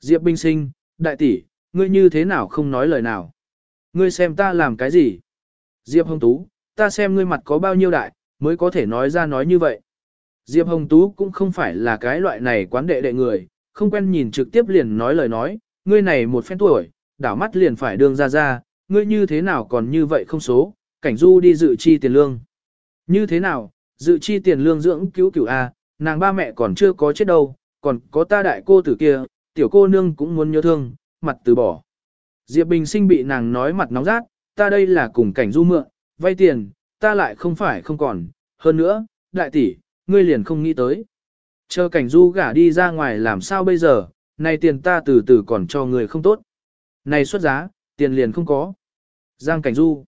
Diệp Bình Sinh, đại tỷ, ngươi như thế nào không nói lời nào? Ngươi xem ta làm cái gì? Diệp Hồng Tú, ta xem ngươi mặt có bao nhiêu đại, mới có thể nói ra nói như vậy. Diệp Hồng Tú cũng không phải là cái loại này quán đệ đệ người, không quen nhìn trực tiếp liền nói lời nói, ngươi này một phen tuổi, đảo mắt liền phải đường ra ra, ngươi như thế nào còn như vậy không số, cảnh du đi dự chi tiền lương. Như thế nào, dự chi tiền lương dưỡng cứu cửu A, nàng ba mẹ còn chưa có chết đâu, còn có ta đại cô tử kia, tiểu cô nương cũng muốn nhớ thương, mặt từ bỏ. Diệp Bình sinh bị nàng nói mặt nóng rát, ta đây là cùng cảnh du mượn, vay tiền, ta lại không phải không còn, hơn nữa, đại tỷ, ngươi liền không nghĩ tới. Chờ cảnh du gả đi ra ngoài làm sao bây giờ, này tiền ta từ từ còn cho người không tốt. Này xuất giá, tiền liền không có. Giang cảnh du.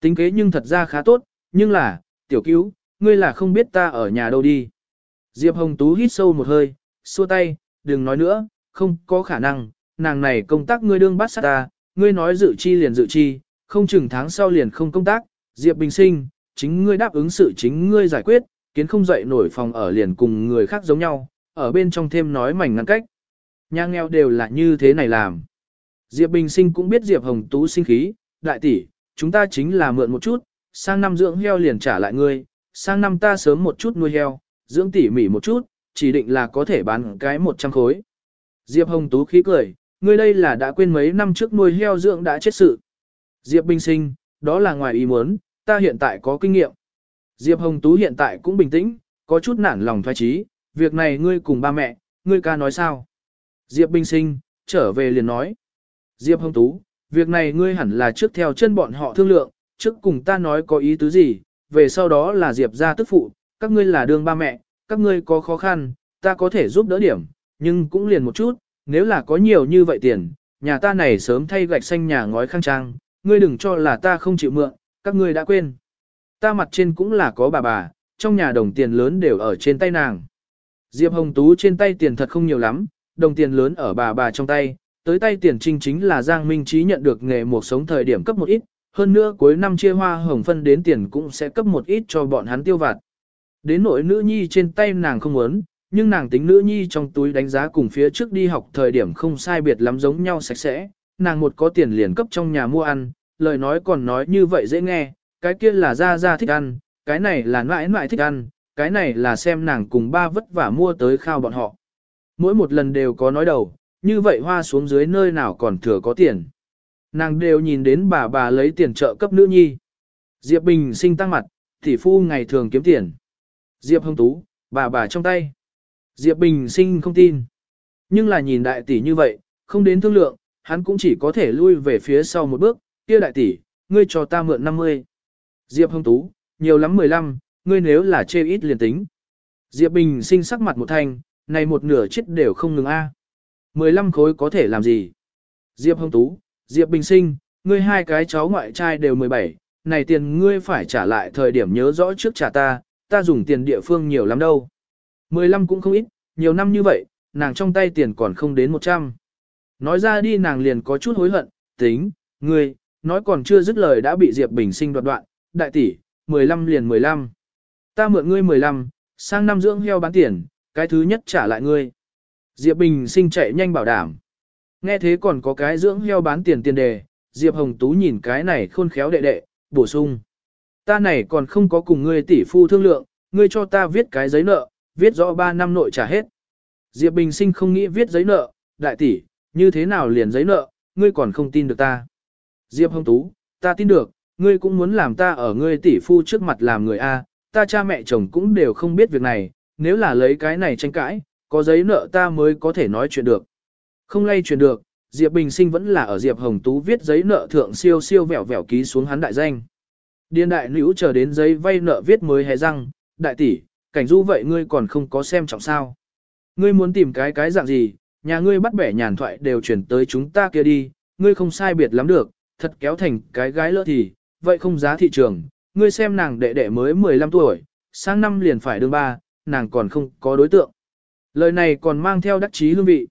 Tính kế nhưng thật ra khá tốt, nhưng là, tiểu cứu, ngươi là không biết ta ở nhà đâu đi. Diệp Hồng Tú hít sâu một hơi, xua tay, đừng nói nữa, không có khả năng, nàng này công tác ngươi đương bắt sát ta, ngươi nói dự chi liền dự chi, không chừng tháng sau liền không công tác, Diệp Bình Sinh, chính ngươi đáp ứng sự chính ngươi giải quyết, kiến không dậy nổi phòng ở liền cùng người khác giống nhau, ở bên trong thêm nói mảnh ngăn cách. Nhà nghèo đều là như thế này làm. Diệp Bình Sinh cũng biết Diệp Hồng Tú sinh khí, đại tỷ, chúng ta chính là mượn một chút, sang năm dưỡng heo liền trả lại ngươi, sang năm ta sớm một chút nuôi heo, dưỡng tỉ mỉ một chút, chỉ định là có thể bán cái 100 khối. Diệp Hồng Tú khí cười, ngươi đây là đã quên mấy năm trước nuôi heo dưỡng đã chết sự. Diệp Bình Sinh, đó là ngoài ý muốn, ta hiện tại có kinh nghiệm. Diệp Hồng Tú hiện tại cũng bình tĩnh, có chút nản lòng thoái trí, việc này ngươi cùng ba mẹ, ngươi ca nói sao? Diệp Bình Sinh, trở về liền nói. Diệp Hồng Tú, việc này ngươi hẳn là trước theo chân bọn họ thương lượng, trước cùng ta nói có ý tứ gì, về sau đó là Diệp gia tức phụ, các ngươi là đương ba mẹ, các ngươi có khó khăn, ta có thể giúp đỡ điểm, nhưng cũng liền một chút, nếu là có nhiều như vậy tiền, nhà ta này sớm thay gạch xanh nhà ngói khang trang, ngươi đừng cho là ta không chịu mượn, các ngươi đã quên. Ta mặt trên cũng là có bà bà, trong nhà đồng tiền lớn đều ở trên tay nàng. Diệp Hồng Tú trên tay tiền thật không nhiều lắm, đồng tiền lớn ở bà bà trong tay, tới tay tiền trinh chính là Giang Minh Trí nhận được nghề một sống thời điểm cấp một ít, hơn nữa cuối năm chia hoa hồng phân đến tiền cũng sẽ cấp một ít cho bọn hắn tiêu vặt. Đến nỗi nữ nhi trên tay nàng không muốn, nhưng nàng tính nữ nhi trong túi đánh giá cùng phía trước đi học thời điểm không sai biệt lắm giống nhau sạch sẽ, nàng một có tiền liền cấp trong nhà mua ăn, lời nói còn nói như vậy dễ nghe, cái kia là ra ra thích ăn, cái này là mãi mãi thích ăn, cái này là xem nàng cùng ba vất vả mua tới khao bọn họ. Mỗi một lần đều có nói đầu, như vậy hoa xuống dưới nơi nào còn thừa có tiền. Nàng đều nhìn đến bà bà lấy tiền trợ cấp nữ nhi. Diệp Bình sinh tăng mặt, tỷ phu ngày thường kiếm tiền. Diệp Hồng Tú, bà bà trong tay. Diệp Bình sinh không tin. Nhưng là nhìn đại tỷ như vậy, không đến thương lượng, hắn cũng chỉ có thể lui về phía sau một bước, kia đại tỷ, ngươi cho ta mượn 50. Diệp Hồng Tú, nhiều lắm 15, ngươi nếu là chê ít liền tính. Diệp Bình sinh sắc mặt một thanh, này một nửa chết đều không ngừng a. 15 khối có thể làm gì? Diệp Hồng Tú, Diệp Bình sinh, ngươi hai cái cháu ngoại trai đều 17, này tiền ngươi phải trả lại thời điểm nhớ rõ trước trả ta, ta dùng tiền địa phương nhiều lắm đâu. 15 cũng không ít, nhiều năm như vậy, nàng trong tay tiền còn không đến 100. Nói ra đi nàng liền có chút hối hận, tính, ngươi, nói còn chưa dứt lời đã bị Diệp Bình sinh đoạt đoạn, đại tỷ, 15 liền 15. Ta mượn ngươi 15, sang năm dưỡng heo bán tiền, cái thứ nhất trả lại ngươi. Diệp Bình sinh chạy nhanh bảo đảm. Nghe thế còn có cái dưỡng heo bán tiền tiền đề, Diệp Hồng Tú nhìn cái này khôn khéo đệ đệ, bổ sung. Ta này còn không có cùng ngươi tỷ phu thương lượng, ngươi cho ta viết cái giấy nợ, viết rõ 3 năm nội trả hết. Diệp Bình sinh không nghĩ viết giấy nợ, đại tỷ, như thế nào liền giấy nợ, ngươi còn không tin được ta. Diệp Hồng Tú, ta tin được, ngươi cũng muốn làm ta ở ngươi tỷ phu trước mặt làm người A, ta cha mẹ chồng cũng đều không biết việc này, nếu là lấy cái này tranh cãi, có giấy nợ ta mới có thể nói chuyện được. Không lay chuyện được, Diệp Bình Sinh vẫn là ở Diệp Hồng Tú viết giấy nợ thượng siêu siêu vẹo vẹo ký xuống hắn đại danh. Điên đại nữ chờ đến giấy vay nợ viết mới hé răng, đại tỷ, cảnh du vậy ngươi còn không có xem trọng sao. Ngươi muốn tìm cái cái dạng gì, nhà ngươi bắt bẻ nhàn thoại đều chuyển tới chúng ta kia đi, ngươi không sai biệt lắm được, thật kéo thành cái gái lỡ thì, vậy không giá thị trường, ngươi xem nàng đệ đệ mới 15 tuổi, sang năm liền phải đương ba, nàng còn không có đối tượng. Lời này còn mang theo đắc chí hương vị.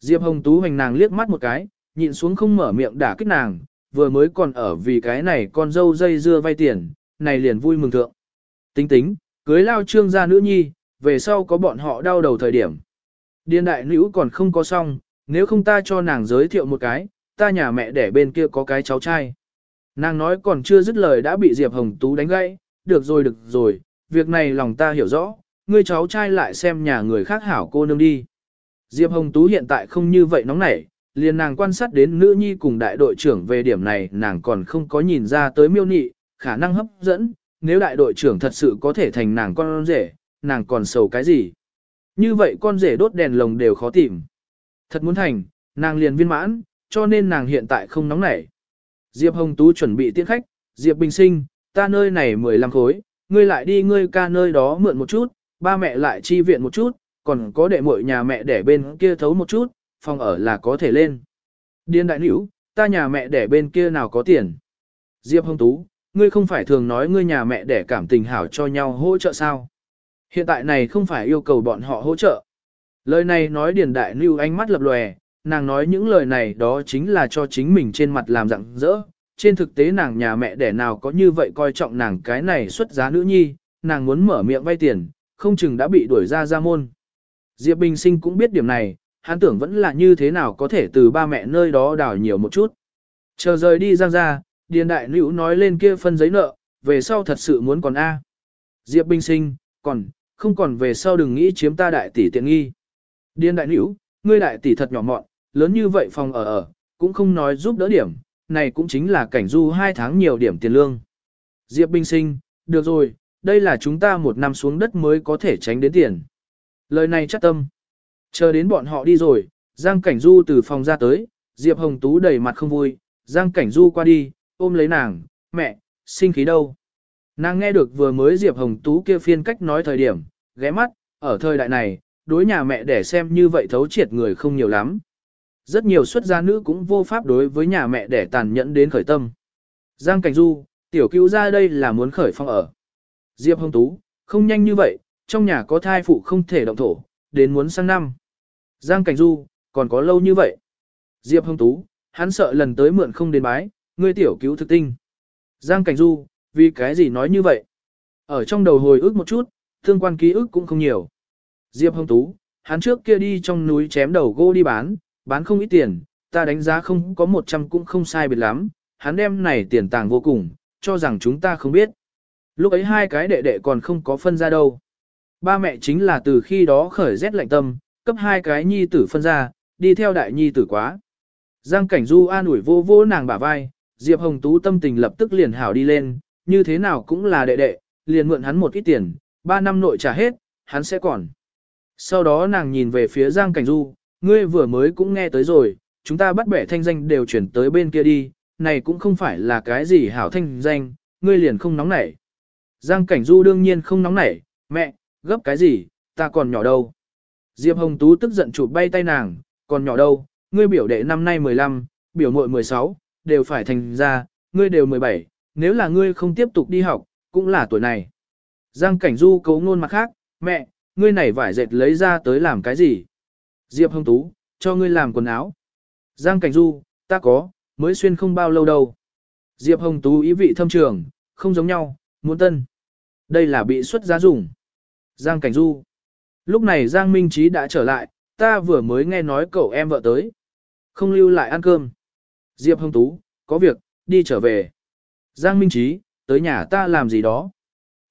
Diệp Hồng Tú hoành nàng liếc mắt một cái, nhịn xuống không mở miệng đả kích nàng, vừa mới còn ở vì cái này con dâu dây dưa vay tiền, này liền vui mừng thượng. Tính tính, cưới lao trương gia nữ nhi, về sau có bọn họ đau đầu thời điểm. Điên đại nữ còn không có xong, Nếu không ta cho nàng giới thiệu một cái, ta nhà mẹ đẻ bên kia có cái cháu trai. Nàng nói còn chưa dứt lời đã bị Diệp Hồng Tú đánh gãy, được rồi được rồi, việc này lòng ta hiểu rõ, ngươi cháu trai lại xem nhà người khác hảo cô nương đi. Diệp Hồng Tú hiện tại không như vậy nóng nảy, liền nàng quan sát đến nữ nhi cùng đại đội trưởng về điểm này nàng còn không có nhìn ra tới miêu nị, khả năng hấp dẫn, nếu đại đội trưởng thật sự có thể thành nàng con rể, nàng còn sầu cái gì. Như vậy con rể đốt đèn lồng đều khó tìm. Thật muốn thành, nàng liền viên mãn, cho nên nàng hiện tại không nóng nảy. Diệp Hồng Tú chuẩn bị tiễn khách, Diệp Bình Sinh, ta nơi này 15 khối, ngươi lại đi ngươi ca nơi đó mượn một chút, ba mẹ lại chi viện một chút, còn có đệ muội nhà mẹ để bên kia thấu một chút, phòng ở là có thể lên. Điên đại nữ, ta nhà mẹ để bên kia nào có tiền. Diệp Hồng Tú, ngươi không phải thường nói ngươi nhà mẹ để cảm tình hảo cho nhau hỗ trợ sao? Hiện tại này không phải yêu cầu bọn họ hỗ trợ. Lời này nói điền đại lưu ánh mắt lập lòe, nàng nói những lời này đó chính là cho chính mình trên mặt làm rặng rỡ. Trên thực tế nàng nhà mẹ đẻ nào có như vậy coi trọng nàng cái này xuất giá nữ nhi, nàng muốn mở miệng vay tiền, không chừng đã bị đuổi ra ra môn. Diệp Bình Sinh cũng biết điểm này, hắn tưởng vẫn là như thế nào có thể từ ba mẹ nơi đó đào nhiều một chút. Chờ rời đi giang ra, Điền Đại Nữ nói lên kia phân giấy nợ, về sau thật sự muốn còn A. Diệp Bình Sinh, còn, không còn về sau đừng nghĩ chiếm ta đại tỷ tiện nghi. Điền Đại Nữ, ngươi đại tỷ thật nhỏ mọn, lớn như vậy phòng ở ở, cũng không nói giúp đỡ điểm, này cũng chính là cảnh du hai tháng nhiều điểm tiền lương. Diệp Bình Sinh, được rồi, đây là chúng ta một năm xuống đất mới có thể tránh đến tiền. Lời này chắc tâm. Chờ đến bọn họ đi rồi, Giang Cảnh Du từ phòng ra tới, Diệp Hồng Tú đầy mặt không vui, Giang Cảnh Du qua đi, ôm lấy nàng, mẹ, sinh khí đâu. Nàng nghe được vừa mới Diệp Hồng Tú kia phiên cách nói thời điểm, ghé mắt, ở thời đại này, đối nhà mẹ để xem như vậy thấu triệt người không nhiều lắm. Rất nhiều xuất gia nữ cũng vô pháp đối với nhà mẹ để tàn nhẫn đến khởi tâm. Giang Cảnh Du, tiểu cứu ra đây là muốn khởi phong ở. Diệp Hồng Tú, không nhanh như vậy, trong nhà có thai phụ không thể động thổ, đến muốn sang năm. Giang Cảnh Du, còn có lâu như vậy. Diệp Hồng Tú, hắn sợ lần tới mượn không đến bái, ngươi tiểu cứu thực tinh. Giang Cảnh Du, vì cái gì nói như vậy? Ở trong đầu hồi ức một chút, thương quan ký ức cũng không nhiều. Diệp Hồng Tú, hắn trước kia đi trong núi chém đầu gỗ đi bán, bán không ít tiền, ta đánh giá không có 100 cũng không sai biệt lắm, hắn đem này tiền tàng vô cùng, cho rằng chúng ta không biết. Lúc ấy hai cái đệ đệ còn không có phân ra đâu. Ba mẹ chính là từ khi đó khởi rét lạnh tâm, cấp hai cái nhi tử phân ra, đi theo đại nhi tử quá. Giang Cảnh Du an ủi vô vô nàng bả vai, Diệp Hồng Tú tâm tình lập tức liền hảo đi lên, như thế nào cũng là đệ đệ, liền mượn hắn một ít tiền, ba năm nội trả hết, hắn sẽ còn. Sau đó nàng nhìn về phía Giang Cảnh Du, ngươi vừa mới cũng nghe tới rồi, chúng ta bắt bẻ thanh danh đều chuyển tới bên kia đi, này cũng không phải là cái gì hảo thanh danh, ngươi liền không nóng nảy. Giang Cảnh Du đương nhiên không nóng nảy, mẹ, gấp cái gì, ta còn nhỏ đâu. Diệp Hồng Tú tức giận chụp bay tay nàng, còn nhỏ đâu, ngươi biểu đệ năm nay 15, biểu muội 16, đều phải thành ra, ngươi đều 17, nếu là ngươi không tiếp tục đi học, cũng là tuổi này. Giang Cảnh Du cấu ngôn mặt khác, mẹ, ngươi này vải dệt lấy ra tới làm cái gì? Diệp Hồng Tú, cho ngươi làm quần áo. Giang Cảnh Du, ta có, mới xuyên không bao lâu đâu. Diệp Hồng Tú ý vị thâm trường, không giống nhau, muốn tân. Đây là bị xuất giá dùng. Giang Cảnh Du. Lúc này Giang Minh Trí đã trở lại, ta vừa mới nghe nói cậu em vợ tới. Không lưu lại ăn cơm. Diệp Hồng Tú, có việc, đi trở về. Giang Minh Trí, tới nhà ta làm gì đó.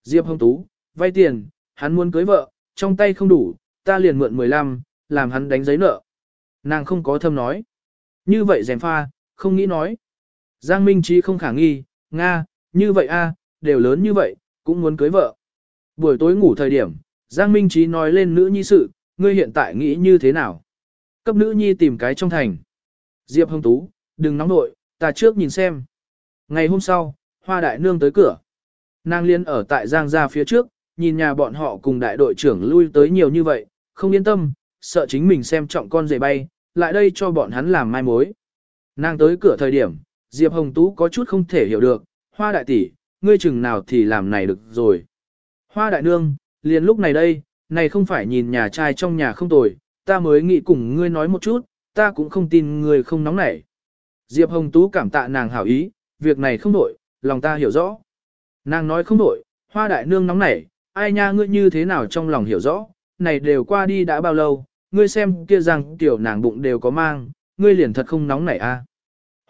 Diệp Hồng Tú, vay tiền, hắn muốn cưới vợ, trong tay không đủ, ta liền mượn 15, làm hắn đánh giấy nợ. Nàng không có thâm nói. Như vậy rèm pha, không nghĩ nói. Giang Minh Trí không khả nghi, Nga, như vậy a, đều lớn như vậy, cũng muốn cưới vợ. Buổi tối ngủ thời điểm, Giang Minh Trí nói lên nữ nhi sự, ngươi hiện tại nghĩ như thế nào? Cấp nữ nhi tìm cái trong thành. Diệp Hồng Tú, đừng nóng nội, ta trước nhìn xem. Ngày hôm sau, Hoa Đại Nương tới cửa. Nàng liên ở tại Giang gia phía trước, nhìn nhà bọn họ cùng đại đội trưởng lui tới nhiều như vậy, không yên tâm, sợ chính mình xem trọng con rể bay, lại đây cho bọn hắn làm mai mối. Nàng tới cửa thời điểm, Diệp Hồng Tú có chút không thể hiểu được, Hoa Đại tỷ, ngươi chừng nào thì làm này được rồi. Hoa Đại Nương, liền lúc này đây, này không phải nhìn nhà trai trong nhà không tồi, ta mới nghĩ cùng ngươi nói một chút, ta cũng không tin ngươi không nóng nảy. Diệp Hồng Tú cảm tạ nàng hảo ý, việc này không đổi, lòng ta hiểu rõ. Nàng nói không đổi, hoa đại nương nóng nảy, ai nha ngươi như thế nào trong lòng hiểu rõ, này đều qua đi đã bao lâu, ngươi xem kia rằng tiểu nàng bụng đều có mang, ngươi liền thật không nóng nảy a.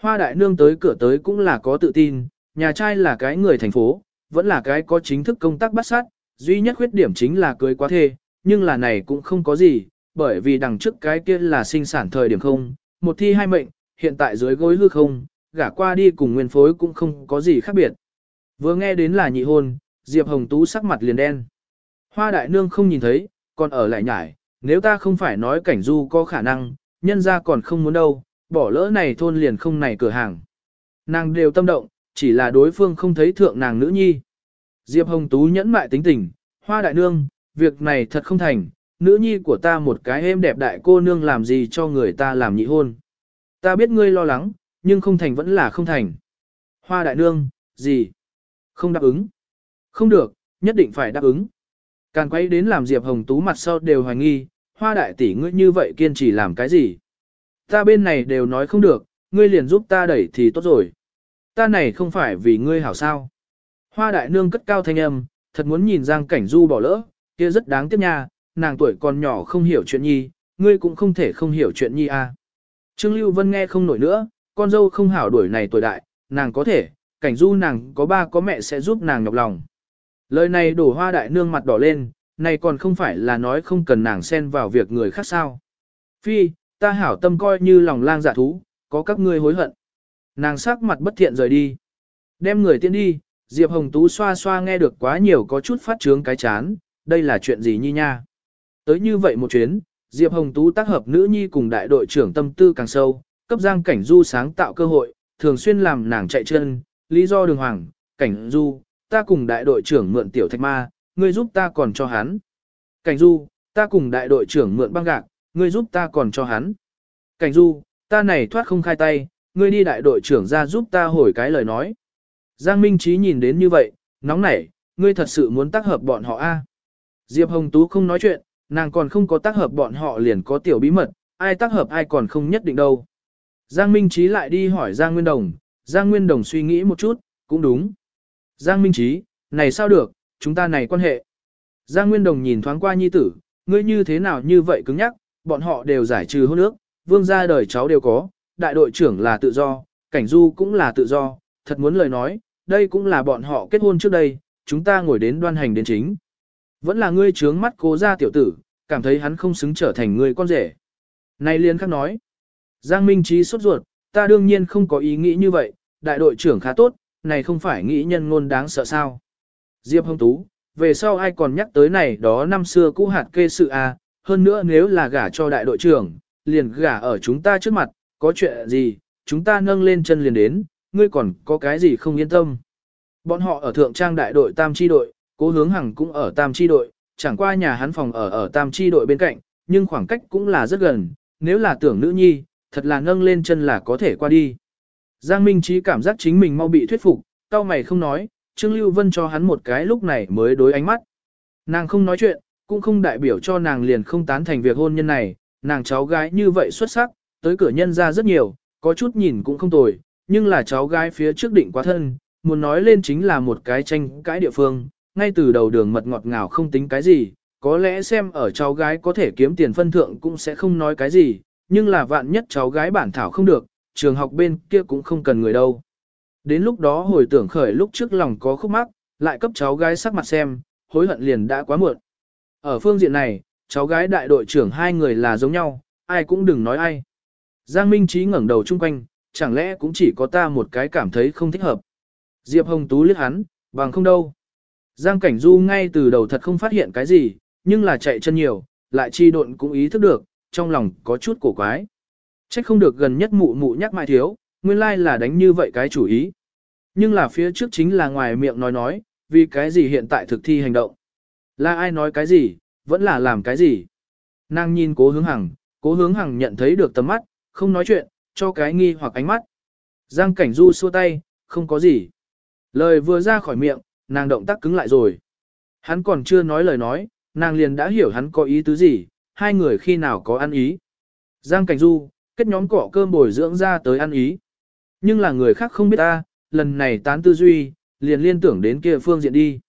Hoa đại nương tới cửa tới cũng là có tự tin, nhà trai là cái người thành phố, vẫn là cái có chính thức công tác bắt sát, duy nhất khuyết điểm chính là cưới quá thê, nhưng là này cũng không có gì, bởi vì đằng trước cái kia là sinh sản thời điểm không, một thi hai mệnh, hiện tại dưới gối hư không, gả qua đi cùng nguyên phối cũng không có gì khác biệt. Vừa nghe đến là nhị hôn, Diệp Hồng Tú sắc mặt liền đen. Hoa đại nương không nhìn thấy, còn ở lại nhải, nếu ta không phải nói cảnh du có khả năng, nhân ra còn không muốn đâu, bỏ lỡ này thôn liền không này cửa hàng. Nàng đều tâm động, chỉ là đối phương không thấy thượng nàng nữ nhi. Diệp Hồng Tú nhẫn mại tính tình, hoa đại nương, việc này thật không thành, nữ nhi của ta một cái êm đẹp đại cô nương làm gì cho người ta làm nhị hôn. Ta biết ngươi lo lắng, nhưng không thành vẫn là không thành. Hoa đại nương, gì? Không đáp ứng. Không được, nhất định phải đáp ứng. Càng quay đến làm Diệp Hồng Tú mặt sau đều hoài nghi, hoa đại tỷ ngươi như vậy kiên trì làm cái gì? Ta bên này đều nói không được, ngươi liền giúp ta đẩy thì tốt rồi. Ta này không phải vì ngươi hảo sao. Hoa đại nương cất cao thanh âm, thật muốn nhìn Giang Cảnh Du bỏ lỡ, kia rất đáng tiếc nha, nàng tuổi còn nhỏ không hiểu chuyện nhi, ngươi cũng không thể không hiểu chuyện nhi à. Trương Lưu Vân nghe không nổi nữa, con dâu không hảo đuổi này tuổi đại, nàng có thể, Cảnh Du nàng có ba có mẹ sẽ giúp nàng nhọc lòng. Lời này đổ hoa đại nương mặt đỏ lên, này còn không phải là nói không cần nàng xen vào việc người khác sao. Phi, ta hảo tâm coi như lòng lang dạ thú, có các ngươi hối hận. Nàng sắc mặt bất thiện rời đi. Đem người tiến đi, Diệp Hồng Tú xoa xoa nghe được quá nhiều có chút phát trướng cái chán, đây là chuyện gì nhi nha. Tới như vậy một chuyến, Diệp Hồng Tú tác hợp nữ nhi cùng đại đội trưởng tâm tư càng sâu, cấp giang cảnh du sáng tạo cơ hội, thường xuyên làm nàng chạy chân, lý do đường hoàng, cảnh du, ta cùng đại đội trưởng mượn tiểu thạch ma, ngươi giúp ta còn cho hắn. Cảnh du, ta cùng đại đội trưởng mượn băng gạc, ngươi giúp ta còn cho hắn. Cảnh du, ta này thoát không khai tay, ngươi đi đại đội trưởng ra giúp ta hồi cái lời nói. Giang Minh Trí nhìn đến như vậy, nóng nảy, ngươi thật sự muốn tác hợp bọn họ a? Diệp Hồng Tú không nói chuyện, nàng còn không có tác hợp bọn họ liền có tiểu bí mật, ai tác hợp ai còn không nhất định đâu. Giang Minh Trí lại đi hỏi Giang Nguyên Đồng, Giang Nguyên Đồng suy nghĩ một chút, cũng đúng. Giang Minh Trí, này sao được, chúng ta này quan hệ. Giang Nguyên Đồng nhìn thoáng qua nhi tử, ngươi như thế nào như vậy cứng nhắc, bọn họ đều giải trừ hôn ước, vương gia đời cháu đều có, đại đội trưởng là tự do, cảnh du cũng là tự do, thật muốn lời nói, đây cũng là bọn họ kết hôn trước đây, chúng ta ngồi đến đoan hành đến chính. Vẫn là ngươi trướng mắt cố gia tiểu tử, cảm thấy hắn không xứng trở thành người con rể. Này liên khắc nói, Giang Minh Trí sốt ruột, ta đương nhiên không có ý nghĩ như vậy, đại đội trưởng khá tốt, này không phải nghĩ nhân ngôn đáng sợ sao. Diệp Hồng Tú, về sau ai còn nhắc tới này đó năm xưa cũ hạt kê sự a à, hơn nữa nếu là gả cho đại đội trưởng, liền gả ở chúng ta trước mặt, có chuyện gì, chúng ta nâng lên chân liền đến, ngươi còn có cái gì không yên tâm. Bọn họ ở thượng trang đại đội tam chi đội, cố hướng hằng cũng ở tam chi đội, chẳng qua nhà hắn phòng ở ở tam chi đội bên cạnh, nhưng khoảng cách cũng là rất gần, nếu là tưởng nữ nhi, thật là nâng lên chân là có thể qua đi. Giang Minh Trí cảm giác chính mình mau bị thuyết phục, cao mày không nói, Trương Lưu Vân cho hắn một cái lúc này mới đối ánh mắt. Nàng không nói chuyện, cũng không đại biểu cho nàng liền không tán thành việc hôn nhân này, nàng cháu gái như vậy xuất sắc, tới cửa nhân ra rất nhiều, có chút nhìn cũng không tồi, nhưng là cháu gái phía trước định quá thân, muốn nói lên chính là một cái tranh cãi địa phương, ngay từ đầu đường mật ngọt ngào không tính cái gì, có lẽ xem ở cháu gái có thể kiếm tiền phân thượng cũng sẽ không nói cái gì, nhưng là vạn nhất cháu gái bản thảo không được, trường học bên kia cũng không cần người đâu. Đến lúc đó hồi tưởng khởi lúc trước lòng có khúc mắc, lại cấp cháu gái sắc mặt xem, hối hận liền đã quá muộn. Ở phương diện này, cháu gái đại đội trưởng hai người là giống nhau, ai cũng đừng nói ai. Giang Minh Trí ngẩng đầu chung quanh, chẳng lẽ cũng chỉ có ta một cái cảm thấy không thích hợp. Diệp Hồng Tú liếc hắn, bằng không đâu. Giang Cảnh Du ngay từ đầu thật không phát hiện cái gì, nhưng là chạy chân nhiều, lại chi độn cũng ý thức được, trong lòng có chút cổ quái. Trách không được gần nhất mụ mụ nhắc mai thiếu, nguyên lai là đánh như vậy cái chủ ý. Nhưng là phía trước chính là ngoài miệng nói nói, vì cái gì hiện tại thực thi hành động. Là ai nói cái gì, vẫn là làm cái gì. Nàng nhìn cố hướng hằng, cố hướng hằng nhận thấy được tầm mắt, không nói chuyện, cho cái nghi hoặc ánh mắt. Giang cảnh du xua tay, không có gì. Lời vừa ra khỏi miệng, nàng động tác cứng lại rồi. Hắn còn chưa nói lời nói, nàng liền đã hiểu hắn có ý tứ gì, hai người khi nào có ăn ý. Giang cảnh du, kết nhóm cỏ cơm bồi dưỡng ra tới ăn ý. Nhưng là người khác không biết ta, lần này tán tư duy, liền liên tưởng đến kia phương diện đi.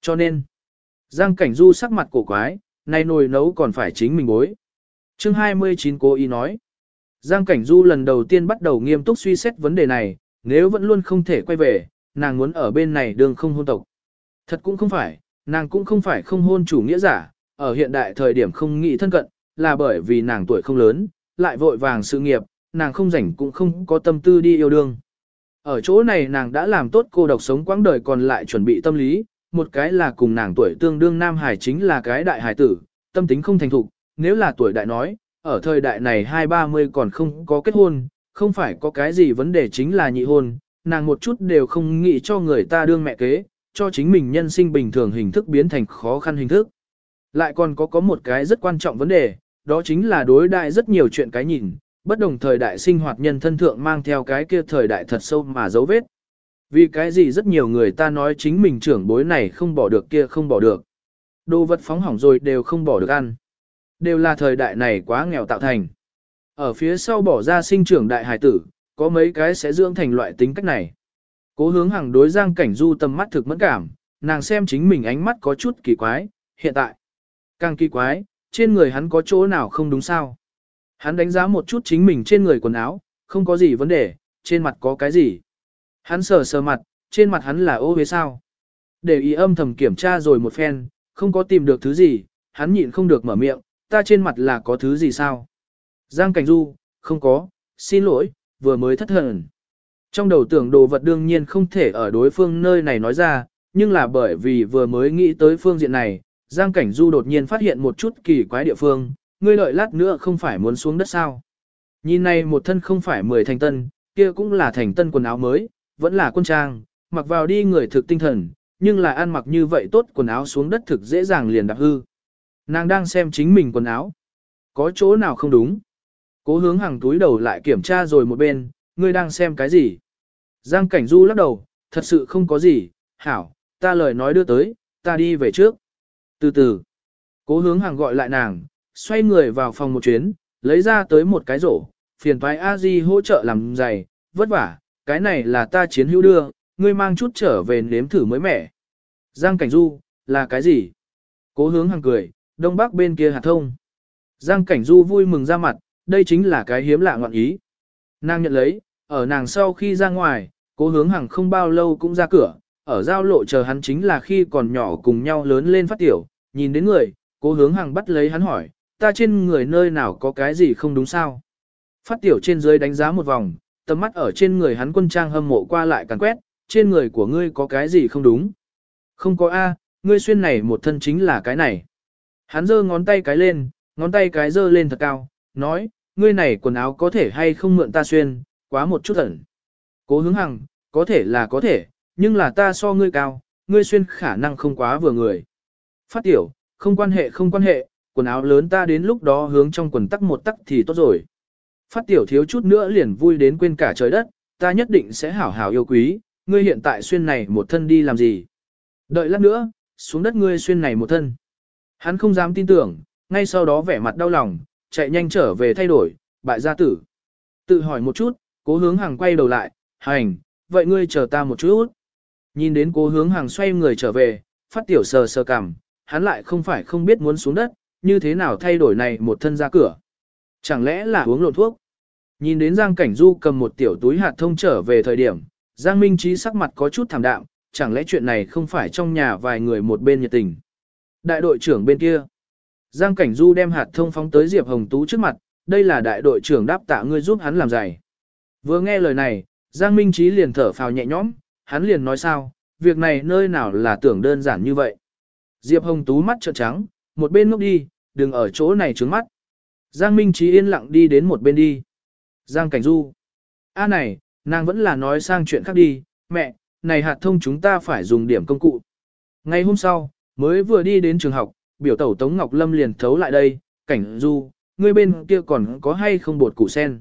Cho nên, Giang cảnh du sắc mặt cổ quái, nay nồi nấu còn phải chính mình bối. Chương 29 cố ý nói. Giang Cảnh Du lần đầu tiên bắt đầu nghiêm túc suy xét vấn đề này, nếu vẫn luôn không thể quay về, nàng muốn ở bên này đường không hôn tộc. Thật cũng không phải, nàng cũng không phải không hôn chủ nghĩa giả, ở hiện đại thời điểm không nghĩ thân cận, là bởi vì nàng tuổi không lớn, lại vội vàng sự nghiệp, nàng không rảnh cũng không có tâm tư đi yêu đương. Ở chỗ này nàng đã làm tốt cô độc sống quãng đời còn lại chuẩn bị tâm lý, một cái là cùng nàng tuổi tương đương nam hải chính là cái đại hải tử, tâm tính không thành thục, nếu là tuổi đại nói, ở thời đại này hai ba mươi còn không có kết hôn, không phải có cái gì vấn đề chính là nhị hôn, nàng một chút đều không nghĩ cho người ta đương mẹ kế, cho chính mình nhân sinh bình thường hình thức biến thành khó khăn hình thức. Lại còn có có một cái rất quan trọng vấn đề, đó chính là đối đại rất nhiều chuyện cái nhìn, bất đồng thời đại sinh hoạt nhân thân thượng mang theo cái kia thời đại thật sâu mà dấu vết. Vì cái gì rất nhiều người ta nói chính mình trưởng bối này không bỏ được kia không bỏ được. Đồ vật phóng hỏng rồi đều không bỏ được ăn. Đều là thời đại này quá nghèo tạo thành. Ở phía sau bỏ ra sinh trưởng đại hải tử, có mấy cái sẽ dưỡng thành loại tính cách này. Cố hướng hàng đối giang cảnh du tầm mắt thực mẫn cảm, nàng xem chính mình ánh mắt có chút kỳ quái, hiện tại. Càng kỳ quái, trên người hắn có chỗ nào không đúng sao. Hắn đánh giá một chút chính mình trên người quần áo, không có gì vấn đề, trên mặt có cái gì. Hắn sờ sờ mặt, trên mặt hắn là ô huế sao. Để ý âm thầm kiểm tra rồi một phen, không có tìm được thứ gì, hắn nhịn không được mở miệng, ta trên mặt là có thứ gì sao? Giang Cảnh Du, không có, xin lỗi, vừa mới thất thần. Trong đầu tưởng đồ vật đương nhiên không thể ở đối phương nơi này nói ra, nhưng là bởi vì vừa mới nghĩ tới phương diện này, Giang Cảnh Du đột nhiên phát hiện một chút kỳ quái địa phương, ngươi đợi lát nữa không phải muốn xuống đất sao. Nhìn này một thân không phải mười thành tân, kia cũng là thành tân quần áo mới, vẫn là quân trang, mặc vào đi người thực tinh thần, nhưng là ăn mặc như vậy tốt quần áo xuống đất thực dễ dàng liền đạp hư. Nàng đang xem chính mình quần áo. Có chỗ nào không đúng? Cố hướng hàng túi đầu lại kiểm tra rồi một bên, ngươi đang xem cái gì? Giang Cảnh Du lắc đầu, thật sự không có gì, hảo, ta lời nói đưa tới, ta đi về trước. Từ từ, cố hướng hàng gọi lại nàng, xoay người vào phòng một chuyến, lấy ra tới một cái rổ, phiền toái a di hỗ trợ làm giày, vất vả, cái này là ta chiến hữu đưa, ngươi mang chút trở về nếm thử mới mẻ. Giang Cảnh Du, là cái gì? Cố hướng hàng cười, đông bắc bên kia hạt thông. Giang Cảnh Du vui mừng ra mặt, đây chính là cái hiếm lạ ngọn ý. Nàng nhận lấy, ở nàng sau khi ra ngoài, cố hướng hàng không bao lâu cũng ra cửa, ở giao lộ chờ hắn chính là khi còn nhỏ cùng nhau lớn lên phát tiểu, nhìn đến người, cố hướng hàng bắt lấy hắn hỏi, ta trên người nơi nào có cái gì không đúng sao? Phát tiểu trên dưới đánh giá một vòng, tầm mắt ở trên người hắn quân trang hâm mộ qua lại càng quét, trên người của ngươi có cái gì không đúng? Không có A, ngươi xuyên này một thân chính là cái này. Hắn giơ ngón tay cái lên, ngón tay cái giơ lên thật cao, nói, ngươi này quần áo có thể hay không mượn ta xuyên, quá một chút ẩn. Cố hướng hằng, có thể là có thể, nhưng là ta so ngươi cao, ngươi xuyên khả năng không quá vừa người. Phát tiểu, không quan hệ không quan hệ, quần áo lớn ta đến lúc đó hướng trong quần tắc một tắc thì tốt rồi. Phát tiểu thiếu chút nữa liền vui đến quên cả trời đất, ta nhất định sẽ hảo hảo yêu quý, ngươi hiện tại xuyên này một thân đi làm gì. Đợi lát nữa, xuống đất ngươi xuyên này một thân. Hắn không dám tin tưởng, ngay sau đó vẻ mặt đau lòng, chạy nhanh trở về thay đổi, bại gia tử. Tự hỏi một chút, cố hướng hàng quay đầu lại, hành, vậy ngươi chờ ta một chút. Nhìn đến cố hướng hàng xoay người trở về, phát tiểu sờ sờ cằm, hắn lại không phải không biết muốn xuống đất, như thế nào thay đổi này một thân ra cửa. Chẳng lẽ là uống lộn thuốc? Nhìn đến Giang Cảnh Du cầm một tiểu túi hạt thông trở về thời điểm, Giang Minh Trí sắc mặt có chút thảm đạm, chẳng lẽ chuyện này không phải trong nhà vài người một bên nhiệt tình. Đại đội trưởng bên kia. Giang Cảnh Du đem hạt thông phóng tới Diệp Hồng Tú trước mặt, đây là đại đội trưởng đáp tạ ngươi giúp hắn làm giày. Vừa nghe lời này, Giang Minh Trí liền thở phào nhẹ nhõm, hắn liền nói sao, việc này nơi nào là tưởng đơn giản như vậy. Diệp Hồng Tú mắt trợn trắng, một bên ngốc đi, đừng ở chỗ này trướng mắt. Giang Minh Trí yên lặng đi đến một bên đi. Giang Cảnh Du. A này, nàng vẫn là nói sang chuyện khác đi, mẹ, này hạt thông chúng ta phải dùng điểm công cụ. Ngày hôm sau, mới vừa đi đến trường học, biểu tẩu Tống Ngọc Lâm liền thấu lại đây, Cảnh Du, ngươi bên kia còn có hay không bột củ sen.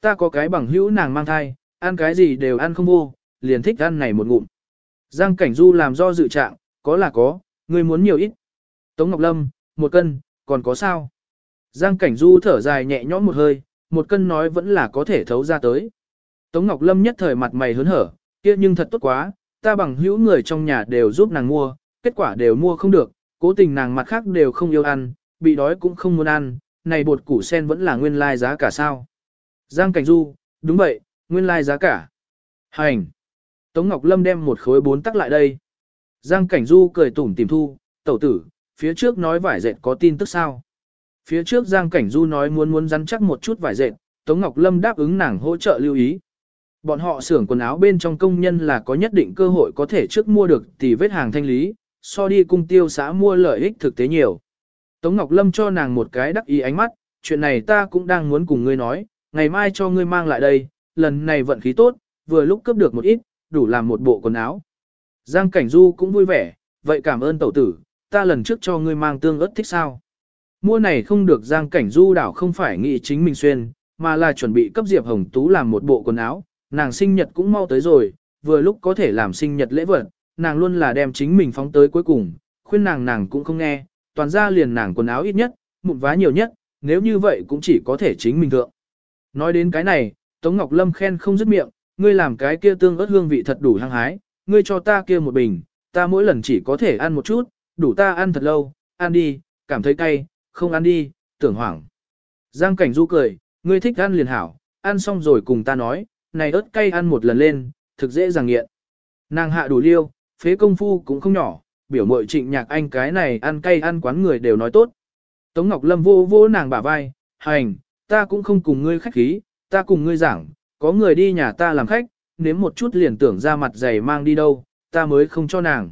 Ta có cái bằng hữu nàng mang thai, ăn cái gì đều ăn không vô, liền thích ăn này một ngụm. Giang Cảnh Du làm do dự trạng, có là có, ngươi muốn nhiều ít. Tống Ngọc Lâm, một cân, còn có sao? Giang Cảnh Du thở dài nhẹ nhõm một hơi, một cân nói vẫn là có thể thấu ra tới. Tống Ngọc Lâm nhất thời mặt mày hớn hở, kia nhưng thật tốt quá, ta bằng hữu người trong nhà đều giúp nàng mua, kết quả đều mua không được, cố tình nàng mặt khác đều không yêu ăn, bị đói cũng không muốn ăn, này bột củ sen vẫn là nguyên lai giá cả sao. Giang Cảnh Du, đúng vậy, nguyên lai giá cả. Hành. Tống Ngọc Lâm đem một khối bốn tắc lại đây. Giang Cảnh Du cười tủm tìm thu, tẩu tử, phía trước nói vải dệt có tin tức sao. Phía trước Giang Cảnh Du nói muốn muốn rắn chắc một chút vải dệt, Tống Ngọc Lâm đáp ứng nàng hỗ trợ lưu ý. Bọn họ xưởng quần áo bên trong công nhân là có nhất định cơ hội có thể trước mua được tỷ vết hàng thanh lý, so đi cung tiêu xã mua lợi ích thực tế nhiều. Tống Ngọc Lâm cho nàng một cái đắc ý ánh mắt, chuyện này ta cũng đang muốn cùng ngươi nói, ngày mai cho ngươi mang lại đây, lần này vận khí tốt, vừa lúc cướp được một ít, đủ làm một bộ quần áo. Giang Cảnh Du cũng vui vẻ, vậy cảm ơn tẩu tử, ta lần trước cho ngươi mang tương ớt thích sao. Mua này không được Giang Cảnh Du đảo không phải nghĩ chính mình xuyên, mà là chuẩn bị cấp Diệp Hồng Tú làm một bộ quần áo, nàng sinh nhật cũng mau tới rồi, vừa lúc có thể làm sinh nhật lễ vật, nàng luôn là đem chính mình phóng tới cuối cùng, khuyên nàng nàng cũng không nghe, toàn ra liền nàng quần áo ít nhất, mụn vá nhiều nhất, nếu như vậy cũng chỉ có thể chính mình thượng. Nói đến cái này, Tống Ngọc Lâm khen không dứt miệng, ngươi làm cái kia tương ớt hương vị thật đủ hăng hái, ngươi cho ta kia một bình, ta mỗi lần chỉ có thể ăn một chút, đủ ta ăn thật lâu, ăn đi, cảm thấy cay, không ăn đi, tưởng hoảng. Giang Cảnh Du cười, ngươi thích ăn liền hảo, ăn xong rồi cùng ta nói, này ớt cay ăn một lần lên, thực dễ dàng nghiện. Nàng hạ đủ liêu, phế công phu cũng không nhỏ, biểu mội trịnh nhạc anh cái này ăn cay ăn quán người đều nói tốt. Tống Ngọc Lâm vô vô nàng bả vai, hành, ta cũng không cùng ngươi khách khí, ta cùng ngươi giảng, có người đi nhà ta làm khách, nếm một chút liền tưởng ra mặt dày mang đi đâu, ta mới không cho nàng.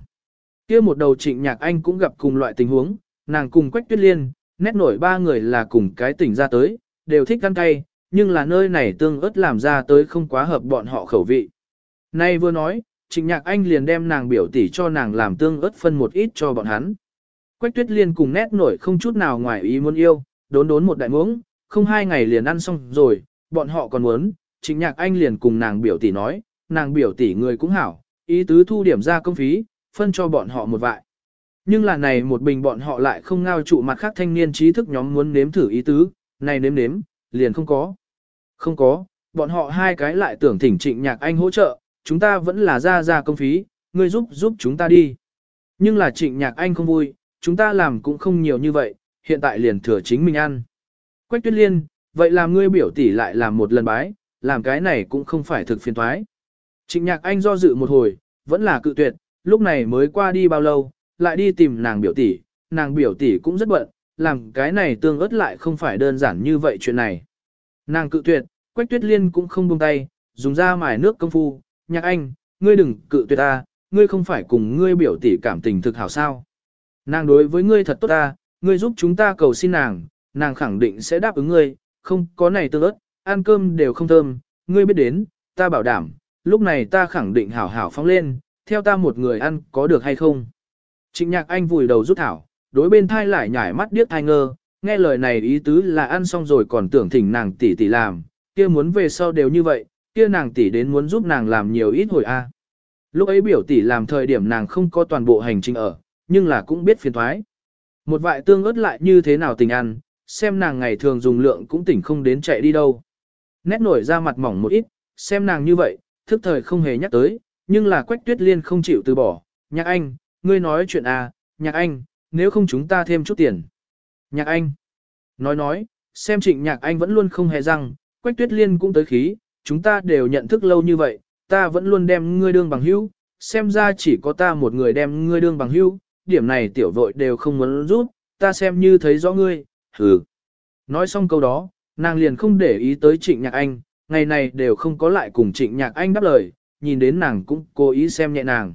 kia một đầu trịnh nhạc anh cũng gặp cùng loại tình huống, nàng cùng Quách Tuyết Liên, nét nổi ba người là cùng cái tỉnh ra tới, đều thích ăn cay, nhưng là nơi này tương ớt làm ra tới không quá hợp bọn họ khẩu vị. Nay vừa nói, trịnh nhạc anh liền đem nàng biểu tỷ cho nàng làm tương ớt phân một ít cho bọn hắn. Quách tuyết liên cùng nét nổi không chút nào ngoài ý muốn yêu, đốn đốn một đại muỗng, không hai ngày liền ăn xong rồi, bọn họ còn muốn, trịnh nhạc anh liền cùng nàng biểu tỷ nói, nàng biểu tỷ người cũng hảo, ý tứ thu điểm ra công phí, phân cho bọn họ một vại. Nhưng là này một bình bọn họ lại không ngao trụ mặt khác thanh niên trí thức nhóm muốn nếm thử ý tứ, này nếm nếm, liền không có. Không có, bọn họ hai cái lại tưởng thỉnh trịnh nhạc anh hỗ trợ, chúng ta vẫn là ra ra công phí, ngươi giúp giúp chúng ta đi. Nhưng là trịnh nhạc anh không vui, chúng ta làm cũng không nhiều như vậy, hiện tại liền thừa chính mình ăn. Quách tuyết liên, vậy làm ngươi biểu tỷ lại làm một lần bái, làm cái này cũng không phải thực phiền thoái. Trịnh nhạc anh do dự một hồi, vẫn là cự tuyệt, lúc này mới qua đi bao lâu, lại đi tìm nàng biểu tỷ, nàng biểu tỷ cũng rất bận, làm cái này tương ớt lại không phải đơn giản như vậy chuyện này. Nàng cự tuyệt, Quách Tuyết Liên cũng không buông tay, dùng ra mài nước công phu, nhạc anh, ngươi đừng cự tuyệt ta, ngươi không phải cùng ngươi biểu tỷ cảm tình thực hảo sao. Nàng đối với ngươi thật tốt ta, ngươi giúp chúng ta cầu xin nàng, nàng khẳng định sẽ đáp ứng ngươi, không có này tương ớt, ăn cơm đều không thơm, ngươi biết đến, ta bảo đảm, lúc này ta khẳng định hảo hảo phóng lên, theo ta một người ăn có được hay không. Trịnh nhạc anh vùi đầu rút thảo, đối bên thai lại nhảy mắt điếc thai ngơ, nghe lời này ý tứ là ăn xong rồi còn tưởng thỉnh nàng tỷ tỷ làm, kia muốn về sau đều như vậy, kia nàng tỷ đến muốn giúp nàng làm nhiều ít hồi a. Lúc ấy biểu tỷ làm thời điểm nàng không có toàn bộ hành trình ở, nhưng là cũng biết phiền thoái. Một vại tương ớt lại như thế nào tình ăn, xem nàng ngày thường dùng lượng cũng tỉnh không đến chạy đi đâu. Nét nổi ra mặt mỏng một ít, xem nàng như vậy, thức thời không hề nhắc tới, nhưng là quách tuyết liên không chịu từ bỏ. Nhạc anh, ngươi nói chuyện à, nhạc anh, nếu không chúng ta thêm chút tiền. Nhạc anh. Nói nói, xem trịnh nhạc anh vẫn luôn không hề răng, quách tuyết liên cũng tới khí, chúng ta đều nhận thức lâu như vậy, ta vẫn luôn đem ngươi đương bằng hữu, xem ra chỉ có ta một người đem ngươi đương bằng hữu, điểm này tiểu vội đều không muốn rút, ta xem như thấy rõ ngươi, hừ. Nói xong câu đó, nàng liền không để ý tới trịnh nhạc anh, ngày này đều không có lại cùng trịnh nhạc anh đáp lời, nhìn đến nàng cũng cố ý xem nhẹ nàng.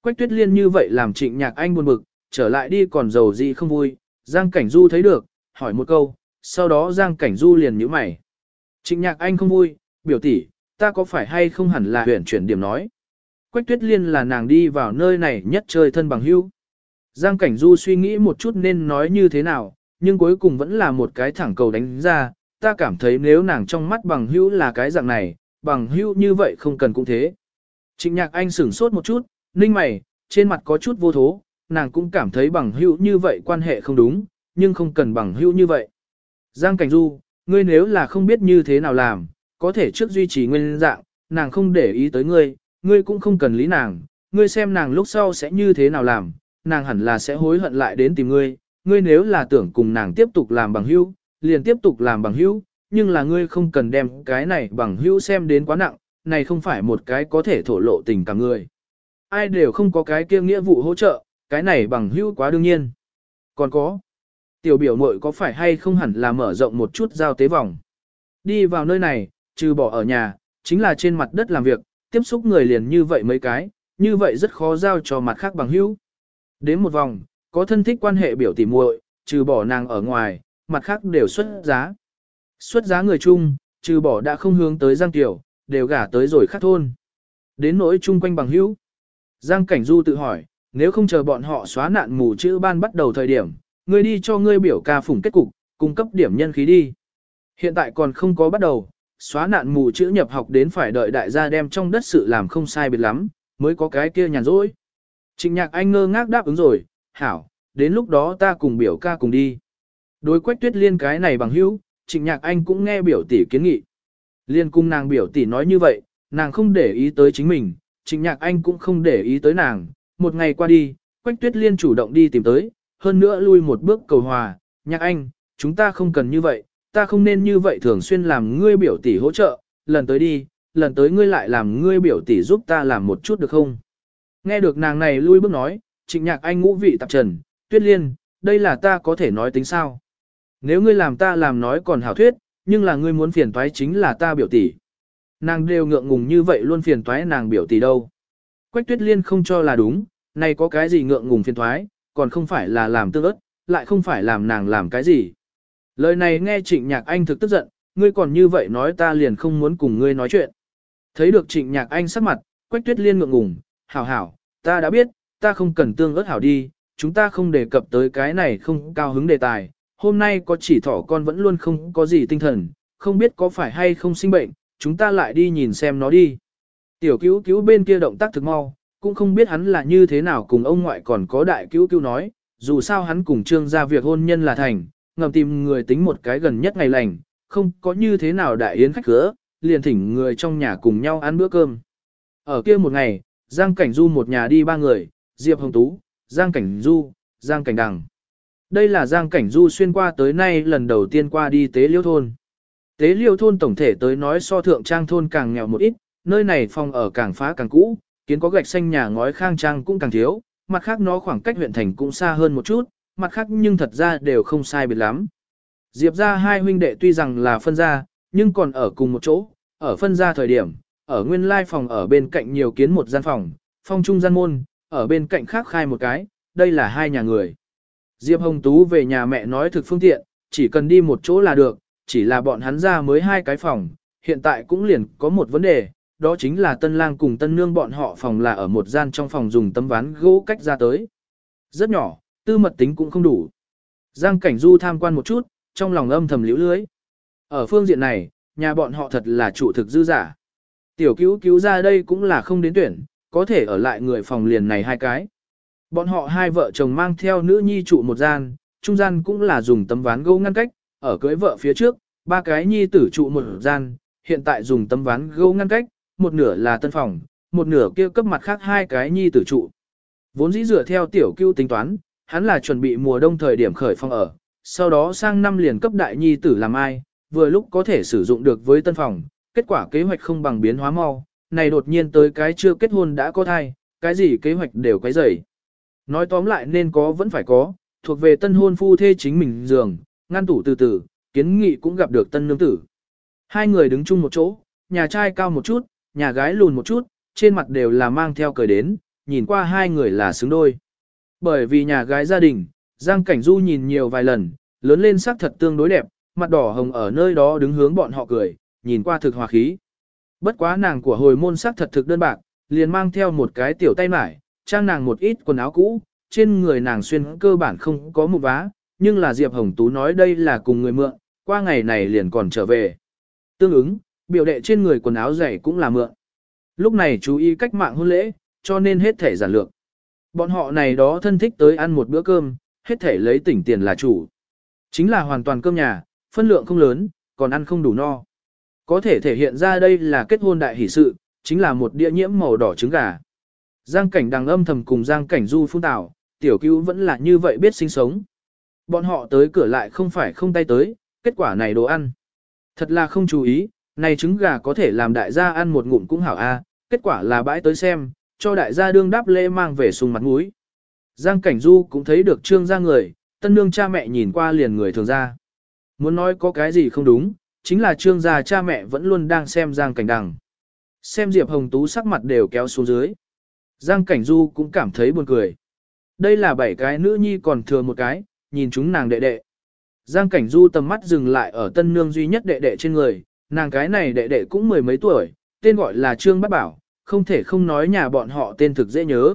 Quách tuyết liên như vậy làm trịnh nhạc anh buồn bực, trở lại đi còn giàu gì không vui, Giang Cảnh Du thấy được, hỏi một câu, sau đó Giang Cảnh Du liền nhíu mày. Trịnh nhạc anh không vui, biểu tỷ, ta có phải hay không hẳn là huyền chuyển điểm nói. Quách tuyết liên là nàng đi vào nơi này nhất chơi thân bằng hữu. Giang Cảnh Du suy nghĩ một chút nên nói như thế nào, nhưng cuối cùng vẫn là một cái thẳng cầu đánh ra, ta cảm thấy nếu nàng trong mắt bằng hữu là cái dạng này, bằng hữu như vậy không cần cũng thế. Trịnh nhạc anh sửng sốt một chút, ninh mày, trên mặt có chút vô thố, nàng cũng cảm thấy bằng hữu như vậy quan hệ không đúng, nhưng không cần bằng hữu như vậy. Giang Cảnh Du, ngươi nếu là không biết như thế nào làm, có thể trước duy trì nguyên dạng, nàng không để ý tới ngươi, ngươi cũng không cần lý nàng, ngươi xem nàng lúc sau sẽ như thế nào làm, nàng hẳn là sẽ hối hận lại đến tìm ngươi, ngươi nếu là tưởng cùng nàng tiếp tục làm bằng hữu, liền tiếp tục làm bằng hữu, nhưng là ngươi không cần đem cái này bằng hữu xem đến quá nặng, này không phải một cái có thể thổ lộ tình cảm người. Ai đều không có cái kia nghĩa vụ hỗ trợ, cái này bằng hữu quá đương nhiên. Còn có, tiểu biểu muội có phải hay không hẳn là mở rộng một chút giao tế vòng. Đi vào nơi này, trừ bỏ ở nhà, chính là trên mặt đất làm việc, tiếp xúc người liền như vậy mấy cái, như vậy rất khó giao cho mặt khác bằng hữu. Đến một vòng, có thân thích quan hệ biểu tỉ muội, trừ bỏ nàng ở ngoài, mặt khác đều xuất giá. Xuất giá người chung, trừ bỏ đã không hướng tới Giang Tiểu, đều gả tới rồi khác thôn. Đến nỗi chung quanh bằng hữu. Giang Cảnh Du tự hỏi, nếu không chờ bọn họ xóa nạn mù chữ ban bắt đầu thời điểm, ngươi đi cho ngươi biểu ca phủng kết cục, cung cấp điểm nhân khí đi. Hiện tại còn không có bắt đầu, xóa nạn mù chữ nhập học đến phải đợi đại gia đem trong đất sự làm không sai biệt lắm, mới có cái kia nhàn rỗi. Trịnh nhạc anh ngơ ngác đáp ứng rồi, hảo, đến lúc đó ta cùng biểu ca cùng đi. Đối quách tuyết liên cái này bằng hữu, trịnh nhạc anh cũng nghe biểu tỷ kiến nghị. Liên cung nàng biểu tỷ nói như vậy, nàng không để ý tới chính mình, trịnh nhạc anh cũng không để ý tới nàng. Một ngày qua đi, quách tuyết liên chủ động đi tìm tới, hơn nữa lui một bước cầu hòa, nhạc anh, chúng ta không cần như vậy, ta không nên như vậy thường xuyên làm ngươi biểu tỷ hỗ trợ, lần tới đi, lần tới ngươi lại làm ngươi biểu tỷ giúp ta làm một chút được không? Nghe được nàng này lui bước nói, trịnh nhạc anh ngũ vị tạp trần, tuyết liên, đây là ta có thể nói tính sao? Nếu ngươi làm ta làm nói còn hảo thuyết, nhưng là ngươi muốn phiền toái chính là ta biểu tỷ. Nàng đều ngượng ngùng như vậy luôn phiền toái nàng biểu tỷ đâu. Quách tuyết liên không cho là đúng, này có cái gì ngượng ngùng phiền toái, còn không phải là làm tương ớt, lại không phải làm nàng làm cái gì. Lời này nghe trịnh nhạc anh thực tức giận, ngươi còn như vậy nói ta liền không muốn cùng ngươi nói chuyện. Thấy được trịnh nhạc anh sắc mặt, quách tuyết liên ngượng ngùng, hảo hảo, ta đã biết, ta không cần tương ớt hảo đi, chúng ta không đề cập tới cái này không cao hứng đề tài. Hôm nay có chỉ thỏ con vẫn luôn không có gì tinh thần, không biết có phải hay không sinh bệnh, chúng ta lại đi nhìn xem nó đi. Tiểu cứu cứu bên kia động tác thực mau, cũng không biết hắn là như thế nào cùng ông ngoại còn có đại cứu cứu nói, dù sao hắn cùng trương ra việc hôn nhân là thành, ngầm tìm người tính một cái gần nhất ngày lành, không có như thế nào đại yến khách cửa, liền thỉnh người trong nhà cùng nhau ăn bữa cơm. Ở kia một ngày, Giang Cảnh Du một nhà đi ba người, Diệp Hồng Tú, Giang Cảnh Du, Giang Cảnh Đằng. Đây là Giang Cảnh Du xuyên qua tới nay lần đầu tiên qua đi tế liêu thôn. Tế liêu thôn tổng thể tới nói so thượng trang thôn càng nghèo một ít, nơi này phòng ở càng phá càng cũ, kiến có gạch xanh nhà ngói khang trang cũng càng thiếu, mặt khác nó khoảng cách huyện thành cũng xa hơn một chút, mặt khác nhưng thật ra đều không sai biệt lắm. Diệp ra hai huynh đệ tuy rằng là phân ra, nhưng còn ở cùng một chỗ, ở phân ra thời điểm, ở nguyên lai phòng ở bên cạnh nhiều kiến một gian phòng, phong trung gian môn, ở bên cạnh khác khai một cái, đây là hai nhà người. Diệp Hồng Tú về nhà mẹ nói thực phương tiện, chỉ cần đi một chỗ là được, chỉ là bọn hắn ra mới hai cái phòng, hiện tại cũng liền có một vấn đề, đó chính là tân lang cùng tân nương bọn họ phòng là ở một gian trong phòng dùng tấm ván gỗ cách ra tới. Rất nhỏ, tư mật tính cũng không đủ. Giang Cảnh Du tham quan một chút, trong lòng âm thầm liễu lưới. Ở phương diện này, nhà bọn họ thật là trụ thực dư giả. Tiểu cứu cứu ra đây cũng là không đến tuyển, có thể ở lại người phòng liền này hai cái. Bọn họ hai vợ chồng mang theo nữ nhi trụ một gian, trung gian cũng là dùng tấm ván gỗ ngăn cách, ở cưới vợ phía trước, ba cái nhi tử trụ một gian, hiện tại dùng tấm ván gỗ ngăn cách, một nửa là tân phòng, một nửa kia cấp mặt khác hai cái nhi tử trụ. Vốn dĩ dựa theo tiểu cứu tính toán, hắn là chuẩn bị mùa đông thời điểm khởi phong ở, sau đó sang năm liền cấp đại nhi tử làm ai, vừa lúc có thể sử dụng được với tân phòng, kết quả kế hoạch không bằng biến hóa mau, này đột nhiên tới cái chưa kết hôn đã có thai, cái gì kế hoạch đều quấy rầy. Nói tóm lại nên có vẫn phải có, thuộc về tân hôn phu thê chính mình giường, ngăn tủ từ từ, kiến nghị cũng gặp được tân nương tử. Hai người đứng chung một chỗ, nhà trai cao một chút, nhà gái lùn một chút, trên mặt đều là mang theo cười đến, nhìn qua hai người là xứng đôi. Bởi vì nhà gái gia đình, Giang Cảnh Du nhìn nhiều vài lần, lớn lên sắc thật tương đối đẹp, mặt đỏ hồng ở nơi đó đứng hướng bọn họ cười, nhìn qua thực hòa khí. Bất quá nàng của hồi môn sắc thật thực đơn bạc, liền mang theo một cái tiểu tay mải, trang nàng một ít quần áo cũ, trên người nàng xuyên cơ bản không có một vá, nhưng là Diệp Hồng Tú nói đây là cùng người mượn, qua ngày này liền còn trở về. Tương ứng, biểu đệ trên người quần áo dày cũng là mượn. Lúc này chú ý cách mạng hôn lễ, cho nên hết thể giản lược. Bọn họ này đó thân thích tới ăn một bữa cơm, hết thể lấy tỉnh tiền là chủ. Chính là hoàn toàn cơm nhà, phân lượng không lớn, còn ăn không đủ no. Có thể thể hiện ra đây là kết hôn đại hỷ sự, chính là một đĩa nhiễm màu đỏ trứng gà. Giang cảnh đằng âm thầm cùng Giang cảnh du phun tảo, tiểu cứu vẫn là như vậy biết sinh sống. Bọn họ tới cửa lại không phải không tay tới, kết quả này đồ ăn. Thật là không chú ý, này trứng gà có thể làm đại gia ăn một ngụm cũng hảo a, kết quả là bãi tới xem, cho đại gia đương đáp lễ mang về sùng mặt mũi. Giang Cảnh Du cũng thấy được trương gia người, tân nương cha mẹ nhìn qua liền người thường ra. Muốn nói có cái gì không đúng, chính là trương gia cha mẹ vẫn luôn đang xem Giang Cảnh Đằng. Xem Diệp Hồng Tú sắc mặt đều kéo xuống dưới. Giang Cảnh Du cũng cảm thấy buồn cười. Đây là bảy cái nữ nhi còn thừa một cái, nhìn chúng nàng đệ đệ. Giang Cảnh Du tầm mắt dừng lại ở tân nương duy nhất đệ đệ trên người, nàng cái này đệ đệ cũng mười mấy tuổi, tên gọi là Trương Bát Bảo, không thể không nói nhà bọn họ tên thực dễ nhớ.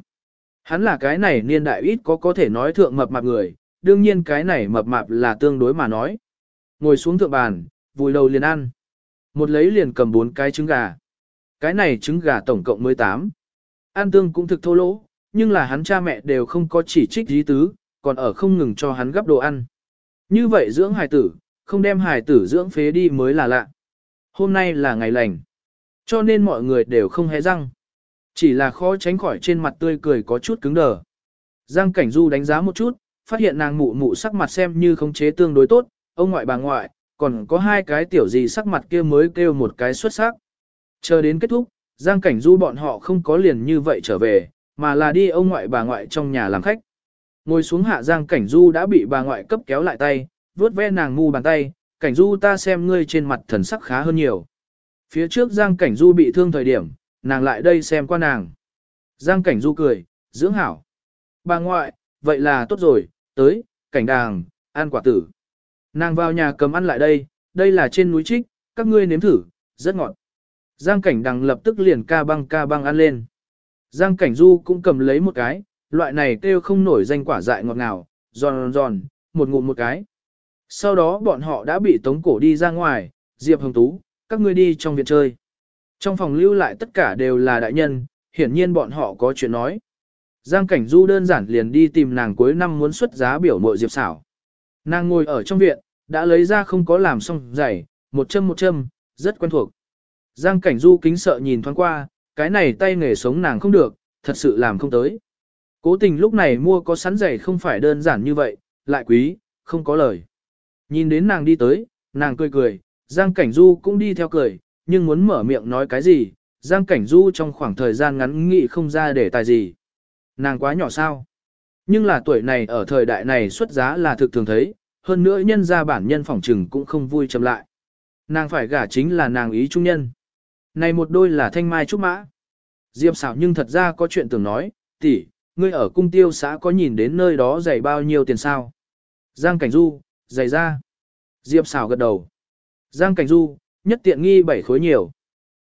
Hắn là cái này niên đại ít có có thể nói thượng mập mạp người, đương nhiên cái này mập mạp là tương đối mà nói. Ngồi xuống thượng bàn, vùi đầu liền ăn. Một lấy liền cầm bốn cái trứng gà. Cái này trứng gà tổng cộng 18. An tương cũng thực thô lỗ, nhưng là hắn cha mẹ đều không có chỉ trích dí tứ, còn ở không ngừng cho hắn gấp đồ ăn. Như vậy dưỡng hài tử, không đem hài tử dưỡng phế đi mới là lạ. Hôm nay là ngày lành, cho nên mọi người đều không hé răng. Chỉ là khó tránh khỏi trên mặt tươi cười có chút cứng đờ. Giang Cảnh Du đánh giá một chút, phát hiện nàng mụ mụ sắc mặt xem như khống chế tương đối tốt, ông ngoại bà ngoại, còn có hai cái tiểu gì sắc mặt kia mới kêu một cái xuất sắc. Chờ đến kết thúc, Giang Cảnh Du bọn họ không có liền như vậy trở về, mà là đi ông ngoại bà ngoại trong nhà làm khách. Ngồi xuống hạ Giang Cảnh Du đã bị bà ngoại cấp kéo lại tay, vuốt ve nàng ngu bàn tay, Cảnh Du ta xem ngươi trên mặt thần sắc khá hơn nhiều. Phía trước Giang Cảnh Du bị thương thời điểm, nàng lại đây xem qua nàng. Giang Cảnh Du cười, dưỡng hảo. Bà ngoại, vậy là tốt rồi, tới, cảnh đàng, ăn quả tử. Nàng vào nhà cầm ăn lại đây, đây là trên núi trích, các ngươi nếm thử, rất ngọt. Giang cảnh đằng lập tức liền ca băng ca băng ăn lên. Giang cảnh du cũng cầm lấy một cái, loại này kêu không nổi danh quả dại ngọt ngào, giòn giòn, một ngụm một cái. Sau đó bọn họ đã bị tống cổ đi ra ngoài, Diệp Hồng Tú, các ngươi đi trong viện chơi. Trong phòng lưu lại tất cả đều là đại nhân, hiển nhiên bọn họ có chuyện nói. Giang Cảnh Du đơn giản liền đi tìm nàng cuối năm muốn xuất giá biểu mội Diệp xảo. Nàng ngồi ở trong viện, đã lấy ra không có làm xong giày, một châm một châm, rất quen thuộc. Giang cảnh du kính sợ nhìn thoáng qua, cái này tay nghề sống nàng không được, thật sự làm không tới. Cố tình lúc này mua có sắn giày không phải đơn giản như vậy, lại quý, không có lời. Nhìn đến nàng đi tới, nàng cười cười, Giang Cảnh Du cũng đi theo cười, nhưng muốn mở miệng nói cái gì, Giang Cảnh Du trong khoảng thời gian ngắn nghĩ không ra để tài gì. Nàng quá nhỏ sao? Nhưng là tuổi này ở thời đại này xuất giá là thực thường thấy, hơn nữa nhân gia bản nhân phỏng trừng cũng không vui chậm lại. Nàng phải gả chính là nàng ý trung nhân. Này một đôi là thanh mai trúc mã. Diệp xảo nhưng thật ra có chuyện tưởng nói, tỷ, ngươi ở cung tiêu xã có nhìn đến nơi đó dày bao nhiêu tiền sao? Giang Cảnh Du, dày ra. Diệp xảo gật đầu. Giang Cảnh Du, nhất tiện nghi bảy khối nhiều.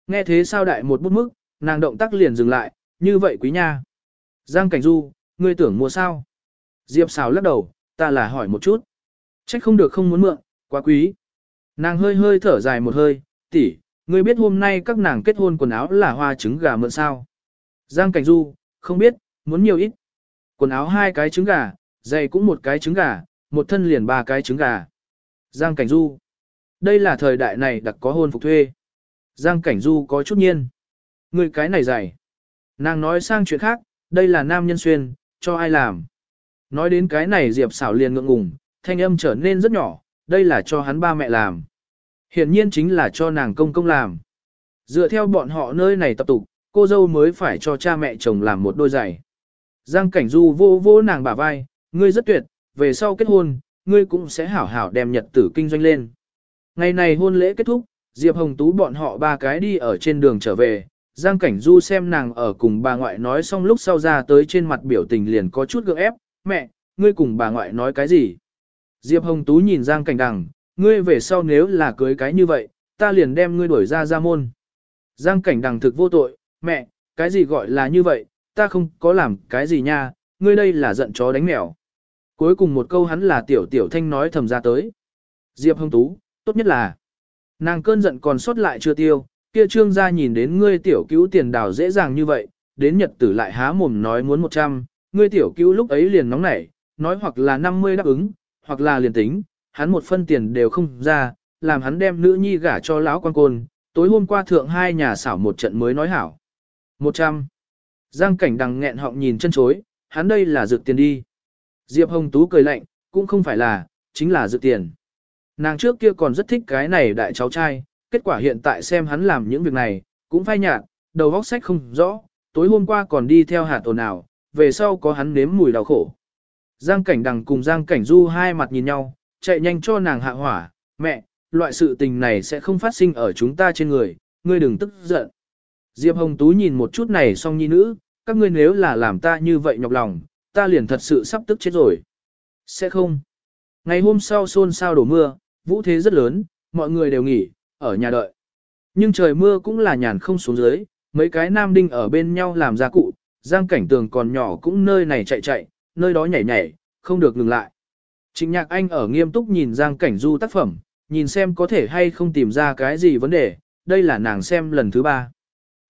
Nghe thế sao đại một bút mức, nàng động tác liền dừng lại, như vậy quý nha. Giang Cảnh Du, ngươi tưởng mua sao? Diệp xào lắc đầu, ta là hỏi một chút. Trách không được không muốn mượn, quá quý. Nàng hơi hơi thở dài một hơi, tỷ, ngươi biết hôm nay các nàng kết hôn quần áo là hoa trứng gà mượn sao? Giang Cảnh Du, không biết, muốn nhiều ít. Quần áo hai cái trứng gà, giày cũng một cái trứng gà, một thân liền ba cái trứng gà. Giang Cảnh Du, đây là thời đại này đặc có hôn phục thuê. Giang Cảnh Du có chút nhiên. Người cái này dày. Nàng nói sang chuyện khác, đây là nam nhân xuyên, cho ai làm. Nói đến cái này Diệp xảo liền ngượng ngùng, thanh âm trở nên rất nhỏ, đây là cho hắn ba mẹ làm. Hiển nhiên chính là cho nàng công công làm. Dựa theo bọn họ nơi này tập tục, cô dâu mới phải cho cha mẹ chồng làm một đôi giày. Giang Cảnh Du vô vô nàng bả vai, ngươi rất tuyệt, về sau kết hôn, ngươi cũng sẽ hảo hảo đem nhật tử kinh doanh lên. Ngày này hôn lễ kết thúc, Diệp Hồng Tú bọn họ ba cái đi ở trên đường trở về, Giang Cảnh Du xem nàng ở cùng bà ngoại nói xong lúc sau ra tới trên mặt biểu tình liền có chút gượng ép, mẹ, ngươi cùng bà ngoại nói cái gì? Diệp Hồng Tú nhìn Giang Cảnh Đằng, ngươi về sau nếu là cưới cái như vậy, ta liền đem ngươi đuổi ra ra môn. Giang Cảnh Đằng thực vô tội, mẹ, cái gì gọi là như vậy, ta không có làm cái gì nha, ngươi đây là giận chó đánh mèo. Cuối cùng một câu hắn là tiểu tiểu thanh nói thầm ra tới. Diệp Hồng Tú, tốt nhất là, nàng cơn giận còn sót lại chưa tiêu, kia trương gia nhìn đến ngươi tiểu cứu tiền đào dễ dàng như vậy, đến nhật tử lại há mồm nói muốn 100, ngươi tiểu cứu lúc ấy liền nóng nảy, nói hoặc là 50 đáp ứng, hoặc là liền tính, hắn một phân tiền đều không ra, làm hắn đem nữ nhi gả cho lão quan côn, tối hôm qua thượng hai nhà xảo một trận mới nói hảo. 100. Giang cảnh đằng nghẹn họng nhìn chân chối, hắn đây là dự tiền đi. Diệp Hồng Tú cười lạnh, cũng không phải là, chính là dự tiền. Nàng trước kia còn rất thích cái này đại cháu trai, kết quả hiện tại xem hắn làm những việc này, cũng phai nhạt, đầu vóc sách không rõ, tối hôm qua còn đi theo hạt ồn ào, về sau có hắn nếm mùi đau khổ. Giang cảnh đằng cùng Giang cảnh du hai mặt nhìn nhau, chạy nhanh cho nàng hạ hỏa, mẹ, loại sự tình này sẽ không phát sinh ở chúng ta trên người, ngươi đừng tức giận. Diệp Hồng Tú nhìn một chút này xong nhi nữ, các ngươi nếu là làm ta như vậy nhọc lòng, ta liền thật sự sắp tức chết rồi. Sẽ không. Ngày hôm sau xôn xao đổ mưa, vũ thế rất lớn, mọi người đều nghỉ, ở nhà đợi. Nhưng trời mưa cũng là nhàn không xuống dưới, mấy cái nam đinh ở bên nhau làm gia cụ, giang cảnh tường còn nhỏ cũng nơi này chạy chạy, nơi đó nhảy nhảy, không được ngừng lại. Trịnh nhạc anh ở nghiêm túc nhìn giang cảnh du tác phẩm, nhìn xem có thể hay không tìm ra cái gì vấn đề, đây là nàng xem lần thứ ba.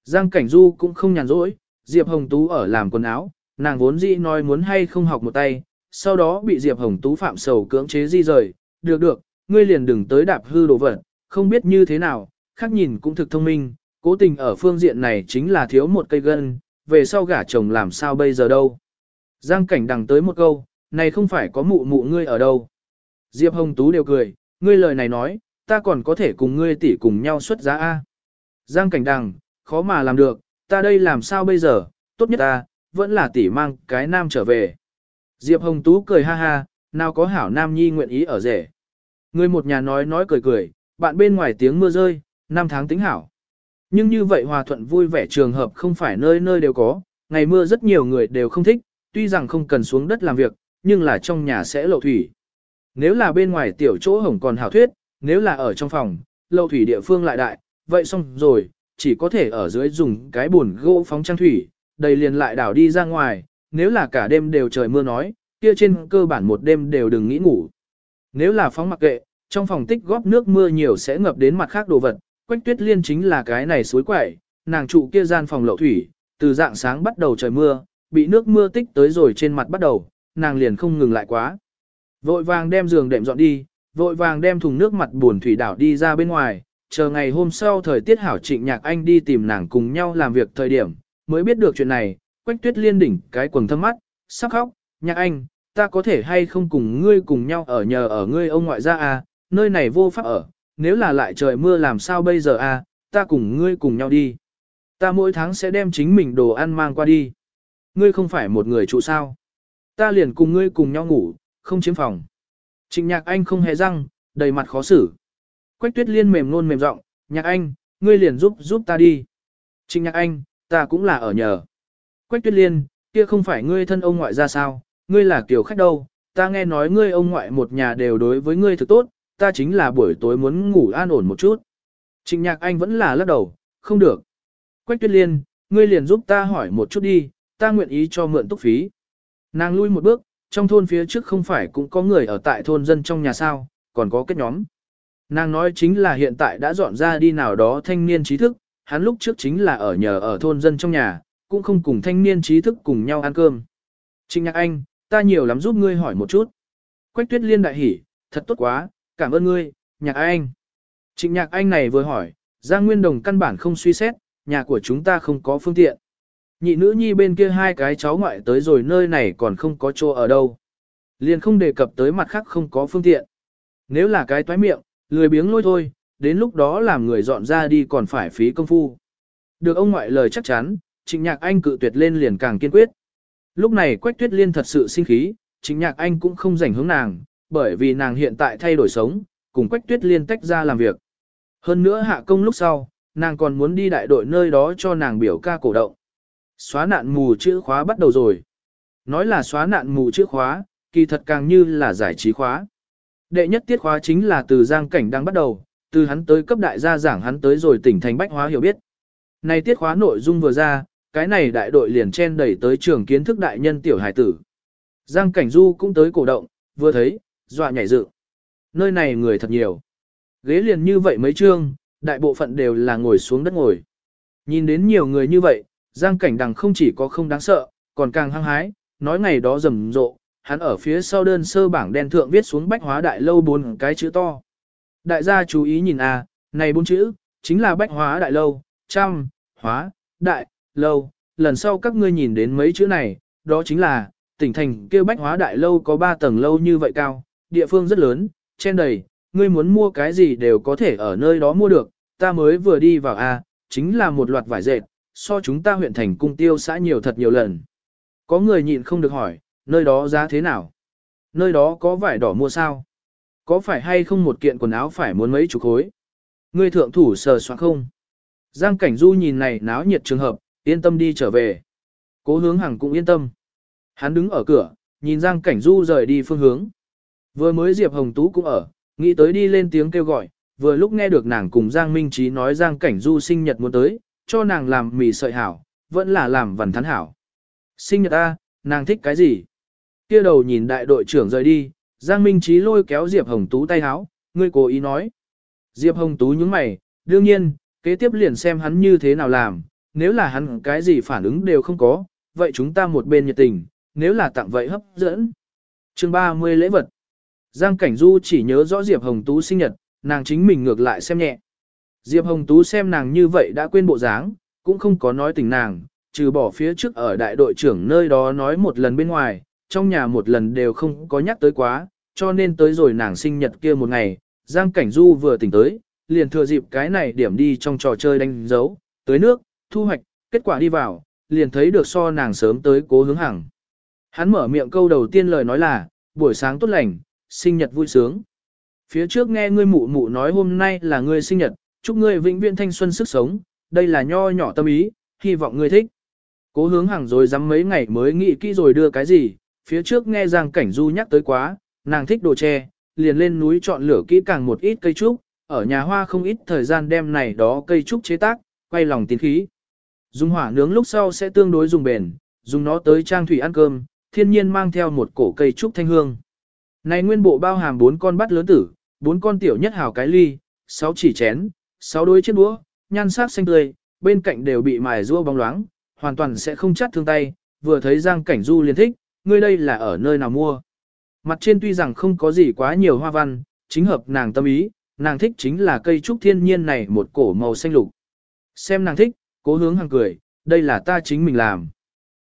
Giang cảnh du cũng không nhàn rỗi, Diệp Hồng Tú ở làm quần áo, nàng vốn dĩ nói muốn hay không học một tay, sau đó bị Diệp Hồng Tú phạm sầu cưỡng chế di rời, được được, ngươi liền đừng tới đạp hư đồ vật, không biết như thế nào, khác nhìn cũng thực thông minh, cố tình ở phương diện này chính là thiếu một cây gân, về sau gả chồng làm sao bây giờ đâu. Giang cảnh đằng tới một câu, này không phải có mụ mụ ngươi ở đâu. Diệp Hồng Tú đều cười, ngươi lời này nói, ta còn có thể cùng ngươi tỷ cùng nhau xuất giá A. Giang cảnh đằng, khó mà làm được, ta đây làm sao bây giờ, tốt nhất ta, vẫn là tỷ mang cái nam trở về. Diệp Hồng Tú cười ha ha, nào có hảo nam nhi nguyện ý ở rể. Người một nhà nói nói cười cười, bạn bên ngoài tiếng mưa rơi, năm tháng tính hảo. Nhưng như vậy hòa thuận vui vẻ trường hợp không phải nơi nơi đều có, ngày mưa rất nhiều người đều không thích, tuy rằng không cần xuống đất làm việc, nhưng là trong nhà sẽ lộ thủy. Nếu là bên ngoài tiểu chỗ hổng còn hảo thuyết, nếu là ở trong phòng, lộ thủy địa phương lại đại, vậy xong rồi, chỉ có thể ở dưới dùng cái buồn gỗ phóng trang thủy, đầy liền lại đảo đi ra ngoài, nếu là cả đêm đều trời mưa nói, kia trên cơ bản một đêm đều đừng nghĩ ngủ. Nếu là phóng mặc kệ, trong phòng tích góp nước mưa nhiều sẽ ngập đến mặt khác đồ vật, quách tuyết liên chính là cái này suối quẩy, nàng trụ kia gian phòng lậu thủy, từ dạng sáng bắt đầu trời mưa, bị nước mưa tích tới rồi trên mặt bắt đầu, nàng liền không ngừng lại quá. Vội vàng đem giường đệm dọn đi, vội vàng đem thùng nước mặt buồn thủy đảo đi ra bên ngoài, chờ ngày hôm sau thời tiết hảo trịnh nhạc anh đi tìm nàng cùng nhau làm việc thời điểm, mới biết được chuyện này, quách tuyết liên đỉnh cái quần thâm mắt, sắc khóc, nhạc anh, ta có thể hay không cùng ngươi cùng nhau ở nhờ ở ngươi ông ngoại gia à, nơi này vô pháp ở, nếu là lại trời mưa làm sao bây giờ à, ta cùng ngươi cùng nhau đi. Ta mỗi tháng sẽ đem chính mình đồ ăn mang qua đi. Ngươi không phải một người trụ sao. Ta liền cùng ngươi cùng nhau ngủ, không chiếm phòng. Trịnh nhạc anh không hề răng, đầy mặt khó xử. Quách tuyết liên mềm nôn mềm giọng, nhạc anh, ngươi liền giúp giúp ta đi. Trịnh nhạc anh, ta cũng là ở nhờ. Quách tuyết liên, kia không phải ngươi thân ông ngoại ra sao, ngươi là kiểu khách đâu, ta nghe nói ngươi ông ngoại một nhà đều đối với ngươi thực tốt, ta chính là buổi tối muốn ngủ an ổn một chút. Trịnh nhạc anh vẫn là lắc đầu, không được. Quách tuyết liên, ngươi liền giúp ta hỏi một chút đi, ta nguyện ý cho mượn túc phí. Nàng lui một bước, trong thôn phía trước không phải cũng có người ở tại thôn dân trong nhà sao, còn có kết nhóm. Nàng nói chính là hiện tại đã dọn ra đi nào đó thanh niên trí thức, hắn lúc trước chính là ở nhờ ở thôn dân trong nhà, cũng không cùng thanh niên trí thức cùng nhau ăn cơm. Trịnh nhạc anh, ta nhiều lắm giúp ngươi hỏi một chút. Quách tuyết liên đại hỉ, thật tốt quá, cảm ơn ngươi, nhạc anh. Trịnh nhạc anh này vừa hỏi, Giang Nguyên Đồng căn bản không suy xét, nhà của chúng ta không có phương tiện. Nhị nữ nhi bên kia hai cái cháu ngoại tới rồi nơi này còn không có chỗ ở đâu. Liền không đề cập tới mặt khác không có phương tiện. Nếu là cái toái miệng, lười biếng lôi thôi, đến lúc đó làm người dọn ra đi còn phải phí công phu. Được ông ngoại lời chắc chắn, trịnh nhạc anh cự tuyệt lên liền càng kiên quyết. Lúc này Quách Tuyết Liên thật sự sinh khí, chính nhạc anh cũng không rảnh hướng nàng, bởi vì nàng hiện tại thay đổi sống, cùng Quách Tuyết Liên tách ra làm việc. Hơn nữa hạ công lúc sau, nàng còn muốn đi đại đội nơi đó cho nàng biểu ca cổ động. Xóa nạn mù chữ khóa bắt đầu rồi. Nói là xóa nạn mù chữ khóa, kỳ thật càng như là giải trí khóa. Đệ nhất tiết khóa chính là từ giang cảnh đang bắt đầu, từ hắn tới cấp đại gia giảng hắn tới rồi tỉnh thành bách hóa hiểu biết. Này tiết khóa nội dung vừa ra, cái này đại đội liền chen đẩy tới trường kiến thức đại nhân tiểu hải tử. Giang cảnh du cũng tới cổ động, vừa thấy, dọa nhảy dựng. Nơi này người thật nhiều. Ghế liền như vậy mấy chương, đại bộ phận đều là ngồi xuống đất ngồi. Nhìn đến nhiều người như vậy, Giang cảnh đằng không chỉ có không đáng sợ, còn càng hăng hái, nói ngày đó rầm rộ, hắn ở phía sau đơn sơ bảng đen thượng viết xuống bách hóa đại lâu bốn cái chữ to. Đại gia chú ý nhìn à, này bốn chữ, chính là bách hóa đại lâu, trăm, hóa, đại, lâu, lần sau các ngươi nhìn đến mấy chữ này, đó chính là, tỉnh thành kia bách hóa đại lâu có ba tầng lâu như vậy cao, địa phương rất lớn, trên đầy, ngươi muốn mua cái gì đều có thể ở nơi đó mua được, ta mới vừa đi vào A, chính là một loạt vải dệt, so chúng ta huyện thành cung tiêu xã nhiều thật nhiều lần. Có người nhịn không được hỏi, nơi đó giá thế nào? Nơi đó có vải đỏ mua sao? Có phải hay không một kiện quần áo phải muốn mấy chục khối? Ngươi thượng thủ sờ soạn không? Giang Cảnh Du nhìn này náo nhiệt trường hợp, yên tâm đi trở về. Cố hướng hằng cũng yên tâm. Hắn đứng ở cửa, nhìn Giang Cảnh Du rời đi phương hướng. Vừa mới Diệp Hồng Tú cũng ở, nghĩ tới đi lên tiếng kêu gọi, vừa lúc nghe được nàng cùng Giang Minh Trí nói Giang Cảnh Du sinh nhật muốn tới, cho nàng làm mì sợi hảo, vẫn là làm vần thắn hảo. Sinh nhật A, nàng thích cái gì? Kia đầu nhìn đại đội trưởng rời đi, Giang Minh Trí lôi kéo Diệp Hồng Tú tay háo, ngươi cố ý nói. Diệp Hồng Tú nhướng mày, đương nhiên, kế tiếp liền xem hắn như thế nào làm, nếu là hắn cái gì phản ứng đều không có, vậy chúng ta một bên nhiệt tình, nếu là tặng vậy hấp dẫn. chương 30 lễ vật. Giang Cảnh Du chỉ nhớ rõ Diệp Hồng Tú sinh nhật, nàng chính mình ngược lại xem nhẹ. Diệp Hồng Tú xem nàng như vậy đã quên bộ dáng, cũng không có nói tình nàng, trừ bỏ phía trước ở đại đội trưởng nơi đó nói một lần bên ngoài, trong nhà một lần đều không có nhắc tới quá, cho nên tới rồi nàng sinh nhật kia một ngày, Giang Cảnh Du vừa tỉnh tới, liền thừa dịp cái này điểm đi trong trò chơi đánh dấu, tới nước, thu hoạch, kết quả đi vào, liền thấy được so nàng sớm tới cố hướng hằng. Hắn mở miệng câu đầu tiên lời nói là, buổi sáng tốt lành, sinh nhật vui sướng. Phía trước nghe ngươi mụ mụ nói hôm nay là ngươi sinh nhật, chúc ngươi vĩnh viễn thanh xuân sức sống, đây là nho nhỏ tâm ý, hy vọng ngươi thích. Cố hướng hàng rồi dám mấy ngày mới nghĩ kỹ rồi đưa cái gì, phía trước nghe Giang Cảnh Du nhắc tới quá, nàng thích đồ tre, liền lên núi chọn lửa kỹ càng một ít cây trúc, ở nhà hoa không ít thời gian đem này đó cây trúc chế tác, quay lòng tín khí. Dùng hỏa nướng lúc sau sẽ tương đối dùng bền, dùng nó tới trang thủy ăn cơm, thiên nhiên mang theo một cổ cây trúc thanh hương. Này nguyên bộ bao hàm bốn con bát lớn tử, bốn con tiểu nhất hào cái ly, sáu chỉ chén, sáu đôi chiếc đũa, nhan sắc xanh tươi, bên cạnh đều bị mài rua bóng loáng, hoàn toàn sẽ không chắt thương tay, vừa thấy Giang Cảnh Du liền thích, ngươi đây là ở nơi nào mua. Mặt trên tuy rằng không có gì quá nhiều hoa văn, chính hợp nàng tâm ý, nàng thích chính là cây trúc thiên nhiên này một cổ màu xanh lục. Xem nàng thích, cố hướng hàng cười, đây là ta chính mình làm.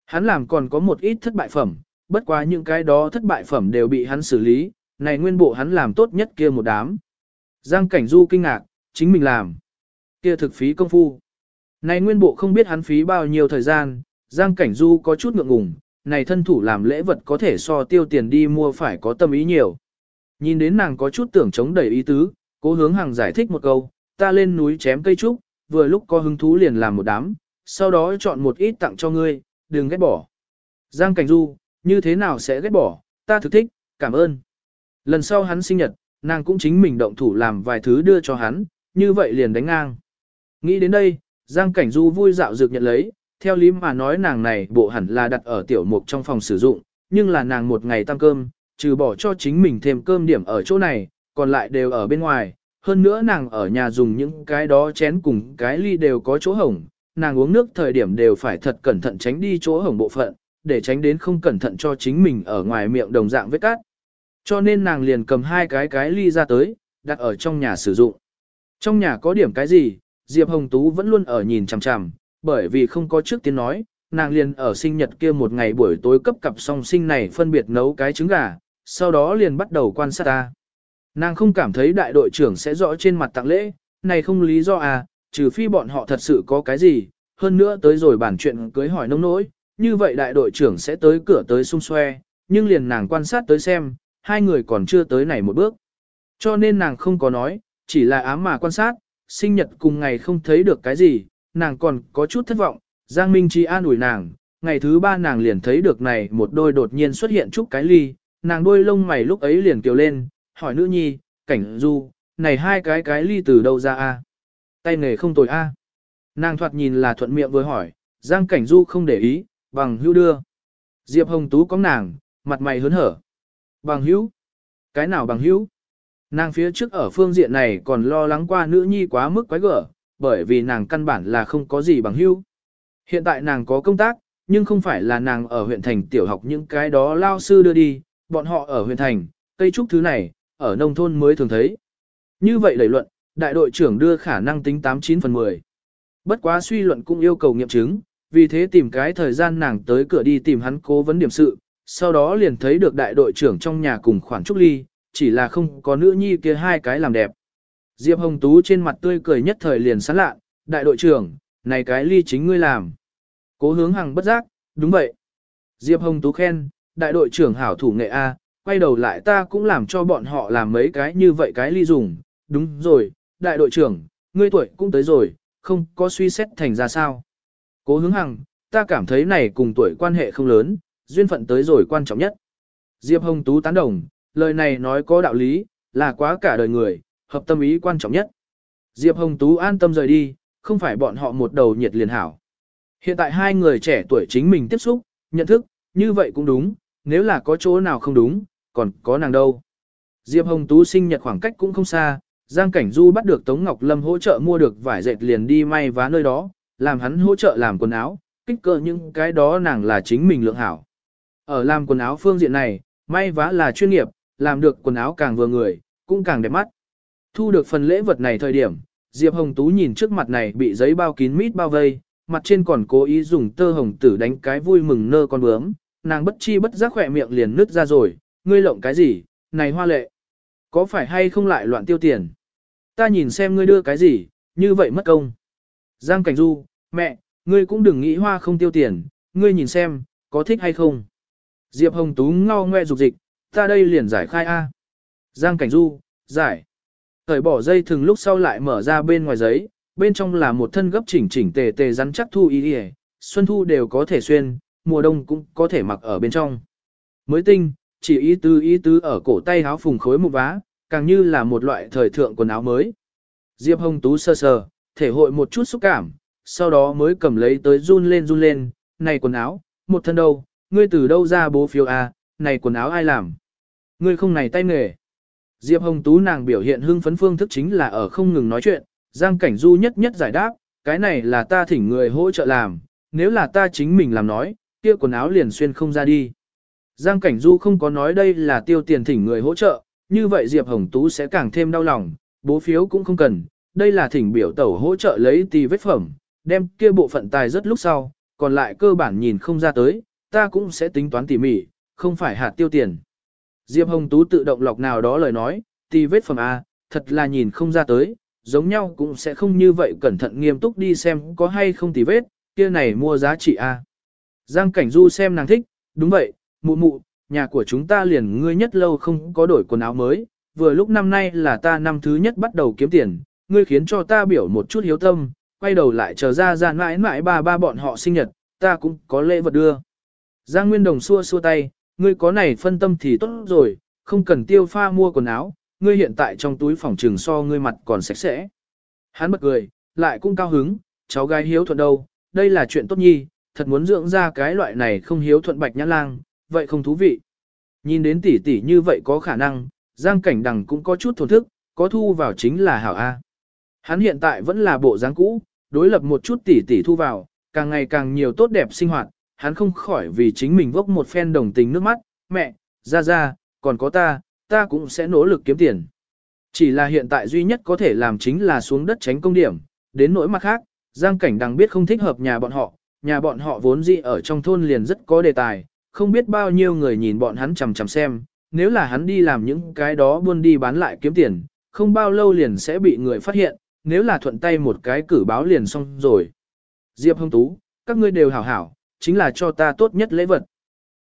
Hắn làm còn có một ít thất bại phẩm, bất quá những cái đó thất bại phẩm đều bị hắn xử lý, này nguyên bộ hắn làm tốt nhất kia một đám. Giang Cảnh Du kinh ngạc, chính mình làm. Kia thực phí công phu. Này nguyên bộ không biết hắn phí bao nhiêu thời gian, Giang Cảnh Du có chút ngượng ngùng, này thân thủ làm lễ vật có thể so tiêu tiền đi mua phải có tâm ý nhiều. Nhìn đến nàng có chút tưởng chống đẩy ý tứ, cố hướng hàng giải thích một câu, ta lên núi chém cây trúc, vừa lúc có hứng thú liền làm một đám, sau đó chọn một ít tặng cho ngươi, đừng ghét bỏ. Giang Cảnh Du, như thế nào sẽ ghét bỏ, ta thực thích, cảm ơn. Lần sau hắn sinh nhật, nàng cũng chính mình động thủ làm vài thứ đưa cho hắn, như vậy liền đánh ngang. Nghĩ đến đây, Giang Cảnh Du vui dạo dược nhận lấy, theo lý mà nói nàng này bộ hẳn là đặt ở tiểu mục trong phòng sử dụng, nhưng là nàng một ngày tăng cơm, trừ bỏ cho chính mình thêm cơm điểm ở chỗ này, còn lại đều ở bên ngoài. Hơn nữa nàng ở nhà dùng những cái đó chén cùng cái ly đều có chỗ hổng, nàng uống nước thời điểm đều phải thật cẩn thận tránh đi chỗ hổng bộ phận, để tránh đến không cẩn thận cho chính mình ở ngoài miệng đồng dạng vết cát. Cho nên nàng liền cầm hai cái cái ly ra tới, đặt ở trong nhà sử dụng. Trong nhà có điểm cái gì, Diệp Hồng Tú vẫn luôn ở nhìn chằm chằm, bởi vì không có trước tiên nói, nàng liền ở sinh nhật kia một ngày buổi tối cấp cặp song sinh này phân biệt nấu cái trứng gà, sau đó liền bắt đầu quan sát ta. Nàng không cảm thấy đại đội trưởng sẽ rõ trên mặt tặng lễ, này không lý do à, trừ phi bọn họ thật sự có cái gì, hơn nữa tới rồi bản chuyện cưới hỏi nông nỗi, như vậy đại đội trưởng sẽ tới cửa tới xung xoe, nhưng liền nàng quan sát tới xem, hai người còn chưa tới này một bước. Cho nên nàng không có nói, chỉ là ám mà quan sát, sinh nhật cùng ngày không thấy được cái gì, nàng còn có chút thất vọng, Giang Minh Chi an ủi nàng, ngày thứ ba nàng liền thấy được này một đôi đột nhiên xuất hiện chút cái ly, nàng đôi lông mày lúc ấy liền kiều lên, hỏi nữ nhi, cảnh du, này hai cái cái ly từ đâu ra a? Tay nghề không tồi a. Nàng thoạt nhìn là thuận miệng vừa hỏi, Giang cảnh du không để ý, bằng hữu đưa. Diệp Hồng Tú có nàng, mặt mày hớn hở. Bằng hữu? Cái nào bằng hữu? Nàng phía trước ở phương diện này còn lo lắng qua nữ nhi quá mức quái gở, bởi vì nàng căn bản là không có gì bằng hữu. Hiện tại nàng có công tác, nhưng không phải là nàng ở huyện thành tiểu học những cái đó lao sư đưa đi, bọn họ ở huyện thành, cây trúc thứ này, ở nông thôn mới thường thấy. Như vậy đẩy luận, đại đội trưởng đưa khả năng tính 89 phần 10. Bất quá suy luận cũng yêu cầu nghiệm chứng, vì thế tìm cái thời gian nàng tới cửa đi tìm hắn cố vấn điểm sự, sau đó liền thấy được đại đội trưởng trong nhà cùng khoản trúc ly, chỉ là không có nữ nhi kia hai cái làm đẹp. Diệp Hồng Tú trên mặt tươi cười nhất thời liền sán lạ, đại đội trưởng, này cái ly chính ngươi làm. Cố hướng hằng bất giác, đúng vậy. Diệp Hồng Tú khen, đại đội trưởng hảo thủ nghệ A, quay đầu lại ta cũng làm cho bọn họ làm mấy cái như vậy cái ly dùng, đúng rồi, đại đội trưởng, ngươi tuổi cũng tới rồi, không có suy xét thành ra sao. Cố hướng hằng, ta cảm thấy này cùng tuổi quan hệ không lớn, duyên phận tới rồi quan trọng nhất. Diệp Hồng Tú tán đồng, lời này nói có đạo lý, là quá cả đời người, hợp tâm ý quan trọng nhất. Diệp Hồng Tú an tâm rời đi, không phải bọn họ một đầu nhiệt liền hảo. Hiện tại hai người trẻ tuổi chính mình tiếp xúc, nhận thức, như vậy cũng đúng, nếu là có chỗ nào không đúng, còn có nàng đâu. Diệp Hồng Tú sinh nhật khoảng cách cũng không xa, Giang Cảnh Du bắt được Tống Ngọc Lâm hỗ trợ mua được vải dệt liền đi may vá nơi đó, làm hắn hỗ trợ làm quần áo, kích cỡ những cái đó nàng là chính mình lượng hảo. Ở làm quần áo phương diện này, may vá là chuyên nghiệp, làm được quần áo càng vừa người, cũng càng đẹp mắt. Thu được phần lễ vật này thời điểm, Diệp Hồng Tú nhìn trước mặt này bị giấy bao kín mít bao vây, mặt trên còn cố ý dùng tơ hồng tử đánh cái vui mừng nơ con bướm, nàng bất chi bất giác khỏe miệng liền nứt ra rồi, ngươi lộng cái gì, này hoa lệ. Có phải hay không lại loạn tiêu tiền? Ta nhìn xem ngươi đưa cái gì, như vậy mất công. Giang Cảnh Du, mẹ, ngươi cũng đừng nghĩ hoa không tiêu tiền, ngươi nhìn xem, có thích hay không. Diệp Hồng Tú ngao ngoe dục dịch, ta đây liền giải khai A. Giang Cảnh Du, giải. Thời bỏ dây thường lúc sau lại mở ra bên ngoài giấy, bên trong là một thân gấp chỉnh chỉnh tề tề rắn chắc thu y y, xuân thu đều có thể xuyên, mùa đông cũng có thể mặc ở bên trong. Mới tinh, chỉ ý tứ ý tứ ở cổ tay áo phùng khối một vá, càng như là một loại thời thượng quần áo mới. Diệp Hồng Tú sơ sờ, thể hội một chút xúc cảm, sau đó mới cầm lấy tới run lên run lên, này quần áo, một thân đâu, ngươi từ đâu ra bố phiếu à, này quần áo ai làm? Ngươi không này tay nghề. Diệp Hồng Tú nàng biểu hiện hưng phấn phương thức chính là ở không ngừng nói chuyện, Giang Cảnh Du nhất nhất giải đáp, cái này là ta thỉnh người hỗ trợ làm, nếu là ta chính mình làm nói, kia quần áo liền xuyên không ra đi. Giang Cảnh Du không có nói đây là tiêu tiền thỉnh người hỗ trợ, như vậy Diệp Hồng Tú sẽ càng thêm đau lòng, bố phiếu cũng không cần, đây là thỉnh biểu tẩu hỗ trợ lấy tì vết phẩm, đem kia bộ phận tài rất lúc sau, còn lại cơ bản nhìn không ra tới, ta cũng sẽ tính toán tỉ mỉ, không phải hạt tiêu tiền. Diệp Hồng Tú tự động lọc nào đó lời nói, tì vết phẩm A, thật là nhìn không ra tới, giống nhau cũng sẽ không như vậy cẩn thận nghiêm túc đi xem có hay không tì vết, kia này mua giá trị A. Giang Cảnh Du xem nàng thích, đúng vậy, mụ mụ, nhà của chúng ta liền ngươi nhất lâu không có đổi quần áo mới, vừa lúc năm nay là ta năm thứ nhất bắt đầu kiếm tiền, ngươi khiến cho ta biểu một chút hiếu tâm, quay đầu lại chờ ra ra mãi mãi ba ba bọn họ sinh nhật, ta cũng có lễ vật đưa. Giang Nguyên Đồng xua xua tay, ngươi có này phân tâm thì tốt rồi, không cần tiêu pha mua quần áo, ngươi hiện tại trong túi phòng trường so ngươi mặt còn sạch sẽ. Hắn bật cười, lại cũng cao hứng, cháu gái hiếu thuận đâu, đây là chuyện tốt nhi, thật muốn dưỡng ra cái loại này không hiếu thuận bạch nhã lang, vậy không thú vị. Nhìn đến tỷ tỷ như vậy có khả năng, Giang Cảnh Đằng cũng có chút thổn thức, có thu vào chính là hảo A. Hắn hiện tại vẫn là bộ dáng cũ, đối lập một chút tỷ tỷ thu vào, càng ngày càng nhiều tốt đẹp sinh hoạt, hắn không khỏi vì chính mình vốc một phen đồng tình nước mắt, mẹ, ra ra, còn có ta, ta cũng sẽ nỗ lực kiếm tiền. Chỉ là hiện tại duy nhất có thể làm chính là xuống đất tránh công điểm, đến nỗi mặt khác, Giang Cảnh Đằng biết không thích hợp nhà bọn họ, nhà bọn họ vốn dĩ ở trong thôn liền rất có đề tài, không biết bao nhiêu người nhìn bọn hắn chằm chằm xem, nếu là hắn đi làm những cái đó buôn đi bán lại kiếm tiền, không bao lâu liền sẽ bị người phát hiện, nếu là thuận tay một cái cử báo liền xong rồi. Diệp Hồng Tú, các ngươi đều hảo hảo, chính là cho ta tốt nhất lễ vật.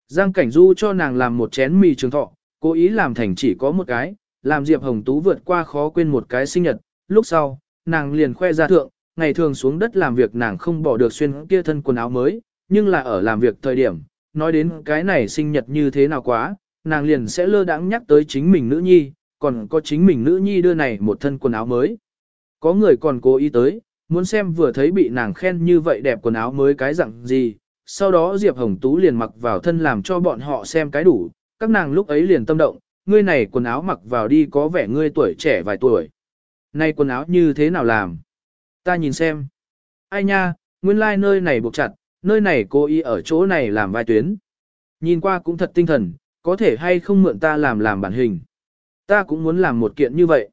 Giang Cảnh Du cho nàng làm một chén mì trường thọ, cố ý làm thành chỉ có một cái, làm Diệp Hồng Tú vượt qua khó quên một cái sinh nhật, lúc sau, nàng liền khoe ra thượng, ngày thường xuống đất làm việc nàng không bỏ được xuyên kia thân quần áo mới, nhưng là ở làm việc thời điểm, nói đến cái này sinh nhật như thế nào quá, nàng liền sẽ lơ đãng nhắc tới chính mình nữ nhi, còn có chính mình nữ nhi đưa này một thân quần áo mới. Có người còn cố ý tới, muốn xem vừa thấy bị nàng khen như vậy đẹp quần áo mới cái dạng gì, sau đó Diệp Hồng Tú liền mặc vào thân làm cho bọn họ xem cái đủ, các nàng lúc ấy liền tâm động, ngươi này quần áo mặc vào đi có vẻ ngươi tuổi trẻ vài tuổi. Này quần áo như thế nào làm? Ta nhìn xem. Ai nha, nguyên lai like nơi này buộc chặt, nơi này cô y ở chỗ này làm vai tuyến. Nhìn qua cũng thật tinh thần, có thể hay không mượn ta làm làm bản hình. Ta cũng muốn làm một kiện như vậy.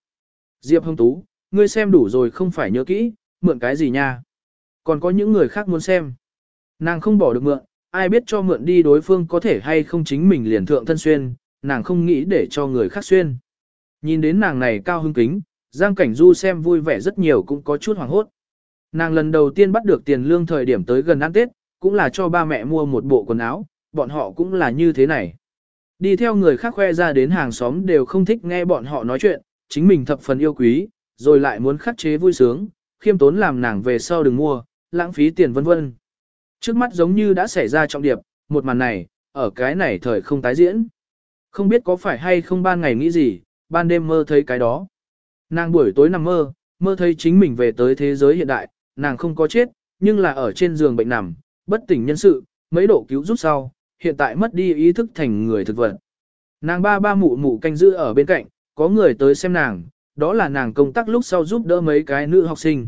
Diệp Hồng Tú, ngươi xem đủ rồi không phải nhớ kỹ, mượn cái gì nha. Còn có những người khác muốn xem. Nàng không bỏ được mượn, ai biết cho mượn đi đối phương có thể hay không chính mình liền thượng thân xuyên, nàng không nghĩ để cho người khác xuyên. Nhìn đến nàng này cao hưng kính, Giang Cảnh Du xem vui vẻ rất nhiều cũng có chút hoảng hốt. Nàng lần đầu tiên bắt được tiền lương thời điểm tới gần ăn Tết, cũng là cho ba mẹ mua một bộ quần áo, bọn họ cũng là như thế này. Đi theo người khác khoe ra đến hàng xóm đều không thích nghe bọn họ nói chuyện, chính mình thập phần yêu quý, rồi lại muốn khắc chế vui sướng, khiêm tốn làm nàng về sau đừng mua, lãng phí tiền vân vân. Trước mắt giống như đã xảy ra trọng điệp, một màn này, ở cái này thời không tái diễn. Không biết có phải hay không ban ngày nghĩ gì, ban đêm mơ thấy cái đó. Nàng buổi tối nằm mơ, mơ thấy chính mình về tới thế giới hiện đại, nàng không có chết, nhưng là ở trên giường bệnh nằm, bất tỉnh nhân sự, mấy độ cứu giúp sau, hiện tại mất đi ý thức thành người thực vật. Nàng ba ba mụ mụ canh giữ ở bên cạnh, có người tới xem nàng, đó là nàng công tác lúc sau giúp đỡ mấy cái nữ học sinh.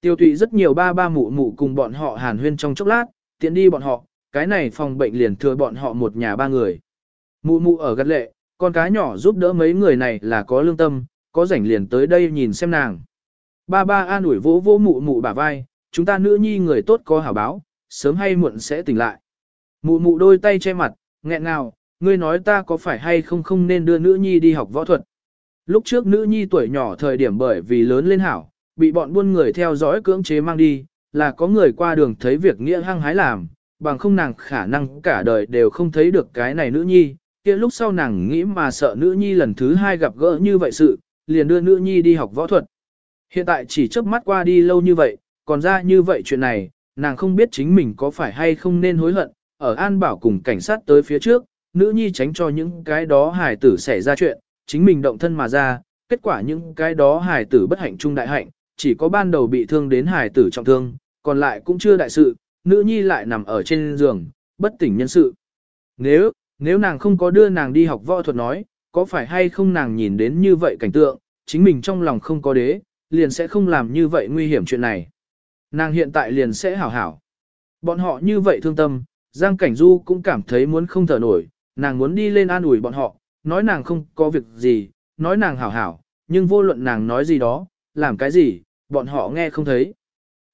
Tiêu tụy rất nhiều ba ba mụ mụ cùng bọn họ hàn huyên trong chốc lát, tiện đi bọn họ, cái này phòng bệnh liền thừa bọn họ một nhà ba người. Mụ mụ ở gắt lệ, con cái nhỏ giúp đỡ mấy người này là có lương tâm, có rảnh liền tới đây nhìn xem nàng. Ba ba an ủi vỗ vỗ mụ mụ bả vai, chúng ta nữ nhi người tốt có hảo báo, sớm hay muộn sẽ tỉnh lại. Mụ mụ đôi tay che mặt, nghẹn ngào, ngươi nói ta có phải hay không không nên đưa nữ nhi đi học võ thuật. Lúc trước nữ nhi tuổi nhỏ thời điểm bởi vì lớn lên hảo, bị bọn buôn người theo dõi cưỡng chế mang đi, là có người qua đường thấy việc nghĩa hăng hái làm, bằng không nàng khả năng cả đời đều không thấy được cái này nữ nhi, kia lúc sau nàng nghĩ mà sợ nữ nhi lần thứ hai gặp gỡ như vậy sự, liền đưa nữ nhi đi học võ thuật. Hiện tại chỉ chớp mắt qua đi lâu như vậy, còn ra như vậy chuyện này, nàng không biết chính mình có phải hay không nên hối hận, ở An Bảo cùng cảnh sát tới phía trước, nữ nhi tránh cho những cái đó hài tử xảy ra chuyện, chính mình động thân mà ra, kết quả những cái đó hài tử bất hạnh trung đại hạnh, chỉ có ban đầu bị thương đến hài tử trọng thương, còn lại cũng chưa đại sự, nữ nhi lại nằm ở trên giường, bất tỉnh nhân sự. Nếu, nếu nàng không có đưa nàng đi học võ thuật nói, có phải hay không nàng nhìn đến như vậy cảnh tượng, chính mình trong lòng không có đế, liền sẽ không làm như vậy nguy hiểm chuyện này. Nàng hiện tại liền sẽ hảo hảo. Bọn họ như vậy thương tâm, Giang Cảnh Du cũng cảm thấy muốn không thở nổi, nàng muốn đi lên an ủi bọn họ, nói nàng không có việc gì, nói nàng hảo hảo, nhưng vô luận nàng nói gì đó, làm cái gì, bọn họ nghe không thấy.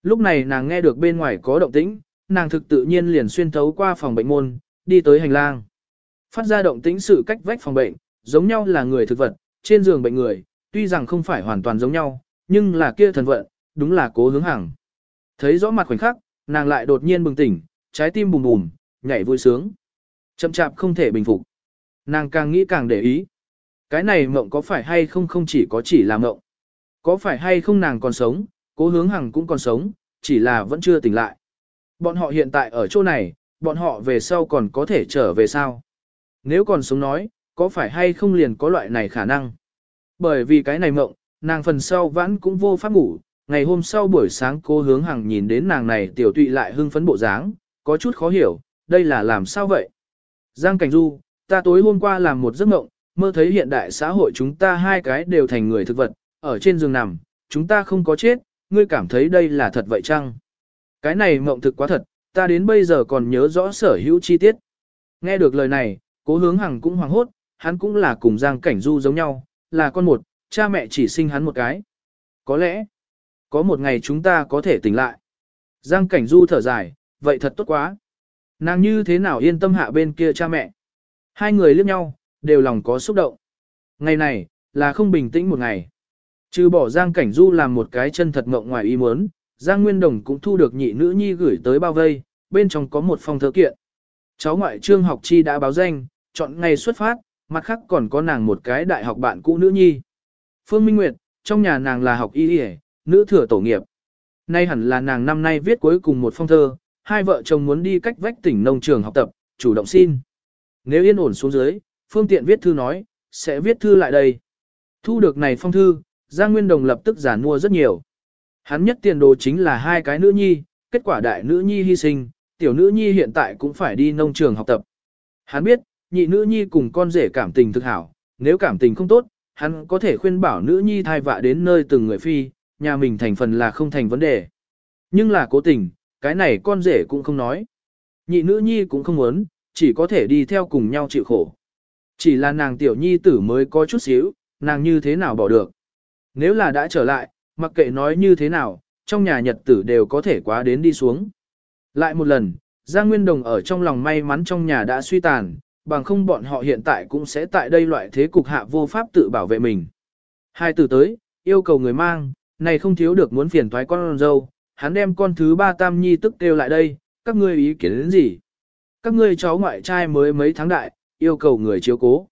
Lúc này nàng nghe được bên ngoài có động tĩnh, nàng thực tự nhiên liền xuyên thấu qua phòng bệnh môn, đi tới hành lang. Phát ra động tĩnh sự cách vách phòng bệnh, giống nhau là người thực vật, trên giường bệnh người, tuy rằng không phải hoàn toàn giống nhau, nhưng là kia thần vận, đúng là cố hướng hàng. Thấy rõ mặt khoảnh khắc, nàng lại đột nhiên bừng tỉnh, trái tim bùm bùm, nhảy vui sướng. Chậm chạp không thể bình phục. Nàng càng nghĩ càng để ý. Cái này mộng có phải hay không không chỉ có chỉ là mộng. Có phải hay không nàng còn sống, cố hướng hằng cũng còn sống, chỉ là vẫn chưa tỉnh lại. Bọn họ hiện tại ở chỗ này, bọn họ về sau còn có thể trở về sao? Nếu còn sống nói, có phải hay không liền có loại này khả năng? Bởi vì cái này mộng, nàng phần sau vãn cũng vô pháp ngủ, ngày hôm sau buổi sáng cô hướng hằng nhìn đến nàng này tiểu tụy lại hưng phấn bộ dáng, có chút khó hiểu, đây là làm sao vậy? Giang Cảnh Du, ta tối hôm qua làm một giấc mộng, mơ thấy hiện đại xã hội chúng ta hai cái đều thành người thực vật, ở trên giường nằm, chúng ta không có chết, ngươi cảm thấy đây là thật vậy chăng? Cái này mộng thực quá thật, ta đến bây giờ còn nhớ rõ sở hữu chi tiết. Nghe được lời này, cố hướng hằng cũng hoàng hốt, hắn cũng là cùng Giang Cảnh Du giống nhau, là con một, cha mẹ chỉ sinh hắn một cái. Có lẽ, có một ngày chúng ta có thể tỉnh lại. Giang Cảnh Du thở dài, vậy thật tốt quá. Nàng như thế nào yên tâm hạ bên kia cha mẹ. Hai người liếc nhau, đều lòng có xúc động. Ngày này, là không bình tĩnh một ngày. Trừ bỏ Giang Cảnh Du làm một cái chân thật ngộng ngoài ý muốn, Giang Nguyên Đồng cũng thu được nhị nữ nhi gửi tới bao vây, bên trong có một phong thơ kiện. Cháu ngoại trương học chi đã báo danh, chọn ngày xuất phát, mặt khác còn có nàng một cái đại học bạn cũ nữ nhi. Phương Minh Nguyệt, trong nhà nàng là học y y, nữ thừa tổ nghiệp. Nay hẳn là nàng năm nay viết cuối cùng một phong thơ, hai vợ chồng muốn đi cách vách tỉnh nông trường học tập, chủ động xin. Nếu yên ổn xuống dưới, phương tiện viết thư nói, sẽ viết thư lại đây. Thu được này phong thư, Giang Nguyên Đồng lập tức giản mua rất nhiều. Hắn nhất tiền đồ chính là hai cái nữ nhi, kết quả đại nữ nhi hy sinh, tiểu nữ nhi hiện tại cũng phải đi nông trường học tập. Hắn biết, nhị nữ nhi cùng con rể cảm tình thực hảo, nếu cảm tình không tốt, hắn có thể khuyên bảo nữ nhi thai vạ đến nơi từng người phi, nhà mình thành phần là không thành vấn đề. Nhưng là cố tình, cái này con rể cũng không nói. Nhị nữ nhi cũng không muốn, chỉ có thể đi theo cùng nhau chịu khổ. Chỉ là nàng tiểu nhi tử mới có chút xíu, nàng như thế nào bỏ được. Nếu là đã trở lại, mặc kệ nói như thế nào, trong nhà nhật tử đều có thể quá đến đi xuống. Lại một lần, Giang Nguyên Đồng ở trong lòng may mắn trong nhà đã suy tàn, bằng không bọn họ hiện tại cũng sẽ tại đây loại thế cục hạ vô pháp tự bảo vệ mình. Hai từ tới, yêu cầu người mang, này không thiếu được muốn phiền thoái con dâu, hắn đem con thứ ba tam nhi tức kêu lại đây, các ngươi ý kiến đến gì? Các ngươi cháu ngoại trai mới mấy tháng đại, yêu cầu người chiếu cố.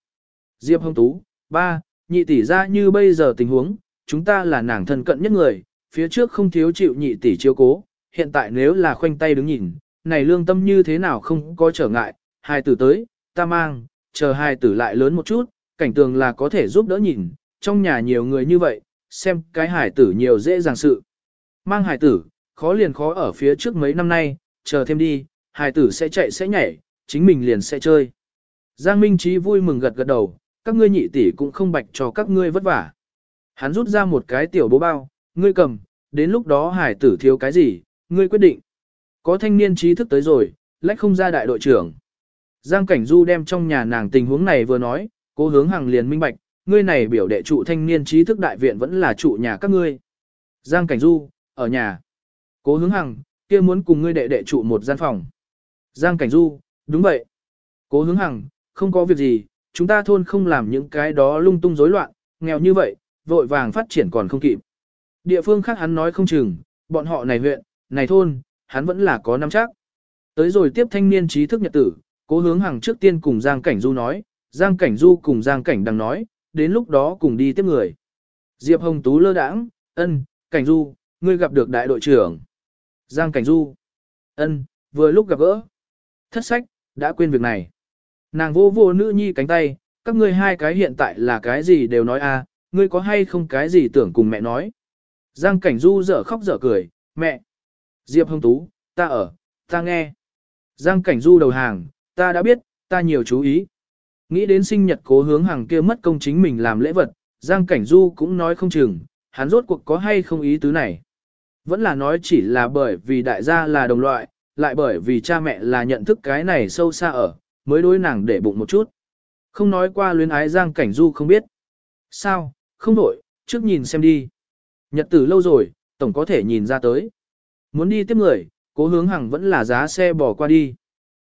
Diệp Hồng Tú, ba, nhị tỷ ra như bây giờ tình huống, chúng ta là nàng thân cận nhất người, phía trước không thiếu chịu nhị tỷ chiếu cố, hiện tại nếu là khoanh tay đứng nhìn, này lương tâm như thế nào không có trở ngại, hai tử tới, ta mang, chờ hai tử lại lớn một chút, cảnh tường là có thể giúp đỡ nhìn, trong nhà nhiều người như vậy, xem cái hải tử nhiều dễ dàng sự. Mang hải tử, khó liền khó ở phía trước mấy năm nay, chờ thêm đi, hải tử sẽ chạy sẽ nhảy, chính mình liền sẽ chơi. Giang Minh Trí vui mừng gật gật đầu, các ngươi nhị tỷ cũng không bạch cho các ngươi vất vả. Hắn rút ra một cái tiểu bố bao, ngươi cầm, đến lúc đó hải tử thiếu cái gì, ngươi quyết định. Có thanh niên trí thức tới rồi, lách không ra đại đội trưởng. Giang Cảnh Du đem trong nhà nàng tình huống này vừa nói, cố hướng hàng liền minh bạch, ngươi này biểu đệ trụ thanh niên trí thức đại viện vẫn là trụ nhà các ngươi. Giang Cảnh Du, ở nhà. Cố hướng hằng, kia muốn cùng ngươi đệ đệ trụ một gian phòng. Giang Cảnh Du, đúng vậy. Cố hướng hằng, không có việc gì, chúng ta thôn không làm những cái đó lung tung rối loạn, nghèo như vậy, vội vàng phát triển còn không kịp. Địa phương khác hắn nói không chừng, bọn họ này huyện, này thôn, hắn vẫn là có nắm chắc. Tới rồi tiếp thanh niên trí thức nhật tử, cố hướng hàng trước tiên cùng Giang Cảnh Du nói, Giang Cảnh Du cùng Giang Cảnh đang nói, đến lúc đó cùng đi tiếp người. Diệp Hồng Tú lơ đãng, ân, Cảnh Du, ngươi gặp được đại đội trưởng. Giang Cảnh Du, ân, vừa lúc gặp gỡ. Thất sách, đã quên việc này. Nàng vô vô nữ nhi cánh tay, các ngươi hai cái hiện tại là cái gì đều nói a, à, ngươi có hay không cái gì tưởng cùng mẹ nói. Giang Cảnh Du dở khóc dở cười, mẹ. Diệp Hồng Tú, ta ở, ta nghe. Giang Cảnh Du đầu hàng, ta đã biết, ta nhiều chú ý. Nghĩ đến sinh nhật cố hướng hàng kia mất công chính mình làm lễ vật, Giang Cảnh Du cũng nói không chừng, hắn rốt cuộc có hay không ý tứ này. Vẫn là nói chỉ là bởi vì đại gia là đồng loại, lại bởi vì cha mẹ là nhận thức cái này sâu xa ở, mới đối nàng để bụng một chút. Không nói qua luyến ái Giang Cảnh Du không biết. Sao, không đổi, trước nhìn xem đi. Nhật tử lâu rồi, tổng có thể nhìn ra tới. Muốn đi tiếp người, cố hướng hằng vẫn là giá xe bỏ qua đi.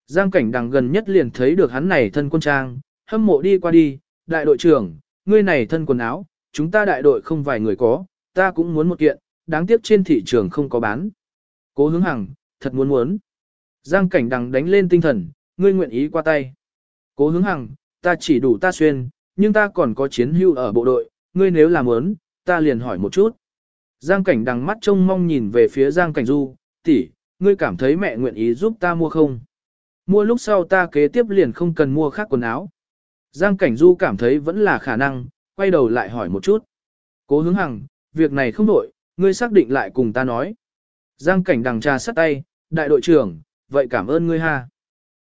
Giang cảnh đằng gần nhất liền thấy được hắn này thân quân trang, hâm mộ đi qua đi, đại đội trưởng, ngươi này thân quần áo, chúng ta đại đội không vài người có, ta cũng muốn một kiện, đáng tiếc trên thị trường không có bán. Cố hướng hằng, thật muốn muốn. Giang cảnh đằng đánh lên tinh thần, ngươi nguyện ý qua tay. Cố hướng hằng, ta chỉ đủ ta xuyên, nhưng ta còn có chiến hưu ở bộ đội, ngươi nếu làm muốn, ta liền hỏi một chút. Giang cảnh đằng mắt trông mong nhìn về phía Giang cảnh du, tỷ, ngươi cảm thấy mẹ nguyện ý giúp ta mua không? Mua lúc sau ta kế tiếp liền không cần mua khác quần áo. Giang cảnh du cảm thấy vẫn là khả năng, quay đầu lại hỏi một chút. Cố hướng hằng, việc này không đổi, ngươi xác định lại cùng ta nói. Giang cảnh đằng trà sắt tay, đại đội trưởng, vậy cảm ơn ngươi ha.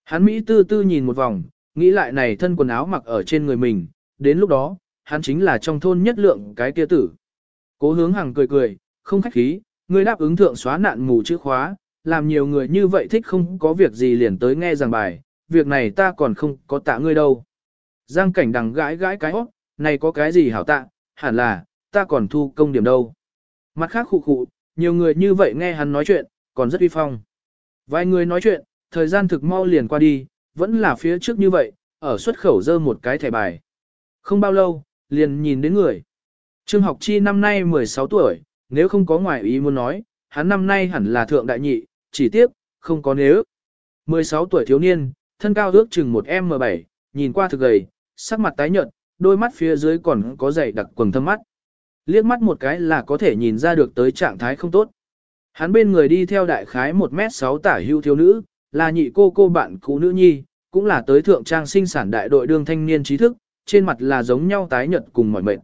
Hắn Mỹ tư tư nhìn một vòng, nghĩ lại này thân quần áo mặc ở trên người mình, đến lúc đó, hắn chính là trong thôn nhất lượng cái kia tử. Cố hướng hằng cười cười, không khách khí, ngươi đáp ứng thượng xóa nạn mù chữ khóa, làm nhiều người như vậy thích không có việc gì liền tới nghe giảng bài, việc này ta còn không có tạ ngươi đâu. Giang cảnh đằng gãi gãi cái óc, này có cái gì hảo tạ, hẳn là, ta còn thu công điểm đâu. Mặt khác khụ khụ, nhiều người như vậy nghe hắn nói chuyện, còn rất uy phong. Vài người nói chuyện, thời gian thực mau liền qua đi, vẫn là phía trước như vậy, ở xuất khẩu dơ một cái thẻ bài. Không bao lâu, liền nhìn đến người. Trương học chi năm nay 16 tuổi, nếu không có ngoại ý muốn nói, hắn năm nay hẳn là thượng đại nhị, chỉ tiếc, không có nếu. 16 tuổi thiếu niên, thân cao ước chừng một M7, nhìn qua thực gầy, sắc mặt tái nhợt, đôi mắt phía dưới còn có dày đặc quầng thâm mắt. Liếc mắt một cái là có thể nhìn ra được tới trạng thái không tốt. Hắn bên người đi theo đại khái 1m6 tả hưu thiếu nữ, là nhị cô cô bạn cũ nữ nhi, cũng là tới thượng trang sinh sản đại đội đương thanh niên trí thức, trên mặt là giống nhau tái nhợt cùng mỏi mệt.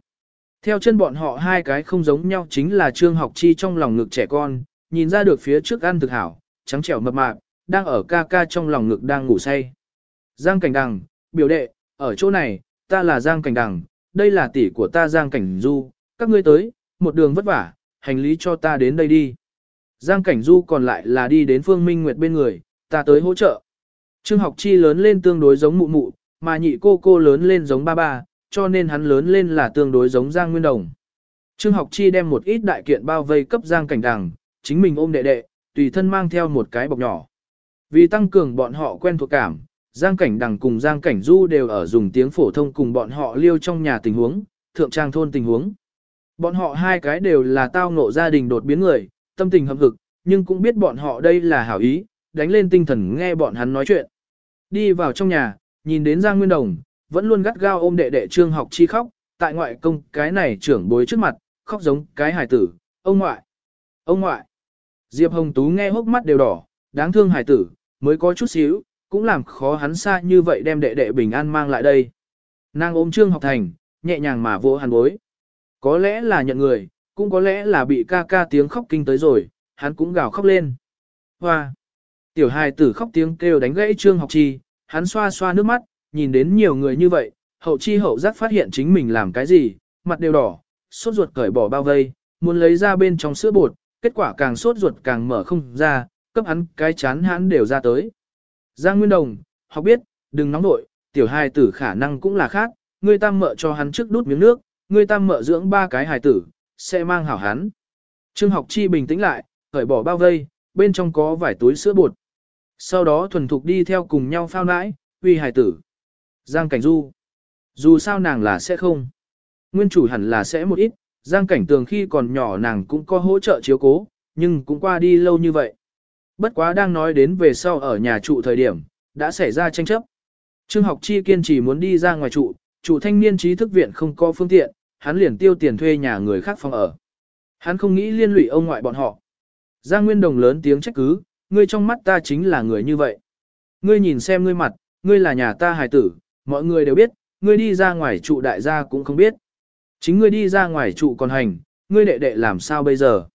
Theo chân bọn họ hai cái không giống nhau chính là trương học chi trong lòng ngực trẻ con, nhìn ra được phía trước ăn thực hảo, trắng trẻo mập mạp, đang ở ca ca trong lòng ngực đang ngủ say. Giang Cảnh Đằng, biểu đệ, ở chỗ này, ta là Giang Cảnh Đằng, đây là tỷ của ta Giang Cảnh Du, các ngươi tới, một đường vất vả, hành lý cho ta đến đây đi. Giang Cảnh Du còn lại là đi đến Phương Minh Nguyệt bên người, ta tới hỗ trợ. Trương học chi lớn lên tương đối giống mụ mụ, mà nhị cô cô lớn lên giống ba ba, cho nên hắn lớn lên là tương đối giống Giang Nguyên Đồng. Trương học chi đem một ít đại kiện bao vây cấp Giang Cảnh Đằng, chính mình ôm đệ đệ, tùy thân mang theo một cái bọc nhỏ. Vì tăng cường bọn họ quen thuộc cảm, Giang Cảnh Đằng cùng Giang Cảnh Du đều ở dùng tiếng phổ thông cùng bọn họ liêu trong nhà tình huống, thượng trang thôn tình huống. Bọn họ hai cái đều là tao ngộ gia đình đột biến người, tâm tình hâm hực, nhưng cũng biết bọn họ đây là hảo ý, đánh lên tinh thần nghe bọn hắn nói chuyện. Đi vào trong nhà, nhìn đến Giang Nguyên Đồng, vẫn luôn gắt gao ôm đệ đệ trương học chi khóc, tại ngoại công cái này trưởng bối trước mặt, khóc giống cái hài tử, ông ngoại, ông ngoại. Diệp Hồng Tú nghe hốc mắt đều đỏ, đáng thương Hải tử, mới có chút xíu, cũng làm khó hắn xa như vậy đem đệ đệ bình an mang lại đây. Nàng ôm trương học thành, nhẹ nhàng mà vỗ hàn bối. Có lẽ là nhận người, cũng có lẽ là bị ca ca tiếng khóc kinh tới rồi, hắn cũng gào khóc lên. Hoa! Tiểu hài tử khóc tiếng kêu đánh gãy trương học chi, hắn xoa xoa nước mắt, nhìn đến nhiều người như vậy, hậu chi hậu giác phát hiện chính mình làm cái gì, mặt đều đỏ, sốt ruột cởi bỏ bao vây, muốn lấy ra bên trong sữa bột, kết quả càng sốt ruột càng mở không ra, cấp hắn cái chán hắn đều ra tới. Giang Nguyên Đồng, học biết, đừng nóng nội, tiểu hài tử khả năng cũng là khác, ngươi tam mợ cho hắn trước đút miếng nước, ngươi tam mợ dưỡng ba cái hài tử, sẽ mang hảo hắn. Trương học chi bình tĩnh lại, cởi bỏ bao vây, bên trong có vài túi sữa bột. Sau đó thuần thục đi theo cùng nhau phao nãi, uy hài tử. Giang Cảnh Du. Dù sao nàng là sẽ không. Nguyên chủ hẳn là sẽ một ít, Giang Cảnh Tường khi còn nhỏ nàng cũng có hỗ trợ chiếu cố, nhưng cũng qua đi lâu như vậy. Bất quá đang nói đến về sau ở nhà trụ thời điểm, đã xảy ra tranh chấp. Trương học chi kiên trì muốn đi ra ngoài trụ, trụ thanh niên trí thức viện không có phương tiện, hắn liền tiêu tiền thuê nhà người khác phòng ở. Hắn không nghĩ liên lụy ông ngoại bọn họ. Giang Nguyên Đồng lớn tiếng trách cứ, ngươi trong mắt ta chính là người như vậy. Ngươi nhìn xem ngươi mặt, ngươi là nhà ta hài tử, mọi người đều biết, ngươi đi ra ngoài trụ đại gia cũng không biết. Chính ngươi đi ra ngoài trụ còn hành, ngươi đệ đệ làm sao bây giờ?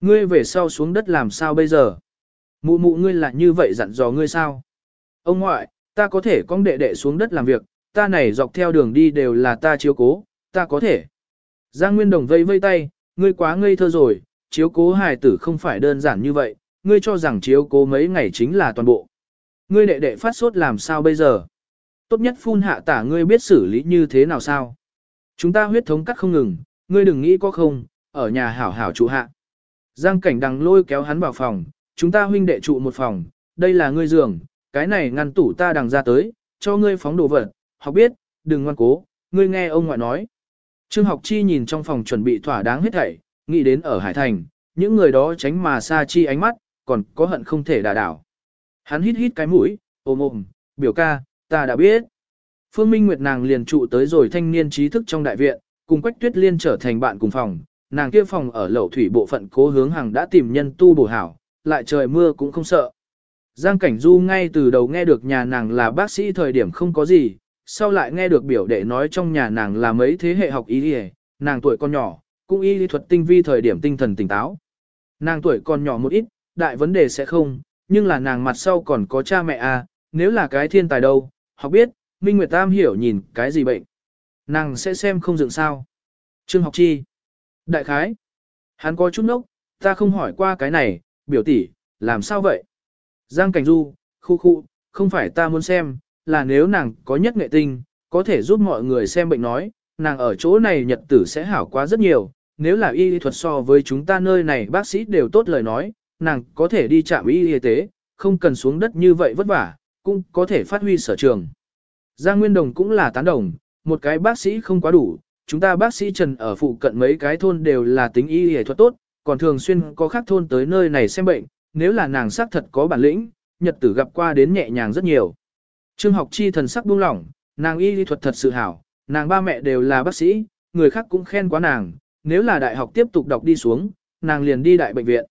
Ngươi về sau xuống đất làm sao bây giờ? Mụ mụ ngươi là như vậy dặn dò ngươi sao? Ông ngoại, ta có thể con đệ đệ xuống đất làm việc, ta này dọc theo đường đi đều là ta chiếu cố, ta có thể. Giang Nguyên Đồng vây vây tay, ngươi quá ngây thơ rồi, chiếu cố hài tử không phải đơn giản như vậy, ngươi cho rằng chiếu cố mấy ngày chính là toàn bộ. Ngươi đệ đệ phát sốt làm sao bây giờ? Tốt nhất phun hạ tả ngươi biết xử lý như thế nào sao? Chúng ta huyết thống cắt không ngừng, ngươi đừng nghĩ có không, ở nhà hảo hảo trụ hạ. Giang cảnh đằng lôi kéo hắn vào phòng, chúng ta huynh đệ trụ một phòng, đây là ngươi giường, cái này ngăn tủ ta đằng ra tới, cho ngươi phóng đồ vật, học biết, đừng ngoan cố, ngươi nghe ông ngoại nói. Trương học chi nhìn trong phòng chuẩn bị thỏa đáng hết thảy, nghĩ đến ở Hải Thành, những người đó tránh mà xa chi ánh mắt, còn có hận không thể đả đảo. Hắn hít hít cái mũi, ôm ôm, biểu ca, ta đã biết. Phương Minh Nguyệt nàng liền trụ tới rồi thanh niên trí thức trong đại viện, cùng Quách Tuyết Liên trở thành bạn cùng phòng, nàng kia phòng ở lẩu thủy bộ phận cố hướng hàng đã tìm nhân tu bổ hảo, lại trời mưa cũng không sợ. Giang Cảnh Du ngay từ đầu nghe được nhà nàng là bác sĩ thời điểm không có gì, sau lại nghe được biểu đệ nói trong nhà nàng là mấy thế hệ học y y, nàng tuổi còn nhỏ, cũng y lý thuật tinh vi thời điểm tinh thần tỉnh táo. Nàng tuổi còn nhỏ một ít, đại vấn đề sẽ không, nhưng là nàng mặt sau còn có cha mẹ à, nếu là cái thiên tài đâu, học biết, Minh Nguyệt Tam hiểu nhìn cái gì bệnh. Nàng sẽ xem không dựng sao. Trương học chi. Đại khái. Hắn có chút nốc, ta không hỏi qua cái này, biểu tỷ, làm sao vậy? Giang Cảnh Du, khu khu, không phải ta muốn xem, là nếu nàng có nhất nghệ tinh, có thể giúp mọi người xem bệnh nói, nàng ở chỗ này nhật tử sẽ hảo quá rất nhiều, nếu là y thuật so với chúng ta nơi này bác sĩ đều tốt lời nói, nàng có thể đi trạm y y tế, không cần xuống đất như vậy vất vả, cũng có thể phát huy sở trường. Giang Nguyên Đồng cũng là tán đồng, một cái bác sĩ không quá đủ, chúng ta bác sĩ Trần ở phụ cận mấy cái thôn đều là tính y y thuật tốt, còn thường xuyên có khác thôn tới nơi này xem bệnh, nếu là nàng xác thật có bản lĩnh, nhật tử gặp qua đến nhẹ nhàng rất nhiều. Trương học chi thần sắc buông lỏng, nàng y lý thuật thật sự hảo, nàng ba mẹ đều là bác sĩ, người khác cũng khen quá nàng, nếu là đại học tiếp tục đọc đi xuống, nàng liền đi đại bệnh viện.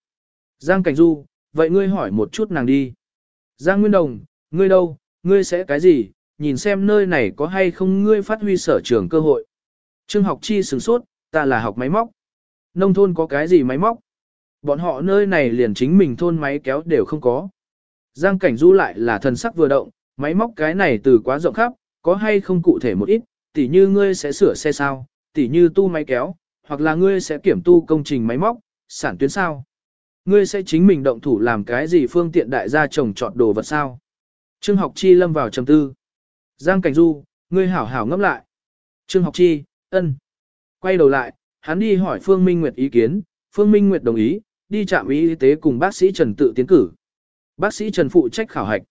Giang Cảnh Du, vậy ngươi hỏi một chút nàng đi. Giang Nguyên Đồng, ngươi đâu, ngươi sẽ cái gì, nhìn xem nơi này có hay không ngươi phát huy sở trường cơ hội. Trương học chi sửng sốt, ta là học máy móc. Nông thôn có cái gì máy móc? Bọn họ nơi này liền chính mình thôn máy kéo đều không có. Giang cảnh du lại là thần sắc vừa động, máy móc cái này từ quá rộng khắp, có hay không cụ thể một ít, tỉ như ngươi sẽ sửa xe sao, tỉ như tu máy kéo, hoặc là ngươi sẽ kiểm tu công trình máy móc, sản tuyến sao. Ngươi sẽ chính mình động thủ làm cái gì phương tiện đại gia trồng trọt đồ vật sao. Trương học chi lâm vào trầm tư. Giang cảnh du, ngươi hảo hảo ngẫm lại. Trương học chi, ân. Quay đầu lại, hắn đi hỏi Phương Minh Nguyệt ý kiến, Phương Minh Nguyệt đồng ý, đi trạm y tế cùng bác sĩ Trần tự tiến cử. Bác sĩ Trần phụ trách khảo hạch.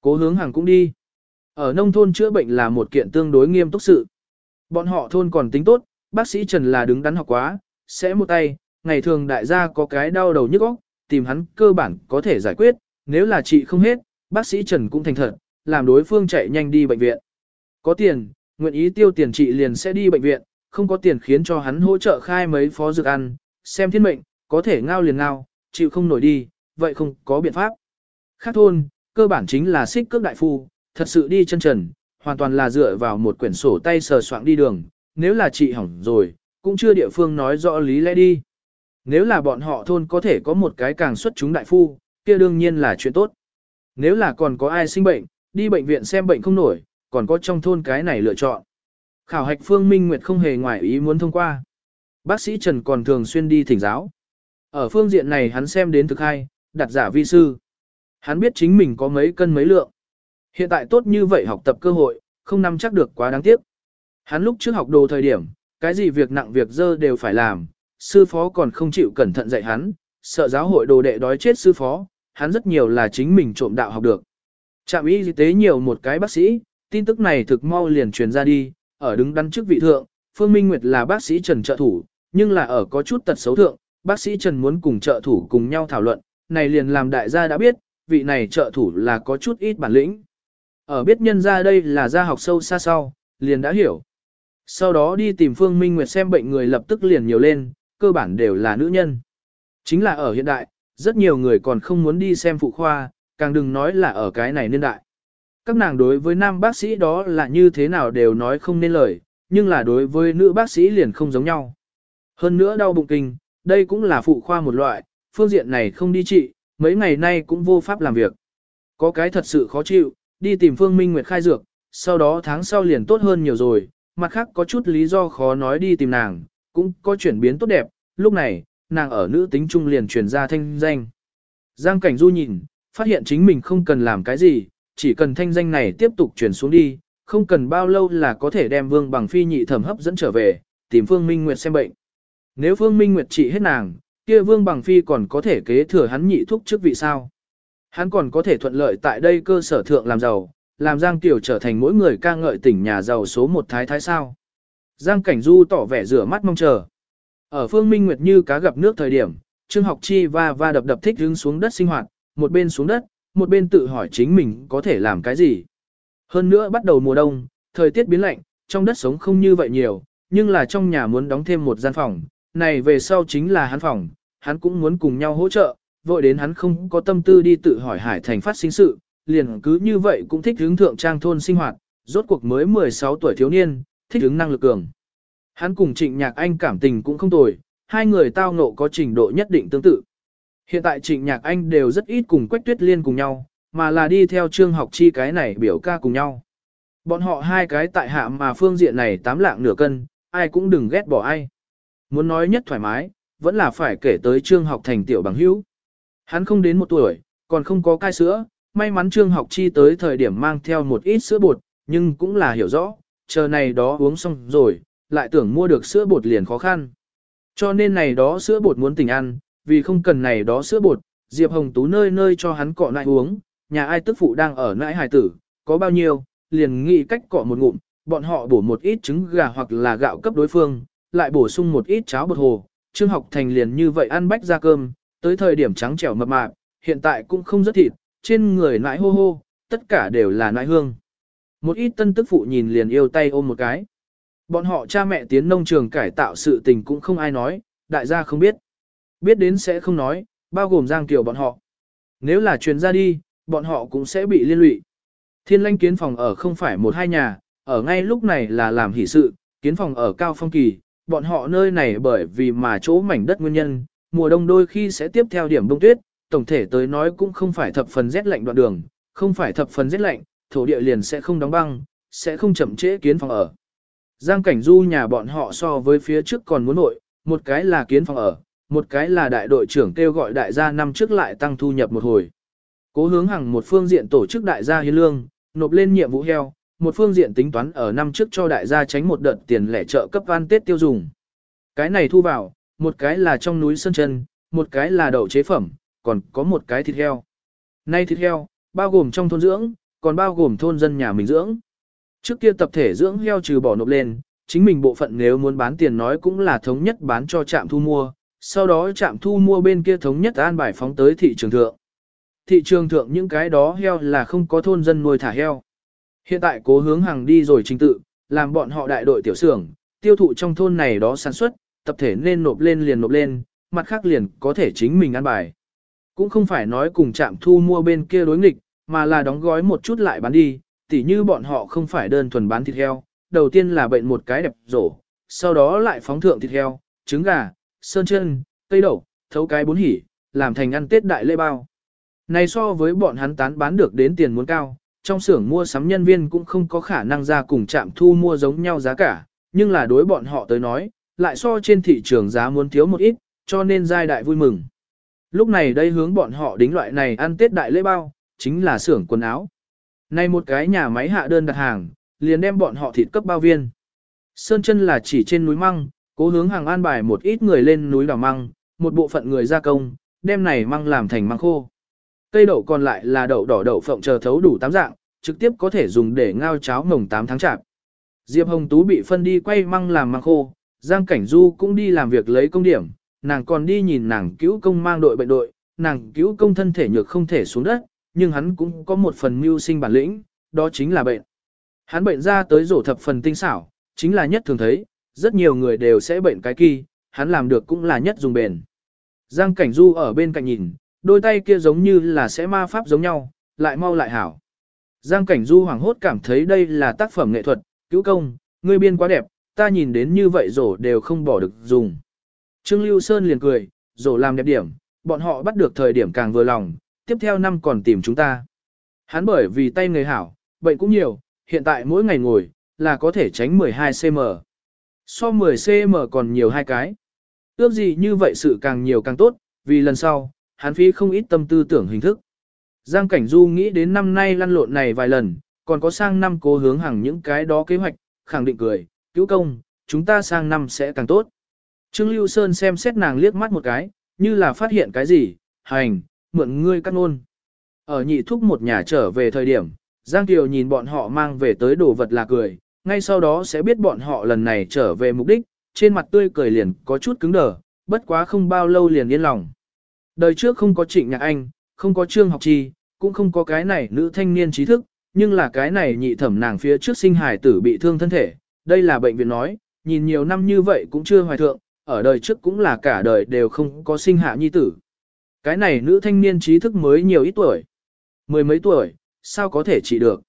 Cố hướng hàng cũng đi. Ở nông thôn chữa bệnh là một kiện tương đối nghiêm túc sự. Bọn họ thôn còn tính tốt, bác sĩ Trần là đứng đắn học quá, sẽ một tay, ngày thường đại gia có cái đau đầu nhức óc, tìm hắn cơ bản có thể giải quyết, nếu là trị không hết, bác sĩ Trần cũng thành thật, làm đối phương chạy nhanh đi bệnh viện. Có tiền, nguyện ý tiêu tiền trị liền sẽ đi bệnh viện, không có tiền khiến cho hắn hỗ trợ khai mấy phó dược ăn, xem thiên mệnh, có thể ngao liền ngao, chịu không nổi đi, vậy không có biện pháp. Khác thôn, cơ bản chính là xích cước đại phu, thật sự đi chân trần, hoàn toàn là dựa vào một quyển sổ tay sờ soạn đi đường, nếu là trị hỏng rồi, cũng chưa địa phương nói rõ lý lẽ đi. Nếu là bọn họ thôn có thể có một cái càng xuất chúng đại phu, kia đương nhiên là chuyện tốt. Nếu là còn có ai sinh bệnh, đi bệnh viện xem bệnh không nổi, còn có trong thôn cái này lựa chọn. Khảo hạch Phương Minh Nguyệt không hề ngoại ý muốn thông qua. Bác sĩ Trần còn thường xuyên đi thỉnh giáo. Ở phương diện này hắn xem đến thực hay, đặt giả vi sư. Hắn biết chính mình có mấy cân mấy lượng. Hiện tại tốt như vậy học tập cơ hội, không nắm chắc được quá đáng tiếc. Hắn lúc trước học đồ thời điểm, cái gì việc nặng việc dơ đều phải làm, sư phó còn không chịu cẩn thận dạy hắn, sợ giáo hội đồ đệ đói chết sư phó, hắn rất nhiều là chính mình trộm đạo học được. Trạm y tế nhiều một cái bác sĩ, tin tức này thực mau liền truyền ra đi, ở đứng đắn trước vị thượng, Phương Minh Nguyệt là bác sĩ Trần trợ thủ, nhưng là ở có chút tật xấu thượng, bác sĩ Trần muốn cùng trợ thủ cùng nhau thảo luận, này liền làm đại gia đã biết, vị này trợ thủ là có chút ít bản lĩnh. Ở biết nhân ra đây là gia học sâu xa sau, liền đã hiểu. Sau đó đi tìm Phương Minh Nguyệt xem bệnh người lập tức liền nhiều lên, cơ bản đều là nữ nhân. Chính là ở hiện đại, rất nhiều người còn không muốn đi xem phụ khoa, càng đừng nói là ở cái này niên đại. Các nàng đối với nam bác sĩ đó là như thế nào đều nói không nên lời, nhưng là đối với nữ bác sĩ liền không giống nhau. Hơn nữa đau bụng kinh, đây cũng là phụ khoa một loại, phương diện này không đi trị, mấy ngày nay cũng vô pháp làm việc. Có cái thật sự khó chịu, đi tìm Phương Minh Nguyệt khai dược, sau đó tháng sau liền tốt hơn nhiều rồi, mặt khác có chút lý do khó nói đi tìm nàng, cũng có chuyển biến tốt đẹp, lúc này, nàng ở nữ tính trung liền truyền ra thanh danh. Giang Cảnh Du nhìn, phát hiện chính mình không cần làm cái gì, chỉ cần thanh danh này tiếp tục truyền xuống đi, không cần bao lâu là có thể đem Vương Bằng Phi nhị thẩm hấp dẫn trở về, tìm Phương Minh Nguyệt xem bệnh. Nếu Phương Minh Nguyệt trị hết nàng, kia Vương Bằng Phi còn có thể kế thừa hắn nhị thúc trước vị sao. Hắn còn có thể thuận lợi tại đây cơ sở thượng làm giàu, làm Giang Tiểu trở thành mỗi người ca ngợi tỉnh nhà giàu số một thái thái sao. Giang Cảnh Du tỏ vẻ rửa mắt mong chờ. Ở Phương Minh Nguyệt như cá gặp nước thời điểm, Trương Học Chi va va đập đập thích hướng xuống đất sinh hoạt, một bên xuống đất, một bên tự hỏi chính mình có thể làm cái gì. Hơn nữa bắt đầu mùa đông, thời tiết biến lạnh, trong đất sống không như vậy nhiều, nhưng là trong nhà muốn đóng thêm một gian phòng, này về sau chính là hắn phòng, hắn cũng muốn cùng nhau hỗ trợ, vội đến hắn không có tâm tư đi tự hỏi Hải Thành phát sinh sự, liền cứ như vậy cũng thích hướng thượng trang thôn sinh hoạt, rốt cuộc mới 16 tuổi thiếu niên, thích hướng năng lực cường. Hắn cùng Trịnh Nhạc Anh cảm tình cũng không tồi, hai người tao ngộ có trình độ nhất định tương tự. Hiện tại Trịnh Nhạc Anh đều rất ít cùng Quách Tuyết Liên cùng nhau, mà là đi theo Trương Học Chi cái này biểu ca cùng nhau. Bọn họ hai cái tại hạ mà phương diện này tám lạng nửa cân, ai cũng đừng ghét bỏ ai. Muốn nói nhất thoải mái, vẫn là phải kể tới Trương Học Thành tiểu bằng hữu. Hắn không đến một tuổi, còn không có cai sữa, may mắn Trương Học Chi tới thời điểm mang theo một ít sữa bột, nhưng cũng là hiểu rõ, chờ này đó uống xong rồi, lại tưởng mua được sữa bột liền khó khăn. Cho nên này đó sữa bột muốn tình ăn, vì không cần này đó sữa bột, Diệp Hồng Tú nơi nơi cho hắn cọ nại uống, nhà ai tức phụ đang ở nãi hài tử, có bao nhiêu, liền nghĩ cách cọ một ngụm, bọn họ bổ một ít trứng gà hoặc là gạo cấp đối phương, lại bổ sung một ít cháo bột hồ, Trương Học Thành liền như vậy ăn bách ra cơm, tới thời điểm trắng trẻo mập mạp, hiện tại cũng không rất thịt, trên người nãi hô hô, tất cả đều là nãi hương. Một ít tân tức phụ nhìn liền yêu tay ôm một cái. Bọn họ cha mẹ tiến nông trường cải tạo sự tình cũng không ai nói, đại gia không biết. Biết đến sẽ không nói, bao gồm Giang Kiều bọn họ. Nếu là truyền ra đi, bọn họ cũng sẽ bị liên lụy. Thiên lanh kiến phòng ở không phải một hai nhà, ở ngay lúc này là làm hỷ sự, kiến phòng ở cao phong kỳ, bọn họ nơi này bởi vì mà chỗ mảnh đất nguyên nhân, mùa đông đôi khi sẽ tiếp theo điểm đông tuyết, tổng thể tới nói cũng không phải thập phần rét lạnh đoạn đường, không phải thập phần rét lạnh, thổ địa liền sẽ không đóng băng, sẽ không chậm trễ kiến phòng ở. Giang cảnh du nhà bọn họ so với phía trước còn muốn nội, một cái là kiến phòng ở, một cái là đại đội trưởng kêu gọi đại gia năm trước lại tăng thu nhập một hồi. Cố hướng hàng một phương diện tổ chức đại gia hiến lương, nộp lên nhiệm vụ heo, một phương diện tính toán ở năm trước cho đại gia tránh một đợt tiền lẻ trợ cấp van Tết tiêu dùng. Cái này thu vào, một cái là trong núi Sơn Chân, một cái là đậu chế phẩm, còn có một cái thịt heo. Nay thịt heo, bao gồm trong thôn dưỡng, còn bao gồm thôn dân nhà mình dưỡng. Trước kia tập thể dưỡng heo trừ bỏ nộp lên, chính mình bộ phận nếu muốn bán tiền nói cũng là thống nhất bán cho trạm thu mua, sau đó trạm thu mua bên kia thống nhất an bài phóng tới thị trường thượng. Thị trường thượng những cái đó heo là không có thôn dân nuôi thả heo. Hiện tại cố hướng hàng đi rồi trình tự, làm bọn họ đại đội tiểu xưởng, tiêu thụ trong thôn này đó sản xuất, tập thể nên nộp lên liền nộp lên, mặt khác liền có thể chính mình ăn bài. Cũng không phải nói cùng trạm thu mua bên kia đối nghịch, mà là đóng gói một chút lại bán đi, tỉ như bọn họ không phải đơn thuần bán thịt heo, đầu tiên là bệnh một cái đẹp rổ, sau đó lại phóng thượng thịt heo, trứng gà, sơn chân, cây đậu, thấu cái bốn hỉ, làm thành ăn tết đại lễ bao. Này so với bọn hắn tán bán được đến tiền muốn cao, trong xưởng mua sắm nhân viên cũng không có khả năng ra cùng trạm thu mua giống nhau giá cả, nhưng là đối bọn họ tới nói, lại so trên thị trường giá muốn thiếu một ít, cho nên giai đại vui mừng. Lúc này đây hướng bọn họ đính loại này ăn tết đại lễ bao, chính là xưởng quần áo. Này một cái nhà máy hạ đơn đặt hàng, liền đem bọn họ thịt cấp bao viên. Sơn chân là chỉ trên núi măng, cố hướng hàng an bài một ít người lên núi đào măng, một bộ phận người gia công, đem này măng làm thành măng khô. Cây đậu còn lại là đậu đỏ đậu phộng chờ thấu đủ tám dạng, trực tiếp có thể dùng để ngao cháo mồng 8 tháng chạp. Diệp Hồng Tú bị phân đi quay măng làm măng khô, Giang Cảnh Du cũng đi làm việc lấy công điểm, nàng còn đi nhìn nàng cứu công mang đội bệnh đội, nàng cứu công thân thể nhược không thể xuống đất, nhưng hắn cũng có một phần mưu sinh bản lĩnh, đó chính là bệnh. Hắn bệnh ra tới rổ thập phần tinh xảo, chính là nhất thường thấy, rất nhiều người đều sẽ bệnh cái kỳ, hắn làm được cũng là nhất dùng bền. Giang Cảnh Du ở bên cạnh nhìn, đôi tay kia giống như là sẽ ma pháp giống nhau, lại mau lại hảo. Giang Cảnh Du hoảng hốt cảm thấy đây là tác phẩm nghệ thuật, cứu công, ngươi biên quá đẹp, ta nhìn đến như vậy rổ đều không bỏ được dùng. Trương Lưu Sơn liền cười, rổ làm đẹp điểm, bọn họ bắt được thời điểm càng vừa lòng, tiếp theo năm còn tìm chúng ta. Hắn bởi vì tay người hảo, bệnh cũng nhiều, hiện tại mỗi ngày ngồi, là có thể tránh 12cm. So 10cm còn nhiều hai cái. Ước gì như vậy sự càng nhiều càng tốt, vì lần sau, hắn phí không ít tâm tư tưởng hình thức. Giang Cảnh Du nghĩ đến năm nay lăn lộn này vài lần, còn có sang năm cố hướng hàng những cái đó kế hoạch, khẳng định cười, cứu công, chúng ta sang năm sẽ càng tốt. Trương Lưu Sơn xem xét nàng liếc mắt một cái, như là phát hiện cái gì, hành, mượn ngươi cắt ngôn. Ở nhị thúc một nhà trở về thời điểm, Giang Kiều nhìn bọn họ mang về tới đồ vật là cười, ngay sau đó sẽ biết bọn họ lần này trở về mục đích, trên mặt tươi cười liền có chút cứng đờ, bất quá không bao lâu liền yên lòng. Đời trước không có trịnh nhạc anh, không có trương học chi, cũng không có cái này nữ thanh niên trí thức, nhưng là cái này nhị thẩm nàng phía trước sinh hài tử bị thương thân thể, đây là bệnh viện nói, nhìn nhiều năm như vậy cũng chưa hoài thượng, ở đời trước cũng là cả đời đều không có sinh hạ nhi tử. Cái này nữ thanh niên trí thức mới nhiều ít tuổi, mười mấy tuổi, sao có thể trị được.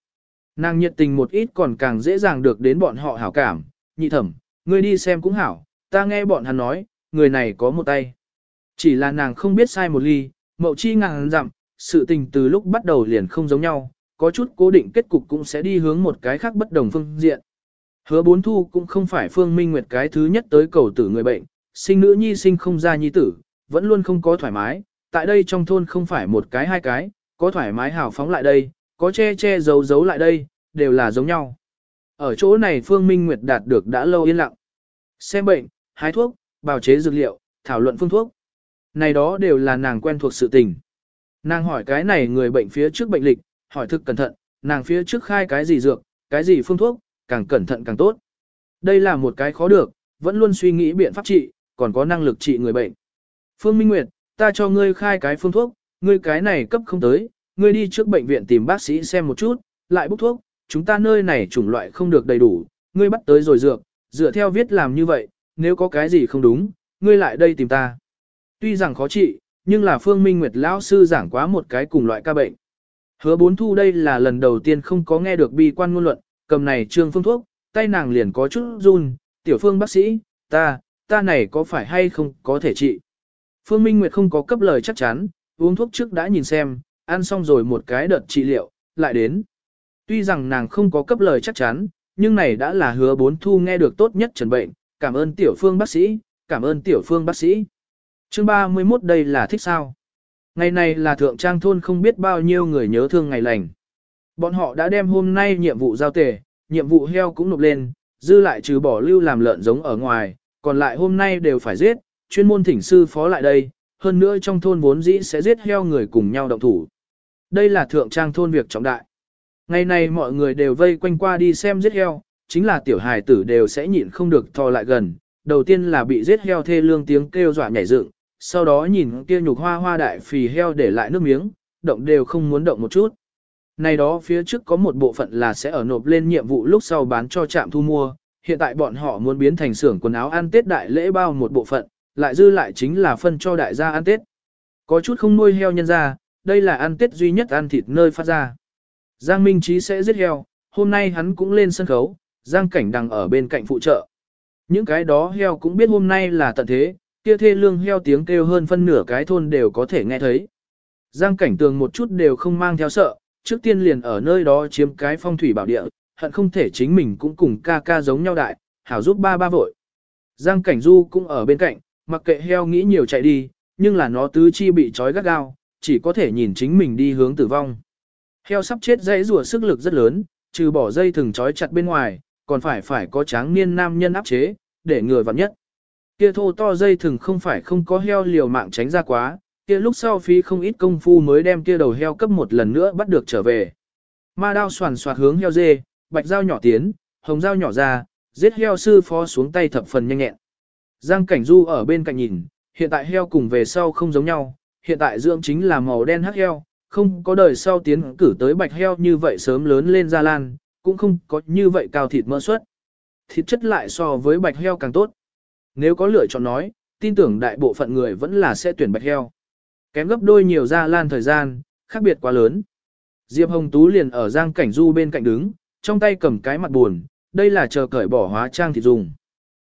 Nàng nhiệt tình một ít còn càng dễ dàng được đến bọn họ hảo cảm, nhị thẩm, ngươi đi xem cũng hảo, ta nghe bọn hắn nói, người này có một tay. Chỉ là nàng không biết sai một ly, mậu chi ngàn dặm, sự tình từ lúc bắt đầu liền không giống nhau, có chút cố định kết cục cũng sẽ đi hướng một cái khác bất đồng phương diện. Hứa bốn thu cũng không phải phương minh nguyệt cái thứ nhất tới cầu tử người bệnh, sinh nữ nhi sinh không ra nhi tử, vẫn luôn không có thoải mái, tại đây trong thôn không phải một cái hai cái, có thoải mái hào phóng lại đây, có che che giấu giấu lại đây, đều là giống nhau. Ở chỗ này Phương Minh Nguyệt đạt được đã lâu yên lặng. Xem bệnh, hái thuốc, bào chế dược liệu, thảo luận phương thuốc. Này đó đều là nàng quen thuộc sự tình. Nàng hỏi cái này người bệnh phía trước bệnh lịch, hỏi thực cẩn thận, nàng phía trước khai cái gì dược, cái gì phương thuốc, càng cẩn thận càng tốt. Đây là một cái khó được, vẫn luôn suy nghĩ biện pháp trị, còn có năng lực trị người bệnh. Phương Minh Nguyệt, ta cho ngươi khai cái phương thuốc, ngươi cái này cấp không tới, ngươi đi trước bệnh viện tìm bác sĩ xem một chút, lại bốc thuốc, chúng ta nơi này chủng loại không được đầy đủ, ngươi bắt tới rồi dược, dựa theo viết làm như vậy, nếu có cái gì không đúng, ngươi lại đây tìm ta. Tuy rằng khó trị, nhưng là Phương Minh Nguyệt lão sư giảng quá một cái cùng loại ca bệnh. Hứa bốn thu đây là lần đầu tiên không có nghe được bi quan ngôn luận, cầm này trương phương thuốc, tay nàng liền có chút run, tiểu phương bác sĩ, ta, ta này có phải hay không có thể trị. Phương Minh Nguyệt không có cấp lời chắc chắn, uống thuốc trước đã nhìn xem, ăn xong rồi một cái đợt trị liệu, lại đến. Tuy rằng nàng không có cấp lời chắc chắn, nhưng này đã là hứa bốn thu nghe được tốt nhất trần bệnh, cảm ơn tiểu phương bác sĩ, cảm ơn tiểu phương bác sĩ. Chương 31 đây là thích sao? Ngày này là thượng trang thôn không biết bao nhiêu người nhớ thương ngày lành. Bọn họ đã đem hôm nay nhiệm vụ giao tề, nhiệm vụ heo cũng nộp lên, dư lại trừ bỏ lưu làm lợn giống ở ngoài, còn lại hôm nay đều phải giết, chuyên môn thỉnh sư phó lại đây, hơn nữa trong thôn vốn dĩ sẽ giết heo người cùng nhau động thủ. Đây là thượng trang thôn việc trọng đại. Ngày này mọi người đều vây quanh qua đi xem giết heo, chính là tiểu hài tử đều sẽ nhịn không được thò lại gần. Đầu tiên là bị giết heo thê lương tiếng kêu dọa nhảy dựng, sau đó nhìn kia nhục hoa hoa đại phì heo để lại nước miếng, động đều không muốn động một chút. Này đó phía trước có một bộ phận là sẽ ở nộp lên nhiệm vụ lúc sau bán cho trạm thu mua, hiện tại bọn họ muốn biến thành xưởng quần áo ăn Tết đại lễ bao một bộ phận, lại dư lại chính là phân cho đại gia ăn Tết. Có chút không nuôi heo nhân ra, đây là ăn Tết duy nhất ăn thịt nơi phát ra. Giang Minh Trí sẽ giết heo, hôm nay hắn cũng lên sân khấu, Giang Cảnh đang ở bên cạnh phụ trợ. Những cái đó heo cũng biết hôm nay là tận thế, kia thê lương heo tiếng kêu hơn phân nửa cái thôn đều có thể nghe thấy. Giang Cảnh tường một chút đều không mang theo sợ, trước tiên liền ở nơi đó chiếm cái phong thủy bảo địa, hận không thể chính mình cũng cùng ca ca giống nhau đại, hảo giúp ba ba vội. Giang Cảnh Du cũng ở bên cạnh, mặc kệ heo nghĩ nhiều chạy đi, nhưng là nó tứ chi bị trói gắt gao, chỉ có thể nhìn chính mình đi hướng tử vong. Heo sắp chết dãy rùa sức lực rất lớn, trừ bỏ dây thừng trói chặt bên ngoài, còn phải phải có tráng niên nam nhân áp chế, để người vặn nhất. Kia thô to dây thừng không phải không có heo liều mạng tránh ra quá, kia lúc sau phí không ít công phu mới đem kia đầu heo cấp một lần nữa bắt được trở về. Ma đao soàn soạt hướng heo dê, bạch dao nhỏ tiến, hồng dao nhỏ ra, giết heo sư phó xuống tay thập phần nhanh nhẹn. Giang Cảnh Du ở bên cạnh nhìn, hiện tại heo cùng về sau không giống nhau, hiện tại dưỡng chính là màu đen hắc heo, không có đời sau tiến cử tới bạch heo như vậy sớm lớn lên ra lan, cũng không có như vậy cao thịt mỡ suất. Thịt chất lại so với bạch heo càng tốt. Nếu có lựa chọn nói, tin tưởng đại bộ phận người vẫn là sẽ tuyển bạch heo. Kém gấp đôi nhiều ra lan thời gian, khác biệt quá lớn. Diệp Hồng Tú liền ở Giang Cảnh Du bên cạnh đứng, trong tay cầm cái mặt buồn, đây là chờ cởi bỏ hóa trang thịt dùng.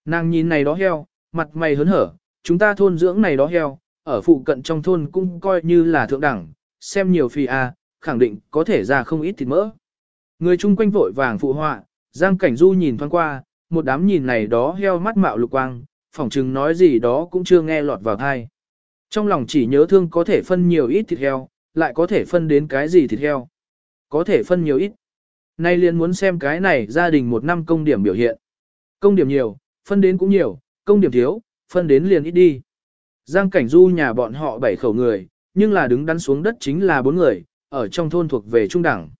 Nàng nhìn này đó heo, mặt mày hớn hở, chúng ta thôn dưỡng này đó heo, ở phụ cận trong thôn cũng coi như là thượng đẳng, xem nhiều phi a, khẳng định có thể ra không ít thịt mỡ. Người chung quanh vội vàng phụ họa, Giang Cảnh Du nhìn thoáng qua, một đám nhìn này đó heo mắt mạo lục quang, phỏng chừng nói gì đó cũng chưa nghe lọt vào tai. Trong lòng chỉ nhớ thương có thể phân nhiều ít thịt heo, lại có thể phân đến cái gì thịt heo. Có thể phân nhiều ít. Nay liền muốn xem cái này gia đình một năm công điểm biểu hiện. Công điểm nhiều, phân đến cũng nhiều, công điểm thiếu, phân đến liền ít đi. Giang cảnh du nhà bọn họ bảy khẩu người, nhưng là đứng đắn xuống đất chính là bốn người, ở trong thôn thuộc về trung đẳng.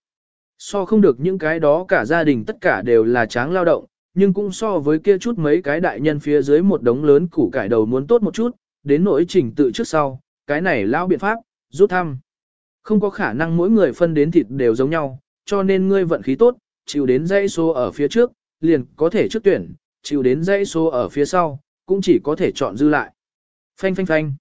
So không được những cái đó cả gia đình tất cả đều là tráng lao động, nhưng cũng so với kia chút mấy cái đại nhân phía dưới một đống lớn củ cải đầu muốn tốt một chút, đến nỗi trình tự trước sau, cái này lao biện pháp, rút thăm. Không có khả năng mỗi người phân đến thịt đều giống nhau, cho nên ngươi vận khí tốt, chịu đến dãy số ở phía trước, liền có thể trước tuyển, chịu đến dãy số ở phía sau, cũng chỉ có thể chọn dư lại. Phanh phanh phanh.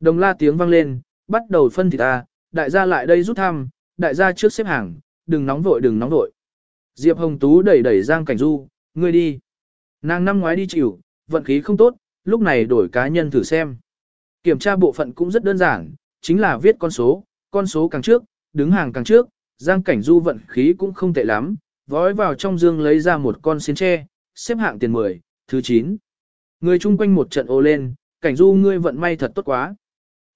Đồng la tiếng vang lên, bắt đầu phân thịt ta, đại gia lại đây rút thăm, đại gia trước xếp hàng, đừng nóng vội đừng nóng vội. Diệp Hồng Tú đẩy đẩy Giang Cảnh Du, ngươi đi. Nàng năm ngoái đi chịu, vận khí không tốt, lúc này đổi cá nhân thử xem. Kiểm tra bộ phận cũng rất đơn giản, chính là viết con số, con số càng trước, đứng hàng càng trước, Giang Cảnh Du vận khí cũng không tệ lắm, vói vào trong dương lấy ra một con xiên tre, xếp hạng tiền 10, thứ 9. Người chung quanh một trận ô lên, Cảnh Du ngươi vận may thật tốt quá.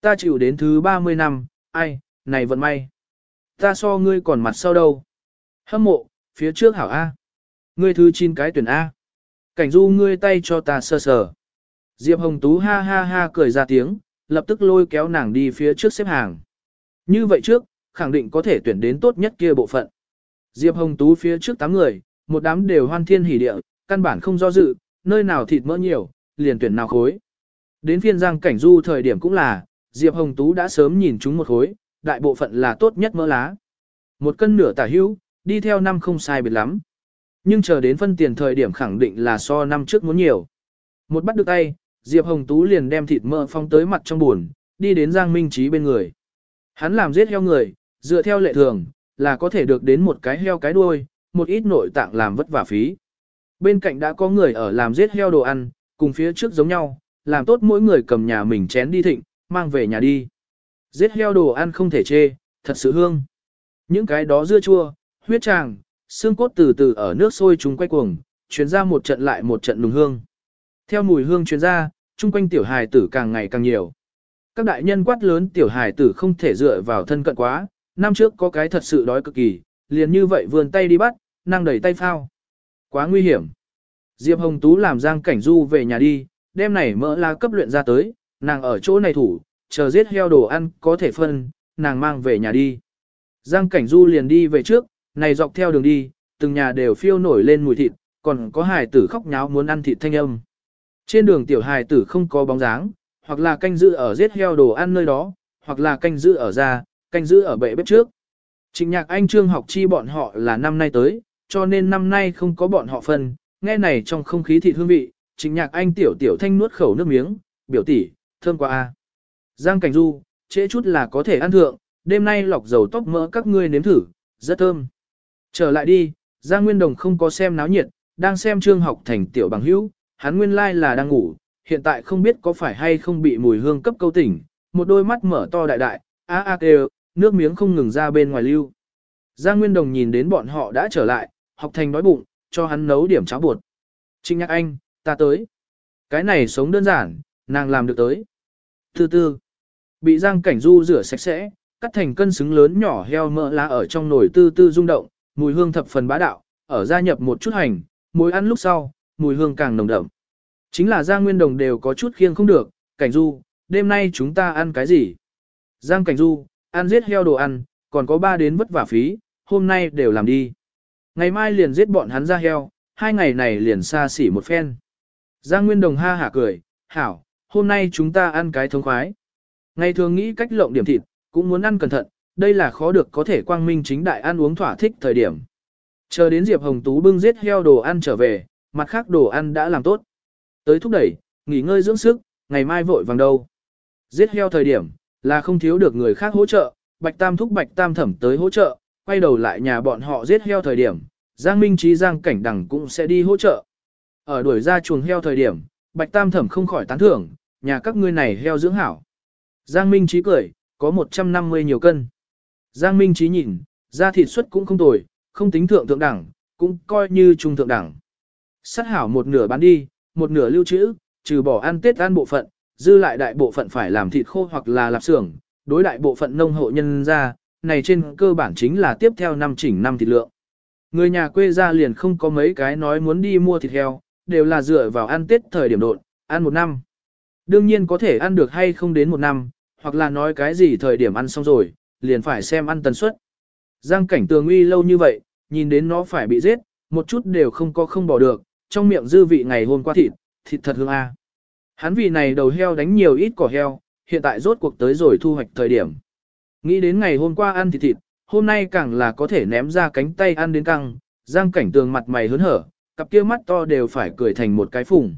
Ta chịu đến thứ 30 năm, ai, này vận may. Ta so ngươi còn mặt sau đâu. Hâm mộ, phía trước hảo A. Ngươi thứ 9 cái tuyển A. Cảnh Du ngươi tay cho ta sơ sờ. Diệp Hồng Tú ha ha ha cười ra tiếng, lập tức lôi kéo nàng đi phía trước xếp hàng. Như vậy trước, khẳng định có thể tuyển đến tốt nhất kia bộ phận. Diệp Hồng Tú phía trước 8 người, một đám đều hoan thiên hỉ địa, căn bản không do dự, nơi nào thịt mỡ nhiều, liền tuyển nào khối. Đến phiên giang cảnh du thời điểm cũng là, Diệp Hồng Tú đã sớm nhìn chúng một khối, đại bộ phận là tốt nhất mỡ lá. Một cân nửa tả hữu, đi theo năm không sai biệt lắm. Nhưng chờ đến phân tiền thời điểm khẳng định là so năm trước muốn nhiều. Một bắt được tay, Diệp Hồng Tú liền đem thịt mỡ phong tới mặt trong buồn, đi đến Giang Minh Trí bên người. Hắn làm giết heo người, dựa theo lệ thường, là có thể được đến một cái heo cái đuôi, một ít nội tạng làm vất vả phí. Bên cạnh đã có người ở làm giết heo đồ ăn, cùng phía trước giống nhau, làm tốt mỗi người cầm nhà mình chén đi thịnh, mang về nhà đi. Giết heo đồ ăn không thể chê, thật sự hương. Những cái đó dưa chua, huyết tràng, xương cốt từ từ ở nước sôi chúng quay cuồng, chuyển ra một trận lại một trận nùng hương. Theo mùi hương chuyển ra, chung quanh tiểu hài tử càng ngày càng nhiều. Các đại nhân quát lớn tiểu hài tử không thể dựa vào thân cận quá, năm trước có cái thật sự đói cực kỳ, liền như vậy vươn tay đi bắt, năng đẩy tay phao. Quá nguy hiểm. Diệp Hồng Tú làm Giang Cảnh Du về nhà đi, đêm này mỡ la cấp luyện ra tới, nàng ở chỗ này thủ, chờ giết heo đồ ăn có thể phân, nàng mang về nhà đi. Giang Cảnh Du liền đi về trước, này dọc theo đường đi, từng nhà đều phiêu nổi lên mùi thịt, còn có hài tử khóc nháo muốn ăn thịt thanh âm. Trên đường tiểu hài tử không có bóng dáng, hoặc là canh giữ ở giết heo đồ ăn nơi đó, hoặc là canh giữ ở ra, canh giữ ở bệ bếp trước. Trịnh nhạc anh trương học chi bọn họ là năm nay tới, cho nên năm nay không có bọn họ phân, nghe này trong không khí thịt hương vị, trịnh nhạc anh tiểu tiểu thanh nuốt khẩu nước miếng, biểu tỷ, thơm quá a. Giang cảnh du, trễ chút là có thể ăn thượng, đêm nay lọc dầu tóc mỡ các ngươi nếm thử, rất thơm. Trở lại đi, Giang Nguyên Đồng không có xem náo nhiệt, đang xem trương học thành tiểu bằng hữu, hắn nguyên lai like là đang ngủ, hiện tại không biết có phải hay không bị mùi hương cấp câu tỉnh, một đôi mắt mở to đại đại, a a kêu, nước miếng không ngừng ra bên ngoài lưu. Giang Nguyên Đồng nhìn đến bọn họ đã trở lại, học thành đói bụng, cho hắn nấu điểm cháo bột. Trinh nhạc anh, ta tới. Cái này sống đơn giản, nàng làm được tới. Thứ tư, bị Giang Cảnh Du rửa sạch sẽ, cắt thành cân xứng lớn nhỏ heo mỡ lá ở trong nồi tư tư rung động, mùi hương thập phần bá đạo, ở gia nhập một chút hành, muối ăn lúc sau, mùi hương càng nồng đậm. Chính là Giang Nguyên Đồng đều có chút khiêng không được, Cảnh Du, đêm nay chúng ta ăn cái gì? Giang Cảnh Du, ăn giết heo đồ ăn, còn có ba đến vất vả phí, hôm nay đều làm đi. Ngày mai liền giết bọn hắn ra heo, hai ngày này liền xa xỉ một phen. Giang Nguyên Đồng ha hả cười, hảo, hôm nay chúng ta ăn cái thống khoái. Ngày thường nghĩ cách lộng điểm thịt, cũng muốn ăn cẩn thận, đây là khó được có thể quang minh chính đại ăn uống thỏa thích thời điểm. Chờ đến Diệp Hồng Tú bưng giết heo đồ ăn trở về, mặt khác đồ ăn đã làm tốt. Tới thúc đẩy, nghỉ ngơi dưỡng sức, ngày mai vội vàng đâu. Giết heo thời điểm, là không thiếu được người khác hỗ trợ, Bạch Tam thúc Bạch Tam thẩm tới hỗ trợ, quay đầu lại nhà bọn họ giết heo thời điểm, Giang Minh Trí Giang Cảnh Đằng cũng sẽ đi hỗ trợ. Ở đuổi ra chuồng heo thời điểm, Bạch Tam thẩm không khỏi tán thưởng, nhà các ngươi này heo dưỡng hảo. Giang Minh Trí cười, có 150 nhiều cân. Giang Minh Trí nhìn, da thịt xuất cũng không tồi, không tính thượng thượng đẳng, cũng coi như trung thượng đẳng. Sát hảo một nửa bán đi, một nửa lưu trữ, trừ bỏ ăn tết ăn bộ phận, dư lại đại bộ phận phải làm thịt khô hoặc là lạp xưởng, đối đại bộ phận nông hộ nhân ra, này trên cơ bản chính là tiếp theo năm chỉnh năm thịt lượng. Người nhà quê ra liền không có mấy cái nói muốn đi mua thịt heo, đều là dựa vào ăn tết thời điểm độn, ăn một năm. Đương nhiên có thể ăn được hay không đến một năm, hoặc là nói cái gì thời điểm ăn xong rồi, liền phải xem ăn tần suất. Giang cảnh tường uy lâu như vậy, nhìn đến nó phải bị giết, một chút đều không có không bỏ được, trong miệng dư vị ngày hôm qua thịt, thịt thật hương a. Hắn vì này đầu heo đánh nhiều ít cỏ heo, hiện tại rốt cuộc tới rồi thu hoạch thời điểm. Nghĩ đến ngày hôm qua ăn thịt thịt, hôm nay càng là có thể ném ra cánh tay ăn đến căng, Giang cảnh tường mặt mày hớn hở, cặp kia mắt to đều phải cười thành một cái phùng.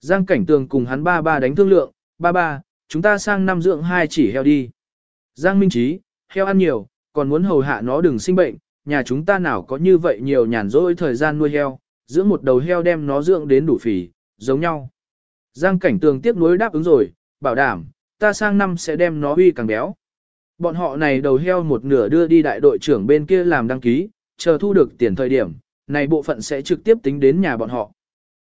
Giang cảnh tường cùng hắn ba ba đánh thương lượng, ba ba, chúng ta sang năm dưỡng hai chỉ heo đi. Giang Minh Trí, heo ăn nhiều, còn muốn hầu hạ nó đừng sinh bệnh, nhà chúng ta nào có như vậy nhiều nhàn rỗi thời gian nuôi heo, dưỡng một đầu heo đem nó dưỡng đến đủ phì, giống nhau. Giang cảnh tường tiếp nối đáp ứng rồi, bảo đảm, ta sang năm sẽ đem nó uy càng béo. Bọn họ này đầu heo một nửa đưa đi đại đội trưởng bên kia làm đăng ký, chờ thu được tiền thời điểm, này bộ phận sẽ trực tiếp tính đến nhà bọn họ.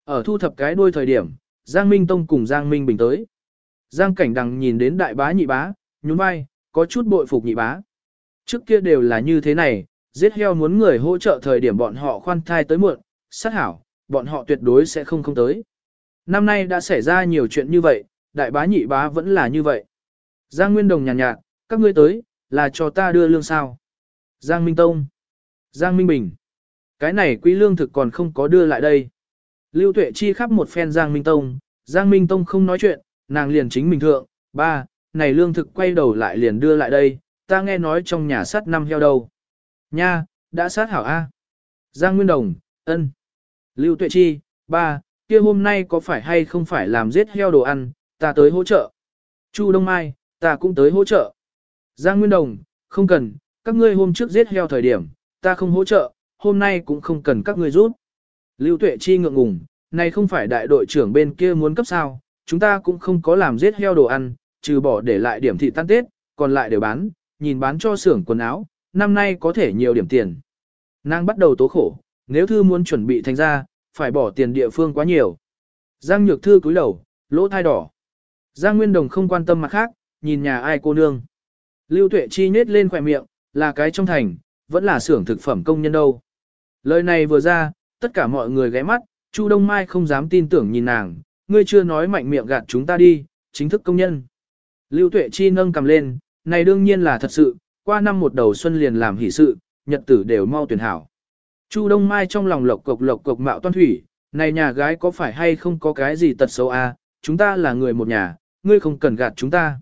Ở thu thập cái đuôi thời điểm, Giang Minh Tông cùng Giang Minh Bình tới. Giang Cảnh Đằng nhìn đến đại bá nhị bá, nhún vai, có chút bội phục nhị bá. Trước kia đều là như thế này, giết heo muốn người hỗ trợ thời điểm bọn họ khoan thai tới muộn, sát hảo, bọn họ tuyệt đối sẽ không không tới. Năm nay đã xảy ra nhiều chuyện như vậy, đại bá nhị bá vẫn là như vậy. Giang Nguyên Đồng nhàn nhạt, nhạt, các ngươi tới, là cho ta đưa lương sao. Giang Minh Tông, Giang Minh Bình, cái này quý lương thực còn không có đưa lại đây. Lưu Tuệ Chi khắp một phen Giang Minh Tông, Giang Minh Tông không nói chuyện, nàng liền chính mình thượng, ba, này lương thực quay đầu lại liền đưa lại đây, ta nghe nói trong nhà sát năm heo đâu. Nha, đã sát hảo A. Giang Nguyên Đồng, ân. Lưu Tuệ Chi, ba, kia hôm nay có phải hay không phải làm giết heo đồ ăn, ta tới hỗ trợ. Chu Đông Mai, ta cũng tới hỗ trợ. Giang Nguyên Đồng, không cần, các ngươi hôm trước giết heo thời điểm, ta không hỗ trợ, hôm nay cũng không cần các ngươi rút. Lưu Tuệ Chi ngượng ngùng, này không phải đại đội trưởng bên kia muốn cấp sao, chúng ta cũng không có làm giết heo đồ ăn, trừ bỏ để lại điểm thị tan tết, còn lại đều bán, nhìn bán cho xưởng quần áo, năm nay có thể nhiều điểm tiền. Nàng bắt đầu tố khổ, nếu thư muốn chuẩn bị thành ra, phải bỏ tiền địa phương quá nhiều. Giang Nhược Thư cúi đầu, lỗ thai đỏ. Giang Nguyên Đồng không quan tâm mặt khác, nhìn nhà ai cô nương. Lưu Tuệ Chi nhết lên khỏe miệng, là cái trong thành, vẫn là xưởng thực phẩm công nhân đâu. Lời này vừa ra, tất cả mọi người ghé mắt, Chu Đông Mai không dám tin tưởng nhìn nàng, ngươi chưa nói mạnh miệng gạt chúng ta đi, chính thức công nhân. Lưu Tuệ Chi nâng cầm lên, này đương nhiên là thật sự, qua năm một đầu xuân liền làm hỷ sự, nhật tử đều mau tuyển hảo. Chu Đông Mai trong lòng lộc cộc lộc cộc mạo toan thủy, này nhà gái có phải hay không có cái gì tật xấu à, chúng ta là người một nhà, ngươi không cần gạt chúng ta.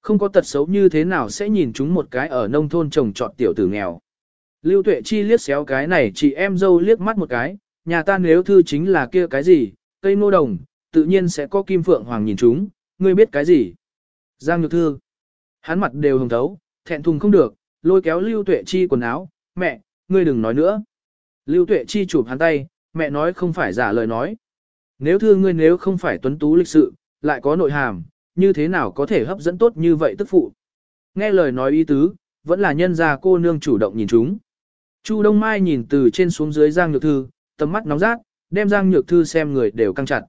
Không có tật xấu như thế nào sẽ nhìn chúng một cái ở nông thôn trồng trọt tiểu tử nghèo. Lưu Tuệ Chi liếc xéo cái này chị em dâu liếc mắt một cái, nhà ta nếu thư chính là kia cái gì, cây nô đồng, tự nhiên sẽ có kim phượng hoàng nhìn chúng, ngươi biết cái gì. Giang Nhược Thư, hắn mặt đều hồng thấu, thẹn thùng không được, lôi kéo Lưu Tuệ Chi quần áo, mẹ, ngươi đừng nói nữa. Lưu Tuệ Chi chụp hắn tay, mẹ nói không phải giả lời nói. Nếu thư ngươi nếu không phải tuấn tú lịch sự, lại có nội hàm, như thế nào có thể hấp dẫn tốt như vậy tức phụ. Nghe lời nói ý tứ, vẫn là nhân gia cô nương chủ động nhìn chúng. Chu Đông Mai nhìn từ trên xuống dưới Giang Nhược Thư, tầm mắt nóng rát, đem Giang Nhược Thư xem người đều căng chặt.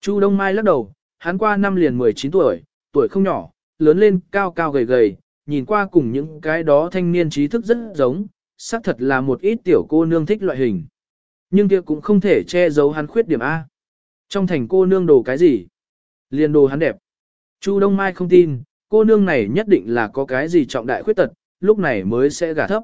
Chu Đông Mai lắc đầu, hắn qua năm liền 19 tuổi, tuổi không nhỏ, lớn lên cao cao gầy gầy, nhìn qua cùng những cái đó thanh niên trí thức rất giống, xác thật là một ít tiểu cô nương thích loại hình. Nhưng kia cũng không thể che giấu hắn khuyết điểm A. Trong thành cô nương đồ cái gì? Liền đồ hắn đẹp. Chu Đông Mai không tin, cô nương này nhất định là có cái gì trọng đại khuyết tật, lúc này mới sẽ gả thấp.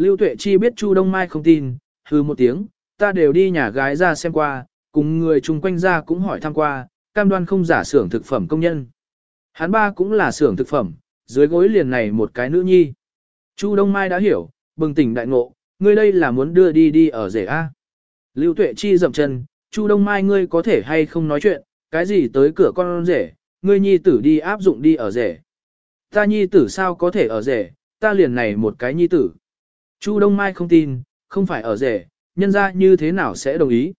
Lưu Tuệ Chi biết Chu Đông Mai không tin, hư một tiếng, ta đều đi nhà gái ra xem qua, cùng người chung quanh ra cũng hỏi thăm qua, cam đoan không giả xưởng thực phẩm công nhân. Hắn ba cũng là xưởng thực phẩm, dưới gối liền này một cái nữ nhi. Chu Đông Mai đã hiểu, bừng tỉnh đại ngộ, ngươi đây là muốn đưa đi đi ở rể A. Lưu Tuệ Chi dậm chân, Chu Đông Mai ngươi có thể hay không nói chuyện, cái gì tới cửa con rể, ngươi nhi tử đi áp dụng đi ở rể. Ta nhi tử sao có thể ở rể, ta liền này một cái nhi tử. Chu Đông Mai không tin, không phải ở rể, nhân ra như thế nào sẽ đồng ý.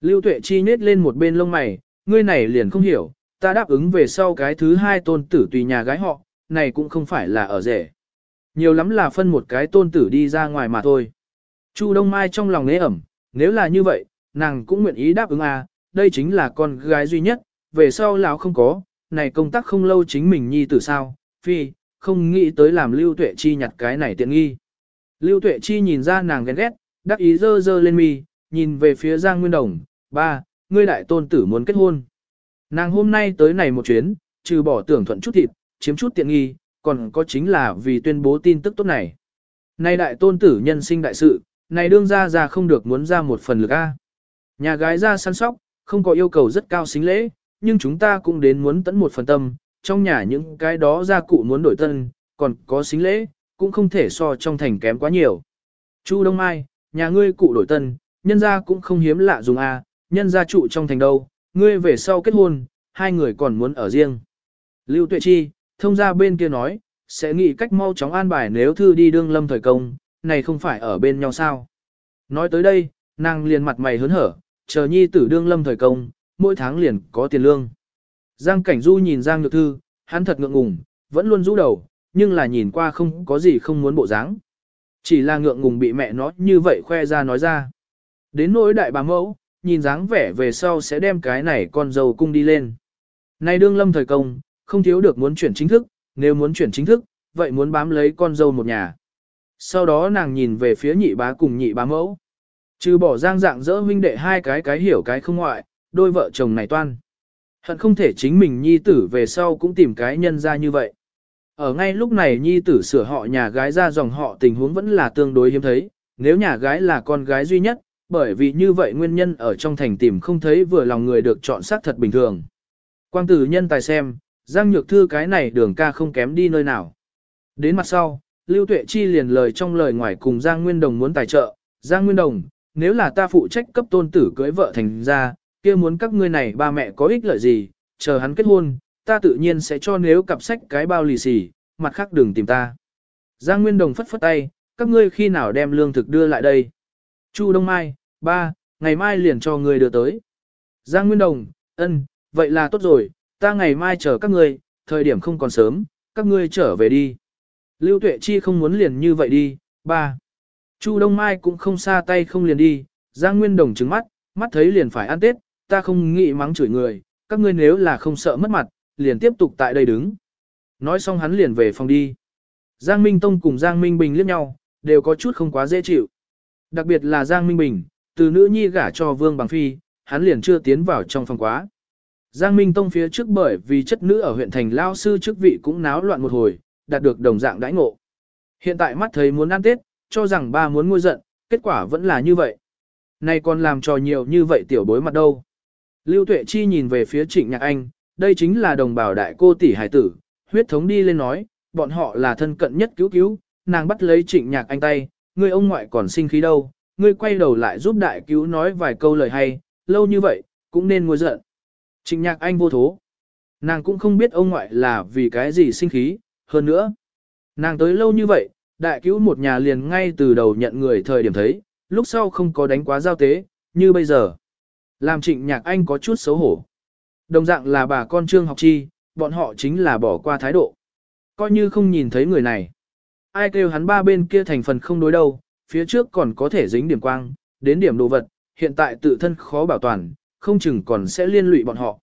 Lưu Tuệ Chi nết lên một bên lông mày, ngươi này liền không hiểu, ta đáp ứng về sau cái thứ hai tôn tử tùy nhà gái họ, này cũng không phải là ở rể. Nhiều lắm là phân một cái tôn tử đi ra ngoài mà thôi. Chu Đông Mai trong lòng nế ẩm, nếu là như vậy, nàng cũng nguyện ý đáp ứng à, đây chính là con gái duy nhất, về sau lão không có, này công tác không lâu chính mình nhi tử sao, phi, không nghĩ tới làm Lưu Tuệ Chi nhặt cái này tiện nghi. Lưu Tuệ Chi nhìn ra nàng ghen ghét, đắc ý dơ dơ lên mi, nhìn về phía Giang Nguyên Đồng, ba, ngươi đại tôn tử muốn kết hôn. Nàng hôm nay tới này một chuyến, trừ bỏ tưởng thuận chút thịt, chiếm chút tiện nghi, còn có chính là vì tuyên bố tin tức tốt này. Này đại tôn tử nhân sinh đại sự, này đương ra ra không được muốn ra một phần lực A. Nhà gái ra săn sóc, không có yêu cầu rất cao xính lễ, nhưng chúng ta cũng đến muốn tận một phần tâm, trong nhà những cái đó gia cụ muốn đổi tân, còn có xính lễ, cũng không thể so trong thành kém quá nhiều. Chu Đông Mai, nhà ngươi cụ đổi tân, nhân gia cũng không hiếm lạ dùng A, nhân gia trụ trong thành đâu, ngươi về sau kết hôn, hai người còn muốn ở riêng. Lưu Tuệ Chi, thông gia bên kia nói, sẽ nghĩ cách mau chóng an bài nếu thư đi đương lâm thời công, này không phải ở bên nhau sao. Nói tới đây, nàng liền mặt mày hớn hở, chờ nhi tử đương lâm thời công, mỗi tháng liền có tiền lương. Giang Cảnh Du nhìn Giang Nhược Thư, hắn thật ngượng ngùng, vẫn luôn rũ đầu, nhưng là nhìn qua không có gì không muốn bộ dáng. Chỉ là ngượng ngùng bị mẹ nó như vậy khoe ra nói ra. Đến nỗi đại bà mẫu, nhìn dáng vẻ về sau sẽ đem cái này con dâu cung đi lên. Này đương lâm thời công, không thiếu được muốn chuyển chính thức, nếu muốn chuyển chính thức, vậy muốn bám lấy con dâu một nhà. Sau đó nàng nhìn về phía nhị bá cùng nhị bá mẫu. Trừ bỏ giang dạng dỡ huynh đệ hai cái cái hiểu cái không ngoại, đôi vợ chồng này toan. Hận không thể chính mình nhi tử về sau cũng tìm cái nhân ra như vậy. Ở ngay lúc này nhi tử sửa họ nhà gái ra dòng họ tình huống vẫn là tương đối hiếm thấy, nếu nhà gái là con gái duy nhất, bởi vì như vậy nguyên nhân ở trong thành tìm không thấy vừa lòng người được chọn xác thật bình thường. Quang tử nhân tài xem, Giang Nhược Thư cái này đường ca không kém đi nơi nào. Đến mặt sau, Lưu Tuệ Chi liền lời trong lời ngoài cùng Giang Nguyên Đồng muốn tài trợ, Giang Nguyên Đồng, nếu là ta phụ trách cấp tôn tử cưới vợ thành ra, kia muốn các ngươi này ba mẹ có ích lợi gì, chờ hắn kết hôn, ta tự nhiên sẽ cho nếu cặp sách cái bao lì xì, mặt khác đừng tìm ta. Giang Nguyên Đồng phất phất tay, các ngươi khi nào đem lương thực đưa lại đây. Chu Đông Mai, ba, ngày mai liền cho ngươi đưa tới. Giang Nguyên Đồng, ân, vậy là tốt rồi, ta ngày mai chờ các ngươi, thời điểm không còn sớm, các ngươi trở về đi. Lưu Tuệ Chi không muốn liền như vậy đi, ba. Chu Đông Mai cũng không xa tay không liền đi, Giang Nguyên Đồng trứng mắt, mắt thấy liền phải ăn Tết, ta không nghĩ mắng chửi người, các ngươi nếu là không sợ mất mặt, liền tiếp tục tại đây đứng. Nói xong hắn liền về phòng đi. Giang Minh Tông cùng Giang Minh Bình liếc nhau, đều có chút không quá dễ chịu. Đặc biệt là Giang Minh Bình, từ nữ nhi gả cho Vương Bằng Phi, hắn liền chưa tiến vào trong phòng quá. Giang Minh Tông phía trước bởi vì chất nữ ở huyện thành lao sư chức vị cũng náo loạn một hồi, đạt được đồng dạng đãi ngộ. Hiện tại mắt thấy muốn ăn Tết, cho rằng ba muốn ngôi giận, kết quả vẫn là như vậy. Này còn làm trò nhiều như vậy tiểu bối mặt đâu. Lưu Tuệ Chi nhìn về phía Trịnh Nhạc Anh, đây chính là đồng bào đại cô tỷ hải tử, huyết thống đi lên nói, bọn họ là thân cận nhất cứu cứu, nàng bắt lấy Trịnh Nhạc Anh tay, người ông ngoại còn sinh khí đâu, ngươi quay đầu lại giúp đại cứu nói vài câu lời hay, lâu như vậy, cũng nên ngồi giận. Trịnh Nhạc Anh vô thố. Nàng cũng không biết ông ngoại là vì cái gì sinh khí, hơn nữa. Nàng tới lâu như vậy, đại cứu một nhà liền ngay từ đầu nhận người thời điểm thấy, lúc sau không có đánh quá giao tế, như bây giờ. Làm trịnh nhạc anh có chút xấu hổ. Đồng dạng là bà con trương học chi, bọn họ chính là bỏ qua thái độ. Coi như không nhìn thấy người này. Ai kêu hắn ba bên kia thành phần không đối đâu, phía trước còn có thể dính điểm quang, đến điểm đồ vật, hiện tại tự thân khó bảo toàn, không chừng còn sẽ liên lụy bọn họ.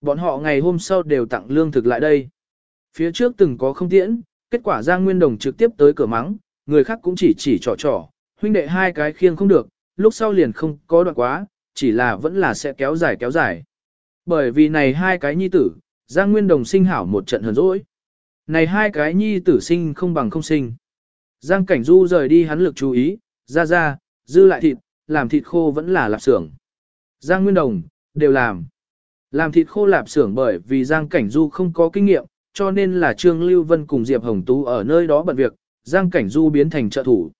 Bọn họ ngày hôm sau đều tặng lương thực lại đây. Phía trước từng có không tiễn, kết quả Giang Nguyên Đồng trực tiếp tới cửa mắng, người khác cũng chỉ chỉ trò trò, huynh đệ hai cái khiêng không được, lúc sau liền không có đoạn quá, chỉ là vẫn là sẽ kéo dài kéo dài. Bởi vì này hai cái nhi tử, Giang Nguyên Đồng sinh hảo một trận hờn dỗi. Này hai cái nhi tử sinh không bằng không sinh. Giang Cảnh Du rời đi hắn lực chú ý, ra ra, dư lại thịt, làm thịt khô vẫn là lạp xưởng. Giang Nguyên Đồng, đều làm. Làm thịt khô lạp xưởng bởi vì Giang Cảnh Du không có kinh nghiệm, cho nên là Trương Lưu Vân cùng Diệp Hồng Tú ở nơi đó bận việc, Giang Cảnh Du biến thành trợ thủ.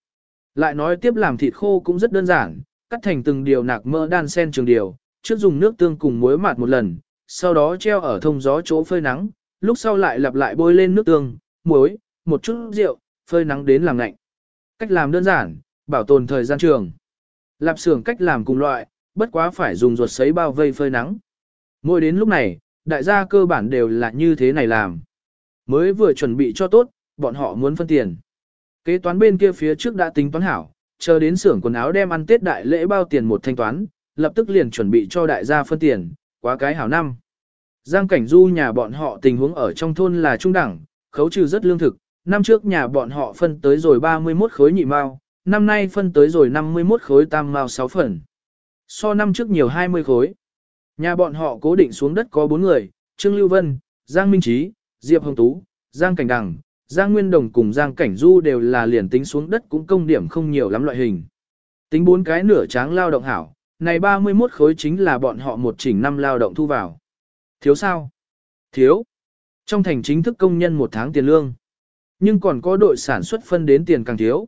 Lại nói tiếp làm thịt khô cũng rất đơn giản, cắt thành từng điều nạc mỡ đan sen trường điều, trước dùng nước tương cùng muối mạt một lần, sau đó treo ở thông gió chỗ phơi nắng, lúc sau lại lặp lại bôi lên nước tương, muối, một chút rượu, phơi nắng đến làm lạnh. Cách làm đơn giản, bảo tồn thời gian trường. Lạp xưởng cách làm cùng loại, bất quá phải dùng ruột sấy bao vây phơi nắng. Mỗi đến lúc này, đại gia cơ bản đều là như thế này làm. Mới vừa chuẩn bị cho tốt, bọn họ muốn phân tiền. Kế toán bên kia phía trước đã tính toán hảo, chờ đến xưởng quần áo đem ăn Tết đại lễ bao tiền một thanh toán, lập tức liền chuẩn bị cho đại gia phân tiền, quá cái hảo năm. Giang cảnh du nhà bọn họ tình huống ở trong thôn là trung đẳng, khấu trừ rất lương thực, năm trước nhà bọn họ phân tới rồi 31 khối nhị mao, năm nay phân tới rồi 51 khối tam mao 6 phần. So năm trước nhiều 20 khối. Nhà bọn họ cố định xuống đất có 4 người, Trương Lưu Vân, Giang Minh Trí, Diệp Hồng Tú, Giang Cảnh Đằng, Giang Nguyên Đồng cùng Giang Cảnh Du đều là liền tính xuống đất cũng công điểm không nhiều lắm loại hình. Tính bốn cái nửa tráng lao động hảo, này 31 khối chính là bọn họ một chỉnh năm lao động thu vào. Thiếu sao? Thiếu. Trong thành chính thức công nhân một tháng tiền lương. Nhưng còn có đội sản xuất phân đến tiền càng thiếu.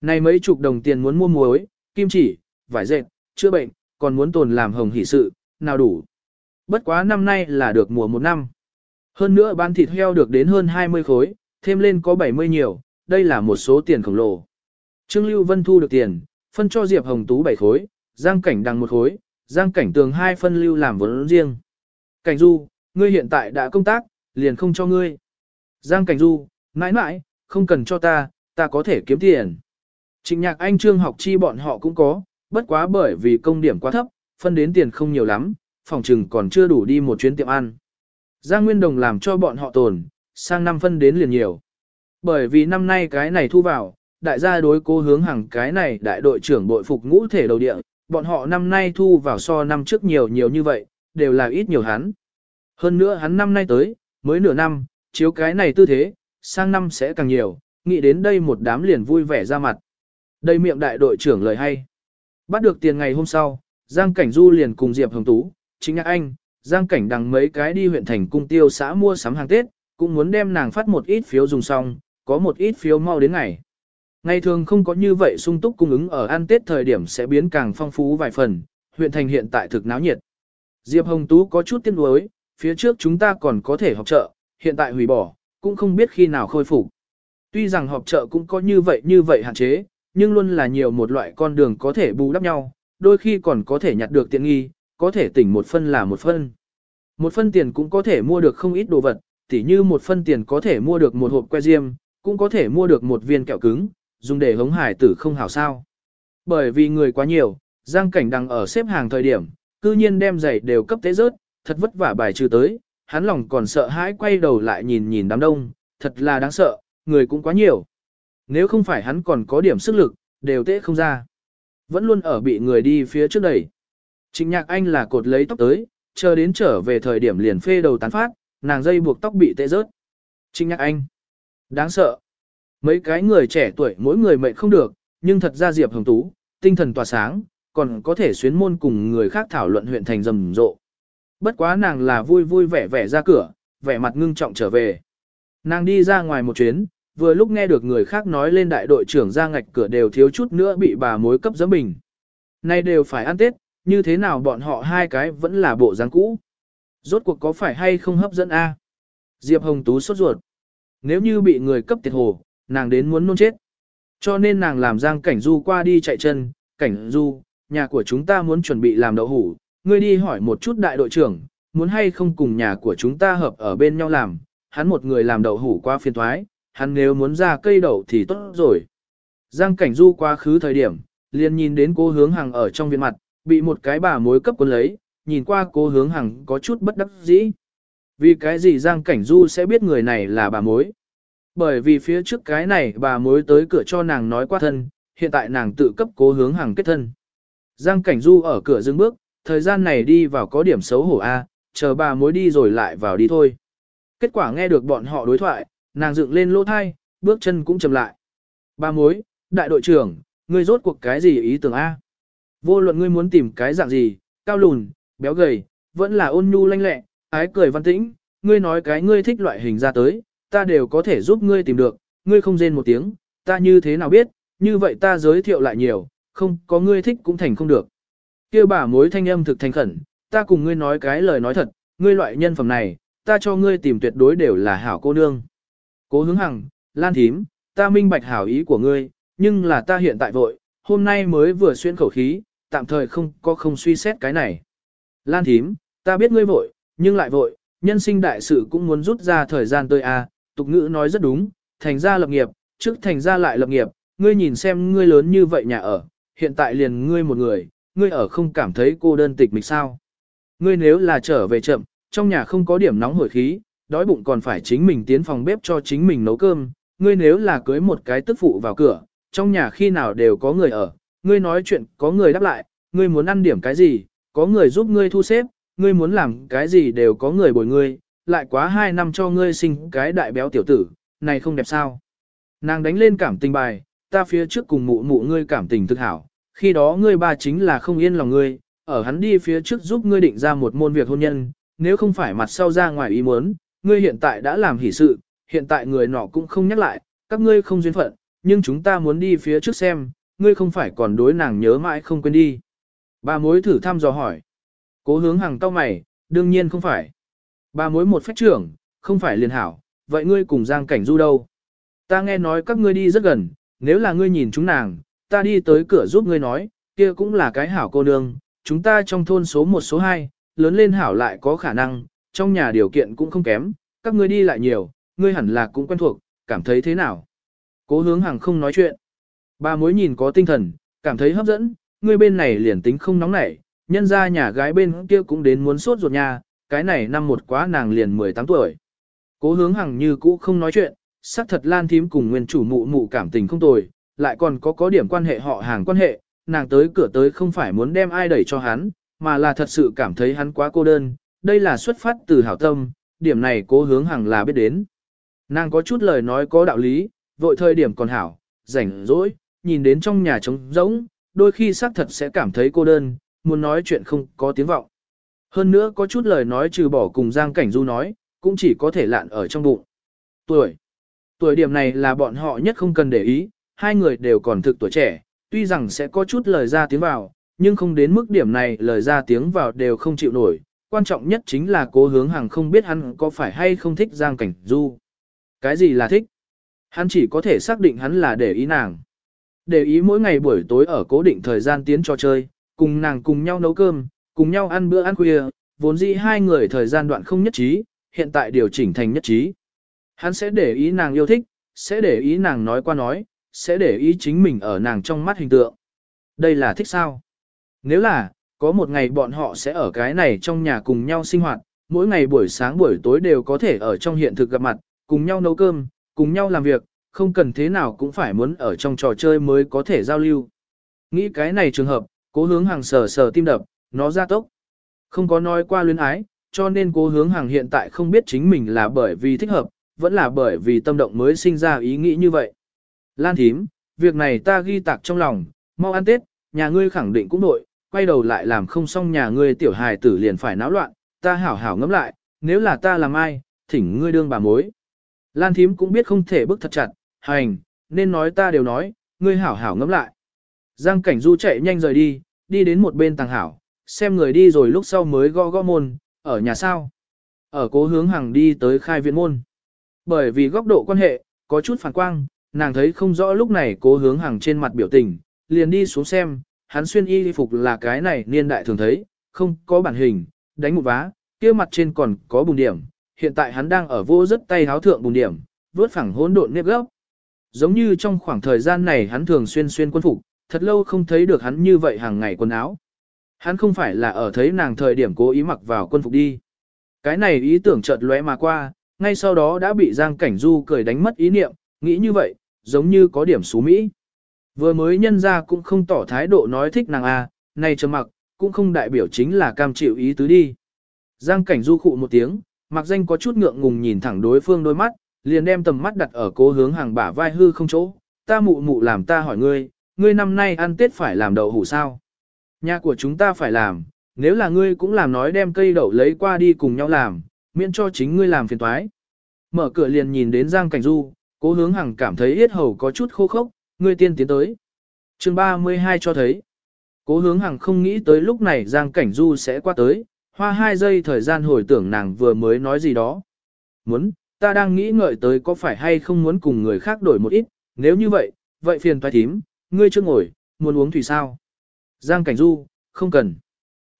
Này mấy chục đồng tiền muốn mua muối, kim chỉ, vải dệt, chữa bệnh, còn muốn tồn làm hồng hỷ sự, nào đủ. Bất quá năm nay là được mùa một năm. Hơn nữa bán thịt heo được đến hơn 20 khối, thêm lên có 70 nhiều, đây là một số tiền khổng lồ. Trương Lưu Vân thu được tiền, phân cho Diệp Hồng Tú 7 khối, Giang Cảnh Đằng một khối, Giang Cảnh Tường hai phân lưu làm vốn riêng. Cảnh Du, ngươi hiện tại đã công tác, liền không cho ngươi. Giang Cảnh Du, mãi mãi, không cần cho ta, ta có thể kiếm tiền. Trịnh nhạc anh trương học chi bọn họ cũng có, bất quá bởi vì công điểm quá thấp, phân đến tiền không nhiều lắm, phòng trừng còn chưa đủ đi một chuyến tiệm ăn. Giang Nguyên Đồng làm cho bọn họ tồn, sang năm phân đến liền nhiều. Bởi vì năm nay cái này thu vào, đại gia đối cố hướng hàng cái này đại đội trưởng bội phục ngũ thể đầu địa, bọn họ năm nay thu vào so năm trước nhiều nhiều như vậy, đều là ít nhiều hắn. Hơn nữa hắn năm nay tới, mới nửa năm, chiếu cái này tư thế, sang năm sẽ càng nhiều, nghĩ đến đây một đám liền vui vẻ ra mặt. Đây miệng đại đội trưởng lời hay. Bắt được tiền ngày hôm sau, Giang Cảnh Du liền cùng Diệp Hồng Tú, chính nhạc anh, Giang Cảnh đằng mấy cái đi huyện thành cung tiêu xã mua sắm hàng Tết, cũng muốn đem nàng phát một ít phiếu dùng xong, có một ít phiếu mau đến ngày. Ngày thường không có như vậy sung túc cung ứng ở ăn Tết thời điểm sẽ biến càng phong phú vài phần, huyện thành hiện tại thực náo nhiệt. Diệp Hồng Tú có chút tiếc nuối, phía trước chúng ta còn có thể họp chợ, hiện tại hủy bỏ, cũng không biết khi nào khôi phục. Tuy rằng họp chợ cũng có như vậy như vậy hạn chế, nhưng luôn là nhiều một loại con đường có thể bù đắp nhau, đôi khi còn có thể nhặt được tiện nghi, có thể tỉnh một phân là một phân. Một phân tiền cũng có thể mua được không ít đồ vật, tỉ như một phân tiền có thể mua được một hộp que diêm, cũng có thể mua được một viên kẹo cứng, dùng để hống hải tử không hảo sao. Bởi vì người quá nhiều, Giang Cảnh đang ở xếp hàng thời điểm, cư nhiên đem giày đều cấp tế rớt, thật vất vả bài trừ tới, hắn lòng còn sợ hãi quay đầu lại nhìn nhìn đám đông, thật là đáng sợ, người cũng quá nhiều. Nếu không phải hắn còn có điểm sức lực, đều tế không ra. Vẫn luôn ở bị người đi phía trước đẩy. Trịnh nhạc anh là cột lấy tóc tới, chờ đến trở về thời điểm liền phê đầu tán phát, nàng dây buộc tóc bị tệ rớt. Trịnh nhạc anh. Đáng sợ. Mấy cái người trẻ tuổi mỗi người mệnh không được, nhưng thật ra Diệp Hồng Tú, tinh thần tỏa sáng, còn có thể xuyến môn cùng người khác thảo luận huyện thành rầm rộ. Bất quá nàng là vui vui vẻ vẻ ra cửa, vẻ mặt ngưng trọng trở về. Nàng đi ra ngoài một chuyến, vừa lúc nghe được người khác nói lên đại đội trưởng ra ngạch cửa đều thiếu chút nữa bị bà mối cấp giấm bình. Nay đều phải ăn Tết, như thế nào bọn họ hai cái vẫn là bộ dáng cũ. Rốt cuộc có phải hay không hấp dẫn a? Diệp Hồng Tú sốt ruột. Nếu như bị người cấp tiệt hồ, nàng đến muốn nôn chết. Cho nên nàng làm giang cảnh du qua đi chạy chân, cảnh du, nhà của chúng ta muốn chuẩn bị làm đậu hủ, ngươi đi hỏi một chút đại đội trưởng, muốn hay không cùng nhà của chúng ta hợp ở bên nhau làm, hắn một người làm đậu hủ qua phiên thoái, hắn nếu muốn ra cây đậu thì tốt rồi. Giang cảnh du qua khứ thời điểm, liền nhìn đến cô hướng hàng ở trong viện mặt, bị một cái bà mối cấp quân lấy, nhìn qua cô hướng hàng có chút bất đắc dĩ. Vì cái gì Giang cảnh du sẽ biết người này là bà mối? Bởi vì phía trước cái này bà mối tới cửa cho nàng nói qua thân, hiện tại nàng tự cấp cố hướng hàng kết thân. Giang cảnh du ở cửa dừng bước, thời gian này đi vào có điểm xấu hổ A, chờ bà mối đi rồi lại vào đi thôi. Kết quả nghe được bọn họ đối thoại, nàng dựng lên lỗ thai, bước chân cũng chậm lại. Bà mối, đại đội trưởng, ngươi rốt cuộc cái gì ý tưởng A? Vô luận ngươi muốn tìm cái dạng gì, cao lùn, béo gầy, vẫn là ôn nhu lanh lẹ, ái cười văn tĩnh, ngươi nói cái ngươi thích loại hình ra tới, ta đều có thể giúp ngươi tìm được, ngươi không rên một tiếng, ta như thế nào biết, như vậy ta giới thiệu lại nhiều, không có ngươi thích cũng thành không được. Kêu bà mối thanh âm thực thành khẩn, ta cùng ngươi nói cái lời nói thật, ngươi loại nhân phẩm này, ta cho ngươi tìm tuyệt đối đều là hảo cô nương. Cố hướng hằng, lan thím, ta minh bạch hảo ý của ngươi, nhưng là ta hiện tại vội, hôm nay mới vừa xuyên khẩu khí, tạm thời không có không suy xét cái này. Lan thím, ta biết ngươi vội, nhưng lại vội, nhân sinh đại sự cũng muốn rút ra thời gian tôi à? Tục ngữ nói rất đúng, thành ra lập nghiệp, trước thành ra lại lập nghiệp, ngươi nhìn xem ngươi lớn như vậy nhà ở, hiện tại liền ngươi một người, ngươi ở không cảm thấy cô đơn tịch mịch sao. Ngươi nếu là trở về chậm, trong nhà không có điểm nóng hổi khí, đói bụng còn phải chính mình tiến phòng bếp cho chính mình nấu cơm, ngươi nếu là cưới một cái tức phụ vào cửa, trong nhà khi nào đều có người ở, ngươi nói chuyện có người đáp lại, ngươi muốn ăn điểm cái gì, có người giúp ngươi thu xếp, ngươi muốn làm cái gì đều có người bồi ngươi, lại quá hai năm cho ngươi sinh cái đại béo tiểu tử, này không đẹp sao. Nàng đánh lên cảm tình bài, ta phía trước cùng mụ mụ ngươi cảm tình thực hảo, khi đó ngươi ba chính là không yên lòng ngươi, ở hắn đi phía trước giúp ngươi định ra một môn việc hôn nhân, nếu không phải mặt sau ra ngoài ý muốn, ngươi hiện tại đã làm hỷ sự, hiện tại người nọ cũng không nhắc lại, các ngươi không duyên phận, nhưng chúng ta muốn đi phía trước xem, ngươi không phải còn đối nàng nhớ mãi không quên đi. Ba mối thử thăm dò hỏi. Cố hướng hàng tao mày, đương nhiên không phải. Ba mối một phách trưởng, không phải liền hảo, vậy ngươi cùng Giang Cảnh Du đâu? Ta nghe nói các ngươi đi rất gần, nếu là ngươi nhìn chúng nàng, ta đi tới cửa giúp ngươi nói, kia cũng là cái hảo cô nương, chúng ta trong thôn số 1 số 2, lớn lên hảo lại có khả năng, trong nhà điều kiện cũng không kém, các ngươi đi lại nhiều, ngươi hẳn là cũng quen thuộc, cảm thấy thế nào? Cố hướng hàng không nói chuyện. Ba mối nhìn có tinh thần, cảm thấy hấp dẫn, ngươi bên này liền tính không nóng nảy, nhân ra nhà gái bên kia cũng đến muốn sốt ruột nhà, cái này năm một quá nàng liền 18 tuổi. Cố hướng hàng như cũ không nói chuyện, xác thật lan thím cùng nguyên chủ mụ mụ cảm tình không tồi, lại còn có có điểm quan hệ họ hàng quan hệ, nàng tới cửa tới không phải muốn đem ai đẩy cho hắn, mà là thật sự cảm thấy hắn quá cô đơn, đây là xuất phát từ hảo tâm, điểm này cố hướng hàng là biết đến. Nàng có chút lời nói có đạo lý, vội thời điểm còn hảo, rảnh rỗi, nhìn đến trong nhà trống rỗng, đôi khi xác thật sẽ cảm thấy cô đơn, muốn nói chuyện không có tiếng vọng. Hơn nữa có chút lời nói trừ bỏ cùng Giang Cảnh Du nói, cũng chỉ có thể lạn ở trong bụng. Tuổi. Tuổi điểm này là bọn họ nhất không cần để ý, hai người đều còn thực tuổi trẻ, tuy rằng sẽ có chút lời ra tiếng vào, nhưng không đến mức điểm này lời ra tiếng vào đều không chịu nổi. Quan trọng nhất chính là cố hướng hàng không biết hắn có phải hay không thích Giang Cảnh Du. Cái gì là thích? Hắn chỉ có thể xác định hắn là để ý nàng. Để ý mỗi ngày buổi tối ở cố định thời gian tiến cho chơi, cùng nàng cùng nhau nấu cơm, cùng nhau ăn bữa ăn khuya, vốn dĩ hai người thời gian đoạn không nhất trí, hiện tại điều chỉnh thành nhất trí. Hắn sẽ để ý nàng yêu thích, sẽ để ý nàng nói qua nói, sẽ để ý chính mình ở nàng trong mắt hình tượng. Đây là thích sao? Nếu là, có một ngày bọn họ sẽ ở cái này trong nhà cùng nhau sinh hoạt, mỗi ngày buổi sáng buổi tối đều có thể ở trong hiện thực gặp mặt, cùng nhau nấu cơm, cùng nhau làm việc, không cần thế nào cũng phải muốn ở trong trò chơi mới có thể giao lưu. Nghĩ cái này trường hợp, cố hướng hàng sờ sờ tim đập, nó ra tốc. Không có nói qua luyến ái, cho nên cố hướng hàng hiện tại không biết chính mình là bởi vì thích hợp, vẫn là bởi vì tâm động mới sinh ra ý nghĩ như vậy. Lan thím, việc này ta ghi tạc trong lòng, mau ăn Tết, nhà ngươi khẳng định cũng nội, quay đầu lại làm không xong nhà ngươi tiểu hài tử liền phải náo loạn, ta hảo hảo ngẫm lại, nếu là ta làm ai, thỉnh ngươi đương bà mối. Lan thím cũng biết không thể bức thật chặt, hành, nên nói ta đều nói, ngươi hảo hảo ngẫm lại. Giang cảnh du chạy nhanh rời đi, đi đến một bên tàng hảo, xem người đi rồi lúc sau mới gõ gõ môn, ở nhà sao. Ở cố hướng hàng đi tới khai viện môn. Bởi vì góc độ quan hệ, có chút phản quang, nàng thấy không rõ lúc này cố hướng hàng trên mặt biểu tình, liền đi xuống xem, hắn xuyên y phục là cái này niên đại thường thấy, không có bản hình, đánh một vá, kia mặt trên còn có bùn điểm, hiện tại hắn đang ở vô rất tay háo thượng bùn điểm, vớt phẳng hỗn độn nếp gốc. Giống như trong khoảng thời gian này hắn thường xuyên xuyên quân phục, thật lâu không thấy được hắn như vậy hàng ngày quần áo. Hắn không phải là ở thấy nàng thời điểm cố ý mặc vào quân phục đi. Cái này ý tưởng chợt lóe mà qua, ngay sau đó đã bị Giang Cảnh Du cười đánh mất ý niệm, nghĩ như vậy, giống như có điểm xú Mỹ. Vừa mới nhân ra cũng không tỏ thái độ nói thích nàng a, à, nay trầm mặc, cũng không đại biểu chính là cam chịu ý tứ đi. Giang cảnh du khụ một tiếng, mặc danh có chút ngượng ngùng nhìn thẳng đối phương đôi mắt, liền đem tầm mắt đặt ở cố hướng hàng bả vai hư không chỗ. Ta mụ mụ làm ta hỏi ngươi, ngươi năm nay ăn tết phải làm đậu hủ sao? Nhà của chúng ta phải làm, nếu là ngươi cũng làm nói đem cây đậu lấy qua đi cùng nhau làm, miễn cho chính ngươi làm phiền toái. Mở cửa liền nhìn đến Giang Cảnh Du, cố hướng Hằng cảm thấy yết hầu có chút khô khốc, ngươi tiên tiến tới. chương 32 cho thấy, cố hướng Hằng không nghĩ tới lúc này Giang Cảnh Du sẽ qua tới, hoa hai giây thời gian hồi tưởng nàng vừa mới nói gì đó. Muốn, ta đang nghĩ ngợi tới có phải hay không muốn cùng người khác đổi một ít, nếu như vậy, vậy phiền toái thím, ngươi chưa ngồi, muốn uống thủy sao? Giang Cảnh Du, không cần.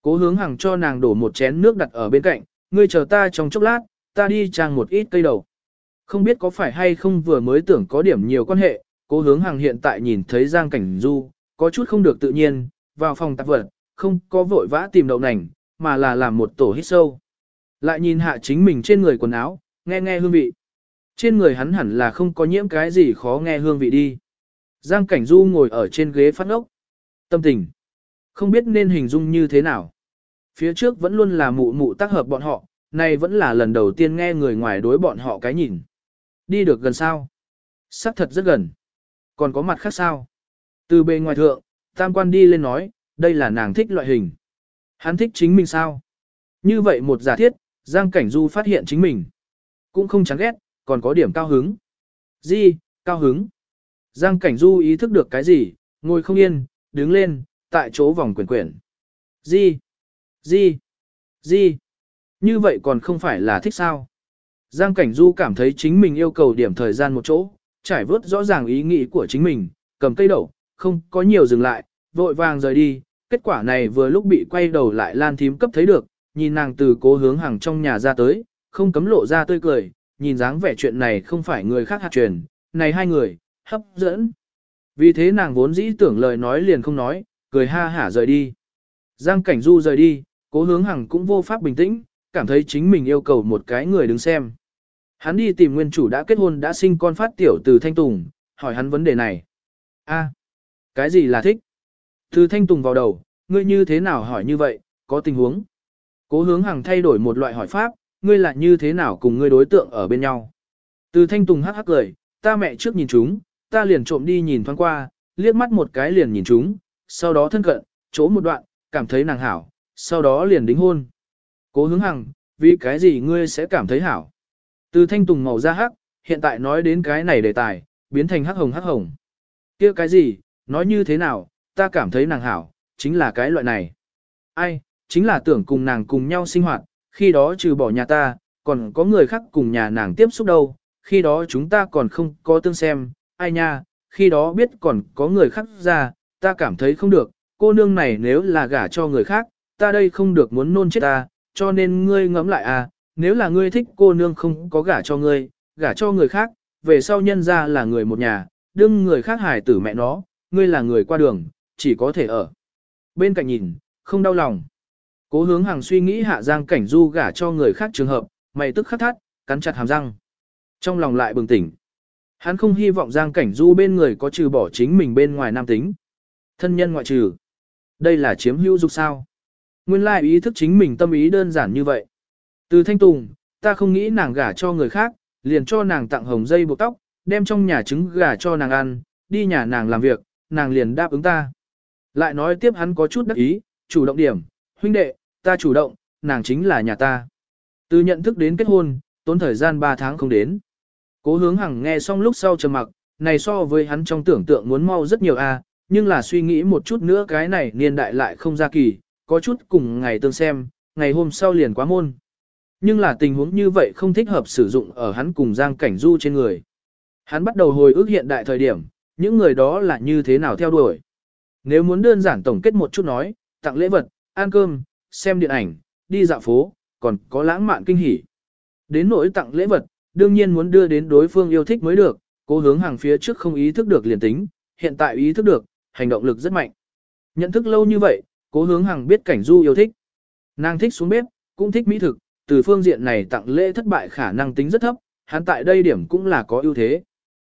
Cố hướng hàng cho nàng đổ một chén nước đặt ở bên cạnh, ngươi chờ ta trong chốc lát, ta đi trang một ít cây đầu. Không biết có phải hay không vừa mới tưởng có điểm nhiều quan hệ, cố hướng hàng hiện tại nhìn thấy Giang Cảnh Du, có chút không được tự nhiên, vào phòng tạp vật, không có vội vã tìm đậu nành, mà là làm một tổ hít sâu. Lại nhìn hạ chính mình trên người quần áo, nghe nghe hương vị. Trên người hắn hẳn là không có nhiễm cái gì khó nghe hương vị đi. Giang Cảnh Du ngồi ở trên ghế phát ốc. Tâm tình. Không biết nên hình dung như thế nào. Phía trước vẫn luôn là mụ mụ tác hợp bọn họ, nay vẫn là lần đầu tiên nghe người ngoài đối bọn họ cái nhìn. Đi được gần sao? Sắc thật rất gần. Còn có mặt khác sao? Từ bề ngoài thượng, tam quan đi lên nói, đây là nàng thích loại hình. Hắn thích chính mình sao? Như vậy một giả thiết, Giang Cảnh Du phát hiện chính mình. Cũng không chán ghét, còn có điểm cao hứng. Gì, cao hứng? Giang Cảnh Du ý thức được cái gì, ngồi không yên, đứng lên, tại chỗ vòng quyền quyển. Gì? Gì? Gì? Như vậy còn không phải là thích sao? Giang Cảnh Du cảm thấy chính mình yêu cầu điểm thời gian một chỗ, trải vớt rõ ràng ý nghĩ của chính mình, cầm cây đậu, không có nhiều dừng lại, vội vàng rời đi. Kết quả này vừa lúc bị quay đầu lại Lan Thím cấp thấy được, nhìn nàng từ cố hướng hàng trong nhà ra tới, không cấm lộ ra tươi cười, nhìn dáng vẻ chuyện này không phải người khác hạt truyền, này hai người, hấp dẫn. Vì thế nàng vốn dĩ tưởng lời nói liền không nói, cười ha hả rời đi. Giang Cảnh Du rời đi, cố hướng Hằng cũng vô pháp bình tĩnh, cảm thấy chính mình yêu cầu một cái người đứng xem. Hắn đi tìm nguyên chủ đã kết hôn đã sinh con phát tiểu từ Thanh Tùng, hỏi hắn vấn đề này. a cái gì là thích? Từ Thanh Tùng vào đầu, ngươi như thế nào hỏi như vậy, có tình huống. Cố hướng Hằng thay đổi một loại hỏi pháp, ngươi là như thế nào cùng ngươi đối tượng ở bên nhau. Từ Thanh Tùng hắc hắc cười, ta mẹ trước nhìn chúng, ta liền trộm đi nhìn thoáng qua, liếc mắt một cái liền nhìn chúng, sau đó thân cận, chỗ một đoạn, cảm thấy nàng hảo, sau đó liền đính hôn. Cố hướng hằng, vì cái gì ngươi sẽ cảm thấy hảo? Từ thanh tùng màu da hắc, hiện tại nói đến cái này đề tài, biến thành hắc hồng hắc hồng. kia cái gì, nói như thế nào, ta cảm thấy nàng hảo, chính là cái loại này. Ai, chính là tưởng cùng nàng cùng nhau sinh hoạt, khi đó trừ bỏ nhà ta, còn có người khác cùng nhà nàng tiếp xúc đâu, khi đó chúng ta còn không có tương xem, ai nha, khi đó biết còn có người khác ra, ta cảm thấy không được, cô nương này nếu là gả cho người khác, ta đây không được muốn nôn chết ta, cho nên ngươi ngẫm lại à, nếu là ngươi thích cô nương không có gả cho ngươi, gả cho người khác, về sau nhân ra là người một nhà, đương người khác hài tử mẹ nó, ngươi là người qua đường, chỉ có thể ở. Bên cạnh nhìn, không đau lòng. Cố hướng hàng suy nghĩ hạ giang cảnh du gả cho người khác trường hợp, mày tức khắc thắt, cắn chặt hàm răng. Trong lòng lại bừng tỉnh. Hắn không hy vọng giang cảnh du bên người có trừ bỏ chính mình bên ngoài nam tính. Thân nhân ngoại trừ. Đây là chiếm hữu dục sao. Nguyên lai ý thức chính mình tâm ý đơn giản như vậy. Từ thanh tùng, ta không nghĩ nàng gả cho người khác, liền cho nàng tặng hồng dây buộc tóc, đem trong nhà trứng gà cho nàng ăn, đi nhà nàng làm việc, nàng liền đáp ứng ta. Lại nói tiếp hắn có chút đắc ý, chủ động điểm, huynh đệ, ta chủ động, nàng chính là nhà ta. Từ nhận thức đến kết hôn, tốn thời gian 3 tháng không đến. Cố hướng hằng nghe xong lúc sau trầm mặc, này so với hắn trong tưởng tượng muốn mau rất nhiều a, nhưng là suy nghĩ một chút nữa cái này niên đại lại không ra kỳ, có chút cùng ngày tương xem, ngày hôm sau liền quá môn. Nhưng là tình huống như vậy không thích hợp sử dụng ở hắn cùng Giang Cảnh Du trên người. Hắn bắt đầu hồi ức hiện đại thời điểm, những người đó là như thế nào theo đuổi. Nếu muốn đơn giản tổng kết một chút nói, tặng lễ vật, ăn cơm, xem điện ảnh, đi dạo phố, còn có lãng mạn kinh hỉ. Đến nỗi tặng lễ vật, đương nhiên muốn đưa đến đối phương yêu thích mới được, cố hướng hàng phía trước không ý thức được liền tính, hiện tại ý thức được, hành động lực rất mạnh. Nhận thức lâu như vậy, cố hướng hàng biết cảnh du yêu thích. Nàng thích xuống bếp, cũng thích mỹ thực, từ phương diện này tặng lễ thất bại khả năng tính rất thấp, hắn tại đây điểm cũng là có ưu thế.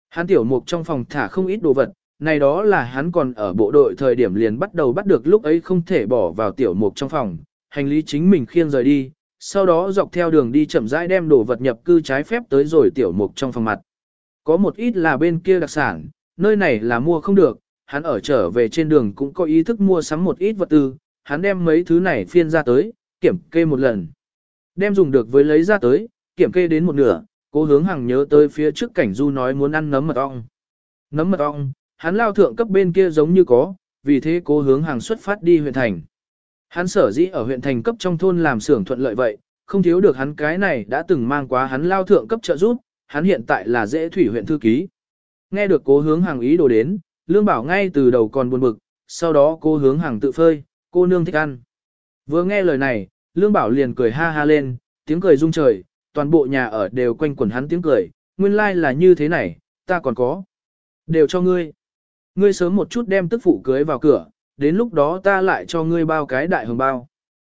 Hắn tiểu mục trong phòng thả không ít đồ vật, này đó là hắn còn ở bộ đội thời điểm liền bắt đầu bắt được lúc ấy không thể bỏ vào tiểu mục trong phòng, hành lý chính mình khiêng rời đi, sau đó dọc theo đường đi chậm rãi đem đồ vật nhập cư trái phép tới rồi tiểu mục trong phòng mặt. Có một ít là bên kia đặc sản, nơi này là mua không được, hắn ở trở về trên đường cũng có ý thức mua sắm một ít vật tư, hắn đem mấy thứ này phiên ra tới, kiểm kê một lần. Đem dùng được với lấy ra tới, kiểm kê đến một nửa, cố hướng hàng nhớ tới phía trước cảnh du nói muốn ăn nấm mật ong. Nấm mật ong, hắn lao thượng cấp bên kia giống như có, vì thế cố hướng hàng xuất phát đi huyện thành. Hắn sở dĩ ở huyện thành cấp trong thôn làm xưởng thuận lợi vậy, không thiếu được hắn cái này đã từng mang quá hắn lao thượng cấp trợ giúp, hắn hiện tại là dễ thủy huyện thư ký. Nghe được cố hướng hàng ý đồ đến, Lương Bảo ngay từ đầu còn buồn bực, sau đó cô hướng hàng tự phơi, cô nương thích ăn. Vừa nghe lời này, Lương Bảo liền cười ha ha lên, tiếng cười rung trời, toàn bộ nhà ở đều quanh quẩn hắn tiếng cười, nguyên lai like là như thế này, ta còn có. Đều cho ngươi. Ngươi sớm một chút đem tức phụ cưới vào cửa, đến lúc đó ta lại cho ngươi bao cái đại hồng bao.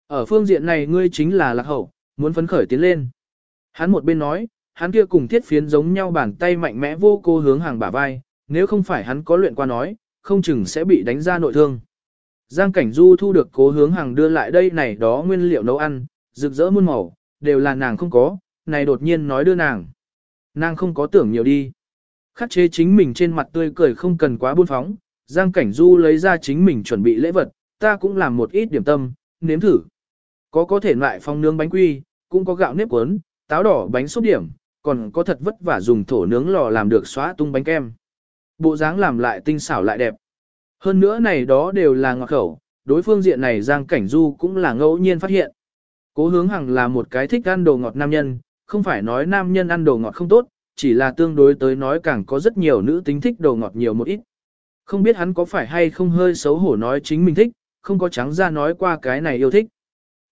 Ở phương diện này ngươi chính là lạc hậu, muốn phấn khởi tiến lên. Hắn một bên nói, hắn kia cùng thiết phiến giống nhau bàn tay mạnh mẽ vô cô hướng hàng bả vai, nếu không phải hắn có luyện qua nói, không chừng sẽ bị đánh ra nội thương. Giang Cảnh Du thu được cố hướng hàng đưa lại đây này đó nguyên liệu nấu ăn, rực rỡ muôn màu, đều là nàng không có, này đột nhiên nói đưa nàng. Nàng không có tưởng nhiều đi. Khắc chế chính mình trên mặt tươi cười không cần quá buôn phóng, Giang Cảnh Du lấy ra chính mình chuẩn bị lễ vật, ta cũng làm một ít điểm tâm, nếm thử. Có có thể loại phong nướng bánh quy, cũng có gạo nếp cuốn, táo đỏ bánh xúc điểm, còn có thật vất vả dùng thổ nướng lò làm được xóa tung bánh kem. Bộ dáng làm lại tinh xảo lại đẹp. Hơn nữa này đó đều là ngọt khẩu, đối phương diện này Giang Cảnh Du cũng là ngẫu nhiên phát hiện. Cố hướng hằng là một cái thích ăn đồ ngọt nam nhân, không phải nói nam nhân ăn đồ ngọt không tốt, chỉ là tương đối tới nói càng có rất nhiều nữ tính thích đồ ngọt nhiều một ít. Không biết hắn có phải hay không hơi xấu hổ nói chính mình thích, không có trắng ra nói qua cái này yêu thích.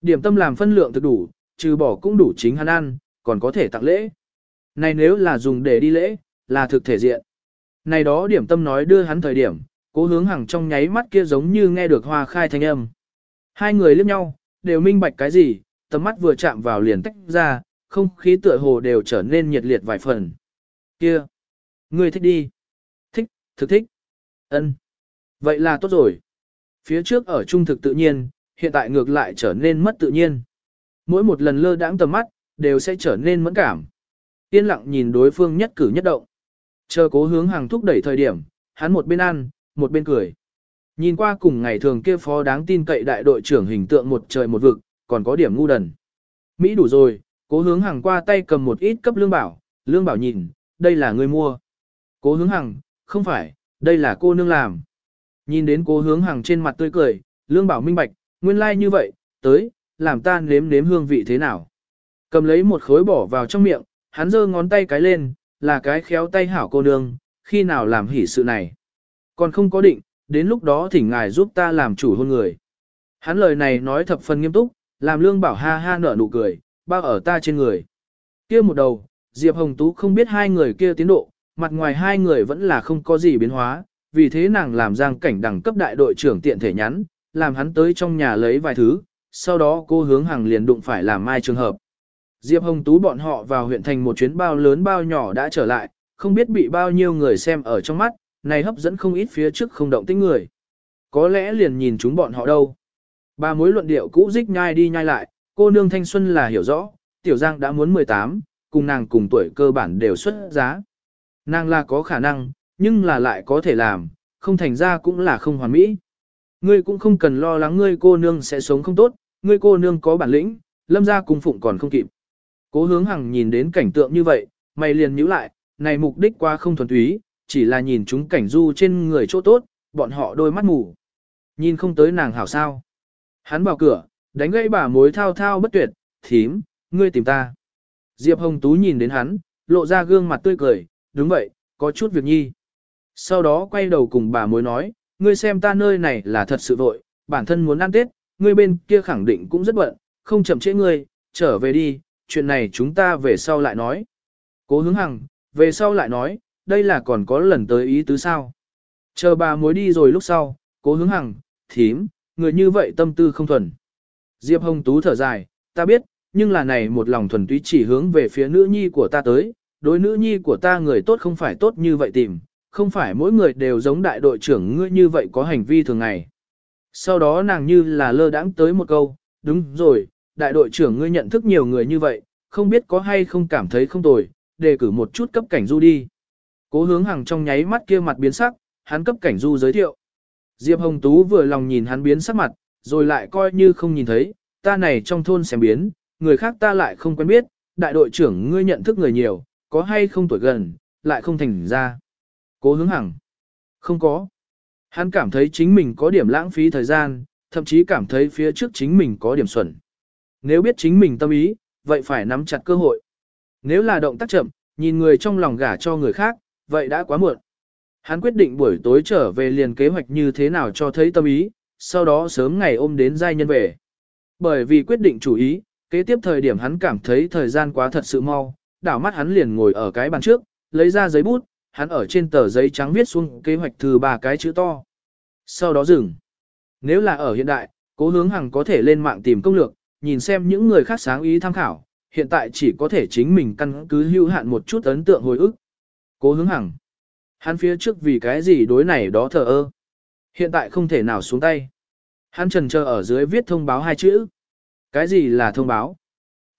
Điểm tâm làm phân lượng thực đủ, trừ bỏ cũng đủ chính hắn ăn, còn có thể tặng lễ. Này nếu là dùng để đi lễ, là thực thể diện. Này đó điểm tâm nói đưa hắn thời điểm, cố hướng hằng trong nháy mắt kia giống như nghe được hoa khai thanh âm. Hai người liếc nhau, đều minh bạch cái gì, tầm mắt vừa chạm vào liền tách ra, không khí tựa hồ đều trở nên nhiệt liệt vài phần. Kia! người thích đi! Thích, thực thích! ân Vậy là tốt rồi. Phía trước ở trung thực tự nhiên, hiện tại ngược lại trở nên mất tự nhiên. Mỗi một lần lơ đãng tầm mắt, đều sẽ trở nên mẫn cảm. Yên lặng nhìn đối phương nhất cử nhất động. Chờ cố hướng hàng thúc đẩy thời điểm, hắn một bên ăn, một bên cười. Nhìn qua cùng ngày thường kia phó đáng tin cậy đại đội trưởng hình tượng một trời một vực, còn có điểm ngu đần. Mỹ đủ rồi, cố hướng hàng qua tay cầm một ít cấp lương bảo, lương bảo nhìn, đây là người mua. Cố hướng hàng, không phải, đây là cô nương làm. Nhìn đến cố hướng hàng trên mặt tươi cười, lương bảo minh bạch, nguyên lai like như vậy, tới, làm ta nếm nếm hương vị thế nào. Cầm lấy một khối bỏ vào trong miệng, hắn giơ ngón tay cái lên, là cái khéo tay hảo cô nương, khi nào làm hỉ sự này. Còn không có định, đến lúc đó thỉnh ngài giúp ta làm chủ hôn người. Hắn lời này nói thập phần nghiêm túc, làm lương bảo ha ha nở nụ cười, bao ở ta trên người. kia một đầu, Diệp Hồng Tú không biết hai người kia tiến độ, mặt ngoài hai người vẫn là không có gì biến hóa, vì thế nàng làm giang cảnh đẳng cấp đại đội trưởng tiện thể nhắn, làm hắn tới trong nhà lấy vài thứ, sau đó cô hướng hàng liền đụng phải làm mai trường hợp. Diệp Hồng Tú bọn họ vào huyện thành một chuyến bao lớn bao nhỏ đã trở lại, không biết bị bao nhiêu người xem ở trong mắt, này hấp dẫn không ít phía trước không động tính người. Có lẽ liền nhìn chúng bọn họ đâu. Ba mối luận điệu cũ dích nhai đi nhai lại, cô nương thanh xuân là hiểu rõ, tiểu giang đã muốn 18, cùng nàng cùng tuổi cơ bản đều xuất giá. Nàng là có khả năng, nhưng là lại có thể làm, không thành ra cũng là không hoàn mỹ. Ngươi cũng không cần lo lắng ngươi cô nương sẽ sống không tốt, ngươi cô nương có bản lĩnh, lâm ra cùng phụng còn không kịp. Cố hướng hằng nhìn đến cảnh tượng như vậy, mày liền nhíu lại, này mục đích qua không thuần túy, chỉ là nhìn chúng cảnh du trên người chỗ tốt, bọn họ đôi mắt mù. Nhìn không tới nàng hảo sao. Hắn vào cửa, đánh gãy bà mối thao thao bất tuyệt, thím, ngươi tìm ta. Diệp Hồng Tú nhìn đến hắn, lộ ra gương mặt tươi cười, đúng vậy, có chút việc nhi. Sau đó quay đầu cùng bà mối nói, ngươi xem ta nơi này là thật sự vội, bản thân muốn ăn Tết, ngươi bên kia khẳng định cũng rất bận, không chậm trễ ngươi, trở về đi, chuyện này chúng ta về sau lại nói. Cố hướng hằng, về sau lại nói, đây là còn có lần tới ý tứ sao. Chờ bà mối đi rồi lúc sau, cố hướng hằng, thím, người như vậy tâm tư không thuần. Diệp Hồng Tú thở dài, ta biết, nhưng là này một lòng thuần túy chỉ hướng về phía nữ nhi của ta tới, đối nữ nhi của ta người tốt không phải tốt như vậy tìm, không phải mỗi người đều giống đại đội trưởng ngươi như vậy có hành vi thường ngày. Sau đó nàng như là lơ đãng tới một câu, đúng rồi, đại đội trưởng ngươi nhận thức nhiều người như vậy, không biết có hay không cảm thấy không tồi, đề cử một chút cấp cảnh du đi. Cố hướng hàng trong nháy mắt kia mặt biến sắc, hắn cấp cảnh du giới thiệu. Diệp Hồng Tú vừa lòng nhìn hắn biến sắc mặt, rồi lại coi như không nhìn thấy, ta này trong thôn xem biến, người khác ta lại không quen biết, đại đội trưởng ngươi nhận thức người nhiều, có hay không tuổi gần, lại không thành ra. Cố hướng hằng. Không có. Hắn cảm thấy chính mình có điểm lãng phí thời gian, thậm chí cảm thấy phía trước chính mình có điểm xuẩn. Nếu biết chính mình tâm ý, vậy phải nắm chặt cơ hội. Nếu là động tác chậm, nhìn người trong lòng gả cho người khác, vậy đã quá muộn. Hắn quyết định buổi tối trở về liền kế hoạch như thế nào cho thấy tâm ý, sau đó sớm ngày ôm đến giai nhân về. Bởi vì quyết định chủ ý, kế tiếp thời điểm hắn cảm thấy thời gian quá thật sự mau, đảo mắt hắn liền ngồi ở cái bàn trước, lấy ra giấy bút, hắn ở trên tờ giấy trắng viết xuống kế hoạch từ ba cái chữ to. Sau đó dừng. Nếu là ở hiện đại, cố hướng hằng có thể lên mạng tìm công lược, nhìn xem những người khác sáng ý tham khảo, hiện tại chỉ có thể chính mình căn cứ hữu hạn một chút ấn tượng hồi ức. Cố hướng hằng. Hắn phía trước vì cái gì đối này đó thờ ơ. Hiện tại không thể nào xuống tay. Hắn trần chờ ở dưới viết thông báo hai chữ. Cái gì là thông báo?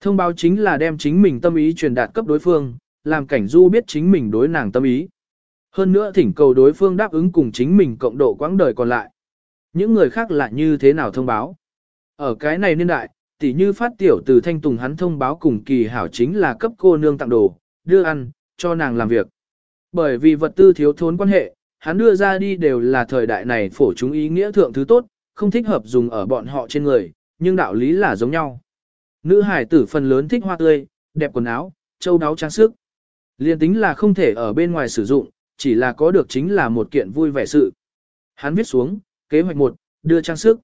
Thông báo chính là đem chính mình tâm ý truyền đạt cấp đối phương, làm cảnh du biết chính mình đối nàng tâm ý. Hơn nữa thỉnh cầu đối phương đáp ứng cùng chính mình cộng độ quãng đời còn lại. Những người khác lại như thế nào thông báo? Ở cái này niên đại, tỉ như phát tiểu từ thanh tùng hắn thông báo cùng kỳ hảo chính là cấp cô nương tặng đồ, đưa ăn, cho nàng làm việc. Bởi vì vật tư thiếu thốn quan hệ, hắn đưa ra đi đều là thời đại này phổ chúng ý nghĩa thượng thứ tốt, không thích hợp dùng ở bọn họ trên người, nhưng đạo lý là giống nhau. Nữ hải tử phần lớn thích hoa tươi, đẹp quần áo, châu đáo trang sức. Liên tính là không thể ở bên ngoài sử dụng, chỉ là có được chính là một kiện vui vẻ sự. Hắn viết xuống, kế hoạch 1, đưa trang sức.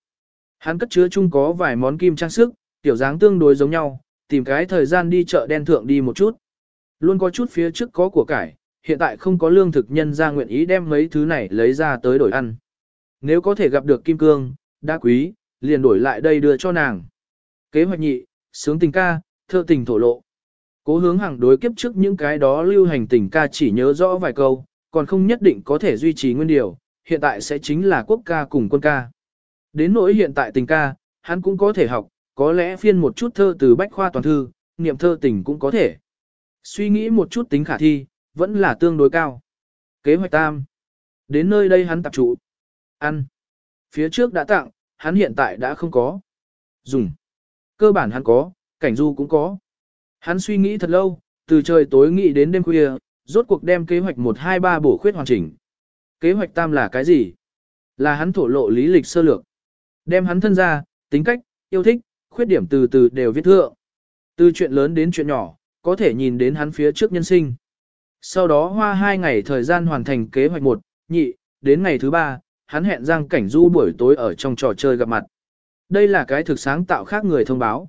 Hắn cất chứa chung có vài món kim trang sức, tiểu dáng tương đối giống nhau, tìm cái thời gian đi chợ đen thượng đi một chút. Luôn có chút phía trước có của cải, hiện tại không có lương thực nhân ra nguyện ý đem mấy thứ này lấy ra tới đổi ăn. Nếu có thể gặp được kim cương, đá quý, liền đổi lại đây đưa cho nàng. Kế hoạch nhị, sướng tình ca, thơ tình thổ lộ. Cố hướng hàng đối kiếp trước những cái đó lưu hành tình ca chỉ nhớ rõ vài câu, còn không nhất định có thể duy trì nguyên điều, hiện tại sẽ chính là quốc ca cùng quân ca. Đến nỗi hiện tại tình ca, hắn cũng có thể học, có lẽ phiên một chút thơ từ bách khoa toàn thư, niệm thơ tình cũng có thể. Suy nghĩ một chút tính khả thi, vẫn là tương đối cao. Kế hoạch tam. Đến nơi đây hắn tập trụ. Ăn. Phía trước đã tặng, hắn hiện tại đã không có. Dùng. Cơ bản hắn có, cảnh du cũng có. Hắn suy nghĩ thật lâu, từ trời tối nghĩ đến đêm khuya, rốt cuộc đem kế hoạch 123 bổ khuyết hoàn chỉnh. Kế hoạch tam là cái gì? Là hắn thổ lộ lý lịch sơ lược. Đem hắn thân ra, tính cách, yêu thích, khuyết điểm từ từ đều viết thượng. Từ chuyện lớn đến chuyện nhỏ, có thể nhìn đến hắn phía trước nhân sinh. Sau đó hoa hai ngày thời gian hoàn thành kế hoạch một, nhị, đến ngày thứ ba, hắn hẹn Giang Cảnh Du buổi tối ở trong trò chơi gặp mặt. Đây là cái thực sáng tạo khác người thông báo.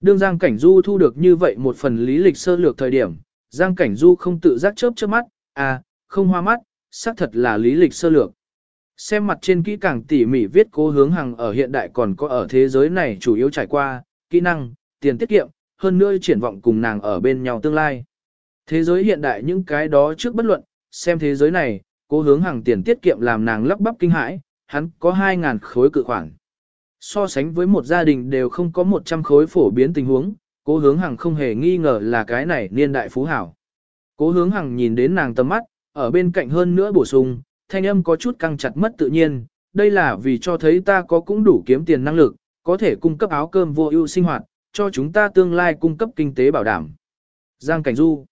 Đương Giang Cảnh Du thu được như vậy một phần lý lịch sơ lược thời điểm, Giang Cảnh Du không tự giác chớp chớp mắt, à, không hoa mắt, xác thật là lý lịch sơ lược. Xem mặt trên kỹ càng tỉ mỉ viết cố hướng hàng ở hiện đại còn có ở thế giới này chủ yếu trải qua, kỹ năng, tiền tiết kiệm, hơn nữa triển vọng cùng nàng ở bên nhau tương lai. Thế giới hiện đại những cái đó trước bất luận, xem thế giới này, cố hướng hàng tiền tiết kiệm làm nàng lắp bắp kinh hãi, hắn có 2.000 khối cự khoản. So sánh với một gia đình đều không có 100 khối phổ biến tình huống, cố hướng hàng không hề nghi ngờ là cái này niên đại phú hảo. Cố hướng hàng nhìn đến nàng tầm mắt, ở bên cạnh hơn nữa bổ sung, thanh âm có chút căng chặt mất tự nhiên, đây là vì cho thấy ta có cũng đủ kiếm tiền năng lực, có thể cung cấp áo cơm vô ưu sinh hoạt, cho chúng ta tương lai cung cấp kinh tế bảo đảm. Giang Cảnh Du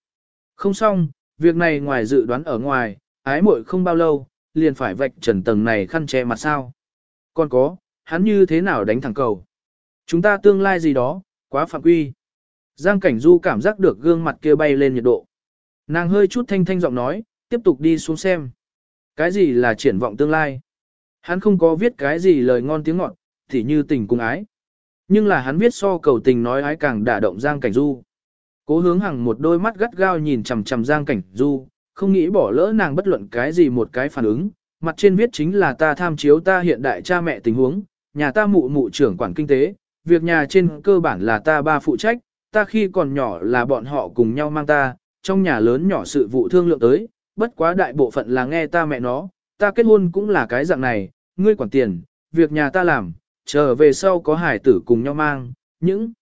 Không xong, việc này ngoài dự đoán ở ngoài, ái muội không bao lâu, liền phải vạch trần tầng này khăn che mặt sao. Còn có, hắn như thế nào đánh thẳng cầu. Chúng ta tương lai gì đó, quá phạm quy. Giang Cảnh Du cảm giác được gương mặt kia bay lên nhiệt độ. Nàng hơi chút thanh thanh giọng nói, tiếp tục đi xuống xem. Cái gì là triển vọng tương lai? Hắn không có viết cái gì lời ngon tiếng ngọt, thì như tình cùng ái. Nhưng là hắn viết so cầu tình nói ái càng đả động Giang Cảnh Du. Cố hướng hằng một đôi mắt gắt gao nhìn chằm chằm Giang Cảnh Du, không nghĩ bỏ lỡ nàng bất luận cái gì một cái phản ứng. Mặt trên viết chính là ta tham chiếu ta hiện đại cha mẹ tình huống, nhà ta mụ mụ trưởng quản kinh tế, việc nhà trên cơ bản là ta ba phụ trách, ta khi còn nhỏ là bọn họ cùng nhau mang ta, trong nhà lớn nhỏ sự vụ thương lượng tới, bất quá đại bộ phận là nghe ta mẹ nó, ta kết hôn cũng là cái dạng này, ngươi quản tiền, việc nhà ta làm, trở về sau có hải tử cùng nhau mang, những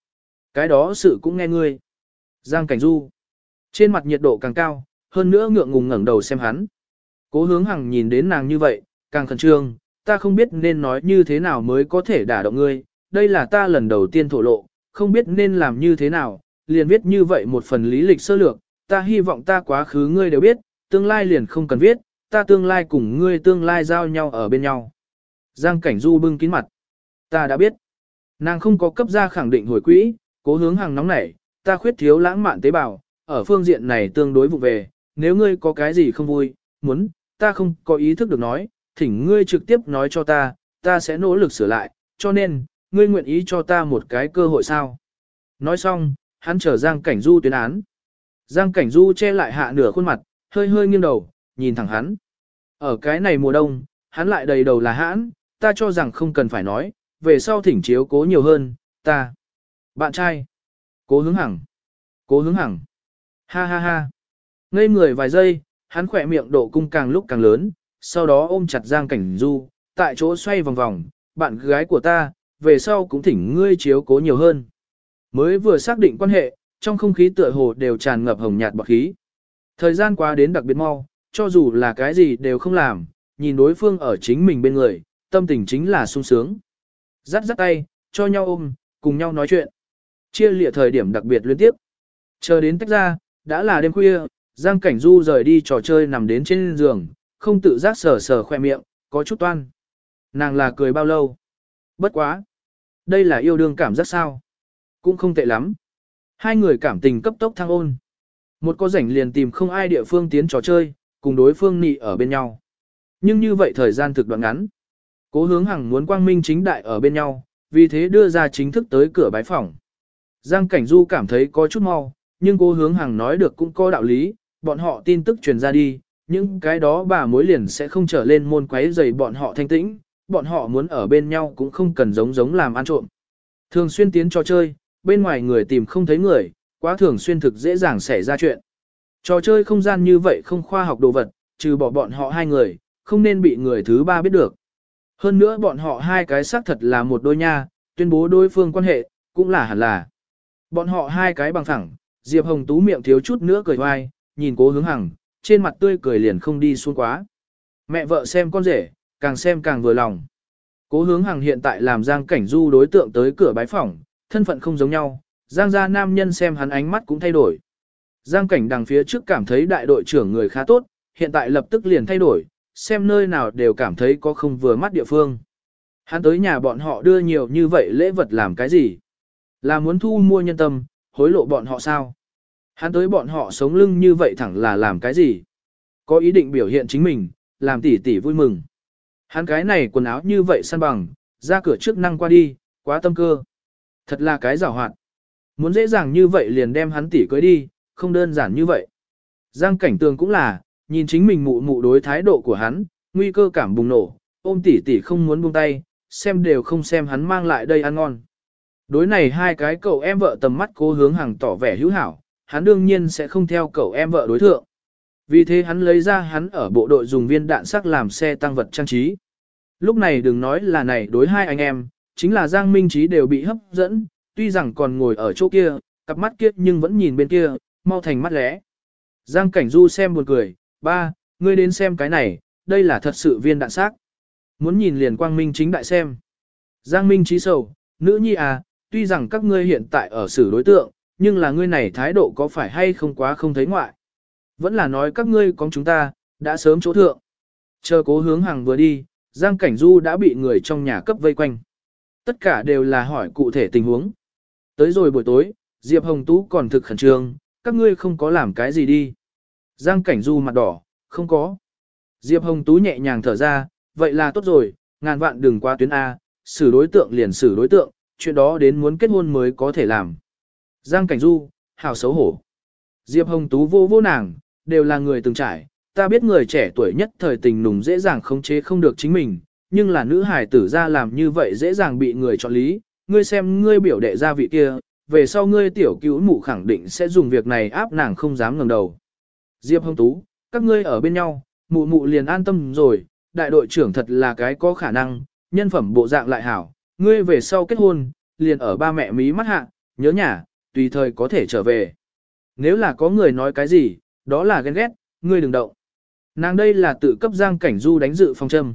cái đó sự cũng nghe ngươi. Giang Cảnh Du, trên mặt nhiệt độ càng cao, hơn nữa ngượng ngùng ngẩng đầu xem hắn. Cố hướng hằng nhìn đến nàng như vậy, càng khẩn trương, ta không biết nên nói như thế nào mới có thể đả động ngươi, đây là ta lần đầu tiên thổ lộ, không biết nên làm như thế nào, liền viết như vậy một phần lý lịch sơ lược, ta hy vọng ta quá khứ ngươi đều biết, tương lai liền không cần viết, ta tương lai cùng ngươi tương lai giao nhau ở bên nhau. Giang Cảnh Du bưng kín mặt. Ta đã biết. Nàng không có cấp ra khẳng định hồi quỹ, cố hướng hàng nóng nảy, ta khuyết thiếu lãng mạn tế bào, ở phương diện này tương đối vụ về, nếu ngươi có cái gì không vui, muốn, ta không có ý thức được nói, thỉnh ngươi trực tiếp nói cho ta, ta sẽ nỗ lực sửa lại, cho nên, ngươi nguyện ý cho ta một cái cơ hội sao. Nói xong, hắn trở Giang Cảnh Du tuyên án. Giang Cảnh Du che lại hạ nửa khuôn mặt, hơi hơi nghiêng đầu, nhìn thẳng hắn. Ở cái này mùa đông, hắn lại đầy đầu là hãn, ta cho rằng không cần phải nói, về sau thỉnh chiếu cố nhiều hơn, ta. Bạn trai. Cố hướng hằng. Cố hướng hằng. Ha ha ha. Ngây người vài giây, hắn khỏe miệng độ cung càng lúc càng lớn, sau đó ôm chặt Giang Cảnh Du, tại chỗ xoay vòng vòng, bạn gái của ta, về sau cũng thỉnh ngươi chiếu cố nhiều hơn. Mới vừa xác định quan hệ, trong không khí tựa hồ đều tràn ngập hồng nhạt bọc khí. Thời gian qua đến đặc biệt mau, cho dù là cái gì đều không làm, nhìn đối phương ở chính mình bên người, tâm tình chính là sung sướng. Dắt dắt tay, cho nhau ôm, cùng nhau nói chuyện. Chia lịa thời điểm đặc biệt liên tiếp. Chờ đến tách ra, đã là đêm khuya, Giang Cảnh Du rời đi trò chơi nằm đến trên giường, không tự giác sờ sờ khoe miệng, có chút toan. Nàng là cười bao lâu? Bất quá. Đây là yêu đương cảm giác sao? Cũng không tệ lắm. Hai người cảm tình cấp tốc thăng ôn. Một có rảnh liền tìm không ai địa phương tiến trò chơi, cùng đối phương nị ở bên nhau. Nhưng như vậy thời gian thực đoạn ngắn. Cố hướng hằng muốn quang minh chính đại ở bên nhau, vì thế đưa ra chính thức tới cửa bái phòng. Giang Cảnh Du cảm thấy có chút mau, nhưng cố hướng hằng nói được cũng có đạo lý, bọn họ tin tức truyền ra đi, những cái đó bà mối liền sẽ không trở lên môn quấy dày bọn họ thanh tĩnh, bọn họ muốn ở bên nhau cũng không cần giống giống làm ăn trộm. Thường xuyên tiến trò chơi, bên ngoài người tìm không thấy người, quá thường xuyên thực dễ dàng xảy ra chuyện. Trò chơi không gian như vậy không khoa học đồ vật, trừ bỏ bọn họ hai người, không nên bị người thứ ba biết được. Hơn nữa bọn họ hai cái xác thật là một đôi nha, tuyên bố đối phương quan hệ, cũng là hẳn là. Bọn họ hai cái bằng thẳng, Diệp Hồng Tú miệng thiếu chút nữa cười hoài, nhìn cố hướng hằng, trên mặt tươi cười liền không đi xuống quá. Mẹ vợ xem con rể, càng xem càng vừa lòng. Cố hướng hằng hiện tại làm Giang Cảnh Du đối tượng tới cửa bái phỏng, thân phận không giống nhau, Giang gia nam nhân xem hắn ánh mắt cũng thay đổi. Giang Cảnh đằng phía trước cảm thấy đại đội trưởng người khá tốt, hiện tại lập tức liền thay đổi, xem nơi nào đều cảm thấy có không vừa mắt địa phương. Hắn tới nhà bọn họ đưa nhiều như vậy lễ vật làm cái gì? Là muốn thu mua nhân tâm, hối lộ bọn họ sao? Hắn tới bọn họ sống lưng như vậy thẳng là làm cái gì? Có ý định biểu hiện chính mình, làm tỷ tỷ vui mừng. Hắn cái này quần áo như vậy săn bằng, ra cửa trước năng qua đi, quá tâm cơ. Thật là cái giảo hoạt. Muốn dễ dàng như vậy liền đem hắn tỷ cưới đi, không đơn giản như vậy. Giang cảnh tường cũng là, nhìn chính mình mụ mụ đối thái độ của hắn, nguy cơ cảm bùng nổ, ôm tỷ tỷ không muốn buông tay, xem đều không xem hắn mang lại đây ăn ngon. Đối này hai cái cậu em vợ tầm mắt cố hướng hàng tỏ vẻ hữu hảo, hắn đương nhiên sẽ không theo cậu em vợ đối thượng. Vì thế hắn lấy ra hắn ở bộ đội dùng viên đạn sắc làm xe tăng vật trang trí. Lúc này đừng nói là này đối hai anh em, chính là Giang Minh Trí đều bị hấp dẫn, tuy rằng còn ngồi ở chỗ kia, cặp mắt kia nhưng vẫn nhìn bên kia, mau thành mắt lẽ. Giang Cảnh Du xem buồn cười, ba, ngươi đến xem cái này, đây là thật sự viên đạn xác. Muốn nhìn liền quang minh chính đại xem. Giang Minh trí sầu, nữ nhi à, tuy rằng các ngươi hiện tại ở xử đối tượng, nhưng là ngươi này thái độ có phải hay không quá không thấy ngoại. Vẫn là nói các ngươi có chúng ta, đã sớm chỗ thượng. Chờ cố hướng hàng vừa đi, Giang Cảnh Du đã bị người trong nhà cấp vây quanh. Tất cả đều là hỏi cụ thể tình huống. Tới rồi buổi tối, Diệp Hồng Tú còn thực khẩn trương, các ngươi không có làm cái gì đi. Giang Cảnh Du mặt đỏ, không có. Diệp Hồng Tú nhẹ nhàng thở ra, vậy là tốt rồi, ngàn vạn đừng qua tuyến A, xử đối tượng liền xử đối tượng, chuyện đó đến muốn kết hôn mới có thể làm. Giang Cảnh Du, hào xấu hổ. Diệp Hồng Tú vô vô nàng, đều là người từng trải, ta biết người trẻ tuổi nhất thời tình nùng dễ dàng khống chế không được chính mình, nhưng là nữ hài tử ra làm như vậy dễ dàng bị người chọn lý, ngươi xem ngươi biểu đệ gia vị kia, về sau ngươi tiểu cứu mụ khẳng định sẽ dùng việc này áp nàng không dám ngẩng đầu. Diệp Hồng Tú, các ngươi ở bên nhau, mụ mụ liền an tâm rồi, đại đội trưởng thật là cái có khả năng, nhân phẩm bộ dạng lại hảo, ngươi về sau kết hôn, liền ở ba mẹ mí mắt hạ, nhớ nhà, tùy thời có thể trở về. Nếu là có người nói cái gì, đó là ghen ghét, ngươi đừng động. Nàng đây là tự cấp Giang Cảnh Du đánh dự phong châm.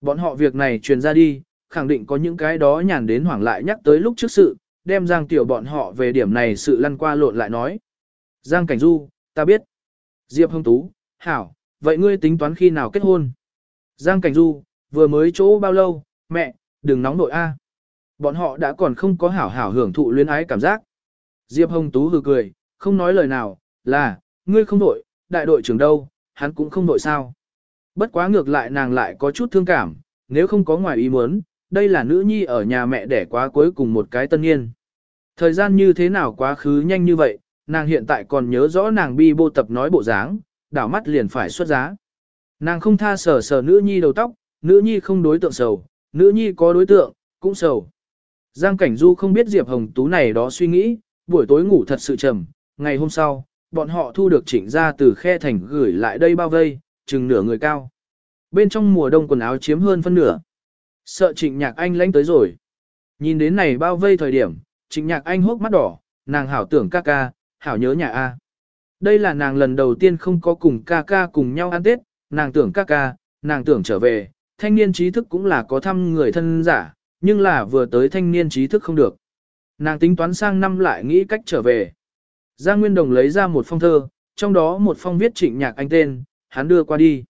Bọn họ việc này truyền ra đi, khẳng định có những cái đó nhàn đến hoảng lại nhắc tới lúc trước sự, đem Giang Tiểu bọn họ về điểm này sự lăn qua lộn lại nói. Giang Cảnh Du, ta biết. Diệp Hồng Tú, Hảo, vậy ngươi tính toán khi nào kết hôn? Giang Cảnh Du, vừa mới chỗ bao lâu, mẹ, đừng nóng nội a. À. Bọn họ đã còn không có hảo hảo hưởng thụ luyến ái cảm giác. Diệp Hồng Tú hừ cười, không nói lời nào, là, ngươi không nội, đại đội trưởng đâu, hắn cũng không nội sao. Bất quá ngược lại nàng lại có chút thương cảm, nếu không có ngoài ý muốn, đây là nữ nhi ở nhà mẹ đẻ quá cuối cùng một cái tân niên. Thời gian như thế nào quá khứ nhanh như vậy, nàng hiện tại còn nhớ rõ nàng bi bô tập nói bộ dáng, đảo mắt liền phải xuất giá. Nàng không tha sờ sờ nữ nhi đầu tóc, nữ nhi không đối tượng sầu, nữ nhi có đối tượng, cũng sầu. Giang Cảnh Du không biết Diệp Hồng Tú này đó suy nghĩ, buổi tối ngủ thật sự trầm, ngày hôm sau, bọn họ thu được chỉnh ra từ khe thành gửi lại đây bao vây, chừng nửa người cao. Bên trong mùa đông quần áo chiếm hơn phân nửa. Sợ trịnh nhạc anh lánh tới rồi. Nhìn đến này bao vây thời điểm, trịnh nhạc anh hốc mắt đỏ, nàng hảo tưởng ca ca, hảo nhớ nhà A. Đây là nàng lần đầu tiên không có cùng ca ca cùng nhau ăn Tết, nàng tưởng ca ca, nàng tưởng trở về, thanh niên trí thức cũng là có thăm người thân giả, nhưng là vừa tới thanh niên trí thức không được. Nàng tính toán sang năm lại nghĩ cách trở về. Giang Nguyên Đồng lấy ra một phong thơ, trong đó một phong viết trịnh nhạc anh tên, hắn đưa qua đi.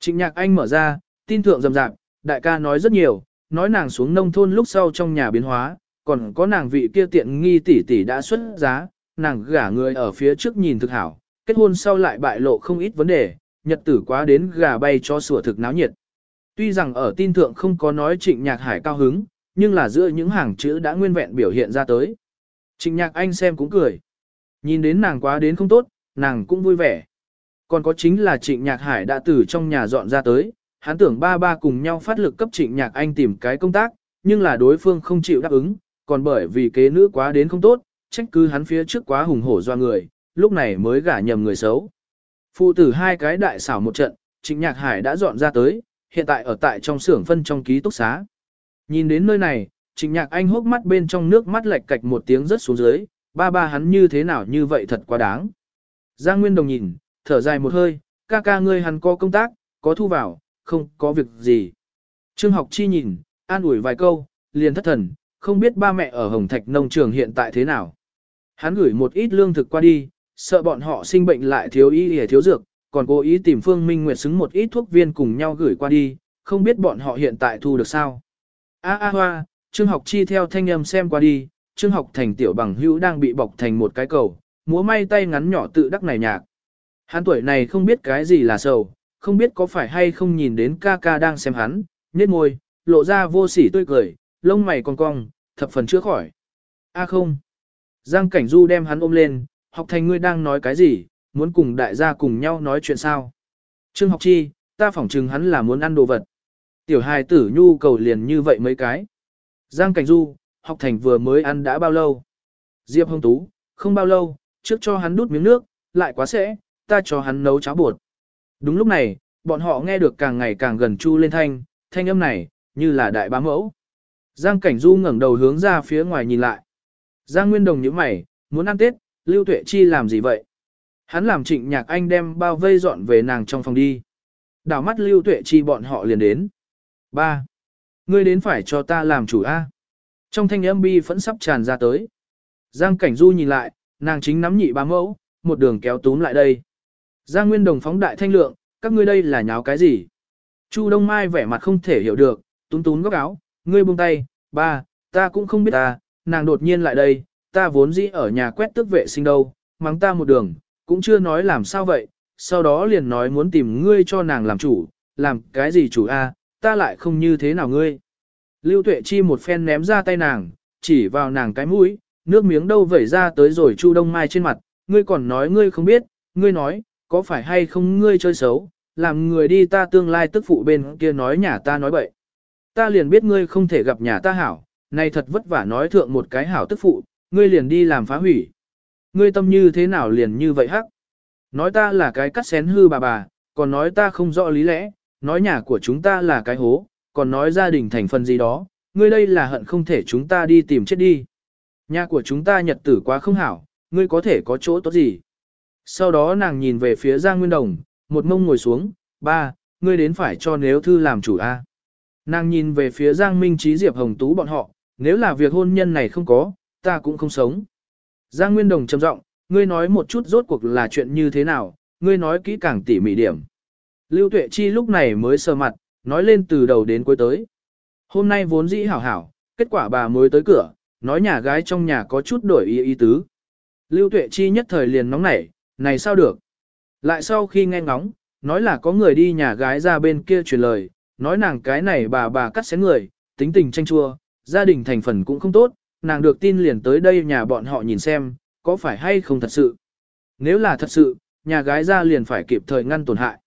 Trịnh nhạc anh mở ra, tin thượng rầm rạp, đại ca nói rất nhiều, nói nàng xuống nông thôn lúc sau trong nhà biến hóa, còn có nàng vị kia tiện nghi tỷ tỷ đã xuất giá, nàng gả người ở phía trước nhìn thực hảo, kết hôn sau lại bại lộ không ít vấn đề, nhật tử quá đến gà bay cho sủa thực náo nhiệt. Tuy rằng ở tin thượng không có nói trịnh nhạc hải cao hứng, nhưng là giữa những hàng chữ đã nguyên vẹn biểu hiện ra tới. Trịnh nhạc anh xem cũng cười. Nhìn đến nàng quá đến không tốt, nàng cũng vui vẻ. Còn có chính là trịnh nhạc hải đã từ trong nhà dọn ra tới, hắn tưởng ba ba cùng nhau phát lực cấp trịnh nhạc anh tìm cái công tác, nhưng là đối phương không chịu đáp ứng, còn bởi vì kế nữ quá đến không tốt, trách cứ hắn phía trước quá hùng hổ do người, lúc này mới gả nhầm người xấu. Phụ tử hai cái đại xảo một trận, trịnh nhạc hải đã dọn ra tới, hiện tại ở tại trong xưởng phân trong ký túc xá. Nhìn đến nơi này, trịnh nhạc anh hốc mắt bên trong nước mắt lệch cạch một tiếng rất xuống dưới, ba ba hắn như thế nào như vậy thật quá đáng. Giang Nguyên Đồng nhìn, thở dài một hơi, ca ca ngươi hắn có công tác, có thu vào, không có việc gì. Trương học chi nhìn, an ủi vài câu, liền thất thần, không biết ba mẹ ở Hồng Thạch nông trường hiện tại thế nào. Hắn gửi một ít lương thực qua đi, sợ bọn họ sinh bệnh lại thiếu y hề thiếu dược, còn cố ý tìm Phương Minh Nguyệt xứng một ít thuốc viên cùng nhau gửi qua đi, không biết bọn họ hiện tại thu được sao. A a hoa, Trương học chi theo thanh âm xem qua đi, Trương học thành tiểu bằng hữu đang bị bọc thành một cái cầu, múa may tay ngắn nhỏ tự đắc này nhạc. Hắn tuổi này không biết cái gì là sầu, không biết có phải hay không nhìn đến ca ca đang xem hắn, nhếch môi, lộ ra vô sỉ tươi cười, lông mày cong cong, thập phần chữa khỏi. A không. Giang Cảnh Du đem hắn ôm lên, học thành ngươi đang nói cái gì, muốn cùng đại gia cùng nhau nói chuyện sao. Trương học chi, ta phỏng chừng hắn là muốn ăn đồ vật. Tiểu hài tử nhu cầu liền như vậy mấy cái. Giang Cảnh Du, học thành vừa mới ăn đã bao lâu? Diệp Hồng Tú, không bao lâu, trước cho hắn đút miếng nước, lại quá sẽ, ta cho hắn nấu cháo bột. Đúng lúc này, bọn họ nghe được càng ngày càng gần chu lên thanh, thanh âm này, như là đại bá mẫu. Giang Cảnh Du ngẩng đầu hướng ra phía ngoài nhìn lại. Giang Nguyên Đồng nhíu mày, muốn ăn Tết, Lưu Tuệ Chi làm gì vậy? hắn làm trịnh nhạc anh đem bao vây dọn về nàng trong phòng đi. Đảo mắt lưu tuệ chi bọn họ liền đến. ba Ngươi đến phải cho ta làm chủ A. Trong thanh âm bi vẫn sắp tràn ra tới. Giang cảnh du nhìn lại, nàng chính nắm nhị bá mẫu, một đường kéo túm lại đây. Giang Nguyên Đồng phóng đại thanh lượng, các ngươi đây là nháo cái gì? Chu Đông Mai vẻ mặt không thể hiểu được, túm túm góc áo, ngươi buông tay, ba, ta cũng không biết ta, nàng đột nhiên lại đây, ta vốn dĩ ở nhà quét tước vệ sinh đâu, mắng ta một đường, cũng chưa nói làm sao vậy, sau đó liền nói muốn tìm ngươi cho nàng làm chủ, làm cái gì chủ a, ta lại không như thế nào ngươi. Lưu Tuệ Chi một phen ném ra tay nàng, chỉ vào nàng cái mũi, nước miếng đâu vẩy ra tới rồi Chu Đông Mai trên mặt, ngươi còn nói ngươi không biết, ngươi nói, có phải hay không ngươi chơi xấu, làm người đi ta tương lai tức phụ bên kia nói nhà ta nói bậy. Ta liền biết ngươi không thể gặp nhà ta hảo, này thật vất vả nói thượng một cái hảo tức phụ, ngươi liền đi làm phá hủy. Ngươi tâm như thế nào liền như vậy hắc? Nói ta là cái cắt xén hư bà bà, còn nói ta không rõ lý lẽ, nói nhà của chúng ta là cái hố, còn nói gia đình thành phần gì đó, ngươi đây là hận không thể chúng ta đi tìm chết đi. Nhà của chúng ta nhật tử quá không hảo, ngươi có thể có chỗ tốt gì. Sau đó nàng nhìn về phía Giang Nguyên Đồng, một mông ngồi xuống, ba, ngươi đến phải cho nếu thư làm chủ a. Nàng nhìn về phía Giang Minh Trí Diệp Hồng Tú bọn họ, nếu là việc hôn nhân này không có, ta cũng không sống. Giang Nguyên Đồng trầm giọng, ngươi nói một chút rốt cuộc là chuyện như thế nào, ngươi nói kỹ càng tỉ mỉ điểm. Lưu Tuệ Chi lúc này mới sờ mặt, nói lên từ đầu đến cuối tới. Hôm nay vốn dĩ hảo hảo, kết quả bà mới tới cửa, nói nhà gái trong nhà có chút đổi ý ý tứ. Lưu Tuệ Chi nhất thời liền nóng nảy, này sao được? Lại sau khi nghe ngóng, nói là có người đi nhà gái ra bên kia truyền lời, nói nàng cái này bà bà cắt xén người, tính tình tranh chua, gia đình thành phần cũng không tốt, nàng được tin liền tới đây nhà bọn họ nhìn xem, có phải hay không thật sự. Nếu là thật sự, nhà gái ra liền phải kịp thời ngăn tổn hại.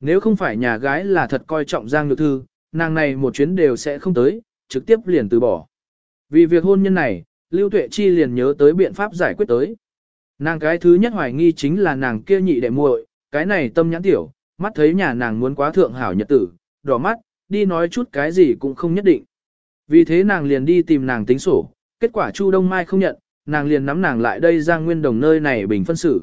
Nếu không phải nhà gái là thật coi trọng Giang Nhược Thư, nàng này một chuyến đều sẽ không tới, trực tiếp liền từ bỏ. Vì việc hôn nhân này, Lưu Tuệ Chi liền nhớ tới biện pháp giải quyết tới. Nàng cái thứ nhất hoài nghi chính là nàng kia nhị đệ muội, cái này tâm nhãn tiểu, mắt thấy nhà nàng muốn quá thượng hảo nhật tử, đỏ mắt, đi nói chút cái gì cũng không nhất định. Vì thế nàng liền đi tìm nàng tính sổ, kết quả Chu Đông Mai không nhận, nàng liền nắm nàng lại đây ra Nguyên Đồng nơi này bình phân xử.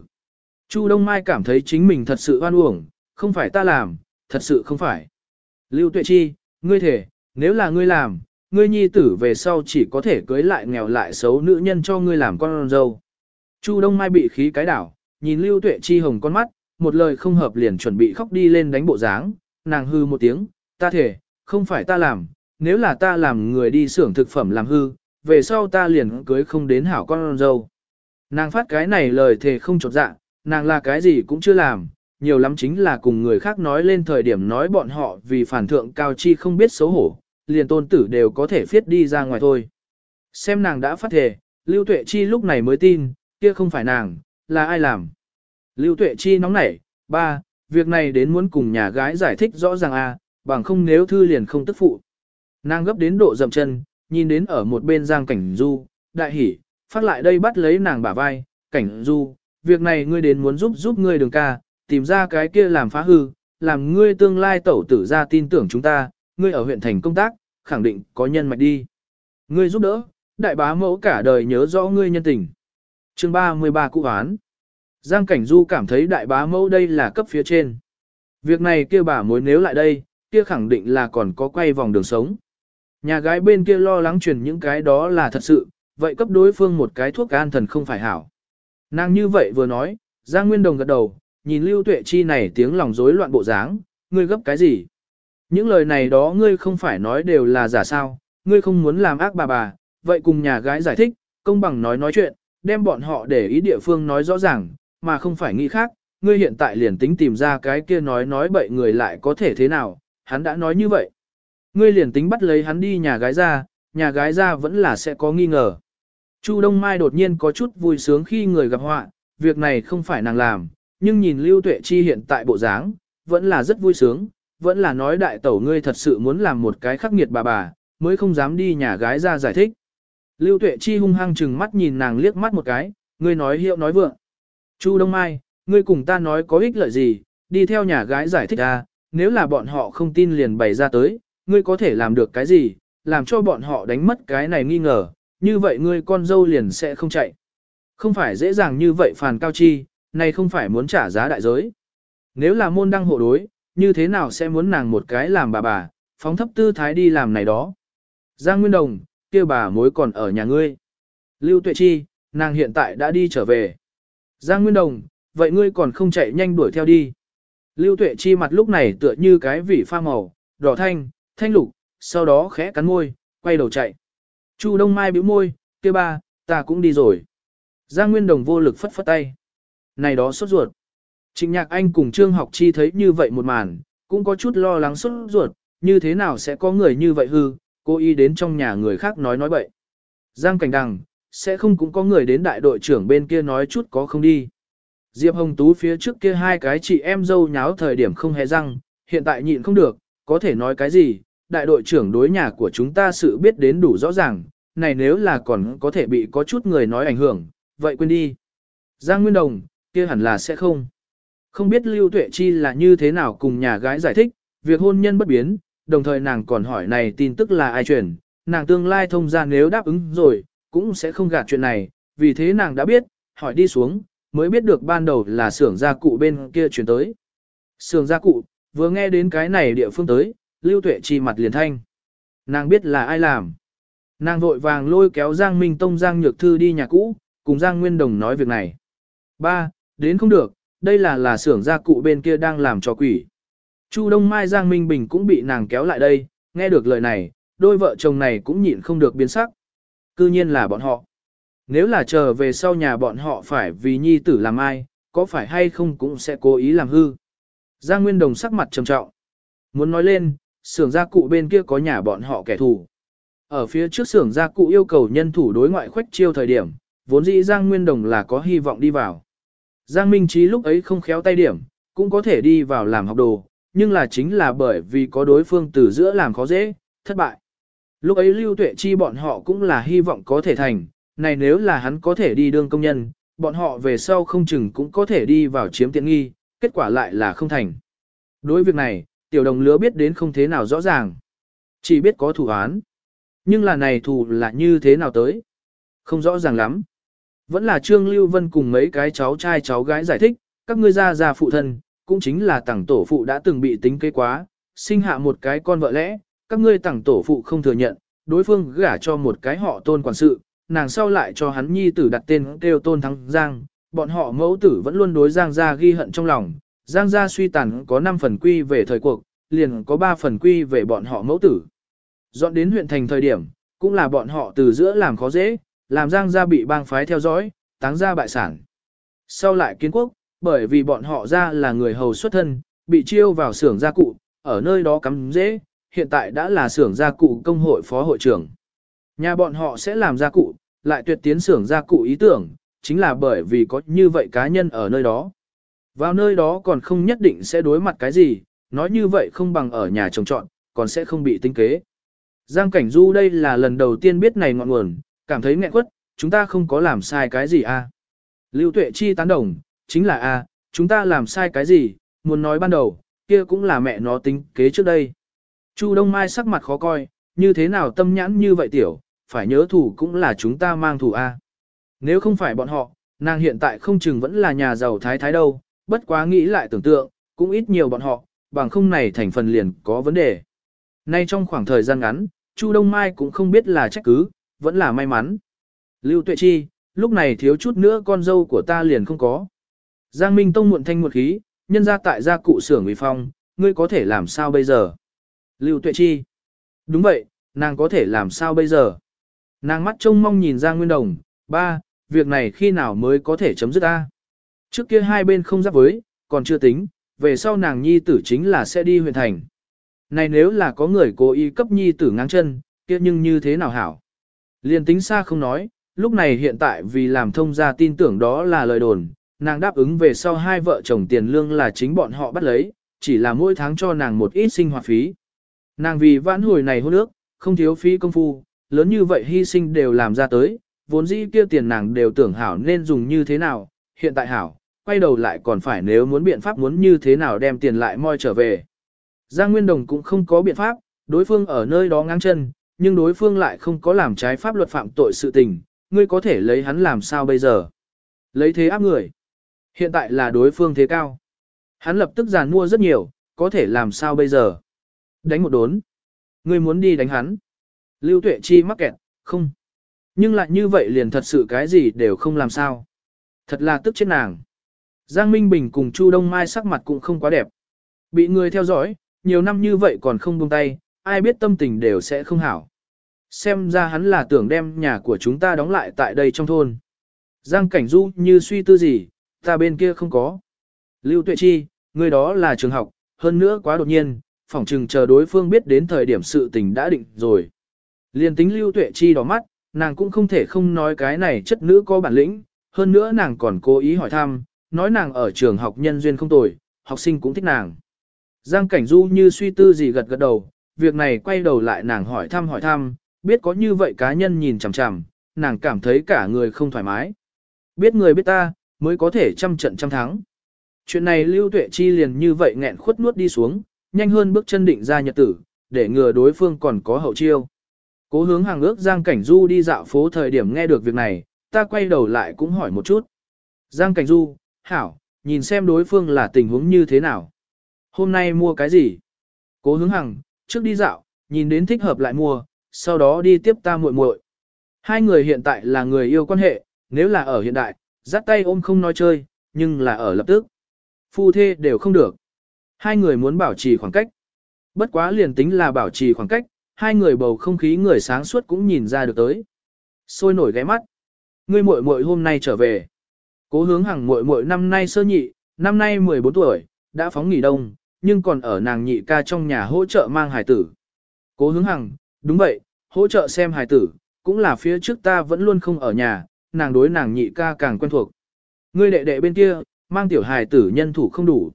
Chu Đông Mai cảm thấy chính mình thật sự oan uổng, không phải ta làm, thật sự không phải. Lưu Tuệ Chi, ngươi thể, nếu là ngươi làm, ngươi nhi tử về sau chỉ có thể cưới lại nghèo lại xấu nữ nhân cho ngươi làm con dâu. Chu Đông Mai bị khí cái đảo, nhìn Lưu Tuệ Chi hồng con mắt, một lời không hợp liền chuẩn bị khóc đi lên đánh bộ dáng, nàng hư một tiếng, ta thể, không phải ta làm, nếu là ta làm người đi xưởng thực phẩm làm hư, về sau ta liền cưới không đến hảo con dâu. Nàng phát cái này lời thề không chột dạ, nàng là cái gì cũng chưa làm, nhiều lắm chính là cùng người khác nói lên thời điểm nói bọn họ vì phản thượng cao chi không biết xấu hổ, liền tôn tử đều có thể viết đi ra ngoài thôi. Xem nàng đã phát thề, Lưu Tuệ Chi lúc này mới tin, kia không phải nàng, là ai làm. Lưu Tuệ Chi nóng nảy, ba, việc này đến muốn cùng nhà gái giải thích rõ ràng a, à, bằng không nếu thư liền không tức phụ. Nàng gấp đến độ dậm chân, nhìn đến ở một bên Giang Cảnh Du, đại hỉ, phát lại đây bắt lấy nàng bả vai, Cảnh Du, việc này ngươi đến muốn giúp giúp ngươi đường ca, tìm ra cái kia làm phá hư, làm ngươi tương lai tẩu tử ra tin tưởng chúng ta, ngươi ở huyện thành công tác, khẳng định có nhân mạch đi. Ngươi giúp đỡ, đại bá mẫu cả đời nhớ rõ ngươi nhân tình. Chương 33 Cụ án Giang Cảnh Du cảm thấy đại bá mẫu đây là cấp phía trên. Việc này kia bà mối nếu lại đây, kia khẳng định là còn có quay vòng đường sống. Nhà gái bên kia lo lắng truyền những cái đó là thật sự, vậy cấp đối phương một cái thuốc an thần không phải hảo. Nàng như vậy vừa nói, Giang Nguyên Đồng gật đầu, nhìn Lưu Tuệ Chi này tiếng lòng rối loạn bộ dáng, ngươi gấp cái gì? Những lời này đó ngươi không phải nói đều là giả sao, ngươi không muốn làm ác bà bà, vậy cùng nhà gái giải thích, công bằng nói nói chuyện, đem bọn họ để ý địa phương nói rõ ràng, mà không phải nghĩ khác, ngươi hiện tại liền tính tìm ra cái kia nói nói bậy người lại có thể thế nào, hắn đã nói như vậy. Ngươi liền tính bắt lấy hắn đi nhà gái ra, nhà gái ra vẫn là sẽ có nghi ngờ. Chu Đông Mai đột nhiên có chút vui sướng khi người gặp họa, việc này không phải nàng làm, nhưng nhìn Lưu Tuệ Chi hiện tại bộ dáng, vẫn là rất vui sướng, vẫn là nói đại tẩu ngươi thật sự muốn làm một cái khắc nghiệt bà bà, mới không dám đi nhà gái ra giải thích. Lưu Tuệ Chi hung hăng chừng mắt nhìn nàng liếc mắt một cái, ngươi nói hiệu nói vượng. Chu Đông Mai, ngươi cùng ta nói có ích lợi gì, đi theo nhà gái giải thích ta, nếu là bọn họ không tin liền bày ra tới, ngươi có thể làm được cái gì, làm cho bọn họ đánh mất cái này nghi ngờ, như vậy ngươi con dâu liền sẽ không chạy. Không phải dễ dàng như vậy phàn cao chi, này không phải muốn trả giá đại giới. Nếu là môn đăng hộ đối, như thế nào sẽ muốn nàng một cái làm bà bà, phóng thấp tư thái đi làm này đó. Giang Nguyên Đồng, kia bà mối còn ở nhà ngươi. Lưu Tuệ Chi, nàng hiện tại đã đi trở về. Giang Nguyên Đồng, vậy ngươi còn không chạy nhanh đuổi theo đi. Lưu Tuệ Chi mặt lúc này tựa như cái vỉ pha màu, đỏ thanh, thanh lục, sau đó khẽ cắn môi, quay đầu chạy. Chu Đông Mai bĩu môi, kia ba, ta cũng đi rồi. Giang Nguyên Đồng vô lực phất phất tay. Này đó sốt ruột. Trịnh Nhạc Anh cùng Trương Học Chi thấy như vậy một màn, cũng có chút lo lắng sốt ruột, như thế nào sẽ có người như vậy hư, Cô y đến trong nhà người khác nói nói bậy. Giang Cảnh Đằng, sẽ không cũng có người đến đại đội trưởng bên kia nói chút có không đi. Diệp Hồng Tú phía trước kia hai cái chị em dâu nháo thời điểm không hề răng, hiện tại nhịn không được, có thể nói cái gì, đại đội trưởng đối nhà của chúng ta sự biết đến đủ rõ ràng, này nếu là còn có thể bị có chút người nói ảnh hưởng, vậy quên đi. Giang Nguyên Đồng, kia hẳn là sẽ không. Không biết Lưu Tuệ Chi là như thế nào cùng nhà gái giải thích, việc hôn nhân bất biến, đồng thời nàng còn hỏi này tin tức là ai truyền, nàng tương lai thông ra nếu đáp ứng rồi, cũng sẽ không gạt chuyện này, vì thế nàng đã biết, hỏi đi xuống, mới biết được ban đầu là xưởng gia cụ bên kia truyền tới. Xưởng gia cụ, vừa nghe đến cái này địa phương tới, Lưu Tuệ Chi mặt liền thanh. Nàng biết là ai làm. Nàng vội vàng lôi kéo Giang Minh Tông Giang Nhược Thư đi nhà cũ, cùng Giang Nguyên Đồng nói việc này. Ba, đến không được, đây là là xưởng gia cụ bên kia đang làm cho quỷ. Chu Đông Mai Giang Minh Bình cũng bị nàng kéo lại đây, nghe được lời này, đôi vợ chồng này cũng nhịn không được biến sắc. Cư nhiên là bọn họ. Nếu là chờ về sau nhà bọn họ phải vì nhi tử làm ai, có phải hay không cũng sẽ cố ý làm hư. Giang Nguyên Đồng sắc mặt trầm trọng. Muốn nói lên, xưởng gia cụ bên kia có nhà bọn họ kẻ thù. Ở phía trước xưởng gia cụ yêu cầu nhân thủ đối ngoại khoách chiêu thời điểm, vốn dĩ Giang Nguyên Đồng là có hy vọng đi vào. Giang Minh Trí lúc ấy không khéo tay điểm, cũng có thể đi vào làm học đồ, nhưng là chính là bởi vì có đối phương từ giữa làm khó dễ, thất bại. Lúc ấy Lưu Tuệ Chi bọn họ cũng là hy vọng có thể thành, này nếu là hắn có thể đi đương công nhân, bọn họ về sau không chừng cũng có thể đi vào chiếm tiện nghi, kết quả lại là không thành. Đối việc này, tiểu đồng lứa biết đến không thế nào rõ ràng. Chỉ biết có thủ án. Nhưng là này thủ là như thế nào tới? Không rõ ràng lắm. Vẫn là Trương Lưu Vân cùng mấy cái cháu trai cháu gái giải thích, các ngươi ra ra phụ thân, cũng chính là tặng tổ phụ đã từng bị tính kế quá, sinh hạ một cái con vợ lẽ, các ngươi tặng tổ phụ không thừa nhận, đối phương gả cho một cái họ tôn quản sự, nàng sau lại cho hắn nhi tử đặt tên kêu tôn thắng Giang, bọn họ mẫu tử vẫn luôn đối Giang gia ghi hận trong lòng, Giang gia suy tàn có 5 phần quy về thời cuộc, liền có 3 phần quy về bọn họ mẫu tử. Dọn đến huyện thành thời điểm, cũng là bọn họ từ giữa làm khó dễ, làm Giang gia bị bang phái theo dõi, táng gia bại sản. Sau lại kiến quốc, bởi vì bọn họ ra là người hầu xuất thân, bị chiêu vào xưởng gia cụ, ở nơi đó cắm dễ, hiện tại đã là xưởng gia cụ công hội phó hội trưởng. Nhà bọn họ sẽ làm gia cụ, lại tuyệt tiến xưởng gia cụ ý tưởng, chính là bởi vì có như vậy cá nhân ở nơi đó. Vào nơi đó còn không nhất định sẽ đối mặt cái gì, nói như vậy không bằng ở nhà trồng trọn, còn sẽ không bị tinh kế. Giang Cảnh Du đây là lần đầu tiên biết này ngọn nguồn, cảm thấy nghẹn quất, chúng ta không có làm sai cái gì. À? Lưu Tuệ Chi tán đồng, chính là a, chúng ta làm sai cái gì, muốn nói ban đầu, kia cũng là mẹ nó tính kế trước đây. Chu Đông Mai sắc mặt khó coi, như thế nào tâm nhãn như vậy tiểu, phải nhớ thủ cũng là chúng ta mang thủ a. Nếu không phải bọn họ, nàng hiện tại không chừng vẫn là nhà giàu thái thái đâu, bất quá nghĩ lại tưởng tượng, cũng ít nhiều bọn họ, bằng không này thành phần liền có vấn đề. Nay trong khoảng thời gian ngắn, Chu Đông Mai cũng không biết là trách cứ, vẫn là may mắn. Lưu Tuệ Chi, lúc này thiếu chút nữa con dâu của ta liền không có. Giang Minh Tông muộn thanh muộn khí, nhân ra tại gia cụ xưởng uy phong, ngươi có thể làm sao bây giờ? Lưu Tuệ Chi. Đúng vậy, nàng có thể làm sao bây giờ? Nàng mắt trông mong nhìn Giang Nguyên Đồng, ba, việc này khi nào mới có thể chấm dứt ta? Trước kia hai bên không giáp với, còn chưa tính, về sau nàng nhi tử chính là sẽ đi huyện thành. Này nếu là có người cố ý cấp nhi tử ngang chân, kia nhưng như thế nào hảo? Liên tính xa không nói, lúc này hiện tại vì làm thông gia tin tưởng đó là lời đồn, nàng đáp ứng về sau hai vợ chồng tiền lương là chính bọn họ bắt lấy, chỉ là mỗi tháng cho nàng một ít sinh hoạt phí. Nàng vì vãn hồi này hôn ước, không thiếu phí công phu, lớn như vậy hy sinh đều làm ra tới, vốn dĩ kia tiền nàng đều tưởng hảo nên dùng như thế nào, hiện tại hảo, quay đầu lại còn phải nếu muốn biện pháp muốn như thế nào đem tiền lại moi trở về. Giang Nguyên Đồng cũng không có biện pháp, đối phương ở nơi đó ngang chân, nhưng đối phương lại không có làm trái pháp luật phạm tội sự tình, ngươi có thể lấy hắn làm sao bây giờ? Lấy thế áp người. Hiện tại là đối phương thế cao. Hắn lập tức giàn mua rất nhiều, có thể làm sao bây giờ? Đánh một đốn. Ngươi muốn đi đánh hắn. Lưu Tuệ Chi mắc kẹt, không. Nhưng lại như vậy liền thật sự cái gì đều không làm sao. Thật là tức chết nàng. Giang Minh Bình cùng Chu Đông Mai sắc mặt cũng không quá đẹp. Bị người theo dõi, nhiều năm như vậy còn không buông tay, ai biết tâm tình đều sẽ không hảo. Xem ra hắn là tưởng đem nhà của chúng ta đóng lại tại đây trong thôn. Giang Cảnh Du như suy tư gì, ta bên kia không có. Lưu Tuệ Chi, người đó là trường học, hơn nữa quá đột nhiên, phỏng chừng chờ đối phương biết đến thời điểm sự tình đã định rồi. Liên tính Lưu Tuệ Chi đỏ mắt, nàng cũng không thể không nói cái này chất nữ có bản lĩnh, hơn nữa nàng còn cố ý hỏi thăm, nói nàng ở trường học nhân duyên không tồi, học sinh cũng thích nàng. Giang Cảnh Du như suy tư gì gật gật đầu, việc này quay đầu lại nàng hỏi thăm hỏi thăm, biết có như vậy cá nhân nhìn chằm chằm, nàng cảm thấy cả người không thoải mái. Biết người biết ta, mới có thể trăm trận trăm thắng. Chuyện này Lưu Tuệ Chi liền như vậy nghẹn khuất nuốt đi xuống, nhanh hơn bước chân định ra nhật tử, để ngừa đối phương còn có hậu chiêu. Cố hướng hàng ước Giang Cảnh Du đi dạo phố thời điểm nghe được việc này, ta quay đầu lại cũng hỏi một chút. Giang Cảnh Du, hảo, nhìn xem đối phương là tình huống như thế nào. Hôm nay mua cái gì? Cố hướng hằng, trước đi dạo, nhìn đến thích hợp lại mua, sau đó đi tiếp ta muội muội. Hai người hiện tại là người yêu quan hệ, nếu là ở hiện đại, dắt tay ôm không nói chơi, nhưng là ở lập tức. Phu thê đều không được. Hai người muốn bảo trì khoảng cách. Bất quá liền tính là bảo trì khoảng cách, hai người bầu không khí người sáng suốt cũng nhìn ra được tới. Sôi nổi ghé mắt. Ngươi muội muội hôm nay trở về. Cố hướng hàng muội muội năm nay sơ nhị, năm nay 14 tuổi, đã phóng nghỉ đông, nhưng còn ở nàng nhị ca trong nhà hỗ trợ mang hài tử. Cố hướng hằng, đúng vậy, hỗ trợ xem hài tử, cũng là phía trước ta vẫn luôn không ở nhà, nàng đối nàng nhị ca càng quen thuộc. Ngươi đệ đệ bên kia, mang tiểu hài tử nhân thủ không đủ.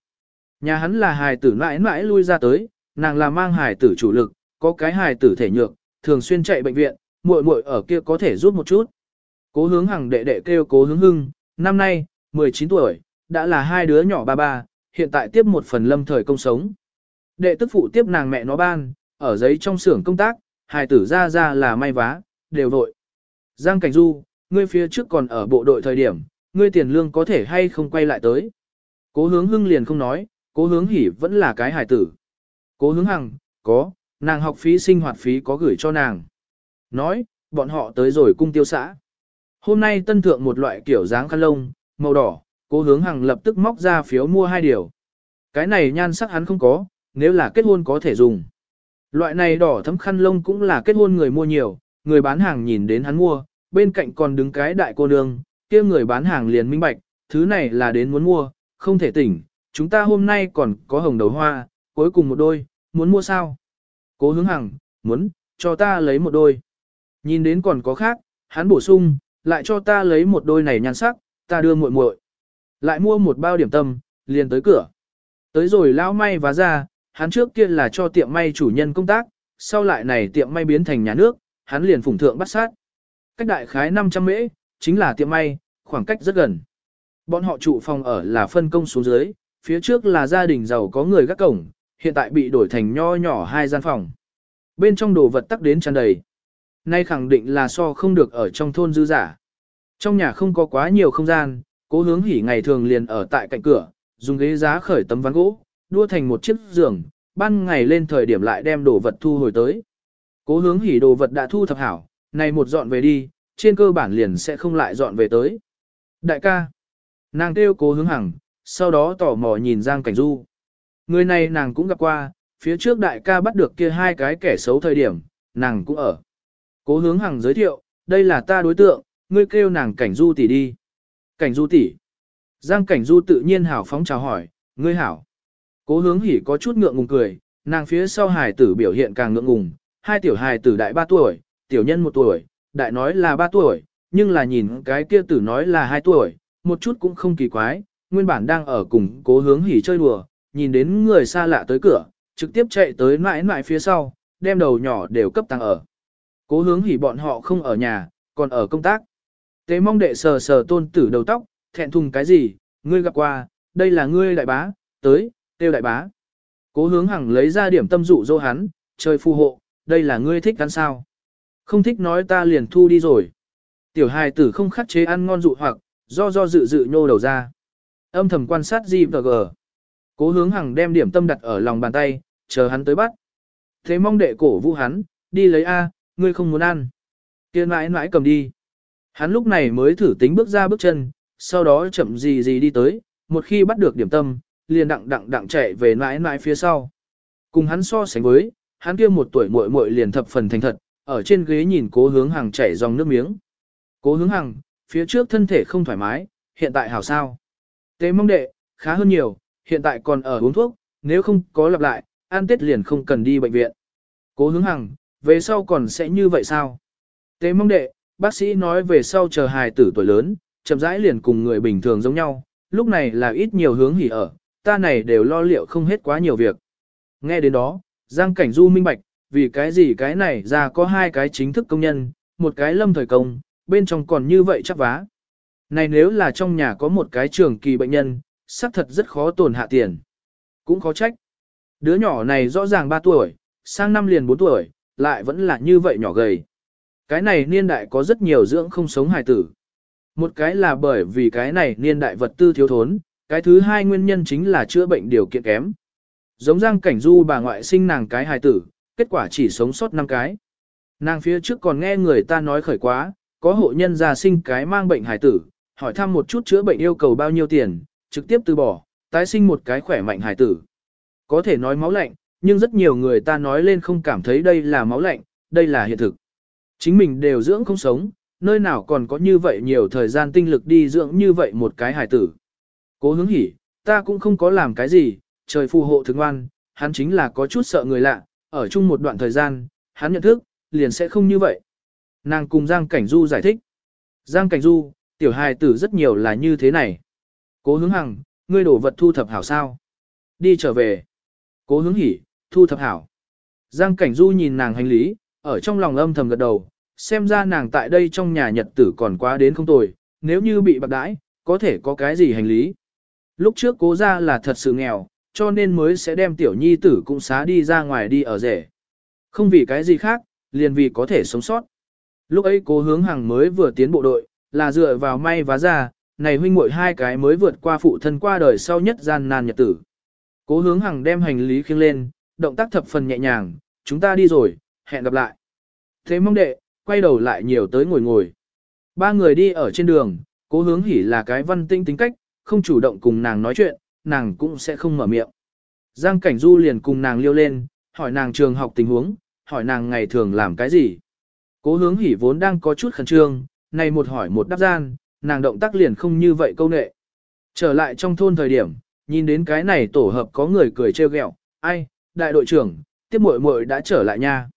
Nhà hắn là hài tử mãi mãi lui ra tới, nàng là mang hài tử chủ lực, có cái hài tử thể nhược, thường xuyên chạy bệnh viện, muội muội ở kia có thể giúp một chút. Cố hướng hằng đệ đệ kêu cố hướng hưng, năm nay, 19 tuổi, đã là hai đứa nhỏ ba ba, hiện tại tiếp một phần lâm thời công sống. Đệ tức phụ tiếp nàng mẹ nó ban, ở giấy trong xưởng công tác, hài tử ra ra là may vá, đều vội. Giang Cảnh Du, ngươi phía trước còn ở bộ đội thời điểm, ngươi tiền lương có thể hay không quay lại tới. Cố hướng hưng liền không nói, cố hướng hỉ vẫn là cái hài tử. Cố hướng hằng, có, nàng học phí sinh hoạt phí có gửi cho nàng. Nói, bọn họ tới rồi cung tiêu xã. Hôm nay tân thượng một loại kiểu dáng khăn lông, màu đỏ, cố hướng hằng lập tức móc ra phiếu mua hai điều. Cái này nhan sắc hắn không có, nếu là kết hôn có thể dùng. Loại này đỏ thấm khăn lông cũng là kết hôn người mua nhiều, người bán hàng nhìn đến hắn mua, bên cạnh còn đứng cái đại cô nương, kia người bán hàng liền minh bạch, thứ này là đến muốn mua, không thể tỉnh, chúng ta hôm nay còn có hồng đầu hoa, cuối cùng một đôi, muốn mua sao? Cố hướng hằng, muốn, cho ta lấy một đôi. Nhìn đến còn có khác, hắn bổ sung, lại cho ta lấy một đôi này nhan sắc, ta đưa muội muội. Lại mua một bao điểm tâm, liền tới cửa. Tới rồi lão may và ra, hắn trước kia là cho tiệm may chủ nhân công tác, sau lại này tiệm may biến thành nhà nước, hắn liền phủng thượng bắt sát. Cách đại khái 500 mễ, chính là tiệm may, khoảng cách rất gần. Bọn họ trụ phòng ở là phân công xuống dưới, phía trước là gia đình giàu có người gác cổng, hiện tại bị đổi thành nho nhỏ hai gian phòng. Bên trong đồ vật tắc đến tràn đầy. Nay khẳng định là so không được ở trong thôn dư giả. Trong nhà không có quá nhiều không gian, cố hướng hỉ ngày thường liền ở tại cạnh cửa, dùng ghế giá khởi tấm ván gỗ, đua thành một chiếc giường, ban ngày lên thời điểm lại đem đồ vật thu hồi tới. Cố hướng hỉ đồ vật đã thu thập hảo, này một dọn về đi, trên cơ bản liền sẽ không lại dọn về tới. Đại ca, nàng kêu cố hướng hằng, sau đó tò mò nhìn Giang Cảnh Du. Người này nàng cũng gặp qua, phía trước đại ca bắt được kia hai cái kẻ xấu thời điểm, nàng cũng ở. Cố hướng hằng giới thiệu, đây là ta đối tượng, ngươi kêu nàng Cảnh Du tỷ đi. Cảnh Du tỷ. Giang Cảnh Du tự nhiên hảo phóng chào hỏi, ngươi hảo. Cố hướng hỉ có chút ngượng ngùng cười, nàng phía sau hài tử biểu hiện càng ngượng ngùng, hai tiểu hài tử đại ba tuổi, tiểu nhân một tuổi, đại nói là ba tuổi, nhưng là nhìn cái kia tử nói là hai tuổi, một chút cũng không kỳ quái, nguyên bản đang ở cùng cố hướng hỉ chơi đùa, nhìn đến người xa lạ tới cửa, trực tiếp chạy tới mãi mãi phía sau, đem đầu nhỏ đều cấp tăng ở. Cố hướng hỉ bọn họ không ở nhà, còn ở công tác. Tế mong đệ sờ sờ tôn tử đầu tóc, thẹn thùng cái gì, ngươi gặp qua, đây là ngươi đại bá, tới, tiêu đại bá. Cố hướng hằng lấy ra điểm tâm dụ dỗ hắn, chơi phù hộ, đây là ngươi thích ăn sao. Không thích nói ta liền thu đi rồi. Tiểu hài tử không khắc chế ăn ngon dụ hoặc, do do dự dự nhô đầu ra. âm thầm quan sát gì và gờ. Cố hướng hằng đem điểm tâm đặt ở lòng bàn tay, chờ hắn tới bắt. Thế mong đệ cổ vũ hắn, đi lấy A, ngươi không muốn ăn. Kia mãi mãi cầm đi. Hắn lúc này mới thử tính bước ra bước chân, sau đó chậm gì gì đi tới, một khi bắt được điểm tâm, liền đặng đặng đặng chạy về mãi mãi phía sau. Cùng hắn so sánh với, hắn kia một tuổi muội muội liền thập phần thành thật, ở trên ghế nhìn cố hướng hàng chảy dòng nước miếng. Cố hướng hàng, phía trước thân thể không thoải mái, hiện tại hảo sao. Tế mong đệ, khá hơn nhiều, hiện tại còn ở uống thuốc, nếu không có lặp lại, ăn tết liền không cần đi bệnh viện. Cố hướng hằng, về sau còn sẽ như vậy sao? Tế mong đệ, bác sĩ nói về sau chờ hài tử tuổi lớn, chậm rãi liền cùng người bình thường giống nhau, lúc này là ít nhiều hướng hỉ ở, ta này đều lo liệu không hết quá nhiều việc. Nghe đến đó, Giang Cảnh Du minh bạch, vì cái gì cái này ra có hai cái chính thức công nhân, một cái lâm thời công, bên trong còn như vậy chắc vá. Này nếu là trong nhà có một cái trường kỳ bệnh nhân, xác thật rất khó tổn hạ tiền. Cũng khó trách. Đứa nhỏ này rõ ràng 3 tuổi, sang năm liền 4 tuổi, lại vẫn là như vậy nhỏ gầy. Cái này niên đại có rất nhiều dưỡng không sống hài tử. Một cái là bởi vì cái này niên đại vật tư thiếu thốn, cái thứ hai nguyên nhân chính là chữa bệnh điều kiện kém. Giống Giang Cảnh Du bà ngoại sinh nàng cái hài tử, kết quả chỉ sống sót 5 cái. Nàng phía trước còn nghe người ta nói khởi quá, có hộ nhân gia sinh cái mang bệnh hải tử, hỏi thăm một chút chữa bệnh yêu cầu bao nhiêu tiền, trực tiếp từ bỏ, tái sinh một cái khỏe mạnh hải tử. Có thể nói máu lạnh, nhưng rất nhiều người ta nói lên không cảm thấy đây là máu lạnh, đây là hiện thực. Chính mình đều dưỡng không sống, nơi nào còn có như vậy nhiều thời gian tinh lực đi dưỡng như vậy một cái hải tử. Cố hướng hỉ, ta cũng không có làm cái gì, trời phù hộ thương ngoan, hắn chính là có chút sợ người lạ, ở chung một đoạn thời gian, hắn nhận thức, liền sẽ không như vậy. Nàng cùng Giang Cảnh Du giải thích. Giang Cảnh Du, tiểu hài tử rất nhiều là như thế này. Cố hướng hằng, ngươi đổ vật thu thập hảo sao. Đi trở về. Cố hướng hỉ, thu thập hảo. Giang Cảnh Du nhìn nàng hành lý, ở trong lòng âm thầm gật đầu, xem ra nàng tại đây trong nhà nhật tử còn quá đến không tồi, nếu như bị bạc đãi, có thể có cái gì hành lý. Lúc trước cố ra là thật sự nghèo, cho nên mới sẽ đem tiểu nhi tử cũng xá đi ra ngoài đi ở rể. Không vì cái gì khác, liền vì có thể sống sót. Lúc ấy cố hướng hàng mới vừa tiến bộ đội, là dựa vào may vá ra, này huynh muội hai cái mới vượt qua phụ thân qua đời sau nhất gian nan nhật tử. Cố hướng hàng đem hành lý khiêng lên, động tác thập phần nhẹ nhàng, chúng ta đi rồi, hẹn gặp lại. Thế mong đệ, quay đầu lại nhiều tới ngồi ngồi. Ba người đi ở trên đường, cố hướng hỉ là cái văn tinh tính cách, không chủ động cùng nàng nói chuyện, nàng cũng sẽ không mở miệng. Giang Cảnh Du liền cùng nàng liêu lên, hỏi nàng trường học tình huống, hỏi nàng ngày thường làm cái gì. Cố hướng hỉ vốn đang có chút khẩn trương, này một hỏi một đáp gian, nàng động tác liền không như vậy câu nệ. Trở lại trong thôn thời điểm, nhìn đến cái này tổ hợp có người cười trêu ghẹo, ai, đại đội trưởng, tiếp muội muội đã trở lại nha.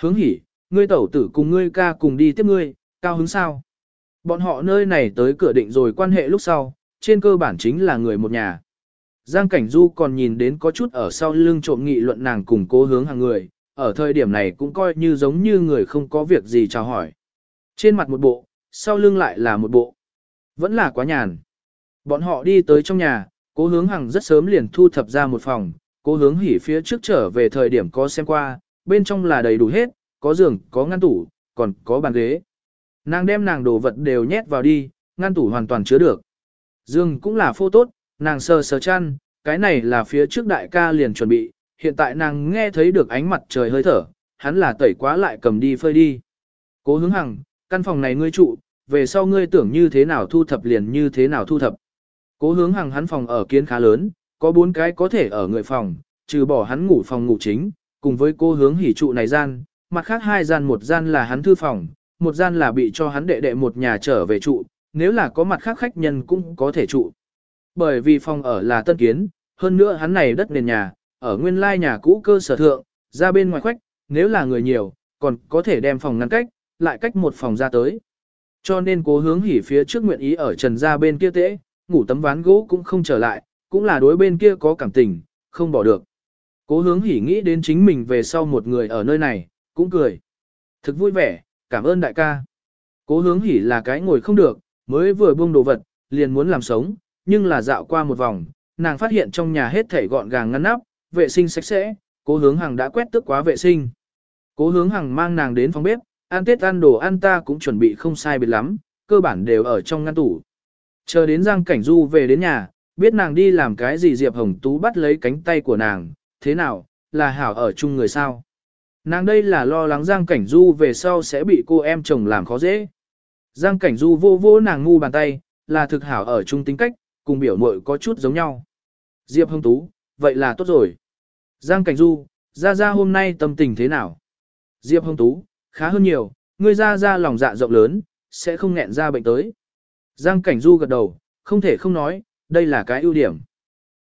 Hướng hỉ, ngươi tẩu tử cùng ngươi ca cùng đi tiếp ngươi, cao hứng sao? Bọn họ nơi này tới cửa định rồi quan hệ lúc sau, trên cơ bản chính là người một nhà. Giang Cảnh Du còn nhìn đến có chút ở sau lưng trộm nghị luận nàng cùng cố hướng hàng người, ở thời điểm này cũng coi như giống như người không có việc gì chào hỏi. Trên mặt một bộ, sau lưng lại là một bộ. Vẫn là quá nhàn. Bọn họ đi tới trong nhà, cố hướng hàng rất sớm liền thu thập ra một phòng, cố hướng hỉ phía trước trở về thời điểm có xem qua, bên trong là đầy đủ hết, có giường, có ngăn tủ, còn có bàn ghế. Nàng đem nàng đồ vật đều nhét vào đi, ngăn tủ hoàn toàn chứa được. Dương cũng là phô tốt, nàng sờ sờ chăn, cái này là phía trước đại ca liền chuẩn bị, hiện tại nàng nghe thấy được ánh mặt trời hơi thở, hắn là tẩy quá lại cầm đi phơi đi. Cố hướng hằng, căn phòng này ngươi trụ, về sau ngươi tưởng như thế nào thu thập liền như thế nào thu thập. Cố hướng hằng hắn phòng ở kiến khá lớn, có bốn cái có thể ở người phòng, trừ bỏ hắn ngủ phòng ngủ chính, cùng với cô hướng hỉ trụ này gian, mặt khác hai gian một gian là hắn thư phòng, một gian là bị cho hắn đệ đệ một nhà trở về trụ, nếu là có mặt khác khách nhân cũng có thể trụ. Bởi vì phòng ở là tân kiến, hơn nữa hắn này đất nền nhà, ở nguyên lai nhà cũ cơ sở thượng, ra bên ngoài khoách, nếu là người nhiều, còn có thể đem phòng ngăn cách, lại cách một phòng ra tới. Cho nên cố hướng hỉ phía trước nguyện ý ở trần ra bên kia tễ, ngủ tấm ván gỗ cũng không trở lại, cũng là đối bên kia có cảm tình, không bỏ được. Cố hướng hỉ nghĩ đến chính mình về sau một người ở nơi này, cũng cười. Thực vui vẻ, cảm ơn đại ca. Cố hướng hỉ là cái ngồi không được, mới vừa buông đồ vật, liền muốn làm sống, nhưng là dạo qua một vòng, nàng phát hiện trong nhà hết thảy gọn gàng ngăn nắp, vệ sinh sạch sẽ, cố hướng hàng đã quét tước quá vệ sinh. Cố hướng hàng mang nàng đến phòng bếp, ăn tết ăn đồ ăn ta cũng chuẩn bị không sai biệt lắm, cơ bản đều ở trong ngăn tủ. Chờ đến Giang Cảnh Du về đến nhà, Biết nàng đi làm cái gì Diệp Hồng Tú bắt lấy cánh tay của nàng, thế nào, là hảo ở chung người sao? Nàng đây là lo lắng Giang Cảnh Du về sau sẽ bị cô em chồng làm khó dễ. Giang Cảnh Du vô vô nàng ngu bàn tay, là thực hảo ở chung tính cách, cùng biểu muội có chút giống nhau. Diệp Hồng Tú, vậy là tốt rồi. Giang Cảnh Du, gia gia hôm nay tâm tình thế nào? Diệp Hồng Tú, khá hơn nhiều, ngươi gia gia lòng dạ rộng lớn, sẽ không nghẹn ra bệnh tới. Giang Cảnh Du gật đầu, không thể không nói, đây là cái ưu điểm.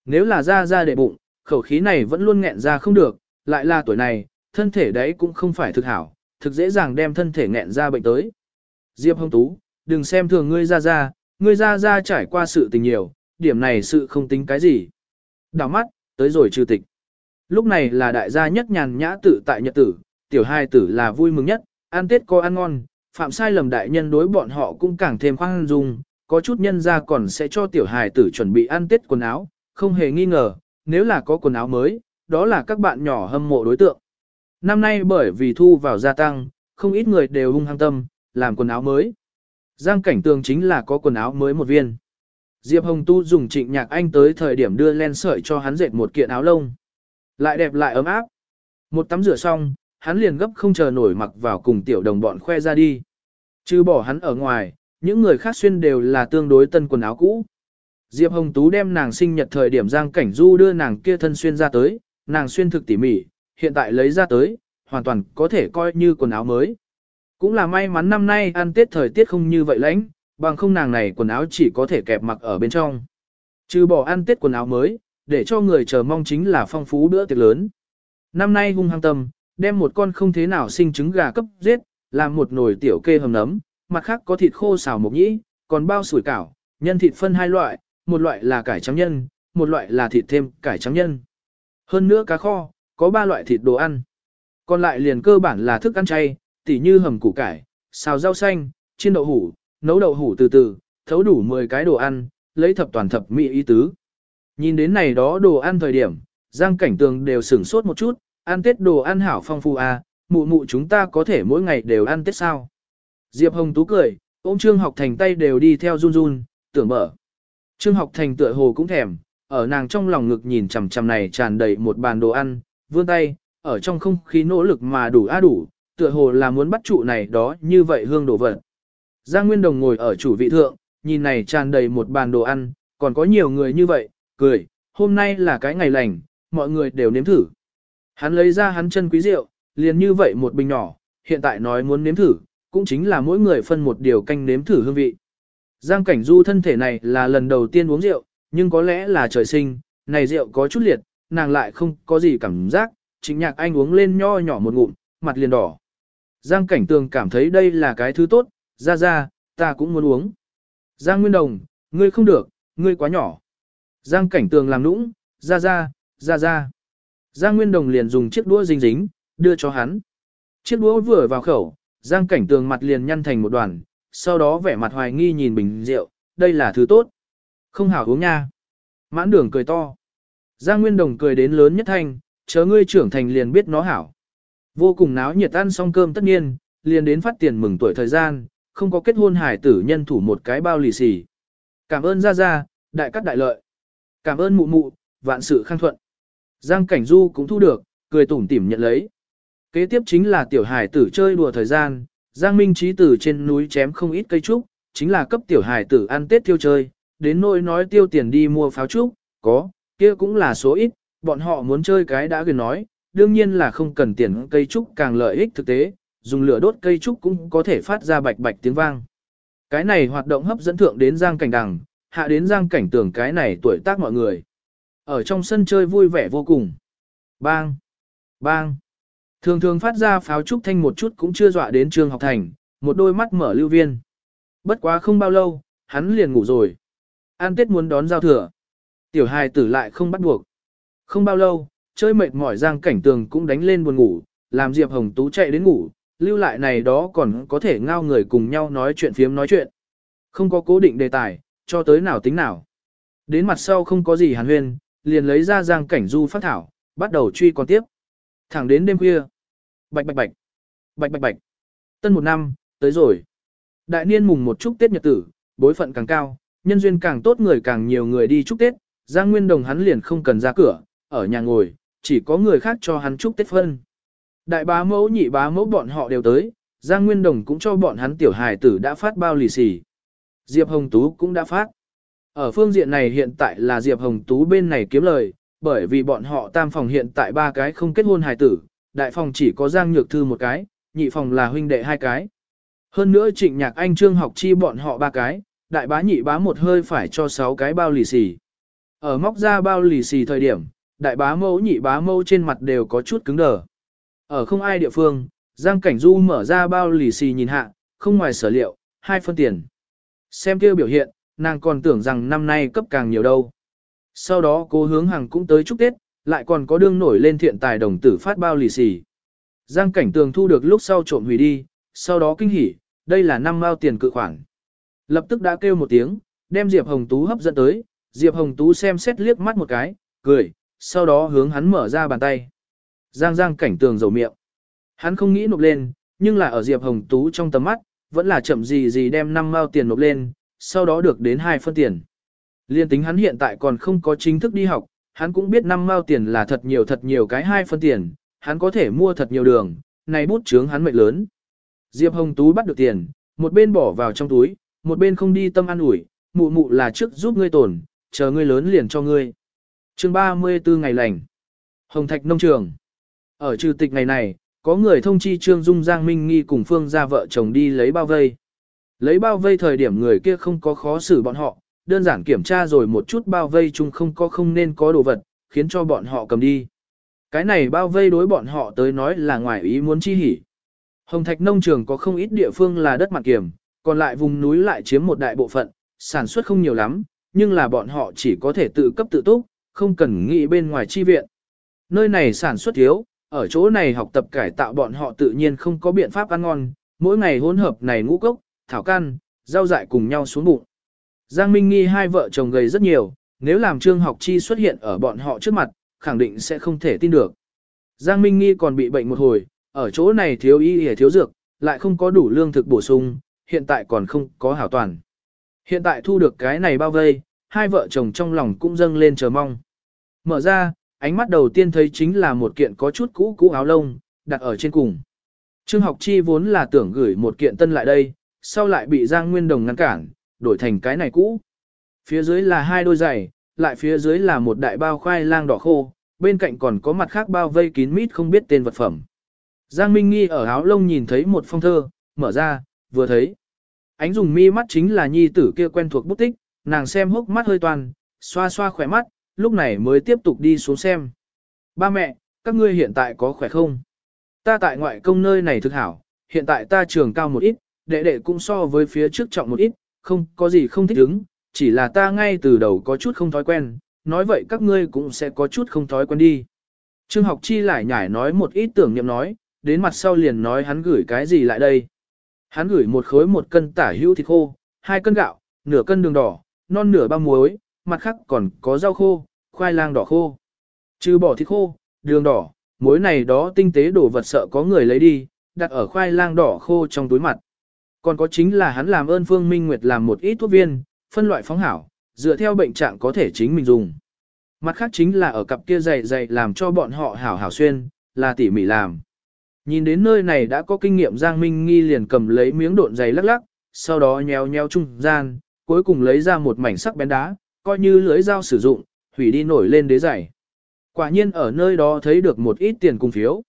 Nếu là gia gia để bụng, khẩu khí này vẫn luôn nghẹn ra không được, lại là tuổi này, thân thể đấy cũng không phải thực hảo, thực dễ dàng đem thân thể nghẹn ra bệnh tới. Diệp Hồng Tú, đừng xem thường ngươi gia gia ngươi ra ra trải qua sự tình nhiều, điểm này sự không tính cái gì. Đào mắt, tới rồi trừ tịch. Lúc này là đại gia nhất nhàn nhã tự tại nhật tử, tiểu hai tử là vui mừng nhất, ăn tết có ăn ngon, phạm sai lầm đại nhân đối bọn họ cũng càng thêm khoan dung, có chút nhân ra còn sẽ cho tiểu hài tử chuẩn bị ăn tết quần áo, không hề nghi ngờ, nếu là có quần áo mới, đó là các bạn nhỏ hâm mộ đối tượng. Năm nay bởi vì thu vào gia tăng, không ít người đều hung hăng tâm, làm quần áo mới. Giang cảnh tường chính là có quần áo mới một viên. Diệp Hồng Tu dùng trịnh nhạc anh tới thời điểm đưa len sợi cho hắn dệt một kiện áo lông. Lại đẹp lại ấm áp. Một tắm rửa xong, hắn liền gấp không chờ nổi mặc vào cùng tiểu đồng bọn khoe ra đi. Chứ bỏ hắn ở ngoài, những người khác xuyên đều là tương đối tân quần áo cũ. Diệp Hồng Tú đem nàng sinh nhật thời điểm Giang Cảnh Du đưa nàng kia thân xuyên ra tới, nàng xuyên thực tỉ mỉ, hiện tại lấy ra tới, hoàn toàn có thể coi như quần áo mới. Cũng là may mắn năm nay ăn Tết thời tiết không như vậy lãnh, bằng không nàng này quần áo chỉ có thể kẹp mặc ở bên trong. Trừ bỏ ăn Tết quần áo mới, để cho người chờ mong chính là phong phú bữa tiệc lớn. Năm nay hung hăng tâm, đem một con không thế nào sinh trứng gà cấp giết, làm một nồi tiểu kê hầm nấm, mặt khác có thịt khô xào mộc nhĩ, còn bao sủi cảo, nhân thịt phân hai loại, một loại là cải trắng nhân, một loại là thịt thêm cải trắng nhân. Hơn nữa cá kho, có ba loại thịt đồ ăn. Còn lại liền cơ bản là thức ăn chay, tỉ như hầm củ cải, xào rau xanh, chiên đậu hủ, nấu đậu hủ từ từ, thấu đủ 10 cái đồ ăn, lấy thập toàn thập mỹ ý tứ. Nhìn đến này đó đồ ăn thời điểm, Giang Cảnh Tường đều sửng sốt một chút, ăn Tết đồ ăn hảo phong phú à, mụ mụ chúng ta có thể mỗi ngày đều ăn Tết sao. Diệp Hồng Tú cười, ôm Trương Học Thành tay đều đi theo run run, tưởng mở. Trương Học Thành tựa hồ cũng thèm, ở nàng trong lòng ngực nhìn chằm chằm này tràn đầy một bàn đồ ăn, vươn tay, ở trong không khí nỗ lực mà đủ a đủ, tựa hồ là muốn bắt trụ này đó như vậy hương đồ vật. Giang Nguyên Đồng ngồi ở chủ vị thượng, nhìn này tràn đầy một bàn đồ ăn, còn có nhiều người như vậy, cười, hôm nay là cái ngày lành, mọi người đều nếm thử. Hắn lấy ra hắn chân quý rượu, liền như vậy một bình nhỏ, hiện tại nói muốn nếm thử, cũng chính là mỗi người phân một điều canh nếm thử hương vị. Giang Cảnh Du thân thể này là lần đầu tiên uống rượu, nhưng có lẽ là trời sinh, này rượu có chút liệt, nàng lại không có gì cảm giác, chính nhạc anh uống lên nho nhỏ một ngụm, mặt liền đỏ. Giang Cảnh Tường cảm thấy đây là cái thứ tốt, ra ra, ta cũng muốn uống. Giang Nguyên Đồng, ngươi không được, ngươi quá nhỏ. Giang Cảnh Tường làm nũng, ra ra, ra ra. Giang Nguyên Đồng liền dùng chiếc đũa dính dính, đưa cho hắn. Chiếc đũa vừa vào khẩu, Giang Cảnh Tường mặt liền nhăn thành một đoàn, sau đó vẻ mặt hoài nghi nhìn bình rượu, đây là thứ tốt. Không hảo uống nha. Mãn đường cười to. Giang Nguyên Đồng cười đến lớn nhất thanh, chớ ngươi trưởng thành liền biết nó hảo. Vô cùng náo nhiệt ăn xong cơm tất nhiên, liền đến phát tiền mừng tuổi thời gian, không có kết hôn hải tử nhân thủ một cái bao lì xì. Cảm ơn Gia Gia, đại cắt đại lợi. Cảm ơn mụ mụ, vạn sự khang thuận. Giang Cảnh Du cũng thu được, cười tủm tỉm nhận lấy. Kế tiếp chính là tiểu hải tử chơi đùa thời gian, Giang Minh Trí từ trên núi chém không ít cây trúc, chính là cấp tiểu hải tử ăn Tết tiêu chơi, đến nỗi nói tiêu tiền đi mua pháo trúc, có, kia cũng là số ít, bọn họ muốn chơi cái đã gần nói, đương nhiên là không cần tiền cây trúc càng lợi ích thực tế, dùng lửa đốt cây trúc cũng có thể phát ra bạch bạch tiếng vang. Cái này hoạt động hấp dẫn thượng đến Giang Cảnh Đằng, hạ đến Giang Cảnh Tưởng cái này tuổi tác mọi người. Ở trong sân chơi vui vẻ vô cùng. Bang! Bang! Thường thường phát ra pháo trúc thanh một chút cũng chưa dọa đến trường học thành, một đôi mắt mở lưu viên. Bất quá không bao lâu, hắn liền ngủ rồi. An Tết muốn đón giao thừa. Tiểu hài tử lại không bắt buộc. Không bao lâu, chơi mệt mỏi Giang Cảnh Tường cũng đánh lên buồn ngủ, làm Diệp Hồng Tú chạy đến ngủ, lưu lại này đó còn có thể ngao người cùng nhau nói chuyện phiếm nói chuyện. Không có cố định đề tài, cho tới nào tính nào. Đến mặt sau không có gì hàn huyên, liền lấy ra Giang Cảnh Du phát thảo, bắt đầu truy còn tiếp. Thẳng đến đêm khuya. Bạch bạch bạch. Bạch bạch bạch. Tân một năm, tới rồi. Đại niên mùng một chúc Tết Nhật tử, bối phận càng cao, nhân duyên càng tốt người càng nhiều người đi chúc Tết, Giang Nguyên Đồng hắn liền không cần ra cửa, ở nhà ngồi, chỉ có người khác cho hắn chúc Tết phân. Đại bá mẫu nhị bá mẫu bọn họ đều tới, Giang Nguyên Đồng cũng cho bọn hắn tiểu hài tử đã phát bao lì xì. Diệp Hồng Tú cũng đã phát. Ở phương diện này hiện tại là Diệp Hồng Tú bên này kiếm lời, bởi vì bọn họ tam phòng hiện tại ba cái không kết hôn hài tử, đại phòng chỉ có Giang Nhược Thư một cái, nhị phòng là huynh đệ hai cái. Hơn nữa trịnh nhạc anh trương học chi bọn họ ba cái, đại bá nhị bá một hơi phải cho sáu cái bao lì xì. Ở móc ra bao lì xì thời điểm, đại bá mẫu nhị bá mẫu trên mặt đều có chút cứng đờ. Ở không ai địa phương, Giang Cảnh Du mở ra bao lì xì nhìn hạ, không ngoài sở liệu, hai phân tiền. Xem kia biểu hiện, nàng còn tưởng rằng năm nay cấp càng nhiều đâu. Sau đó cô hướng hàng cũng tới chúc Tết, lại còn có đương nổi lên thiện tài đồng tử phát bao lì xì. Giang cảnh tường thu được lúc sau trộm hủy đi, sau đó kinh hỉ, đây là năm mao tiền cự khoản. Lập tức đã kêu một tiếng, đem Diệp Hồng Tú hấp dẫn tới, Diệp Hồng Tú xem xét liếc mắt một cái, cười, sau đó hướng hắn mở ra bàn tay. Giang giang cảnh tường dầu miệng. Hắn không nghĩ nộp lên, nhưng là ở Diệp Hồng Tú trong tầm mắt, vẫn là chậm gì gì đem năm mao tiền nộp lên, sau đó được đến hai phân tiền. Liên tính hắn hiện tại còn không có chính thức đi học, hắn cũng biết năm mao tiền là thật nhiều thật nhiều cái hai phân tiền, hắn có thể mua thật nhiều đường, này bút chướng hắn mệnh lớn. Diệp Hồng Tú bắt được tiền, một bên bỏ vào trong túi, một bên không đi tâm ăn ủi, mụ mụ là trước giúp ngươi tổn, chờ ngươi lớn liền cho ngươi chương 34 ngày lành. Hồng Thạch Nông Trường. Ở trừ tịch ngày này, có người thông chi Trương Dung Giang Minh Nghi cùng Phương ra vợ chồng đi lấy bao vây. Lấy bao vây thời điểm người kia không có khó xử bọn họ, đơn giản kiểm tra rồi một chút bao vây chung không có không nên có đồ vật, khiến cho bọn họ cầm đi. Cái này bao vây đối bọn họ tới nói là ngoài ý muốn chi hỉ. Hồng Thạch nông trường có không ít địa phương là đất mặt kiểm, còn lại vùng núi lại chiếm một đại bộ phận, sản xuất không nhiều lắm, nhưng là bọn họ chỉ có thể tự cấp tự túc, không cần nghĩ bên ngoài chi viện. Nơi này sản xuất thiếu, ở chỗ này học tập cải tạo bọn họ tự nhiên không có biện pháp ăn ngon, mỗi ngày hỗn hợp này ngũ cốc, thảo căn, rau dại cùng nhau xuống bụng. Giang Minh Nghi hai vợ chồng gầy rất nhiều, nếu làm Trương Học Chi xuất hiện ở bọn họ trước mặt, khẳng định sẽ không thể tin được. Giang Minh Nghi còn bị bệnh một hồi, ở chỗ này thiếu y y thiếu dược, lại không có đủ lương thực bổ sung, hiện tại còn không có hảo toàn. Hiện tại thu được cái này bao vây, hai vợ chồng trong lòng cũng dâng lên chờ mong. Mở ra, ánh mắt đầu tiên thấy chính là một kiện có chút cũ cũ áo lông, đặt ở trên cùng. Trương học chi vốn là tưởng gửi một kiện tân lại đây, sau lại bị Giang Nguyên Đồng ngăn cản, đổi thành cái này cũ. Phía dưới là hai đôi giày, lại phía dưới là một đại bao khoai lang đỏ khô, bên cạnh còn có mặt khác bao vây kín mít không biết tên vật phẩm. Giang Minh Nghi ở áo lông nhìn thấy một phong thơ, mở ra, vừa thấy. Ánh dùng mi mắt chính là nhi tử kia quen thuộc bút tích, nàng xem hốc mắt hơi toàn, xoa xoa khỏe mắt, lúc này mới tiếp tục đi xuống xem. Ba mẹ, các ngươi hiện tại có khỏe không? Ta tại ngoại công nơi này thực hảo, hiện tại ta trường cao một ít, đệ đệ cũng so với phía trước trọng một ít, không có gì không thích ứng, chỉ là ta ngay từ đầu có chút không thói quen, nói vậy các ngươi cũng sẽ có chút không thói quen đi. Trương học chi lại nhải nói một ít tưởng niệm nói, đến mặt sau liền nói hắn gửi cái gì lại đây. Hắn gửi một khối một cân tả hữu thịt khô, hai cân gạo, nửa cân đường đỏ, non nửa bao muối, mặt khác còn có rau khô, khoai lang đỏ khô. Trừ bỏ thịt khô, đường đỏ, muối này đó tinh tế đồ vật sợ có người lấy đi, đặt ở khoai lang đỏ khô trong túi mặt. Còn có chính là hắn làm ơn Phương Minh Nguyệt làm một ít thuốc viên, phân loại phóng hảo, dựa theo bệnh trạng có thể chính mình dùng. Mặt khác chính là ở cặp kia dày dày làm cho bọn họ hảo hảo xuyên, là tỉ mỉ làm. Nhìn đến nơi này đã có kinh nghiệm Giang Minh Nghi liền cầm lấy miếng độn dày lắc lắc, sau đó nheo nheo trung gian, cuối cùng lấy ra một mảnh sắc bén đá, coi như lưới dao sử dụng, hủy đi nổi lên đế giày. Quả nhiên ở nơi đó thấy được một ít tiền cùng phiếu.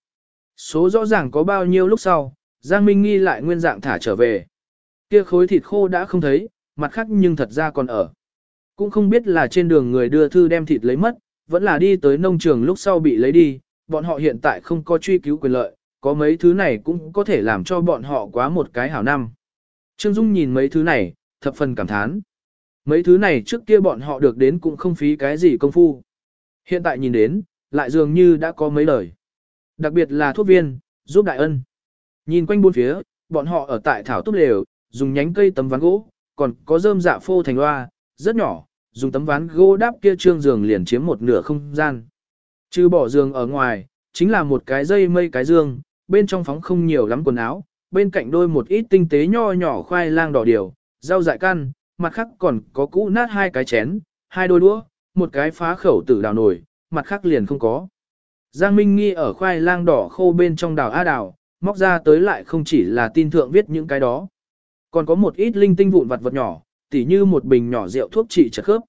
Số rõ ràng có bao nhiêu lúc sau, Giang Minh Nghi lại nguyên dạng thả trở về. Kia khối thịt khô đã không thấy, mặt khác nhưng thật ra còn ở. Cũng không biết là trên đường người đưa thư đem thịt lấy mất, vẫn là đi tới nông trường lúc sau bị lấy đi, bọn họ hiện tại không có truy cứu quyền lợi, có mấy thứ này cũng có thể làm cho bọn họ quá một cái hảo năm. Trương Dung nhìn mấy thứ này, thập phần cảm thán. Mấy thứ này trước kia bọn họ được đến cũng không phí cái gì công phu. Hiện tại nhìn đến, lại dường như đã có mấy lời. Đặc biệt là thuốc viên, giúp đại ân. Nhìn quanh bốn phía, bọn họ ở tại thảo túc lều, dùng nhánh cây tấm ván gỗ, còn có rơm dạ phô thành loa, rất nhỏ, dùng tấm ván gỗ đắp kia trương giường liền chiếm một nửa không gian. Trừ bỏ giường ở ngoài, chính là một cái dây mây cái giường, bên trong phóng không nhiều lắm quần áo, bên cạnh đôi một ít tinh tế nho nhỏ khoai lang đỏ điều, rau dại căn, mặt khác còn có cũ nát hai cái chén, hai đôi đũa, một cái phá khẩu tử đào nổi, mặt khác liền không có. Giang Minh Nghi ở khoai lang đỏ khô bên trong đào A đào, móc ra tới lại không chỉ là tin thượng viết những cái đó. Còn có một ít linh tinh vụn vặt vật nhỏ, tỉ như một bình nhỏ rượu thuốc trị chật khớp.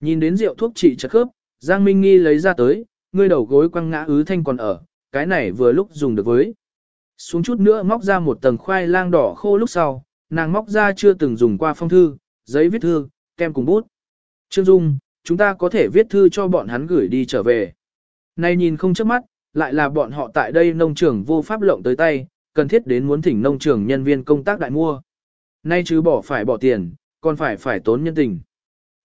Nhìn đến rượu thuốc trị chật khớp, Giang Minh Nghi lấy ra tới, ngươi đầu gối quăng ngã ứ thanh còn ở, cái này vừa lúc dùng được với. Xuống chút nữa móc ra một tầng khoai lang đỏ khô lúc sau, nàng móc ra chưa từng dùng qua phong thư, giấy viết thư, kem cùng bút. Trương Dung, chúng ta có thể viết thư cho bọn hắn gửi đi trở về. Này nhìn không chớp mắt, lại là bọn họ tại đây nông trường vô pháp lộng tới tay, cần thiết đến muốn thỉnh nông trường nhân viên công tác đại mua. Nay chứ bỏ phải bỏ tiền, còn phải phải tốn nhân tình.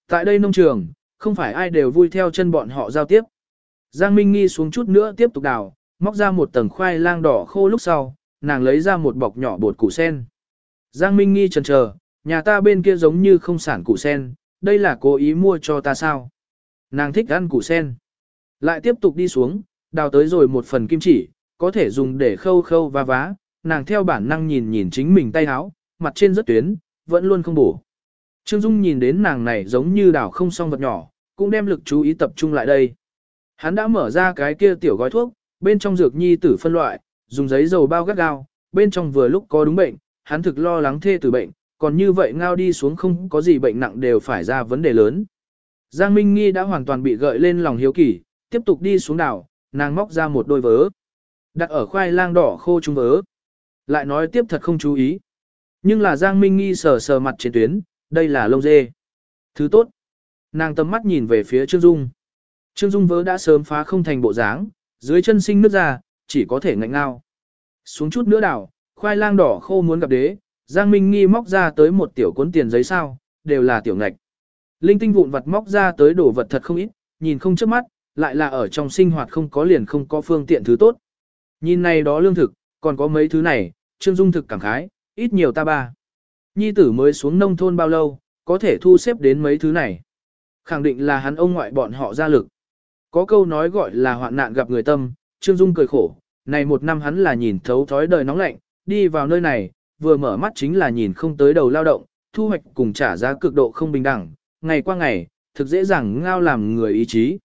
Tại đây nông trường, không phải ai đều vui theo chân bọn họ giao tiếp. Giang Minh Nghi xuống chút nữa tiếp tục đào, móc ra một tầng khoai lang đỏ khô lúc sau, nàng lấy ra một bọc nhỏ bột củ sen. Giang Minh Nghi chần chờ, nhà ta bên kia giống như không sản củ sen, đây là cố ý mua cho ta sao? Nàng thích ăn củ sen. Lại tiếp tục đi xuống, đào tới rồi một phần kim chỉ, có thể dùng để khâu khâu và vá, nàng theo bản năng nhìn nhìn chính mình tay áo, mặt trên rất tuyến, vẫn luôn không bổ. Trương Dung nhìn đến nàng này giống như đảo không song vật nhỏ, cũng đem lực chú ý tập trung lại đây. Hắn đã mở ra cái kia tiểu gói thuốc, bên trong dược nhi tử phân loại, dùng giấy dầu bao gắt gao, bên trong vừa lúc có đúng bệnh, hắn thực lo lắng thê tử bệnh, còn như vậy ngao đi xuống không có gì bệnh nặng đều phải ra vấn đề lớn. Giang Minh Nghi đã hoàn toàn bị gợi lên lòng hiếu kỳ, tiếp tục đi xuống đảo, nàng móc ra một đôi vớ. Đặt ở khoai lang đỏ khô trung vớ. Lại nói tiếp thật không chú ý. Nhưng là Giang Minh Nghi sờ sờ mặt trên tuyến, đây là lông dê. Thứ tốt. Nàng tầm mắt nhìn về phía Trương Dung. Trương Dung vớ đã sớm phá không thành bộ dáng, dưới chân sinh nước ra, chỉ có thể ngạnh ngao. Xuống chút nữa đảo, khoai lang đỏ khô muốn gặp đế, Giang Minh Nghi móc ra tới một tiểu cuốn tiền giấy sao, đều là tiểu ngạch. Linh tinh vụn vật móc ra tới đồ vật thật không ít, nhìn không chớp mắt, lại là ở trong sinh hoạt không có liền không có phương tiện thứ tốt. Nhìn này đó lương thực, còn có mấy thứ này, Trương Dung thực cảm khái, ít nhiều ta ba. Nhi tử mới xuống nông thôn bao lâu, có thể thu xếp đến mấy thứ này. Khẳng định là hắn ông ngoại bọn họ ra lực. Có câu nói gọi là hoạn nạn gặp người tâm, Trương Dung cười khổ, này một năm hắn là nhìn thấu thói đời nóng lạnh, đi vào nơi này, vừa mở mắt chính là nhìn không tới đầu lao động, thu hoạch cùng trả giá cực độ không bình đẳng, ngày qua ngày, thực dễ dàng ngao làm người ý chí.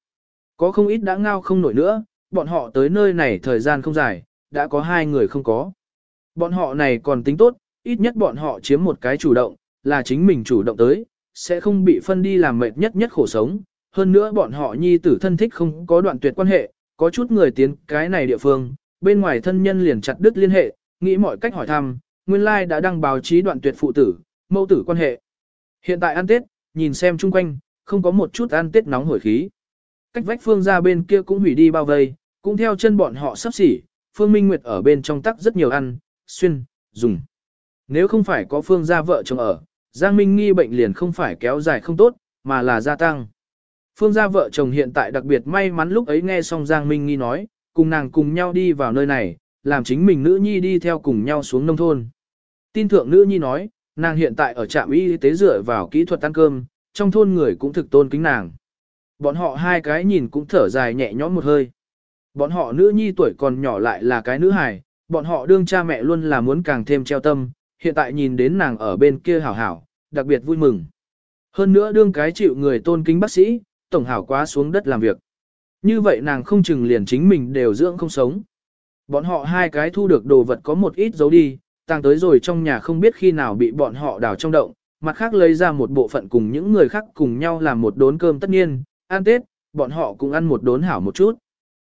Có không ít đã ngao không nổi nữa, bọn họ tới nơi này thời gian không dài, đã có hai người không có. Bọn họ này còn tính tốt, ít nhất bọn họ chiếm một cái chủ động, là chính mình chủ động tới, sẽ không bị phân đi làm mệt nhất nhất khổ sống. Hơn nữa bọn họ nhi tử thân thích không có đoạn tuyệt quan hệ, có chút người tiến cái này địa phương, bên ngoài thân nhân liền chặt đứt liên hệ, nghĩ mọi cách hỏi thăm, nguyên lai đã đăng báo chí đoạn tuyệt phụ tử, mẫu tử quan hệ. Hiện tại ăn Tết, nhìn xem chung quanh, không có một chút ăn Tết nóng hổi khí. Cách vách phương ra bên kia cũng hủy đi bao vây, cũng theo chân bọn họ sắp xỉ, Phương Minh Nguyệt ở bên trong tắc rất nhiều ăn, xuyên, dùng. Nếu không phải có phương gia vợ chồng ở, Giang Minh nghi bệnh liền không phải kéo dài không tốt, mà là gia tăng. Phương gia vợ chồng hiện tại đặc biệt may mắn lúc ấy nghe xong Giang Minh nghi nói, cùng nàng cùng nhau đi vào nơi này, làm chính mình nữ nhi đi theo cùng nhau xuống nông thôn. Tin thượng nữ nhi nói, nàng hiện tại ở trạm y tế dựa vào kỹ thuật ăn cơm, trong thôn người cũng thực tôn kính nàng. Bọn họ hai cái nhìn cũng thở dài nhẹ nhõm một hơi. Bọn họ nữ nhi tuổi còn nhỏ lại là cái nữ hài, bọn họ đương cha mẹ luôn là muốn càng thêm treo tâm, hiện tại nhìn đến nàng ở bên kia hảo hảo, đặc biệt vui mừng. Hơn nữa đương cái chịu người tôn kính bác sĩ, tổng hảo quá xuống đất làm việc. Như vậy nàng không chừng liền chính mình đều dưỡng không sống. Bọn họ hai cái thu được đồ vật có một ít giấu đi, tàng tới rồi trong nhà không biết khi nào bị bọn họ đào trong động, mặt khác lấy ra một bộ phận cùng những người khác cùng nhau làm một đốn cơm tất nhiên, ăn Tết, bọn họ cũng ăn một đốn hảo một chút.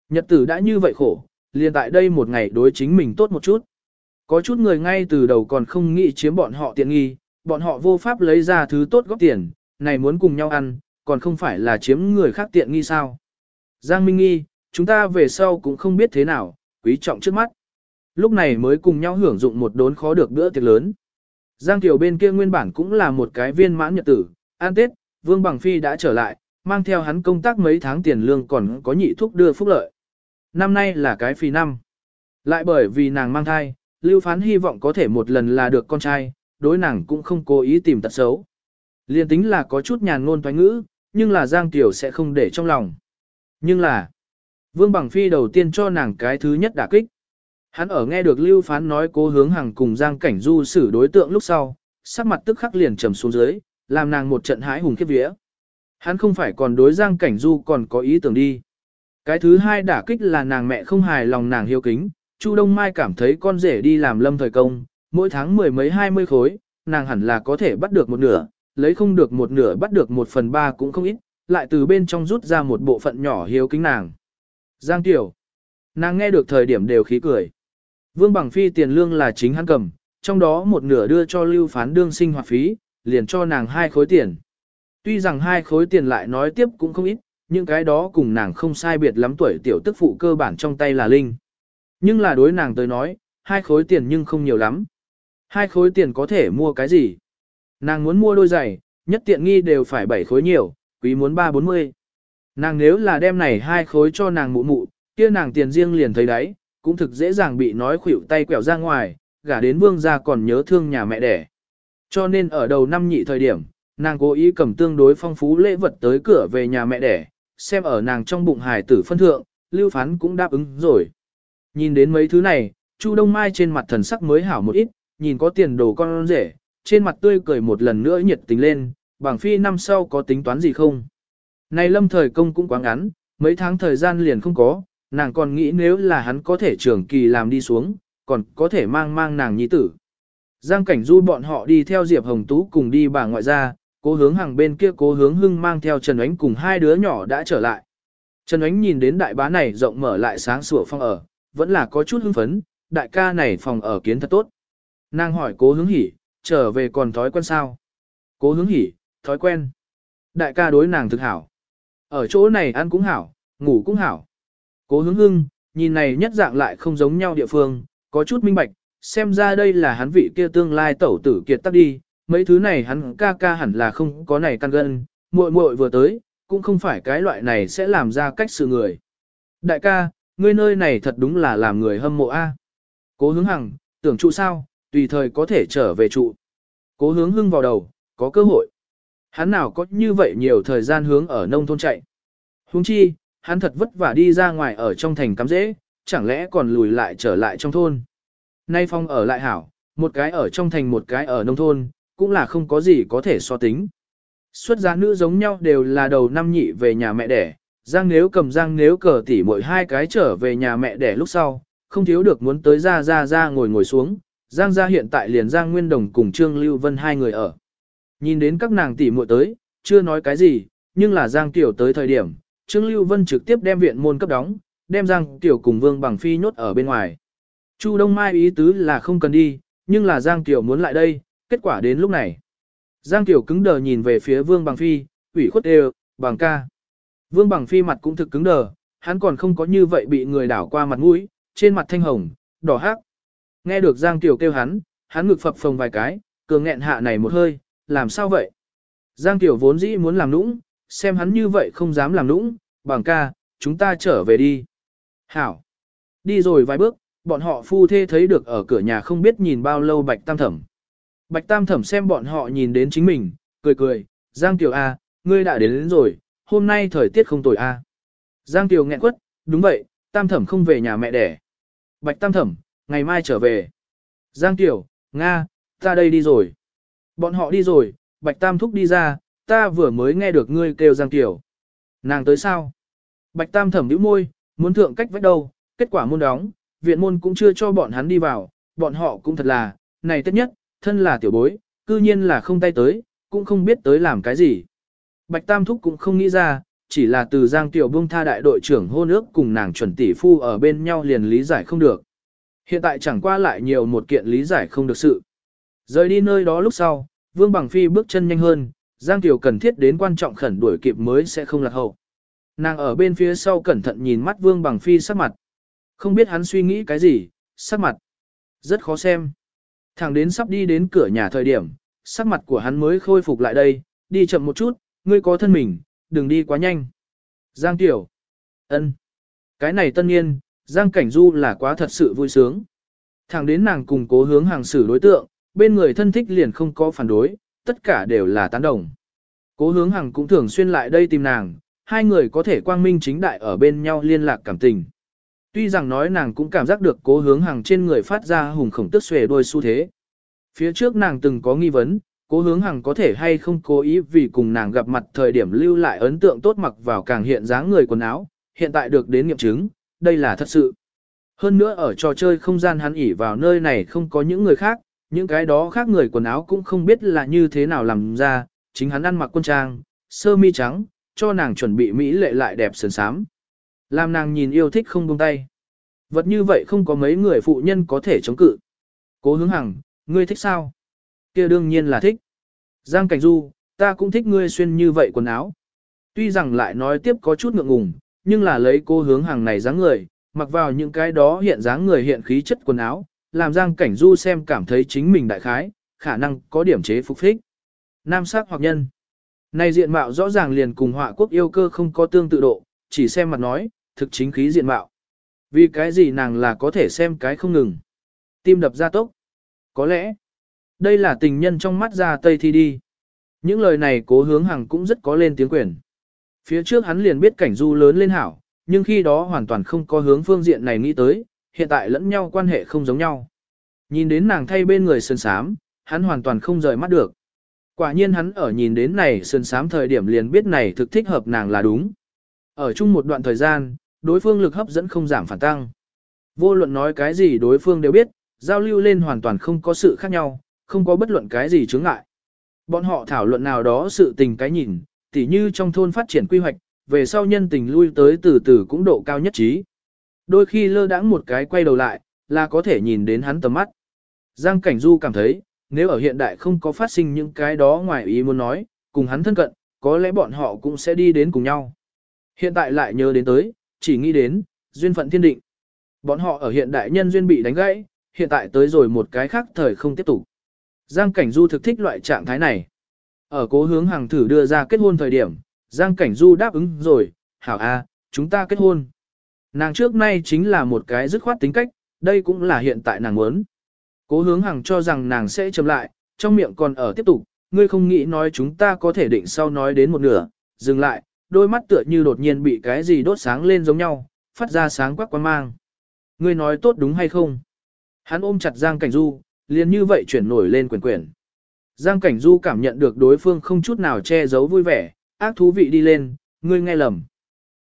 Nhật tử đã như vậy khổ, liền tại đây một ngày đối chính mình tốt một chút. Có chút người ngay từ đầu còn không nghĩ chiếm bọn họ tiện nghi, bọn họ vô pháp lấy ra thứ tốt góp tiền, này muốn cùng nhau ăn, còn không phải là chiếm người khác tiện nghi sao. Giang Minh Nghi, chúng ta về sau cũng không biết thế nào, quý trọng trước mắt. Lúc này mới cùng nhau hưởng dụng một đốn khó được bữa tiệc lớn. Giang Kiều bên kia nguyên bản cũng là một cái viên mãn nhật tử, an tết, Vương Bằng Phi đã trở lại, mang theo hắn công tác mấy tháng tiền lương còn có nhị thuốc đưa phúc lợi. Năm nay là cái phi năm. Lại bởi vì nàng mang thai, Lưu Phán hy vọng có thể một lần là được con trai, đối nàng cũng không cố ý tìm tật xấu. Liên tính là có chút nhàn ngôn thoái ngữ, nhưng là Giang Tiểu sẽ không để trong lòng. Nhưng là, Vương Bằng Phi đầu tiên cho nàng cái thứ nhất đả kích. Hắn ở nghe được Lưu Phán nói cố hướng hàng cùng Giang Cảnh Du xử đối tượng lúc sau, sắc mặt tức khắc liền trầm xuống dưới, làm nàng một trận hái hùng khiếp vía. Hắn không phải còn đối Giang Cảnh Du còn có ý tưởng đi. Cái thứ hai đả kích là nàng mẹ không hài lòng nàng hiếu kính, Chu Đông Mai cảm thấy con rể đi làm lâm thời công, mỗi tháng mười mấy hai mươi khối, nàng hẳn là có thể bắt được một nửa, lấy không được một nửa bắt được một phần ba cũng không ít, lại từ bên trong rút ra một bộ phận nhỏ hiếu kính nàng. Giang Tiểu. Nàng nghe được thời điểm đều khí cười. Vương Bằng Phi tiền lương là chính hắn cầm, trong đó một nửa đưa cho lưu phán đương sinh hoạt phí, liền cho nàng hai khối tiền. Tuy rằng hai khối tiền lại nói tiếp cũng không ít, nhưng cái đó cùng nàng không sai biệt lắm tuổi tiểu tức phụ cơ bản trong tay là Linh. Nhưng là đối nàng tới nói, hai khối tiền nhưng không nhiều lắm. Hai khối tiền có thể mua cái gì? Nàng muốn mua đôi giày, nhất tiện nghi đều phải bảy khối nhiều, quý muốn ba bốn mươi. Nàng nếu là đem này hai khối cho nàng mụ mụ, kia nàng tiền riêng liền thấy đấy, cũng thực dễ dàng bị nói khuỵu tay quẹo ra ngoài, gả đến vương gia còn nhớ thương nhà mẹ đẻ. Cho nên ở đầu năm nhị thời điểm, nàng cố ý cầm tương đối phong phú lễ vật tới cửa về nhà mẹ đẻ, xem ở nàng trong bụng hài tử phân thượng, lưu phán cũng đáp ứng rồi. Nhìn đến mấy thứ này, Chu Đông Mai trên mặt thần sắc mới hảo một ít, nhìn có tiền đồ con rể, trên mặt tươi cười một lần nữa nhiệt tình lên, bảng phi năm sau có tính toán gì không? Này lâm thời công cũng quá ngắn, mấy tháng thời gian liền không có, nàng còn nghĩ nếu là hắn có thể trưởng kỳ làm đi xuống, còn có thể mang mang nàng nhi tử. Giang cảnh du bọn họ đi theo Diệp Hồng Tú cùng đi bà ngoại ra, cố hướng hàng bên kia cố hướng hưng mang theo Trần Ánh cùng hai đứa nhỏ đã trở lại. Trần Ánh nhìn đến đại bá này rộng mở lại sáng sủa phòng ở, vẫn là có chút hưng phấn, đại ca này phòng ở kiến thật tốt. Nàng hỏi cố hướng hỉ, trở về còn thói quen sao? Cố hướng hỉ, thói quen. Đại ca đối nàng thực hảo. Ở chỗ này ăn cũng hảo, ngủ cũng hảo. Cố hướng hưng, nhìn này nhất dạng lại không giống nhau địa phương, có chút minh bạch, xem ra đây là hắn vị kia tương lai tẩu tử kiệt tắc đi, mấy thứ này hắn ca ca hẳn là không có này căn gân, muội muội vừa tới, cũng không phải cái loại này sẽ làm ra cách sự người. Đại ca, ngươi nơi này thật đúng là làm người hâm mộ a. Cố hướng hằng, tưởng trụ sao, tùy thời có thể trở về trụ. Cố hướng hưng vào đầu, có cơ hội. Hắn nào có như vậy nhiều thời gian hướng ở nông thôn chạy. Hướng chi, hắn thật vất vả đi ra ngoài ở trong thành cắm dễ, chẳng lẽ còn lùi lại trở lại trong thôn. Nay phong ở lại hảo, một cái ở trong thành một cái ở nông thôn, cũng là không có gì có thể so tính. Xuất giá nữ giống nhau đều là đầu năm nhị về nhà mẹ đẻ, Giang nếu cầm Giang nếu cờ tỉ mỗi hai cái trở về nhà mẹ đẻ lúc sau, không thiếu được muốn tới ra ra ra ngồi ngồi xuống, Giang gia hiện tại liền Giang Nguyên Đồng cùng Trương Lưu Vân hai người ở. Nhìn đến các nàng tỉ muội tới, chưa nói cái gì, nhưng là Giang Tiểu tới thời điểm, Trương Lưu Vân trực tiếp đem viện môn cấp đóng, đem Giang Tiểu cùng Vương Bằng Phi nhốt ở bên ngoài. Chu Đông Mai ý tứ là không cần đi, nhưng là Giang Tiểu muốn lại đây, kết quả đến lúc này. Giang Tiểu cứng đờ nhìn về phía Vương Bằng Phi, ủy khuất đều, bằng ca. Vương Bằng Phi mặt cũng thực cứng đờ, hắn còn không có như vậy bị người đảo qua mặt mũi, trên mặt thanh hồng, đỏ hắc. Nghe được Giang Tiểu kêu hắn, hắn ngực phập phồng vài cái, cường nghẹn hạ này một hơi, làm sao vậy? Giang Tiểu vốn dĩ muốn làm nũng, xem hắn như vậy không dám làm nũng, bằng ca, chúng ta trở về đi. Hảo. Đi rồi vài bước, bọn họ phu thê thấy được ở cửa nhà không biết nhìn bao lâu Bạch Tam Thẩm. Bạch Tam Thẩm xem bọn họ nhìn đến chính mình, cười cười, Giang Tiểu A, ngươi đã đến, đến rồi, hôm nay thời tiết không tồi A. Giang Tiểu nghẹn quất, đúng vậy, Tam Thẩm không về nhà mẹ đẻ. Bạch Tam Thẩm, ngày mai trở về. Giang Tiểu, Nga, ta đây đi rồi. Bọn họ đi rồi, Bạch Tam Thúc đi ra, ta vừa mới nghe được ngươi kêu Giang Tiểu. Nàng tới sao? Bạch Tam thẩm nhíu môi, muốn thượng cách vách đâu, kết quả môn đóng, viện môn cũng chưa cho bọn hắn đi vào, bọn họ cũng thật là, này tất nhất, thân là tiểu bối, cư nhiên là không tay tới, cũng không biết tới làm cái gì. Bạch Tam Thúc cũng không nghĩ ra, chỉ là từ Giang Tiểu Bông tha đại đội trưởng hôn ước cùng nàng chuẩn tỷ phu ở bên nhau liền lý giải không được. Hiện tại chẳng qua lại nhiều một kiện lý giải không được sự. Rời đi nơi đó lúc sau, Vương Bằng Phi bước chân nhanh hơn, Giang Tiểu cần thiết đến quan trọng khẩn đuổi kịp mới sẽ không lạc hậu. Nàng ở bên phía sau cẩn thận nhìn mắt Vương Bằng Phi sắc mặt. Không biết hắn suy nghĩ cái gì, sắc mặt. Rất khó xem. Thẳng đến sắp đi đến cửa nhà thời điểm, sắc mặt của hắn mới khôi phục lại đây, đi chậm một chút, ngươi có thân mình, đừng đi quá nhanh. Giang Tiểu. ân, Cái này tân nhiên, Giang Cảnh Du là quá thật sự vui sướng. Thẳng đến nàng cùng cố hướng hàng xử đối tượng, bên người thân thích liền không có phản đối, tất cả đều là tán đồng. Cố hướng hằng cũng thường xuyên lại đây tìm nàng, hai người có thể quang minh chính đại ở bên nhau liên lạc cảm tình. Tuy rằng nói nàng cũng cảm giác được cố hướng hằng trên người phát ra hùng khổng tức xuề đôi xu thế. Phía trước nàng từng có nghi vấn, cố hướng hằng có thể hay không cố ý vì cùng nàng gặp mặt thời điểm lưu lại ấn tượng tốt mặc vào càng hiện dáng người quần áo, hiện tại được đến nghiệm chứng, đây là thật sự. Hơn nữa ở trò chơi không gian hắn ỉ vào nơi này không có những người khác, những cái đó khác người quần áo cũng không biết là như thế nào làm ra, chính hắn ăn mặc quân trang, sơ mi trắng, cho nàng chuẩn bị mỹ lệ lại đẹp sườn sám. Làm nàng nhìn yêu thích không buông tay. Vật như vậy không có mấy người phụ nhân có thể chống cự. Cố hướng hằng, ngươi thích sao? kia đương nhiên là thích. Giang Cảnh Du, ta cũng thích ngươi xuyên như vậy quần áo. Tuy rằng lại nói tiếp có chút ngượng ngùng, nhưng là lấy cô hướng hàng này dáng người, mặc vào những cái đó hiện dáng người hiện khí chất quần áo, làm Giang Cảnh Du xem cảm thấy chính mình đại khái, khả năng có điểm chế phục thích. Nam sắc hoặc nhân. Này diện mạo rõ ràng liền cùng họa quốc yêu cơ không có tương tự độ, chỉ xem mặt nói, thực chính khí diện mạo. Vì cái gì nàng là có thể xem cái không ngừng. Tim đập ra tốc. Có lẽ, đây là tình nhân trong mắt ra tây thi đi. Những lời này cố hướng hằng cũng rất có lên tiếng quyền. Phía trước hắn liền biết cảnh du lớn lên hảo, nhưng khi đó hoàn toàn không có hướng phương diện này nghĩ tới, hiện tại lẫn nhau quan hệ không giống nhau. Nhìn đến nàng thay bên người sơn sám, hắn hoàn toàn không rời mắt được. Quả nhiên hắn ở nhìn đến này sơn sám thời điểm liền biết này thực thích hợp nàng là đúng. Ở chung một đoạn thời gian, đối phương lực hấp dẫn không giảm phản tăng. Vô luận nói cái gì đối phương đều biết, giao lưu lên hoàn toàn không có sự khác nhau, không có bất luận cái gì chướng ngại. Bọn họ thảo luận nào đó sự tình cái nhìn, tỉ như trong thôn phát triển quy hoạch, về sau nhân tình lui tới từ từ cũng độ cao nhất trí. Đôi khi lơ đãng một cái quay đầu lại, là có thể nhìn đến hắn tầm mắt. Giang Cảnh Du cảm thấy, nếu ở hiện đại không có phát sinh những cái đó ngoài ý muốn nói, cùng hắn thân cận, có lẽ bọn họ cũng sẽ đi đến cùng nhau. Hiện tại lại nhớ đến tới, chỉ nghĩ đến, duyên phận thiên định. Bọn họ ở hiện đại nhân duyên bị đánh gãy, hiện tại tới rồi một cái khác thời không tiếp tục. Giang Cảnh Du thực thích loại trạng thái này. Ở cố hướng hàng thử đưa ra kết hôn thời điểm, Giang Cảnh Du đáp ứng rồi, hảo a, chúng ta kết hôn. Nàng trước nay chính là một cái dứt khoát tính cách, đây cũng là hiện tại nàng muốn. Cố hướng hàng cho rằng nàng sẽ chậm lại, trong miệng còn ở tiếp tục, ngươi không nghĩ nói chúng ta có thể định sau nói đến một nửa, dừng lại, đôi mắt tựa như đột nhiên bị cái gì đốt sáng lên giống nhau, phát ra sáng quắc quan mang. Ngươi nói tốt đúng hay không? Hắn ôm chặt Giang Cảnh Du, liền như vậy chuyển nổi lên quyển quyển. Giang Cảnh Du cảm nhận được đối phương không chút nào che giấu vui vẻ, ác thú vị đi lên, ngươi nghe lầm.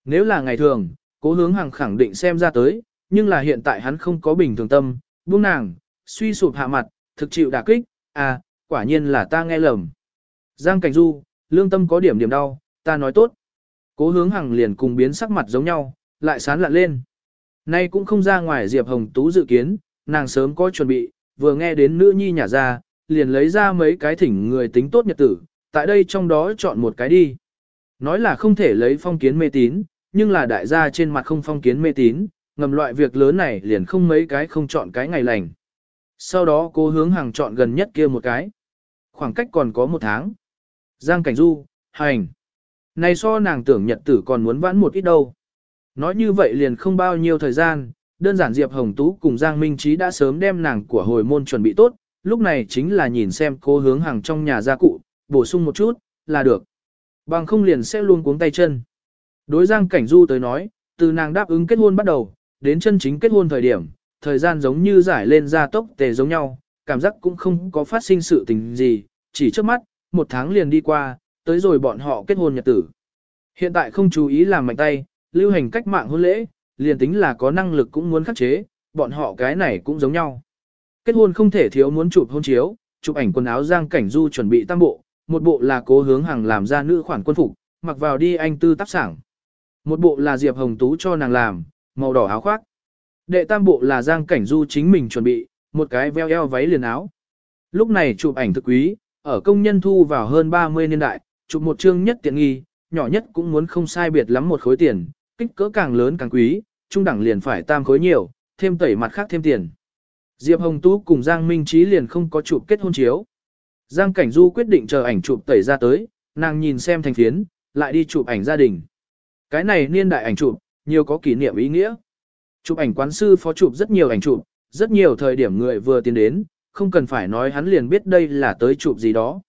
Nếu là ngày thường, cố hướng hàng khẳng định xem ra tới, nhưng là hiện tại hắn không có bình thường tâm, buông nàng, suy sụp hạ mặt, thực chịu đả kích, à, quả nhiên là ta nghe lầm. Giang Cảnh Du, lương tâm có điểm điểm đau, ta nói tốt. Cố hướng hàng liền cùng biến sắc mặt giống nhau, lại sán lạ lên. Nay cũng không ra ngoài Diệp Hồng Tú dự kiến, nàng sớm có chuẩn bị, vừa nghe đến nữ nhi nhả ra, liền lấy ra mấy cái thỉnh người tính tốt nhật tử, tại đây trong đó chọn một cái đi. Nói là không thể lấy phong kiến mê tín, nhưng là đại gia trên mặt không phong kiến mê tín, ngầm loại việc lớn này liền không mấy cái không chọn cái ngày lành. Sau đó cô hướng hàng chọn gần nhất kia một cái. Khoảng cách còn có một tháng. Giang Cảnh Du, hành. Này so nàng tưởng nhật tử còn muốn vãn một ít đâu. Nói như vậy liền không bao nhiêu thời gian, đơn giản Diệp Hồng Tú cùng Giang Minh Trí đã sớm đem nàng của hồi môn chuẩn bị tốt, lúc này chính là nhìn xem cô hướng hàng trong nhà gia cụ, bổ sung một chút, là được. Bằng không liền sẽ luôn cuống tay chân. Đối Giang Cảnh Du tới nói, từ nàng đáp ứng kết hôn bắt đầu, đến chân chính kết hôn thời điểm, thời gian giống như giải lên ra tốc tề giống nhau, cảm giác cũng không có phát sinh sự tình gì, chỉ trước mắt, một tháng liền đi qua, tới rồi bọn họ kết hôn nhật tử. Hiện tại không chú ý làm mạnh tay, lưu hành cách mạng hôn lễ, liền tính là có năng lực cũng muốn khắc chế, bọn họ cái này cũng giống nhau. Kết hôn không thể thiếu muốn chụp hôn chiếu, chụp ảnh quần áo Giang Cảnh Du chuẩn bị tam bộ, một bộ là cố hướng hàng làm ra nữ khoản quân phục, mặc vào đi anh tư tác sảng. Một bộ là Diệp Hồng Tú cho nàng làm, màu đỏ áo khoác. Đệ tam bộ là Giang Cảnh Du chính mình chuẩn bị, một cái veo eo váy liền áo. Lúc này chụp ảnh thực quý, ở công nhân thu vào hơn 30 niên đại, chụp một chương nhất tiện nghi, nhỏ nhất cũng muốn không sai biệt lắm một khối tiền, kích cỡ càng lớn càng quý, trung đẳng liền phải tam khối nhiều, thêm tẩy mặt khác thêm tiền. Diệp Hồng Tú cùng Giang Minh Trí liền không có chụp kết hôn chiếu. Giang Cảnh Du quyết định chờ ảnh chụp tẩy ra tới, nàng nhìn xem thành phiến, lại đi chụp ảnh gia đình. Cái này niên đại ảnh chụp, nhiều có kỷ niệm ý nghĩa. Chụp ảnh quán sư phó chụp rất nhiều ảnh chụp, rất nhiều thời điểm người vừa tiến đến, không cần phải nói hắn liền biết đây là tới chụp gì đó.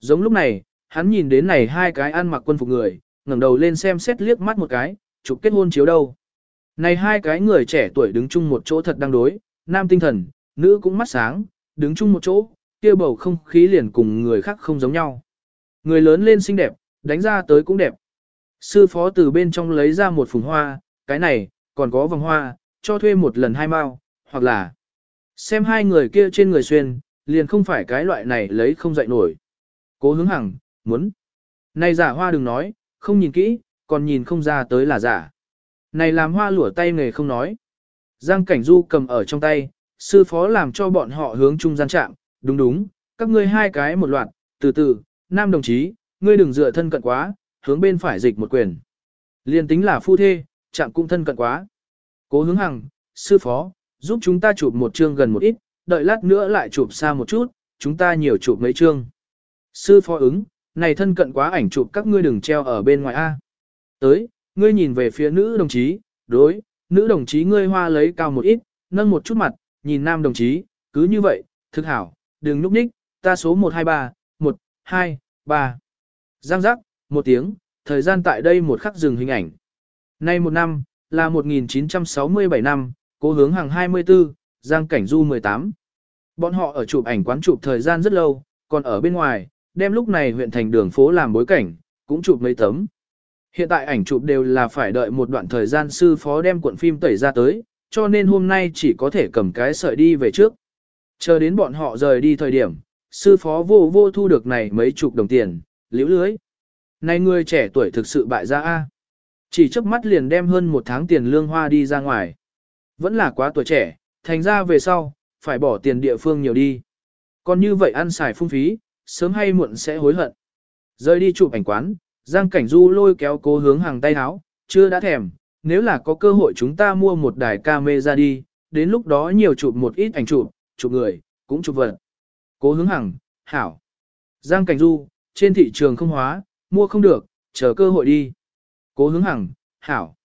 Giống lúc này, hắn nhìn đến này hai cái ăn mặc quân phục người, ngẩng đầu lên xem xét liếc mắt một cái, chụp kết hôn chiếu đâu. Này hai cái người trẻ tuổi đứng chung một chỗ thật đang đối, nam tinh thần, nữ cũng mắt sáng, đứng chung một chỗ, kia bầu không khí liền cùng người khác không giống nhau. Người lớn lên xinh đẹp, đánh ra tới cũng đẹp. Sư phó từ bên trong lấy ra một phùng hoa, cái này, còn có vòng hoa, cho thuê một lần hai mao, hoặc là xem hai người kia trên người xuyên, liền không phải cái loại này lấy không dậy nổi. Cố hướng hằng, muốn. Này giả hoa đừng nói, không nhìn kỹ, còn nhìn không ra tới là giả. Này làm hoa lửa tay nghề không nói. Giang Cảnh Du cầm ở trong tay, sư phó làm cho bọn họ hướng trung gian chạm, đúng đúng, các ngươi hai cái một loạt, từ từ, nam đồng chí, ngươi đừng dựa thân cận quá, hướng bên phải dịch một quyền. Liên tính là phu thê, chạm cũng thân cận quá. Cố hướng hằng, sư phó, giúp chúng ta chụp một chương gần một ít, đợi lát nữa lại chụp xa một chút, chúng ta nhiều chụp mấy chương. Sư phó ứng, này thân cận quá ảnh chụp các ngươi đừng treo ở bên ngoài A. Tới, ngươi nhìn về phía nữ đồng chí, đối, nữ đồng chí ngươi hoa lấy cao một ít, nâng một chút mặt, nhìn nam đồng chí, cứ như vậy, thực hảo, đừng núp ních, ta số 123, 1, 2, 3. Giang giác, một tiếng, thời gian tại đây một khắc dừng hình ảnh. Nay một năm, là 1967 năm, cố hướng hàng 24, Giang Cảnh Du 18. Bọn họ ở chụp ảnh quán chụp thời gian rất lâu, còn ở bên ngoài, đem lúc này huyện thành đường phố làm bối cảnh, cũng chụp mấy tấm. Hiện tại ảnh chụp đều là phải đợi một đoạn thời gian sư phó đem cuộn phim tẩy ra tới, cho nên hôm nay chỉ có thể cầm cái sợi đi về trước. Chờ đến bọn họ rời đi thời điểm, sư phó vô vô thu được này mấy chục đồng tiền, liễu lưới. Này người trẻ tuổi thực sự bại ra A. Chỉ chớp mắt liền đem hơn một tháng tiền lương hoa đi ra ngoài. Vẫn là quá tuổi trẻ, thành ra về sau, phải bỏ tiền địa phương nhiều đi. Còn như vậy ăn xài phung phí, sớm hay muộn sẽ hối hận. Rời đi chụp ảnh quán, Giang Cảnh Du lôi kéo cố hướng hàng tay áo, chưa đã thèm, nếu là có cơ hội chúng ta mua một đài camera đi, đến lúc đó nhiều chụp một ít ảnh chụp, chụp người, cũng chụp vật. Cố hướng hằng, hảo. Giang Cảnh Du, trên thị trường không hóa, mua không được, chờ cơ hội đi. Cố hướng hằng, hảo.